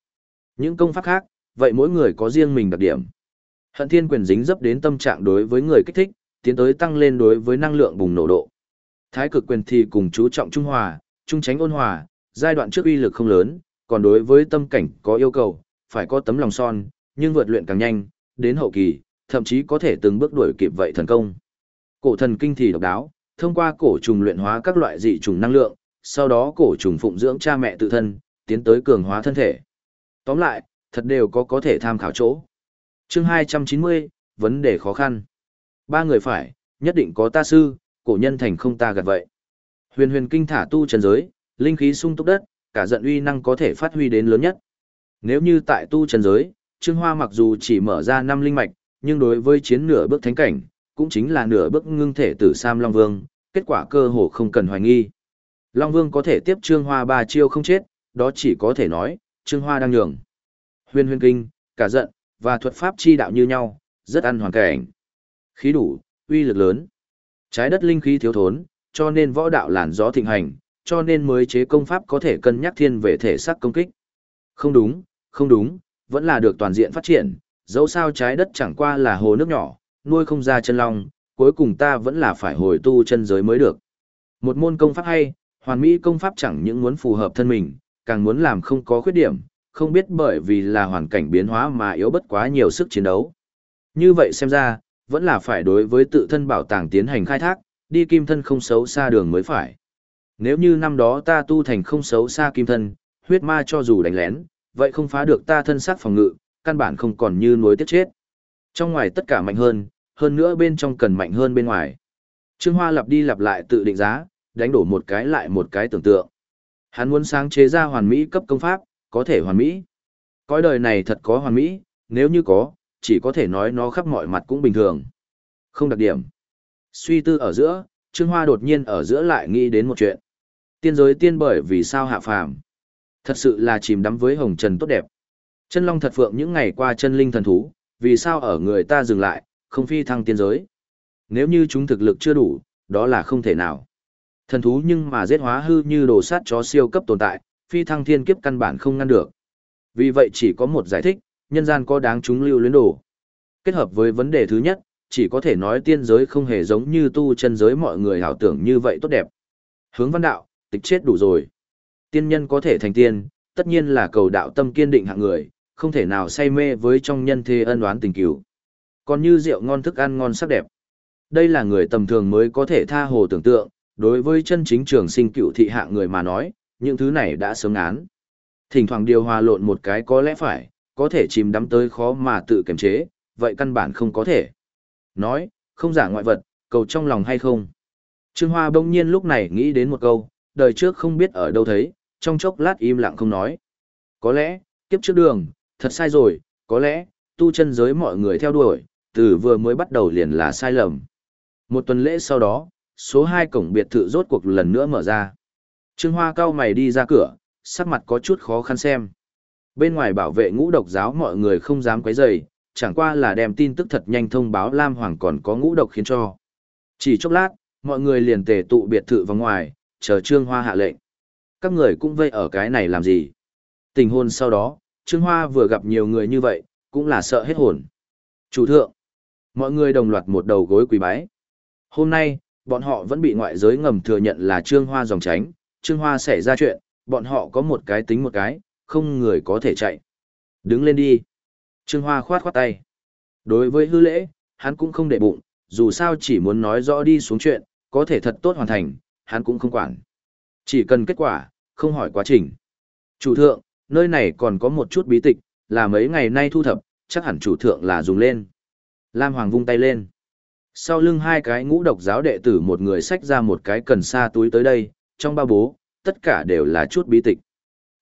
Những công pháp khác, vậy mỗi người có riêng mình đặc điểm. Hận thiên quyền dính dấp đến tâm trạng đối với người kích thích, tiến tới tăng lên đối với năng lượng bùng nổ độ. Thái cực quyền thì cùng chú trọng trung hòa, trung tránh ôn hòa, giai đoạn trước uy lực không lớn, còn đối với tâm cảnh có yêu cầu, phải có tấm lòng son, nhưng vượt luyện càng nhanh, đến hậu kỳ, thậm chí có thể từng bước đuổi kịp vậy thần công. Cổ thần kinh thì độc đáo, thông qua cổ trùng luyện hóa các loại dị trùng năng lượng, sau đó cổ trùng phụng dưỡng cha mẹ tự thân, tiến tới cường hóa thân thể. Tóm lại, thật đều có có thể tham khảo chỗ. Chương 290, vấn đề khó khăn. Ba người phải, nhất định có ta sư, cổ nhân thành không ta gạt vậy. Huyền huyền kinh thả tu trần giới, linh khí sung túc đất, cả giận uy năng có thể phát huy đến lớn nhất. Nếu như tại tu trần giới, Trương Hoa mặc dù chỉ mở ra năm linh mạch, nhưng đối với chiến nửa bước thánh cảnh, cũng chính là nửa bước ngưng thể tử Sam Long Vương, kết quả cơ hồ không cần hoài nghi. Long Vương có thể tiếp Trương Hoa ba chiêu không chết, đó chỉ có thể nói, Trương Hoa đang nhường. Huyền huyền kinh, cả giận, và thuật pháp chi đạo như nhau, rất ăn hoàn cảnh. Khí đủ, uy lực lớn. Trái đất linh khí thiếu thốn, cho nên võ đạo làn gió thịnh hành, cho nên mới chế công pháp có thể cân nhắc thiên về thể sắc công kích. Không đúng, không đúng, vẫn là được toàn diện phát triển, dẫu sao trái đất chẳng qua là hồ nước nhỏ, nuôi không ra chân long, cuối cùng ta vẫn là phải hồi tu chân giới mới được. Một môn công pháp hay, hoàn mỹ công pháp chẳng những muốn phù hợp thân mình, càng muốn làm không có khuyết điểm, không biết bởi vì là hoàn cảnh biến hóa mà yếu bất quá nhiều sức chiến đấu. Như vậy xem ra, vẫn là phải đối với tự thân bảo tàng tiến hành khai thác, đi kim thân không xấu xa đường mới phải. Nếu như năm đó ta tu thành không xấu xa kim thân, huyết ma cho dù đánh lén, vậy không phá được ta thân xác phòng ngự, căn bản không còn như nuối tiếc chết. Trong ngoài tất cả mạnh hơn, hơn nữa bên trong cần mạnh hơn bên ngoài. Trương Hoa lặp đi lặp lại tự định giá, đánh đổ một cái lại một cái tưởng tượng. Hắn muốn sáng chế ra hoàn mỹ cấp công pháp, có thể hoàn mỹ. Cõi đời này thật có hoàn mỹ, nếu như có, chỉ có thể nói nó khắp mọi mặt cũng bình thường. Không đặc điểm. Suy tư ở giữa, Trương Hoa đột nhiên ở giữa lại nghĩ đến một chuyện. Tiên giới tiên bởi vì sao hạ phàm. Thật sự là chìm đắm với hồng trần tốt đẹp. Chân long thật phượng những ngày qua chân linh thần thú, vì sao ở người ta dừng lại, không phi thăng tiên giới. Nếu như chúng thực lực chưa đủ, đó là không thể nào. Thần thú nhưng mà giết hóa hư như đồ sát chó siêu cấp tồn tại, phi thăng thiên kiếp căn bản không ngăn được. Vì vậy chỉ có một giải thích, nhân gian có đáng chúng lưu luyến đồ. Kết hợp với vấn đề thứ nhất, chỉ có thể nói tiên giới không hề giống như tu chân giới mọi người hảo tưởng như vậy tốt đẹp. Hướng văn đạo, tịch chết đủ rồi. Tiên nhân có thể thành tiên, tất nhiên là cầu đạo tâm kiên định hạng người, không thể nào say mê với trong nhân thế ân oán tình cứu. Còn như rượu ngon thức ăn ngon sắc đẹp. Đây là người tầm thường mới có thể tha hồ tưởng tượng, đối với chân chính trường sinh cựu thị hạng người mà nói, những thứ này đã sớm án. Thỉnh thoảng điều hòa lộn một cái có lẽ phải, có thể chìm đắm tới khó mà tự kiềm chế, vậy căn bản không có thể. Nói, không giả ngoại vật, cầu trong lòng hay không. Trương Hoa bỗng nhiên lúc này nghĩ đến một câu, đời trước không biết ở đâu thấy, trong chốc lát im lặng không nói. Có lẽ, kiếp trước đường, thật sai rồi, có lẽ, tu chân giới mọi người theo đuổi, từ vừa mới bắt đầu liền là sai lầm. Một tuần lễ sau đó, số 2 cổng biệt thự rốt cuộc lần nữa mở ra. Trương Hoa cao mày đi ra cửa, sắc mặt có chút khó khăn xem. Bên ngoài bảo vệ ngũ độc giáo mọi người không dám quấy rầy, chẳng qua là đem tin tức thật nhanh thông báo Lam Hoàng còn có ngũ độc khiến cho. Chỉ chốc lát, mọi người liền tề tụ biệt thự vào ngoài, chờ Trương Hoa hạ lệnh. Các người cũng vây ở cái này làm gì? Tình hôn sau đó, Trương Hoa vừa gặp nhiều người như vậy, cũng là sợ hết hồn. Chủ thượng, mọi người đồng loạt một đầu gối quỳ bái. Hôm nay, bọn họ vẫn bị ngoại giới ngầm thừa nhận là Trương Hoa dòng tránh, Trương Hoa xảy ra chuyện, bọn họ có một cái tính một cái, không người có thể chạy. Đứng lên đi. Trương Hoa khoát khoát tay. Đối với hư lễ, hắn cũng không để bụng, dù sao chỉ muốn nói rõ đi xuống chuyện, có thể thật tốt hoàn thành, hắn cũng không quản. Chỉ cần kết quả, không hỏi quá trình. Chủ thượng, nơi này còn có một chút bí tịch, là mấy ngày nay thu thập, chắc hẳn chủ thượng là dùng lên. Lam Hoàng vung tay lên. Sau lưng hai cái ngũ độc giáo đệ tử một người xách ra một cái cần sa túi tới đây, trong ba bố, tất cả đều là chút bí tịch.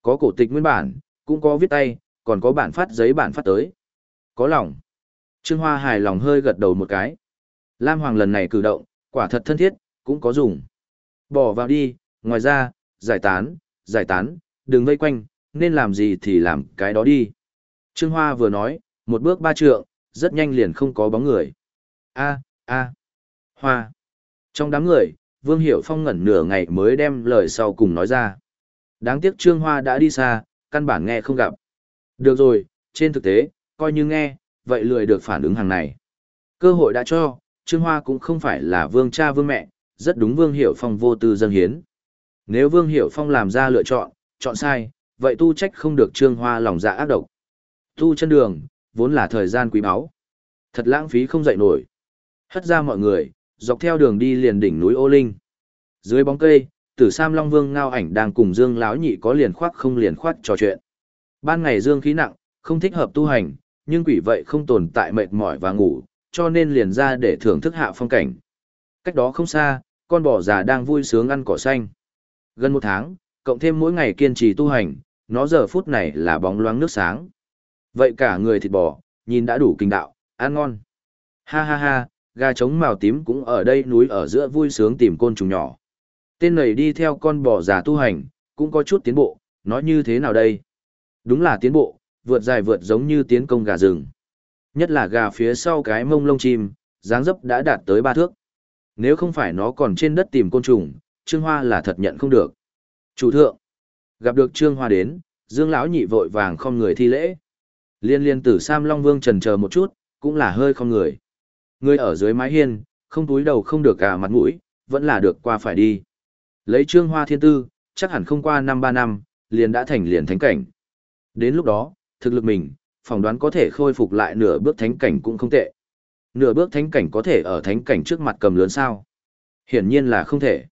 Có cổ tịch nguyên bản, cũng có viết tay, còn có bản phát giấy bản phát tới. Có lòng. Trương Hoa hài lòng hơi gật đầu một cái. Lam Hoàng lần này cử động, quả thật thân thiết, cũng có dùng. Bỏ vào đi, ngoài ra, giải tán, giải tán, đừng vây quanh, nên làm gì thì làm cái đó đi. Trương Hoa vừa nói, một bước ba trượng, rất nhanh liền không có bóng người. A, a, Hoa. Trong đám người, Vương Hiểu Phong ngẩn nửa ngày mới đem lời sau cùng nói ra. Đáng tiếc Trương Hoa đã đi xa, căn bản nghe không gặp. Được rồi, trên thực tế, coi như nghe, vậy lười được phản ứng hàng này. Cơ hội đã cho, Trương Hoa cũng không phải là vương cha vương mẹ, rất đúng Vương Hiểu Phong vô tư dân hiến. Nếu Vương Hiểu Phong làm ra lựa chọn, chọn sai, vậy tu trách không được Trương Hoa lòng dạ ác độc. Tu chân đường, vốn là thời gian quý báu. Thật lãng phí không dậy nổi. Hất ra mọi người, dọc theo đường đi liền đỉnh núi Ô Linh. Dưới bóng cây, Tử Sam Long Vương ngao ảnh đang cùng Dương lão nhị có liền khoác không liền khoác trò chuyện. Ban ngày dương khí nặng, không thích hợp tu hành, nhưng quỷ vậy không tồn tại mệt mỏi và ngủ, cho nên liền ra để thưởng thức hạ phong cảnh. Cách đó không xa, con bò già đang vui sướng ăn cỏ xanh. Gần một tháng, cộng thêm mỗi ngày kiên trì tu hành, nó giờ phút này là bóng loáng nước sáng. Vậy cả người thịt bò, nhìn đã đủ kinh đạo, ăn ngon. Ha ha ha, gà trống màu tím cũng ở đây núi ở giữa vui sướng tìm côn trùng nhỏ. Tên này đi theo con bò già tu hành, cũng có chút tiến bộ, nói như thế nào đây? Đúng là tiến bộ, vượt dài vượt giống như tiến công gà rừng. Nhất là gà phía sau cái mông lông chim, dáng dấp đã đạt tới ba thước. Nếu không phải nó còn trên đất tìm côn trùng, Trương Hoa là thật nhận không được. Chủ thượng, gặp được Trương Hoa đến, Dương lão nhị vội vàng không người thi lễ. Liên liên tử Sam Long Vương trần chờ một chút, cũng là hơi không người. Người ở dưới mái hiên, không túi đầu không được cả mặt mũi, vẫn là được qua phải đi. Lấy Trương Hoa thiên tư, chắc hẳn không qua năm ba năm, liền đã thành liền thánh cảnh. Đến lúc đó, thực lực mình, phỏng đoán có thể khôi phục lại nửa bước thánh cảnh cũng không tệ. Nửa bước thánh cảnh có thể ở thánh cảnh trước mặt cầm lớn sao? Hiển nhiên là không thể.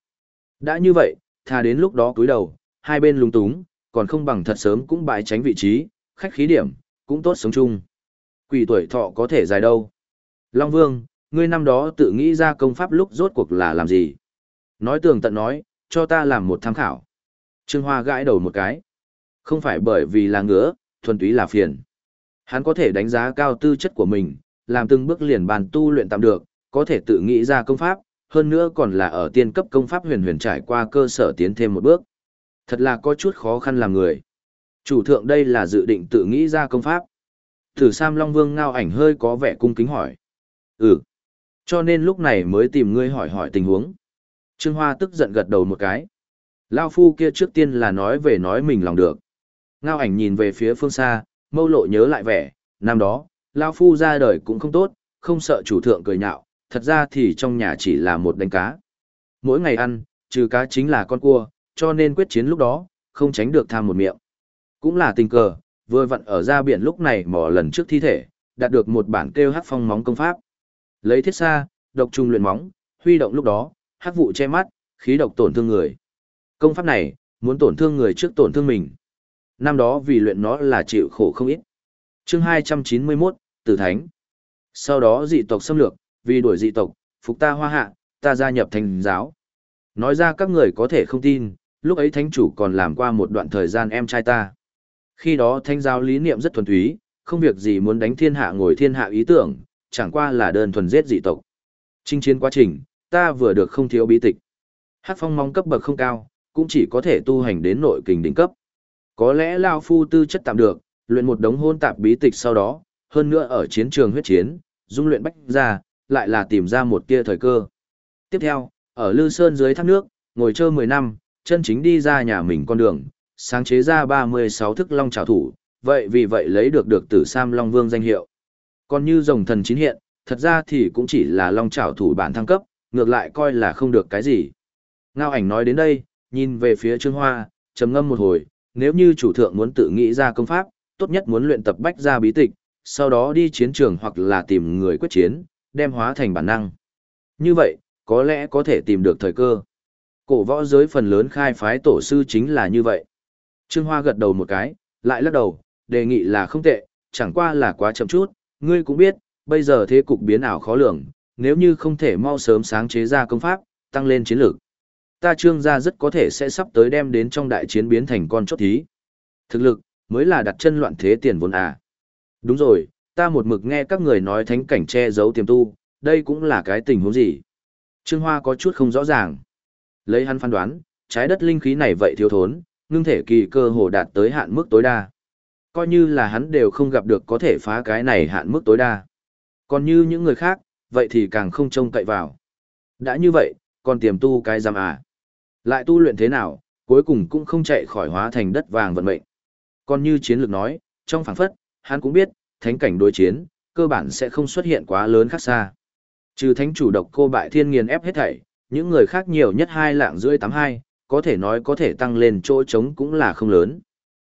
Đã như vậy, thà đến lúc đó cúi đầu, hai bên lung túng, còn không bằng thật sớm cũng bãi tránh vị trí, khách khí điểm, cũng tốt sống chung. Quỷ tuổi thọ có thể dài đâu. Long Vương, ngươi năm đó tự nghĩ ra công pháp lúc rốt cuộc là làm gì? Nói tường tận nói, cho ta làm một tham khảo. Trương Hoa gãi đầu một cái. Không phải bởi vì là ngứa, thuần túy là phiền. Hắn có thể đánh giá cao tư chất của mình, làm từng bước liền bàn tu luyện tạm được, có thể tự nghĩ ra công pháp, hơn nữa còn là ở tiên cấp công pháp huyền huyền trải qua cơ sở tiến thêm một bước. Thật là có chút khó khăn làm người. Chủ thượng đây là dự định tự nghĩ ra công pháp. Thử Sam Long Vương ngao ảnh hơi có vẻ cung kính hỏi. Ừ. Cho nên lúc này mới tìm ngươi hỏi hỏi tình huống. Trương Hoa tức giận gật đầu một cái. Lao phu kia trước tiên là nói về nói mình lòng được. Ngao ảnh nhìn về phía phương xa, mâu lộ nhớ lại vẻ, năm đó, Lao phu ra đời cũng không tốt, không sợ chủ thượng cười nhạo, thật ra thì trong nhà chỉ là một đánh cá. Mỗi ngày ăn, trừ cá chính là con cua, cho nên quyết chiến lúc đó, không tránh được tham một miệng. Cũng là tình cờ, vừa vặn ở ra biển lúc này mò lần trước thi thể, đạt được một bản kêu hát phong móng công pháp. Lấy thiết xa, độc trùng luyện móng, huy động lúc đó, hát vụ che mắt, khí độc tổn thương người. Công pháp này, muốn tổn thương người trước tổn thương mình. Năm đó vì luyện nó là chịu khổ không ít. chương 291, Tử Thánh. Sau đó dị tộc xâm lược, vì đuổi dị tộc, phục ta hoa hạ, ta gia nhập thành giáo. Nói ra các người có thể không tin, lúc ấy thánh chủ còn làm qua một đoạn thời gian em trai ta. Khi đó thánh giáo lý niệm rất thuần túy, không việc gì muốn đánh thiên hạ ngồi thiên hạ ý tưởng, chẳng qua là đơn thuần giết dị tộc. Chinh chiến quá trình, ta vừa được không thiếu bí tịch. Hát phong mong cấp bậc không cao, cũng chỉ có thể tu hành đến nội kình đỉnh cấp. Có lẽ Lao Phu tư chất tạm được, luyện một đống hôn tạp bí tịch sau đó, hơn nữa ở chiến trường huyết chiến, dung luyện bách ra, lại là tìm ra một tia thời cơ. Tiếp theo, ở Lư Sơn dưới thác nước, ngồi chơi 10 năm, chân chính đi ra nhà mình con đường, sáng chế ra 36 thức long trảo thủ, vậy vì vậy lấy được được tử Sam Long Vương danh hiệu. Còn như rồng thần chín hiện, thật ra thì cũng chỉ là long trảo thủ bản thăng cấp, ngược lại coi là không được cái gì. Ngao ảnh nói đến đây, nhìn về phía Trương Hoa, trầm ngâm một hồi, nếu như chủ thượng muốn tự nghĩ ra công pháp, tốt nhất muốn luyện tập bách ra bí tịch, sau đó đi chiến trường hoặc là tìm người quyết chiến, đem hóa thành bản năng. Như vậy, có lẽ có thể tìm được thời cơ. Cổ võ giới phần lớn khai phái tổ sư chính là như vậy. Trương Hoa gật đầu một cái, lại lắc đầu, đề nghị là không tệ, chẳng qua là quá chậm chút, ngươi cũng biết, bây giờ thế cục biến ảo khó lường, nếu như không thể mau sớm sáng chế ra công pháp, tăng lên chiến lược. Ta trương gia rất có thể sẽ sắp tới đem đến trong đại chiến biến thành con chốt thí. Thực lực, mới là đặt chân loạn thế tiền vốn à. Đúng rồi, ta một mực nghe các người nói thánh cảnh che giấu tiềm tu, đây cũng là cái tình huống gì. Trương Hoa có chút không rõ ràng. Lấy hắn phán đoán, trái đất linh khí này vậy thiếu thốn, ngưng thể kỳ cơ hồ đạt tới hạn mức tối đa. Coi như là hắn đều không gặp được có thể phá cái này hạn mức tối đa. Còn như những người khác, vậy thì càng không trông cậy vào. Đã như vậy, còn tiềm tu cái giam à. Lại tu luyện thế nào, cuối cùng cũng không chạy khỏi hóa thành đất vàng vận mệnh. Còn như chiến lược nói, trong phảng phất, hắn cũng biết, thánh cảnh đối chiến, cơ bản sẽ không xuất hiện quá lớn khác xa. Trừ thánh chủ độc cô bại thiên nghiền ép hết thảy, những người khác nhiều nhất hai lạng rưỡi tám hai, có thể nói có thể tăng lên chỗ trống cũng là không lớn.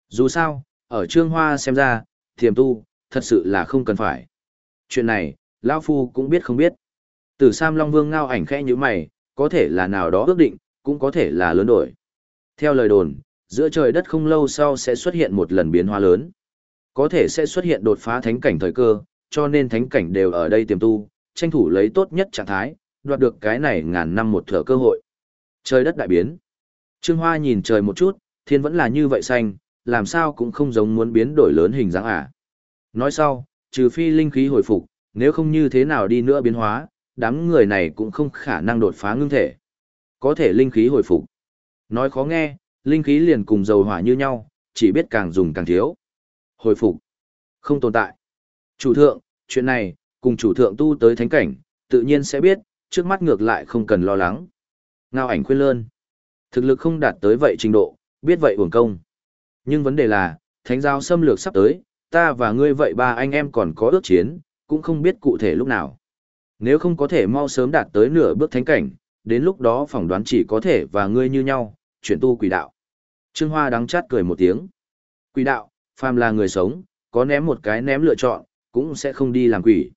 Dù sao, ở Trương Hoa xem ra, thiềm tu, thật sự là không cần phải. Chuyện này, Lão Phu cũng biết không biết. Tử Sam Long Vương ngao ảnh khẽ như mày, có thể là nào đó ước định, cũng có thể là lớn đổi. Theo lời đồn, giữa trời đất không lâu sau sẽ xuất hiện một lần biến hóa lớn. Có thể sẽ xuất hiện đột phá thánh cảnh thời cơ, cho nên thánh cảnh đều ở đây tiềm tu, tranh thủ lấy tốt nhất trạng thái, đoạt được cái này ngàn năm một thở cơ hội. Trời đất đại biến. Trương Hoa nhìn trời một chút, thiên vẫn là như vậy xanh, làm sao cũng không giống muốn biến đổi lớn hình dáng à. Nói sau, trừ phi linh khí hồi phục, nếu không như thế nào đi nữa biến hóa, đám người này cũng không khả năng đột phá ngưng thể. Có thể linh khí hồi phục. Nói khó nghe, linh khí liền cùng dầu hỏa như nhau, chỉ biết càng dùng càng thiếu. Hồi phục. Không tồn tại. Chủ thượng, chuyện này, cùng chủ thượng tu tới thánh cảnh, tự nhiên sẽ biết, trước mắt ngược lại không cần lo lắng. Ngao ảnh khuyên lơn. Thực lực không đạt tới vậy trình độ, biết vậy uổng công. Nhưng vấn đề là, thánh giáo xâm lược sắp tới, ta và ngươi vậy ba anh em còn có ước chiến, cũng không biết cụ thể lúc nào. Nếu không có thể mau sớm đạt tới nửa bước thánh cảnh, đến lúc đó phỏng đoán chỉ có thể và ngươi như nhau, chuyển tu quỷ đạo. Trương Hoa đắng chát cười một tiếng. Quỷ đạo, phàm là người sống, có ném một cái ném lựa chọn, cũng sẽ không đi làm quỷ.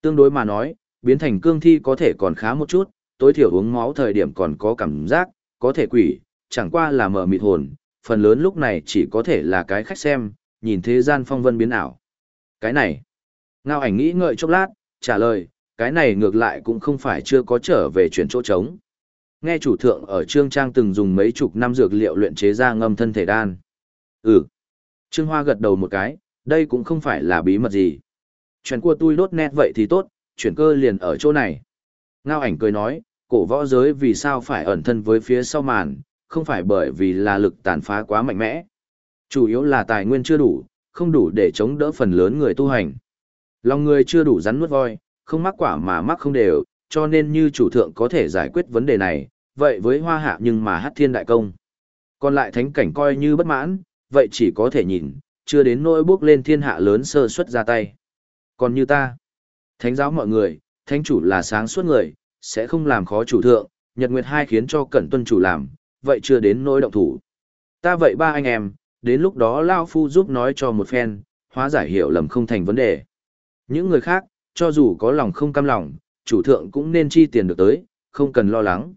Tương đối mà nói, biến thành cương thi có thể còn khá một chút, tối thiểu uống máu thời điểm còn có cảm giác, có thể quỷ, chẳng qua là mở mịt hồn, phần lớn lúc này chỉ có thể là cái khách xem, nhìn thế gian phong vân biến ảo. Cái này, ngao ảnh nghĩ ngợi chốc lát, trả lời, cái này ngược lại cũng không phải chưa có trở về chuyển chỗ trống. Nghe chủ thượng ở Trương Trang từng dùng mấy chục năm dược liệu luyện chế ra ngâm thân thể đan. Ừ. Trương Hoa gật đầu một cái, đây cũng không phải là bí mật gì. chuyển của tôi đốt nét vậy thì tốt, chuyển cơ liền ở chỗ này. Ngao ảnh cười nói, cổ võ giới vì sao phải ẩn thân với phía sau màn, không phải bởi vì là lực tàn phá quá mạnh mẽ. Chủ yếu là tài nguyên chưa đủ, không đủ để chống đỡ phần lớn người tu hành. Lòng người chưa đủ rắn nuốt voi, không mắc quả mà mắc không đều, cho nên như chủ thượng có thể giải quyết vấn đề này, vậy với hoa hạ nhưng mà hát thiên đại công. Còn lại thánh cảnh coi như bất mãn, vậy chỉ có thể nhìn, chưa đến nỗi bước lên thiên hạ lớn sơ suất ra tay. Còn như ta, thánh giáo mọi người, thánh chủ là sáng suốt người, sẽ không làm khó chủ thượng, nhật nguyệt hai khiến cho cẩn tuân chủ làm, vậy chưa đến nỗi động thủ. Ta vậy ba anh em, đến lúc đó Lao Phu giúp nói cho một phen, hóa giải hiểu lầm không thành vấn đề. Những người khác, cho dù có lòng không cam lòng, chủ thượng cũng nên chi tiền được tới, không cần lo lắng.